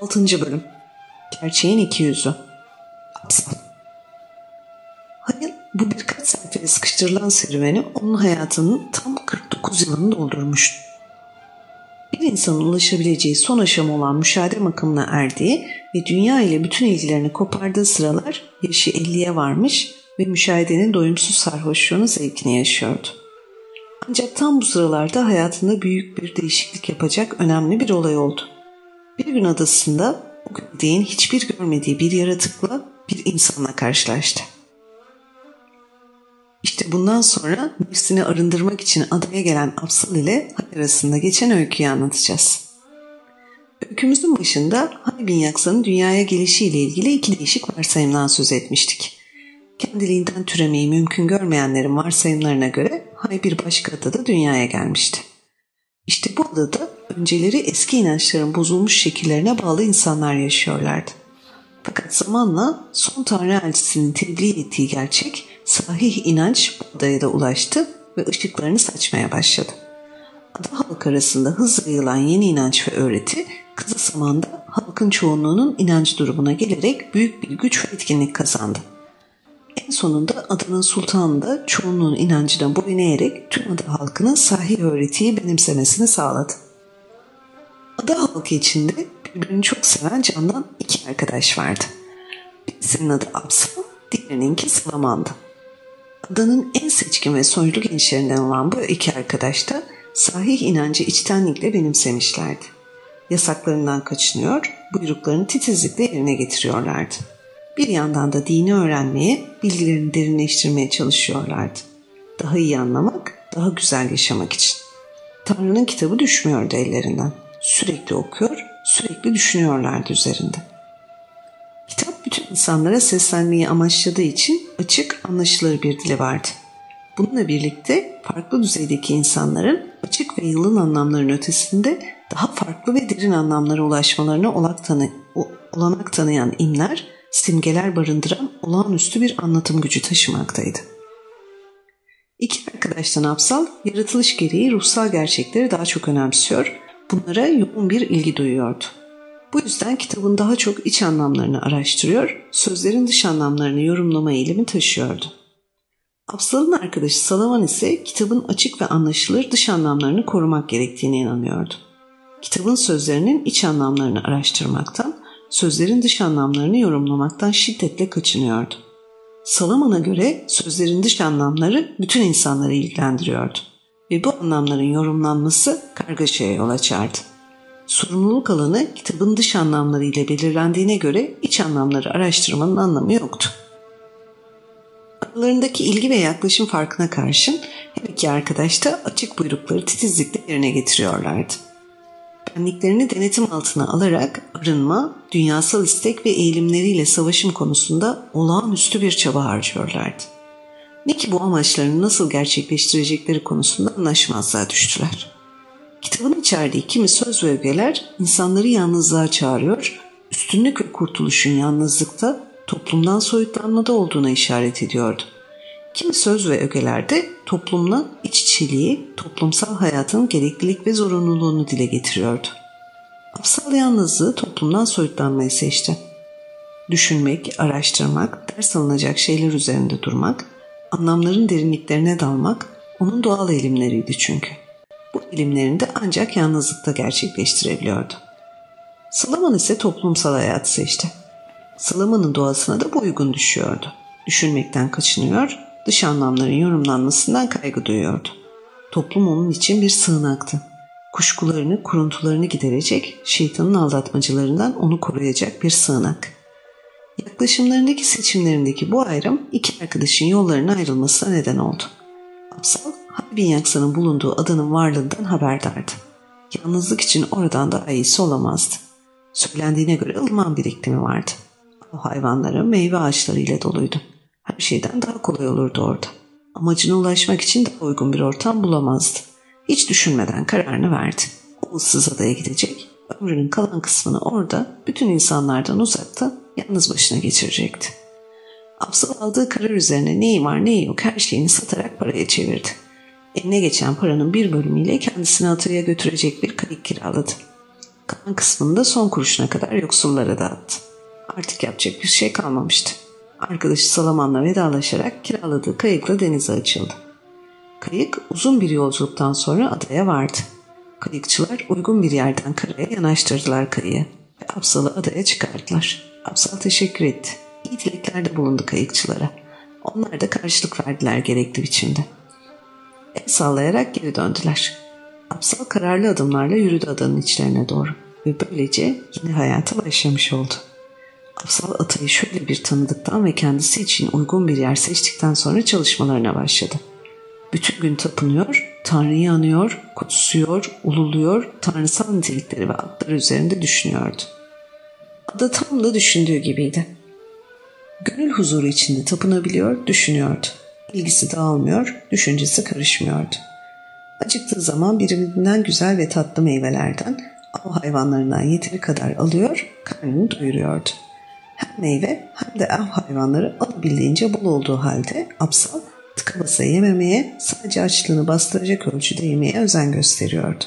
6. Bölüm Gerçeğin iki yüzü Apsal Hayal bu birkaç sayfaya sıkıştırılan serüveni onun hayatının tam 49 yılını doldurmuştu. Bir insanın ulaşabileceği son aşama olan müşahede makamına erdiği ve dünya ile bütün ilgilerini kopardığı sıralar yaşı 50'ye varmış ve müşahedenin doyumsuz sarhoşluğunu zevkini yaşıyordu. Ancak tam bu sıralarda hayatında büyük bir değişiklik yapacak önemli bir olay oldu. Bir gün adasında o gölgeğin hiçbir görmediği bir yaratıkla bir insanla karşılaştı. İşte bundan sonra nefsini arındırmak için adaya gelen Apsal ile Hay arasında geçen öyküyü anlatacağız. Öykümüzün başında Hay Yaksa'nın dünyaya gelişiyle ilgili iki değişik varsayımdan söz etmiştik. Kendiliğinden türemeyi mümkün görmeyenlerin varsayımlarına göre Hay bir başka adada dünyaya gelmişti. İşte bu adada önceleri eski inançların bozulmuş şekillerine bağlı insanlar yaşıyorlardı. Fakat zamanla son Tanrı elçisinin tebliğ ettiği gerçek sahih inanç bu adaya da ulaştı ve ışıklarını saçmaya başladı. Ada halk arasında hızla yayılan yeni inanç ve öğreti kısa zamanda halkın çoğunluğunun inanç durumuna gelerek büyük bir güç ve etkinlik kazandı. En sonunda adanın sultanı da çoğunluğun inancına boyun eğerek tüm ada halkının sahih öğretiyi benimsemesini sağladı. Ada halkı içinde birbirini çok seven candan iki arkadaş vardı. Birisinin adı Absal, diğerininki Salaman'dı. Adanın en seçkin ve soylu gençlerinden olan bu iki arkadaş da sahih inancı içtenlikle benimsemişlerdi. Yasaklarından kaçınıyor, buyruklarını titizlikle yerine getiriyorlardı. Bir yandan da dini öğrenmeye, bilgilerini derinleştirmeye çalışıyorlardı. Daha iyi anlamak, daha güzel yaşamak için. Tanrı'nın kitabı düşmüyordu ellerinden. Sürekli okuyor, sürekli düşünüyorlardı üzerinde. Kitap bütün insanlara seslenmeyi amaçladığı için açık, anlaşılır bir dili vardı. Bununla birlikte farklı düzeydeki insanların açık ve yılın anlamların ötesinde daha farklı ve derin anlamlara ulaşmalarına olanak, olanak tanıyan imler, simgeler barındıran olağanüstü bir anlatım gücü taşımaktaydı. İki arkadaştan Apsal, yaratılış gereği ruhsal gerçekleri daha çok önemsiyor, bunlara yoğun bir ilgi duyuyordu. Bu yüzden kitabın daha çok iç anlamlarını araştırıyor, sözlerin dış anlamlarını yorumlama eğilimi taşıyordu. Apsal'ın arkadaşı Salaman ise kitabın açık ve anlaşılır dış anlamlarını korumak gerektiğine inanıyordu. Kitabın sözlerinin iç anlamlarını araştırmaktan, sözlerin dış anlamlarını yorumlamaktan şiddetle kaçınıyordu. Salaman'a göre sözlerin dış anlamları bütün insanları ilgilendiriyordu ve bu anlamların yorumlanması kargaşaya yol açardı. Sorumluluk alanı kitabın dış anlamları ile belirlendiğine göre iç anlamları araştırmanın anlamı yoktu. Aralarındaki ilgi ve yaklaşım farkına karşın her iki arkadaş da açık buyrukları titizlikle yerine getiriyorlardı. Benliklerini denetim altına alarak arınma, dünyasal istek ve eğilimleriyle savaşım konusunda olağanüstü bir çaba harcıyorlardı. Ne ki bu amaçlarını nasıl gerçekleştirecekleri konusunda anlaşmazlığa düştüler. Kitabın içerdiği kimi söz ve ögeler insanları yalnızlığa çağırıyor, üstünlük ve kurtuluşun yalnızlıkta, toplumdan soyutlanmada olduğuna işaret ediyordu. Kimi söz ve ögelerde toplumla iç içiliği, toplumsal hayatın gereklilik ve zorunluluğunu dile getiriyordu. Apsal yalnızlığı toplumdan soyutlanmayı seçti. Düşünmek, araştırmak, ders alınacak şeyler üzerinde durmak, anlamların derinliklerine dalmak onun doğal eğilimleriydi çünkü. Bu eğilimlerini de ancak yalnızlıkta gerçekleştirebiliyordu. Salaman ise toplumsal hayatı seçti. Salaman'ın doğasına da bu uygun düşüyordu. Düşünmekten kaçınıyor, dış anlamların yorumlanmasından kaygı duyuyordu. Toplum onun için bir sığınaktı. Kuşkularını, kuruntularını giderecek, şeytanın aldatmacılarından onu koruyacak bir sığınak. Yaklaşımlarındaki seçimlerindeki bu ayrım iki arkadaşın yollarına ayrılmasına neden oldu. Apsal, Harbin Yaksa'nın bulunduğu adanın varlığından haberdardı. Yalnızlık için oradan daha iyisi olamazdı. Söylendiğine göre ılıman bir iklimi vardı. O hayvanları meyve ağaçları ile doluydu. Her şeyden daha kolay olurdu orada. Amacına ulaşmak için daha uygun bir ortam bulamazdı. Hiç düşünmeden kararını verdi. O ıssız adaya gidecek, ömrünün kalan kısmını orada, bütün insanlardan uzakta, yalnız başına geçirecekti. Absal aldığı karar üzerine neyi var neyi yok her şeyini satarak paraya çevirdi. Eline geçen paranın bir bölümüyle kendisini Atay'a götürecek bir kayık kiraladı. Kalan kısmını da son kuruşuna kadar yoksullara dağıttı. Artık yapacak bir şey kalmamıştı. Arkadaşı Salaman'la vedalaşarak kiraladığı kayıkla denize açıldı. Kayık uzun bir yolculuktan sonra adaya vardı. Kayıkçılar uygun bir yerden karaya yanaştırdılar kayığı ve Absal'ı adaya çıkardılar. Absal teşekkür etti. İyi dileklerde bulundu kayıkçılara. Onlar da karşılık verdiler gerekli biçimde. El sallayarak geri döndüler. Absal kararlı adımlarla yürüdü adanın içlerine doğru ve böylece yeni hayata başlamış oldu. Absal atayı şöyle bir tanıdıktan ve kendisi için uygun bir yer seçtikten sonra çalışmalarına başladı. Bütün gün tapınıyor, Tanrı'yı anıyor, kutsuyor, ululuyor, tanrısal nitelikleri ve adları üzerinde düşünüyordu. Ada tam da düşündüğü gibiydi. Gönül huzuru içinde tapınabiliyor, düşünüyordu. İlgisi dağılmıyor, düşüncesi karışmıyordu. Acıktığı zaman birbirinden güzel ve tatlı meyvelerden, av hayvanlarından yeteri kadar alıyor, karnını doyuruyordu. Hem meyve hem de av hayvanları alabildiğince bol olduğu halde Apsal tıka basa yememeye, sadece açlığını bastıracak ölçüde yemeye özen gösteriyordu.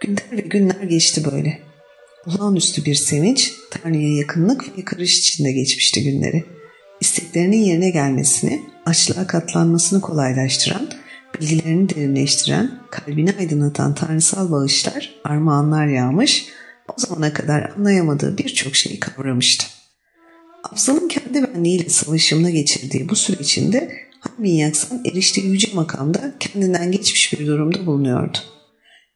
Günler ve günler geçti böyle. Olağanüstü bir sevinç, Tanrı'ya yakınlık ve karış içinde geçmişti günleri. İsteklerinin yerine gelmesini, açlığa katlanmasını kolaylaştıran, bilgilerini derinleştiren, kalbini aydınlatan tanrısal bağışlar, armağanlar yağmış, o zamana kadar anlayamadığı birçok şeyi kavramıştı. Absal'ın kendi benliğiyle savaşımına geçirdiği bu süre içinde Hamdi Yaksan eriştiği yüce makamda kendinden geçmiş bir durumda bulunuyordu.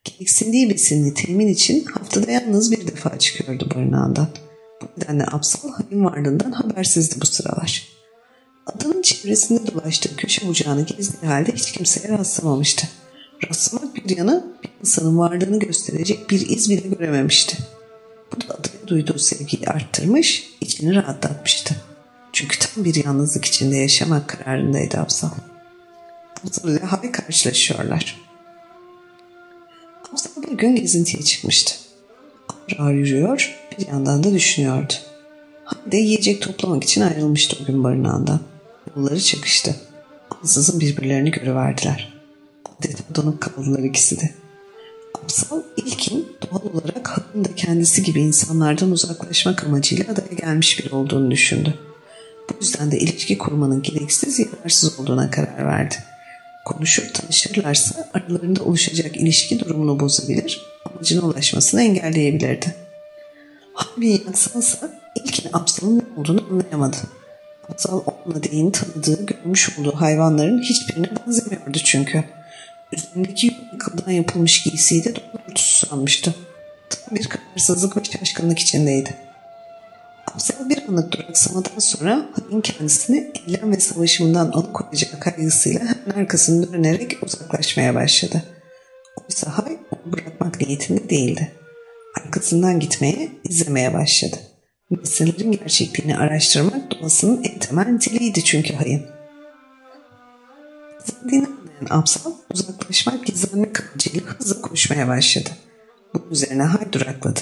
Gereksindiği besinli temin için haftada yalnız bir defa çıkıyordu barınağından. Bu nedenle Absal Halim varlığından habersizdi bu sıralar. Adanın çevresinde dolaştığı köşe bucağını gezdiği halde hiç kimseye rastlamamıştı. Rastlamak bir yana bir insanın varlığını gösterecek bir iz bile görememişti. Bu da adaya duyduğu sevgiyi arttırmış, içini rahatlatmıştı. Çünkü tam bir yalnızlık içinde yaşamak kararındaydı Absal. Absal ile Hay karşılaşıyorlar. Absal bir gün gezintiye çıkmıştı. Ağır ağır yürüyor, bir yandan da düşünüyordu. Hay de yiyecek toplamak için ayrılmıştı o gün barınağından. Yolları çakıştı. Ansızın birbirlerini görüverdiler. Adeta donup kaldılar ikisi de. Absal ilkin doğal olarak Han'ın da kendisi gibi insanlardan uzaklaşmak amacıyla adaya gelmiş biri olduğunu düşündü. Bu yüzden de ilişki kurmanın gereksiz yararsız olduğuna karar verdi. Konuşur tanışırlarsa aralarında oluşacak ilişki durumunu bozabilir, amacına ulaşmasını engelleyebilirdi. Harbiye yaksansa ilkin Absal'ın ne olduğunu anlayamadı. Absal onunla değin tanıdığı, görmüş olduğu hayvanların hiçbirine benzemiyordu çünkü. Üzerindeki yıkıldan yapılmış dolu örtüsü sanmıştı. Tam bir kararsızlık ve şaşkınlık içindeydi. Absal bir anlık duraksamadan sonra Halin kendisini eylem ve savaşımından alıkoyacak kaygısıyla hemen arkasını dönerek uzaklaşmaya başladı. Oysa Hay onu bırakmak niyetinde değildi. Arkasından gitmeye, izlemeye başladı. Meselelerin gerçekliğini araştırmak doğasının en temel niteliğiydi çünkü Hay'ın. Zendini anlayan Absal uzaklaşmak gizlenmek amacıyla hızla koşmaya başladı. Bunun üzerine Hay durakladı.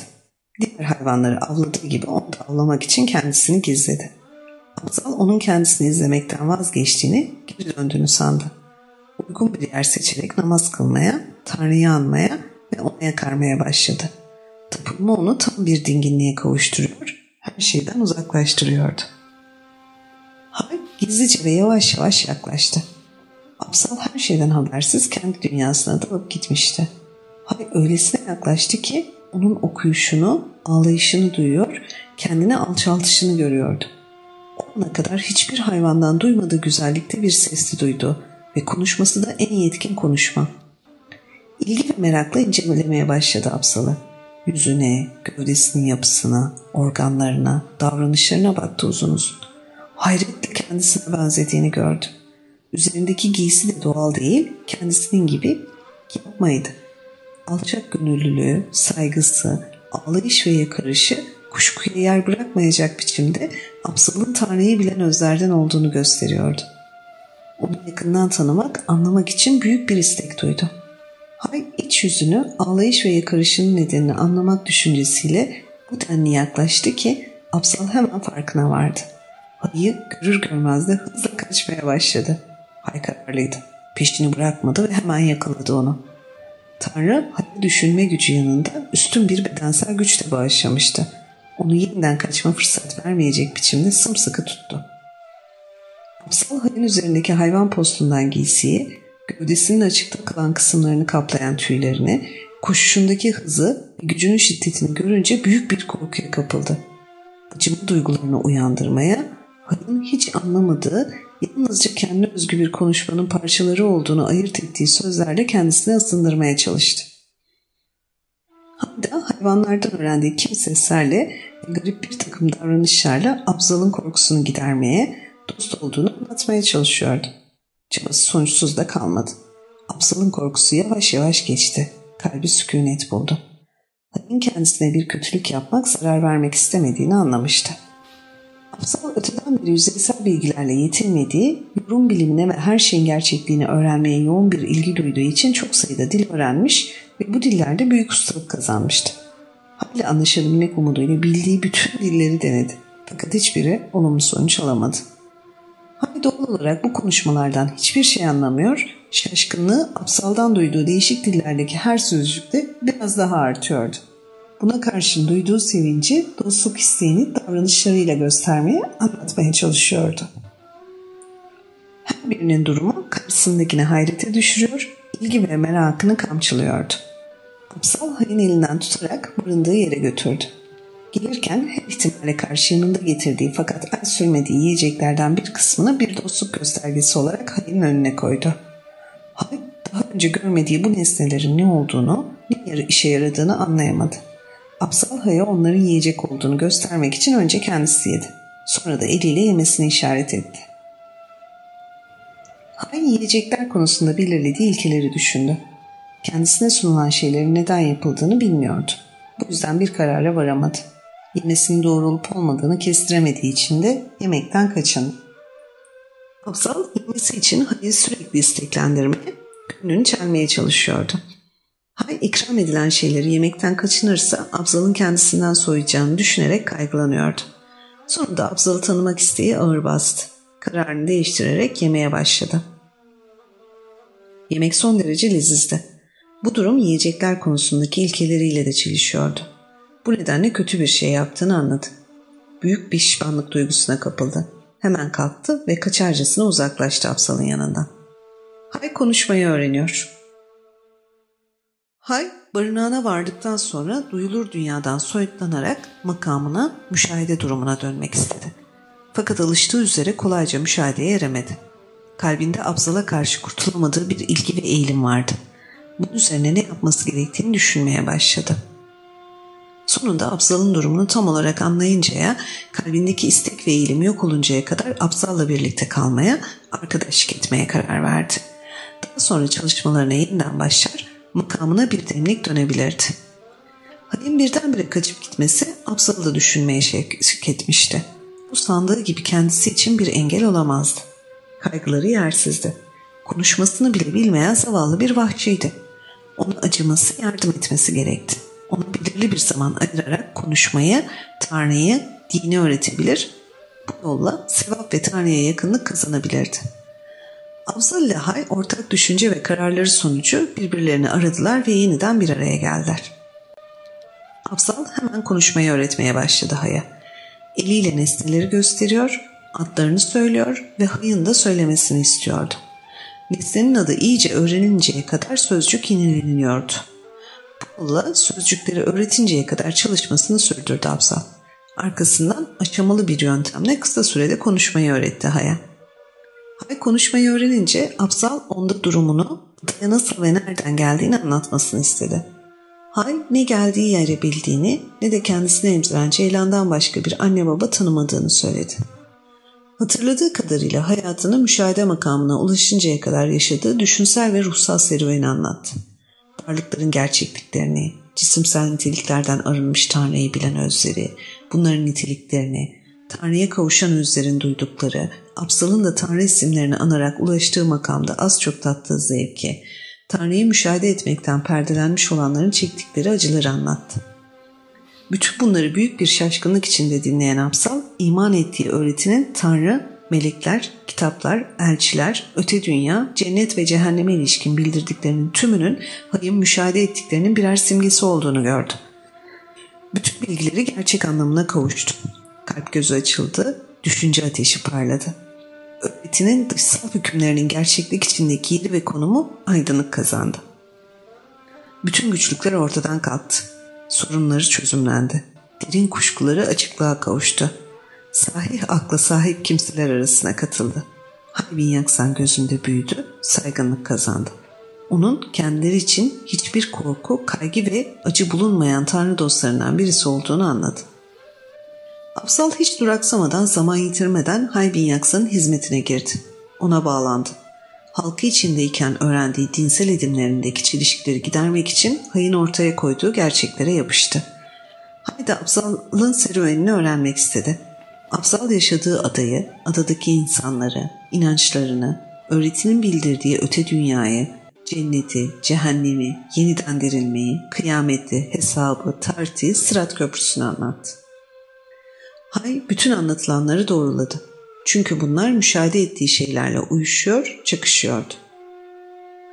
Diğer hayvanları avladığı gibi onu da avlamak için kendisini gizledi. Absal onun kendisini izlemekten vazgeçtiğini, geri döndüğünü sandı. Uygun bir yer seçerek namaz kılmaya, Tanrı'yı anmaya ve ona yakarmaya başladı. Tapınma onu tam bir dinginliğe kavuşturuyor, her şeyden uzaklaştırıyordu. Hay gizlice ve yavaş yavaş yaklaştı. Absal her şeyden habersiz kendi dünyasına dalıp gitmişti. Hay öylesine yaklaştı ki onun okuyuşunu, ağlayışını duyuyor, kendini alçaltışını gördü. Ona kadar hiçbir hayvandan duymadığı güzellikte bir sesli duydu ve konuşması da en yetkin konuşma. İlgi ve merakla incelemeye başladı Absal'ı. Yüzüne, gövdesinin yapısına, organlarına, davranışlarına baktı uzun uzun. Hayretle kendisine benzediğini gördü. Üzerindeki giysi de doğal değil, kendisinin gibi yapmaydı. Alçak gönüllülüğü, saygısı, ağlayış ve yakarışı kuşkuya yer bırakmayacak biçimde Absal'ın Tanrı'yı bilen özlerden olduğunu gösteriyordu. Onu yakından tanımak, anlamak için büyük bir istek duydu. Hay iç yüzünü, ağlayış ve yakarışının nedenini anlamak düşüncesiyle bu denli yaklaştı ki Absal hemen farkına vardı. Hay'ı görür görmez de hızla kaçmaya başladı. Hay kararlıydı. Peşini bırakmadı ve hemen yakaladı onu. Tanrı Hay'ı düşünme gücü yanında üstün bir bedensel güç de bağışlamıştı. Onu yeniden kaçma fırsat vermeyecek biçimde sımsıkı tuttu. Apsal hayın üzerindeki hayvan postundan giysiyi, gövdesinin açıkta kalan kısımlarını kaplayan tüylerini, koşuşundaki hızı ve gücünün şiddetini görünce büyük bir korkuya kapıldı. Acıma duygularını uyandırmaya, hayın hiç anlamadığı, yalnızca kendi özgü bir konuşmanın parçaları olduğunu ayırt ettiği sözlerle kendisini ısındırmaya çalıştı. Hatta hayvanlardan öğrendiği kim seslerle garip bir takım davranışlarla Abzal'ın korkusunu gidermeye, dost olduğunu anlatmaya çalışıyordu. Çabası sonuçsuz da kalmadı. Abzal'ın korkusu yavaş yavaş geçti. Kalbi sükunet buldu. Halin kendisine bir kötülük yapmak, zarar vermek istemediğini anlamıştı. Abzal öteden bir yüzeysel bilgilerle yetinmediği, yorum bilimine ve her şeyin gerçekliğini öğrenmeye yoğun bir ilgi duyduğu için çok sayıda dil öğrenmiş ve bu dillerde büyük ustalık kazanmıştı. Hala anlaşabilmek umuduyla bildiği bütün dilleri denedi. Fakat hiçbiri olumlu sonuç alamadı. Hani doğal olarak bu konuşmalardan hiçbir şey anlamıyor, şaşkınlığı apsaldan duyduğu değişik dillerdeki her sözcükte biraz daha artıyordu. Buna karşın duyduğu sevinci dostluk isteğini davranışlarıyla göstermeye, anlatmaya çalışıyordu. Her birinin durumu karşısındakine hayrete düşürüyor, ilgi ve merakını kamçılıyordu. Apsal hayın elinden tutarak barındığı yere götürdü. Gelirken her ihtimale karşı yanında getirdiği fakat el sürmediği yiyeceklerden bir kısmını bir dostluk göstergesi olarak hayın önüne koydu. Hay daha önce görmediği bu nesnelerin ne olduğunu, ne işe yaradığını anlayamadı. Apsal Hay'a onların yiyecek olduğunu göstermek için önce kendisi yedi. Sonra da eliyle yemesini işaret etti. Hay yiyecekler konusunda belirlediği ilkeleri düşündü. Kendisine sunulan şeylerin neden yapıldığını bilmiyordu. Bu yüzden bir karara varamadı. Yemesinin doğru olup olmadığını kestiremediği için de yemekten kaçındı. Apsal yemesi için Hay'ı sürekli isteklendirmeye, gönlünü çelmeye çalışıyordu. Hay ikram edilen şeyleri yemekten kaçınırsa Abzal'ın kendisinden soyacağını düşünerek kaygılanıyordu. Sonunda Abzal'ı tanımak isteği ağır bastı. Kararını değiştirerek yemeye başladı. Yemek son derece lezizdi. Bu durum yiyecekler konusundaki ilkeleriyle de çelişiyordu. Bu nedenle kötü bir şey yaptığını anladı. Büyük bir pişmanlık duygusuna kapıldı. Hemen kalktı ve kaçarcasına uzaklaştı Absal'ın yanından. Hay konuşmayı öğreniyor. Hay barınağına vardıktan sonra duyulur dünyadan soyutlanarak makamına, müşahede durumuna dönmek istedi. Fakat alıştığı üzere kolayca müşahedeye eremedi. Kalbinde Abzal'a karşı kurtulamadığı bir ilgi ve eğilim vardı. Bunun üzerine ne yapması gerektiğini düşünmeye başladı. Sonunda Abzal'ın durumunu tam olarak anlayıncaya, kalbindeki istek ve eğilim yok oluncaya kadar Abzal'la birlikte kalmaya, arkadaşlık etmeye karar verdi. Daha sonra çalışmalarına yeniden başlar, makamına bir demlik dönebilirdi. Halil'in birdenbire kaçıp gitmesi Abzal'ı da düşünmeye şevk etmişti. Bu sandığı gibi kendisi için bir engel olamazdı. Kaygıları yersizdi. Konuşmasını bile bilmeyen zavallı bir vahşiydi. Ona acıması, yardım etmesi gerekti. Ona belirli bir zaman ayırarak konuşmayı, Tanrı'yı, dini öğretebilir, bu yolla sevap ve Tanrı'ya yakınlık kazanabilirdi. Abzal ile Hay ortak düşünce ve kararları sonucu birbirlerini aradılar ve yeniden bir araya geldiler. Abzal hemen konuşmayı öğretmeye başladı Hay'a. Eliyle nesneleri gösteriyor, adlarını söylüyor ve Hay'ın da söylemesini istiyordu. Nesnenin adı iyice öğreninceye kadar sözcük yenileniyordu. Paul'la sözcükleri öğretinceye kadar çalışmasını sürdürdü Abzal. Arkasından aşamalı bir yöntemle kısa sürede konuşmayı öğretti Hay'a. Hay konuşmayı öğrenince Abzal onda durumunu, adaya nasıl ve nereden geldiğini anlatmasını istedi. Hay ne geldiği yere bildiğini ne de kendisine emziren Ceylan'dan başka bir anne baba tanımadığını söyledi. Hatırladığı kadarıyla hayatını müşahede makamına ulaşıncaya kadar yaşadığı düşünsel ve ruhsal serüveni anlattı. Varlıkların gerçekliklerini, cisimsel niteliklerden arınmış Tanrı'yı bilen özleri, bunların niteliklerini, Tanrı'ya kavuşan özlerin duydukları, Absal'ın da Tanrı isimlerini anarak ulaştığı makamda az çok tattığı zevki, Tanrı'yı müşahede etmekten perdelenmiş olanların çektikleri acıları anlattı. Bütün bunları büyük bir şaşkınlık içinde dinleyen Absal, iman ettiği öğretinin Tanrı Melekler, kitaplar, elçiler, öte dünya, cennet ve cehenneme ilişkin bildirdiklerinin tümünün hayın müşahede ettiklerinin birer simgesi olduğunu gördü. Bütün bilgileri gerçek anlamına kavuştu. Kalp gözü açıldı, düşünce ateşi parladı. Öğretinin dışsal hükümlerinin gerçeklik içindeki yeri ve konumu aydınlık kazandı. Bütün güçlükler ortadan kalktı. Sorunları çözümlendi. Derin kuşkuları açıklığa kavuştu. Sahih akla sahip kimseler arasına katıldı. Haybin Yaksan gözünde büyüdü, saygınlık kazandı. Onun kendileri için hiçbir korku, kaygı ve acı bulunmayan Tanrı dostlarından birisi olduğunu anladı. Absal hiç duraksamadan zaman yitirmeden Haybin Yaksan'ın hizmetine girdi. Ona bağlandı. Halkı içindeyken öğrendiği dinsel edimlerindeki çelişkileri gidermek için Hay'ın ortaya koyduğu gerçeklere yapıştı. Hay da Absal'ın serüvenini öğrenmek istedi. Absal yaşadığı adayı, adadaki insanları, inançlarını, öğretinin bildirdiği öte dünyayı, cenneti, cehennemi, yeniden dirilmeyi, kıyameti, hesabı, tartıyı, sırat köprüsünü anlattı. Hay bütün anlatılanları doğruladı. Çünkü bunlar müşahede ettiği şeylerle uyuşuyor, çakışıyordu.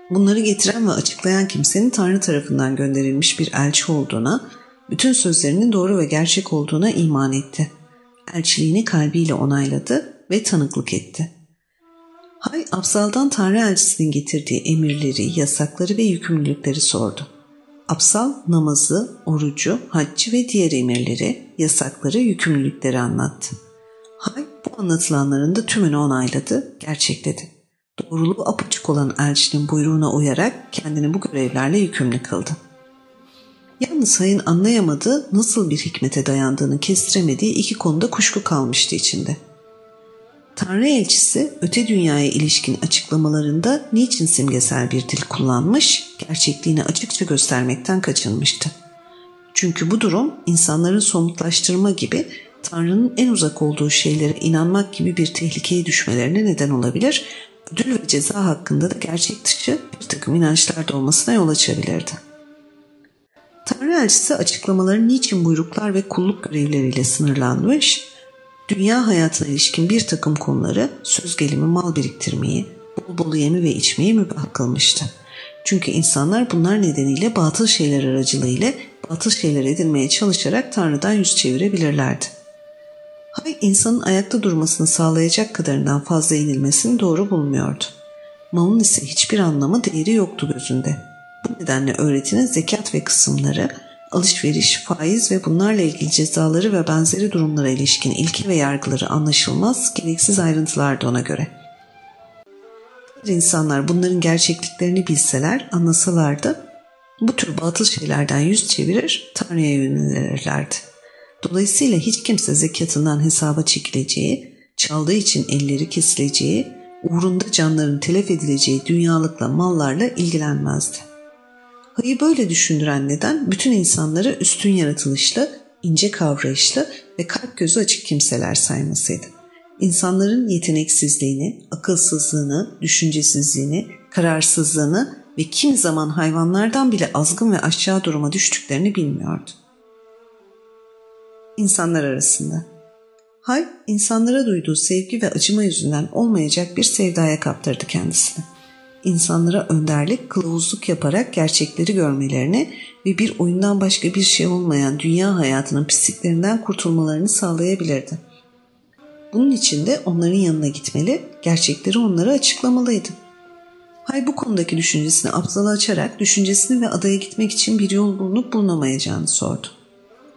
Bunları getiren ve açıklayan kimsenin Tanrı tarafından gönderilmiş bir elçi olduğuna, bütün sözlerinin doğru ve gerçek olduğuna iman etti. Elçiliğini kalbiyle onayladı ve tanıklık etti. Hay Absal'dan Tanrı elçisinin getirdiği emirleri, yasakları ve yükümlülükleri sordu. Absal namazı, orucu, haccı ve diğer emirleri, yasakları, yükümlülükleri anlattı. Hay bu anlatılanların da tümünü onayladı, gerçekledi. Doğruluğu apaçık olan elçinin buyruğuna uyarak kendini bu görevlerle yükümlü kıldı. Yalnız Hay'ın anlayamadığı nasıl bir hikmete dayandığını kestiremediği iki konuda kuşku kalmıştı içinde. Tanrı elçisi öte dünyaya ilişkin açıklamalarında niçin simgesel bir dil kullanmış, gerçekliğini açıkça göstermekten kaçınmıştı. Çünkü bu durum insanların somutlaştırma gibi Tanrı'nın en uzak olduğu şeylere inanmak gibi bir tehlikeye düşmelerine neden olabilir, ödül ve ceza hakkında da gerçek dışı bir takım inançlar da olmasına yol açabilirdi. Tanrı elçisi açıklamaların niçin buyruklar ve kulluk görevleriyle sınırlanmış, dünya hayatına ilişkin bir takım konuları söz gelimi mal biriktirmeyi, bol bol yemi ve içmeyi mübah kılmıştı. Çünkü insanlar bunlar nedeniyle batıl şeyler aracılığıyla batıl şeyler edinmeye çalışarak Tanrı'dan yüz çevirebilirlerdi. Hay insanın ayakta durmasını sağlayacak kadarından fazla inilmesini doğru bulmuyordu. Malın ise hiçbir anlamı değeri yoktu gözünde. Bu nedenle öğretinin zekat ve kısımları, alışveriş, faiz ve bunlarla ilgili cezaları ve benzeri durumlara ilişkin ilke ve yargıları anlaşılmaz, gereksiz ayrıntılardı ona göre. Diğer insanlar bunların gerçekliklerini bilseler, anlasalardı, bu tür batıl şeylerden yüz çevirir, Tanrı'ya yönelirlerdi. Dolayısıyla hiç kimse zekatından hesaba çekileceği, çaldığı için elleri kesileceği, uğrunda canların telef edileceği dünyalıkla mallarla ilgilenmezdi. Hayı böyle düşündüren neden bütün insanları üstün yaratılışlı, ince kavrayışlı ve kalp gözü açık kimseler saymasıydı. İnsanların yeteneksizliğini, akılsızlığını, düşüncesizliğini, kararsızlığını ve kim zaman hayvanlardan bile azgın ve aşağı duruma düştüklerini bilmiyordu. İnsanlar arasında Hay, insanlara duyduğu sevgi ve acıma yüzünden olmayacak bir sevdaya kaptırdı kendisini insanlara önderlik, kılavuzluk yaparak gerçekleri görmelerini ve bir oyundan başka bir şey olmayan dünya hayatının pisliklerinden kurtulmalarını sağlayabilirdi. Bunun için de onların yanına gitmeli, gerçekleri onlara açıklamalıydı. Hay bu konudaki düşüncesini Abzal'a açarak düşüncesini ve adaya gitmek için bir yol bulunup bulunamayacağını sordu.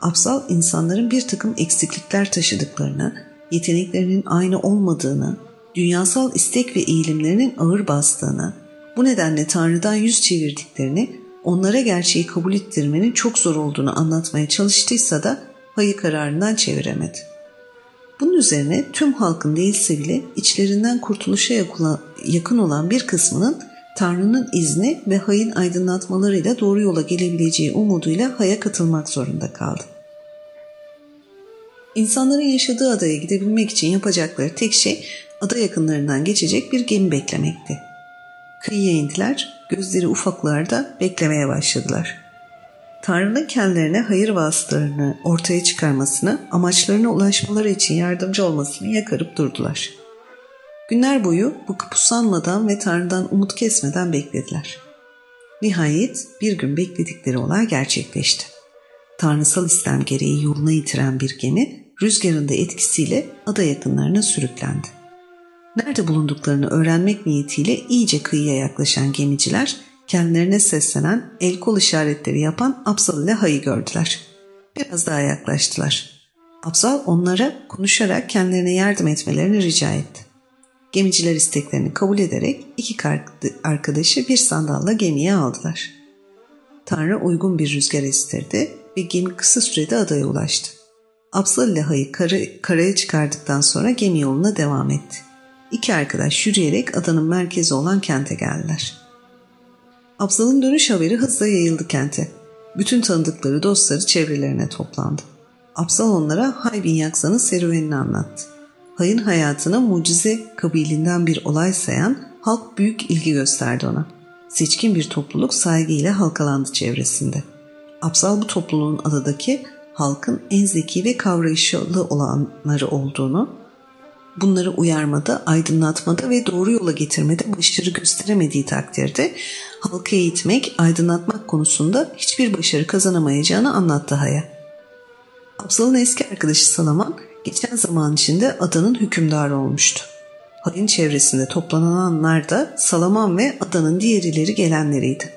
Abzal insanların bir takım eksiklikler taşıdıklarını, yeteneklerinin aynı olmadığını, dünyasal istek ve eğilimlerinin ağır bastığını, bu nedenle Tanrı'dan yüz çevirdiklerini, onlara gerçeği kabul ettirmenin çok zor olduğunu anlatmaya çalıştıysa da hayı kararından çeviremedi. Bunun üzerine tüm halkın değilse bile içlerinden kurtuluşa yakın olan bir kısmının Tanrı'nın izni ve hayın aydınlatmalarıyla doğru yola gelebileceği umuduyla haya katılmak zorunda kaldı. İnsanların yaşadığı adaya gidebilmek için yapacakları tek şey ada yakınlarından geçecek bir gemi beklemekti. Kıyıya indiler, gözleri ufaklarda beklemeye başladılar. Tanrı'nın kendilerine hayır vasıtalarını ortaya çıkarmasını, amaçlarına ulaşmaları için yardımcı olmasını yakarıp durdular. Günler boyu bıkıp usanmadan ve Tanrı'dan umut kesmeden beklediler. Nihayet bir gün bekledikleri olay gerçekleşti. Tanrısal istem gereği yoluna yitiren bir gemi rüzgarın da etkisiyle ada yakınlarına sürüklendi. Nerede bulunduklarını öğrenmek niyetiyle iyice kıyıya yaklaşan gemiciler kendilerine seslenen el kol işaretleri yapan Absal ile Hay'ı gördüler. Biraz daha yaklaştılar. Absal onlara konuşarak kendilerine yardım etmelerini rica etti. Gemiciler isteklerini kabul ederek iki arkadaşı bir sandalla gemiye aldılar. Tanrı uygun bir rüzgar estirdi ve gemi kısa sürede adaya ulaştı. Absal ile Hay'ı karaya çıkardıktan sonra gemi yoluna devam etti. İki arkadaş yürüyerek adanın merkezi olan kente geldiler. Abzal'ın dönüş haberi hızla yayıldı kente. Bütün tanıdıkları dostları çevrelerine toplandı. Abzal onlara Haybin Yaksa'nın serüvenini anlattı. Hay'ın hayatına mucize kabilinden bir olay sayan halk büyük ilgi gösterdi ona. Seçkin bir topluluk saygıyla halkalandı çevresinde. Abzal bu topluluğun adadaki halkın en zeki ve kavrayışlı olanları olduğunu, bunları uyarmada, aydınlatmada ve doğru yola getirmede başarı gösteremediği takdirde halkı eğitmek, aydınlatmak konusunda hiçbir başarı kazanamayacağını anlattı Haya. Abzal'ın eski arkadaşı Salaman geçen zaman içinde adanın hükümdarı olmuştu. Hayın çevresinde toplananlar da Salaman ve adanın diğerleri gelenleriydi.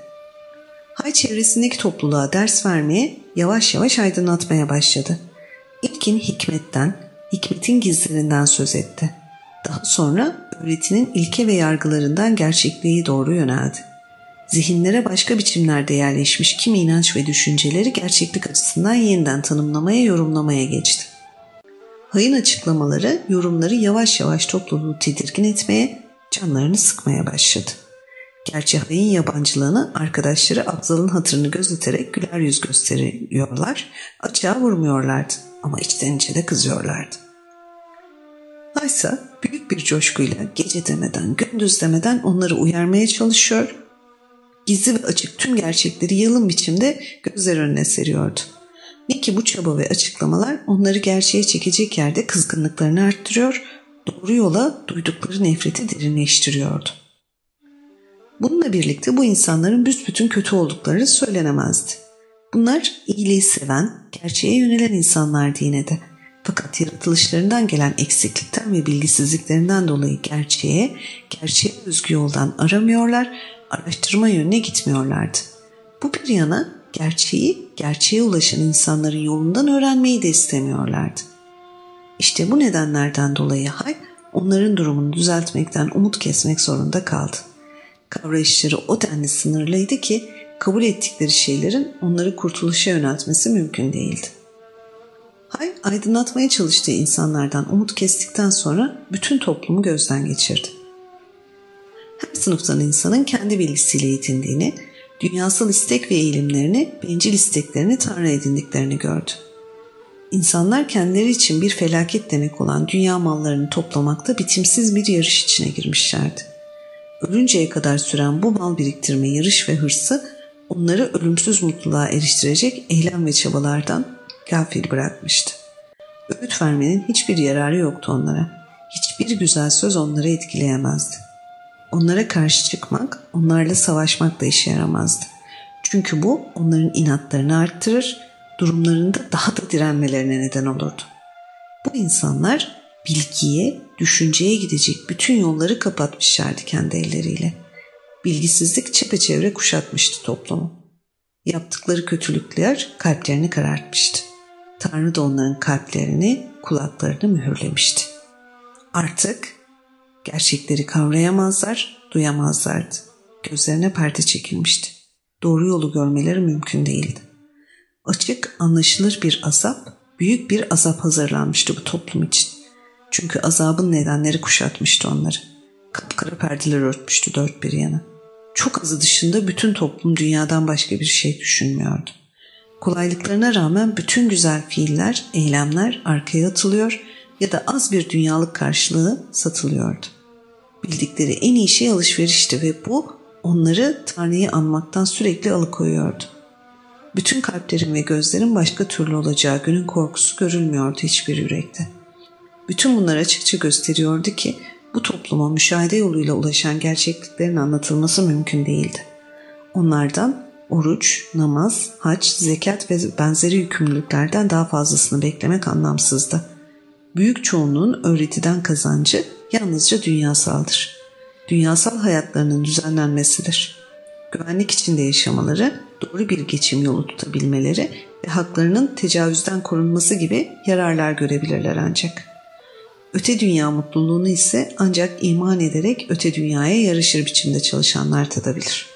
Hay çevresindeki topluluğa ders vermeye, yavaş yavaş aydınlatmaya başladı. İlkin hikmetten, hikmetin gizlerinden söz etti. Daha sonra öğretinin ilke ve yargılarından gerçekliğe doğru yöneldi. Zihinlere başka biçimlerde yerleşmiş kimi inanç ve düşünceleri gerçeklik açısından yeniden tanımlamaya, yorumlamaya geçti. Hayın açıklamaları, yorumları yavaş yavaş topluluğu tedirgin etmeye, canlarını sıkmaya başladı. Gerçi yabancılığını arkadaşları Abzal'ın hatırını gözeterek güler yüz gösteriyorlar, açığa vurmuyorlardı ama içten içe de kızıyorlardı. Aysa büyük bir coşkuyla gece demeden, gündüz demeden onları uyarmaya çalışıyor, gizli ve açık tüm gerçekleri yalın biçimde gözler önüne seriyordu. Ne ki bu çaba ve açıklamalar onları gerçeğe çekecek yerde kızgınlıklarını arttırıyor, doğru yola duydukları nefreti derinleştiriyordu. Bununla birlikte bu insanların büsbütün kötü oldukları söylenemezdi. Bunlar iyiliği seven, gerçeğe yönelen insanlardı yine de. Fakat yaratılışlarından gelen eksiklikten ve bilgisizliklerinden dolayı gerçeğe, gerçeğe özgü yoldan aramıyorlar, araştırma yönüne gitmiyorlardı. Bu bir yana gerçeği, gerçeğe ulaşan insanların yolundan öğrenmeyi de istemiyorlardı. İşte bu nedenlerden dolayı Hay onların durumunu düzeltmekten umut kesmek zorunda kaldı. Kavrayışları o denli sınırlıydı ki kabul ettikleri şeylerin onları kurtuluşa yöneltmesi mümkün değildi. Hay aydınlatmaya çalıştığı insanlardan umut kestikten sonra bütün toplumu gözden geçirdi. Her sınıftan insanın kendi bilgisiyle yetindiğini, dünyasal istek ve eğilimlerini, bencil isteklerini tanrı edindiklerini gördü. İnsanlar kendileri için bir felaket demek olan dünya mallarını toplamakta bitimsiz bir yarış içine girmişlerdi. Ölünceye kadar süren bu mal biriktirme yarış ve hırsı onları ölümsüz mutluluğa eriştirecek eylem ve çabalardan gafil bırakmıştı. Öğüt vermenin hiçbir yararı yoktu onlara. Hiçbir güzel söz onları etkileyemezdi. Onlara karşı çıkmak, onlarla savaşmak da işe yaramazdı. Çünkü bu onların inatlarını arttırır, durumlarında daha da direnmelerine neden olurdu. Bu insanlar bilgiye, düşünceye gidecek bütün yolları kapatmışlardı kendi elleriyle. Bilgisizlik çepeçevre kuşatmıştı toplumu. Yaptıkları kötülükler kalplerini karartmıştı. Tanrı da onların kalplerini, kulaklarını mühürlemişti. Artık gerçekleri kavrayamazlar, duyamazlardı. Gözlerine perde çekilmişti. Doğru yolu görmeleri mümkün değildi. Açık, anlaşılır bir azap, büyük bir azap hazırlanmıştı bu toplum için. Çünkü azabın nedenleri kuşatmıştı onları. Kapkara perdeler örtmüştü dört bir yana. Çok azı dışında bütün toplum dünyadan başka bir şey düşünmüyordu. Kolaylıklarına rağmen bütün güzel fiiller, eylemler arkaya atılıyor ya da az bir dünyalık karşılığı satılıyordu. Bildikleri en iyi şey alışverişti ve bu onları Tanrı'yı anmaktan sürekli alıkoyuyordu. Bütün kalplerin ve gözlerin başka türlü olacağı günün korkusu görülmüyordu hiçbir yürekte. Bütün bunlar açıkça gösteriyordu ki bu topluma müşahede yoluyla ulaşan gerçekliklerin anlatılması mümkün değildi. Onlardan oruç, namaz, hac, zekat ve benzeri yükümlülüklerden daha fazlasını beklemek anlamsızdı. Büyük çoğunluğun öğretiden kazancı yalnızca dünyasaldır. Dünyasal hayatlarının düzenlenmesidir. Güvenlik içinde yaşamaları, doğru bir geçim yolu tutabilmeleri ve haklarının tecavüzden korunması gibi yararlar görebilirler ancak. Öte dünya mutluluğunu ise ancak iman ederek öte dünyaya yarışır biçimde çalışanlar tadabilir.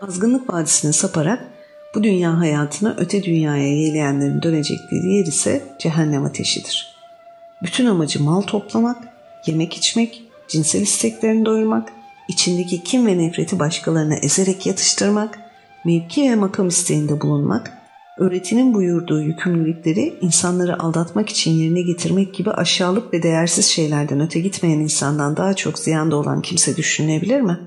Azgınlık vadisine saparak bu dünya hayatını öte dünyaya yeğleyenlerin dönecekleri yer ise cehennem ateşidir. Bütün amacı mal toplamak, yemek içmek, cinsel isteklerini doyurmak, içindeki kim ve nefreti başkalarına ezerek yatıştırmak, mevki ve makam isteğinde bulunmak, öğretinin buyurduğu yükümlülükleri insanları aldatmak için yerine getirmek gibi aşağılık ve değersiz şeylerden öte gitmeyen insandan daha çok ziyanda olan kimse düşünebilir mi?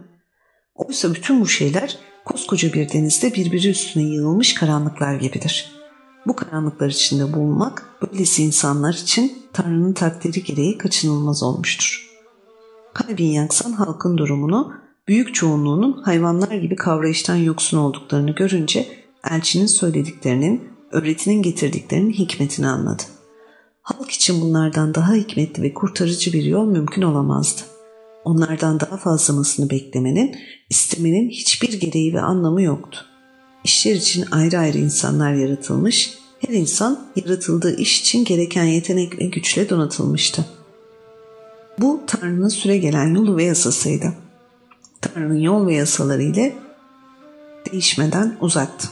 Oysa bütün bu şeyler koskoca bir denizde birbiri üstüne yığılmış karanlıklar gibidir. Bu karanlıklar içinde bulunmak böylesi insanlar için Tanrı'nın takdiri gereği kaçınılmaz olmuştur. Kalbin yaksan halkın durumunu, büyük çoğunluğunun hayvanlar gibi kavrayıştan yoksun olduklarını görünce elçinin söylediklerinin, öğretinin getirdiklerinin hikmetini anladı. Halk için bunlardan daha hikmetli ve kurtarıcı bir yol mümkün olamazdı. Onlardan daha fazlamasını beklemenin, istemenin hiçbir gereği ve anlamı yoktu. İşler için ayrı ayrı insanlar yaratılmış, her insan yaratıldığı iş için gereken yetenek ve güçle donatılmıştı. Bu Tanrı'nın süre gelen yolu ve yasasıydı. Tanrı'nın yol ve yasaları ile değişmeden uzaktı.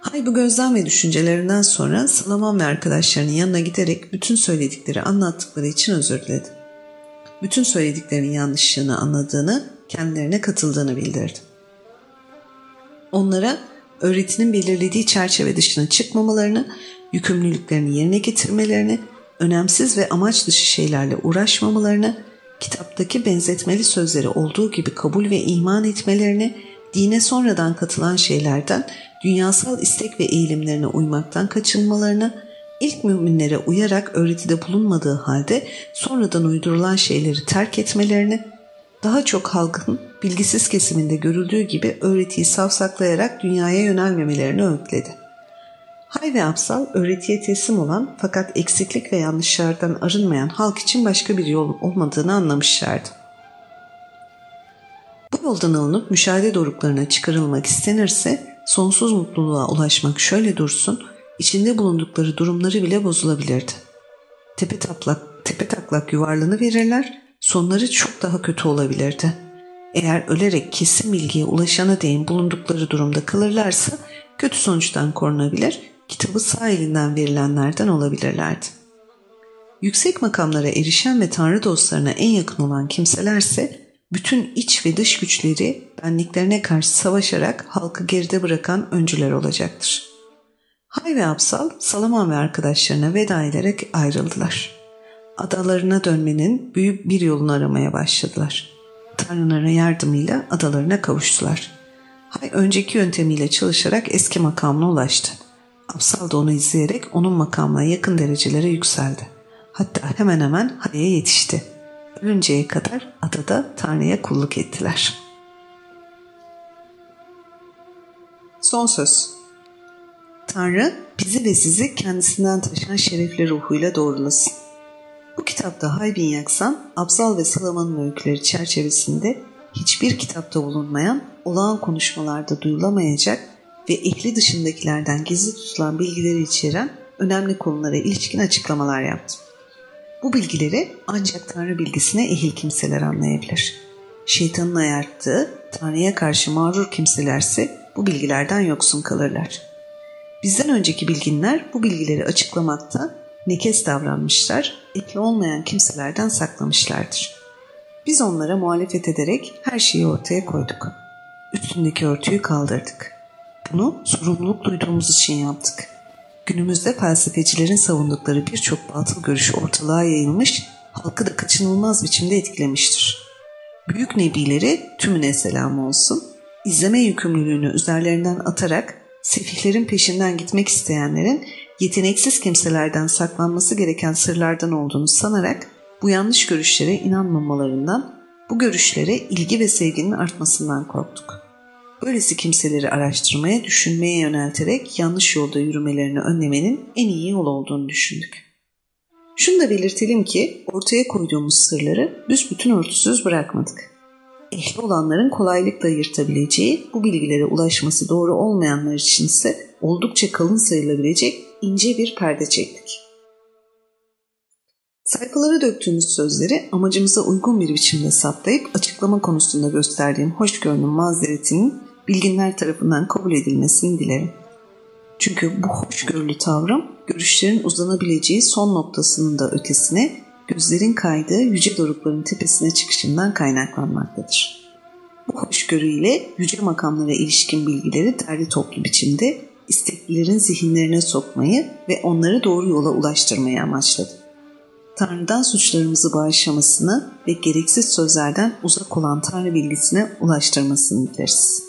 Hay bu gözlem ve düşüncelerinden sonra Salaman ve arkadaşlarının yanına giderek bütün söyledikleri anlattıkları için özür diledi. Bütün söylediklerinin yanlışlığını anladığını, kendilerine katıldığını bildirdi. Onlara öğretinin belirlediği çerçeve dışına çıkmamalarını, yükümlülüklerini yerine getirmelerini, önemsiz ve amaç dışı şeylerle uğraşmamalarını, kitaptaki benzetmeli sözleri olduğu gibi kabul ve iman etmelerini, dine sonradan katılan şeylerden dünyasal istek ve eğilimlerine uymaktan kaçınmalarını, ilk müminlere uyarak öğretide bulunmadığı halde sonradan uydurulan şeyleri terk etmelerini, daha çok halkın bilgisiz kesiminde görüldüğü gibi öğretiyi savsaklayarak dünyaya yönelmemelerini öğütledi. Hay ve Apsal öğretiye teslim olan fakat eksiklik ve yanlışlardan arınmayan halk için başka bir yol olmadığını anlamışlardı. Bu yoldan alınıp müşahede doruklarına çıkarılmak istenirse sonsuz mutluluğa ulaşmak şöyle dursun, içinde bulundukları durumları bile bozulabilirdi. Tepe taklak, tepe taklak yuvarlanı verirler, sonları çok daha kötü olabilirdi. Eğer ölerek kesin bilgiye ulaşana değin bulundukları durumda kalırlarsa kötü sonuçtan korunabilir, kitabı sağ elinden verilenlerden olabilirlerdi. Yüksek makamlara erişen ve Tanrı dostlarına en yakın olan kimselerse bütün iç ve dış güçleri benliklerine karşı savaşarak halkı geride bırakan öncüler olacaktır. Hay ve Apsal, Salaman ve arkadaşlarına veda ederek ayrıldılar. Adalarına dönmenin büyük bir yolunu aramaya başladılar. Tanrıların yardımıyla adalarına kavuştular. Hay önceki yöntemiyle çalışarak eski makamına ulaştı. Apsal da onu izleyerek onun makamına yakın derecelere yükseldi. Hatta hemen hemen Hay'a yetişti ölünceye kadar adada Tanrı'ya kulluk ettiler. Son söz Tanrı bizi ve sizi kendisinden taşıyan şerefli ruhuyla doğrulasın. Bu kitapta Haybin Yaksan, Abzal ve Salaman'ın öyküleri çerçevesinde hiçbir kitapta bulunmayan, olağan konuşmalarda duyulamayacak ve ehli dışındakilerden gizli tutulan bilgileri içeren önemli konulara ilişkin açıklamalar yaptım. Bu bilgileri ancak Tanrı bilgisine ehil kimseler anlayabilir. Şeytanın ayarttığı, Tanrı'ya karşı mağrur kimselerse bu bilgilerden yoksun kalırlar. Bizden önceki bilginler bu bilgileri açıklamakta nekes davranmışlar, ekli olmayan kimselerden saklamışlardır. Biz onlara muhalefet ederek her şeyi ortaya koyduk. Üstündeki örtüyü kaldırdık. Bunu sorumluluk duyduğumuz için yaptık. Günümüzde felsefecilerin savundukları birçok batıl görüş ortalığa yayılmış, halkı da kaçınılmaz biçimde etkilemiştir. Büyük nebileri tümüne selam olsun, izleme yükümlülüğünü üzerlerinden atarak sefihlerin peşinden gitmek isteyenlerin yeteneksiz kimselerden saklanması gereken sırlardan olduğunu sanarak bu yanlış görüşlere inanmamalarından, bu görüşlere ilgi ve sevginin artmasından korktuk. Böylesi kimseleri araştırmaya, düşünmeye yönelterek yanlış yolda yürümelerini önlemenin en iyi yol olduğunu düşündük. Şunu da belirtelim ki ortaya koyduğumuz sırları büsbütün örtüsüz bırakmadık. Ehli olanların kolaylıkla yırtabileceği, bu bilgilere ulaşması doğru olmayanlar için ise oldukça kalın sayılabilecek ince bir perde çektik. Sayfalara döktüğümüz sözleri amacımıza uygun bir biçimde saptayıp açıklama konusunda gösterdiğim hoşgörünün mazeretinin bilginler tarafından kabul edilmesini dilerim. Çünkü bu hoşgörülü tavrım görüşlerin uzanabileceği son noktasının da ötesine gözlerin kaydığı yüce dorukların tepesine çıkışından kaynaklanmaktadır. Bu hoşgörüyle yüce makamlara ilişkin bilgileri derli toplu biçimde isteklilerin zihinlerine sokmayı ve onları doğru yola ulaştırmayı amaçladı. Tanrı'dan suçlarımızı bağışlamasını ve gereksiz sözlerden uzak olan Tanrı bilgisine ulaştırmasını dileriz.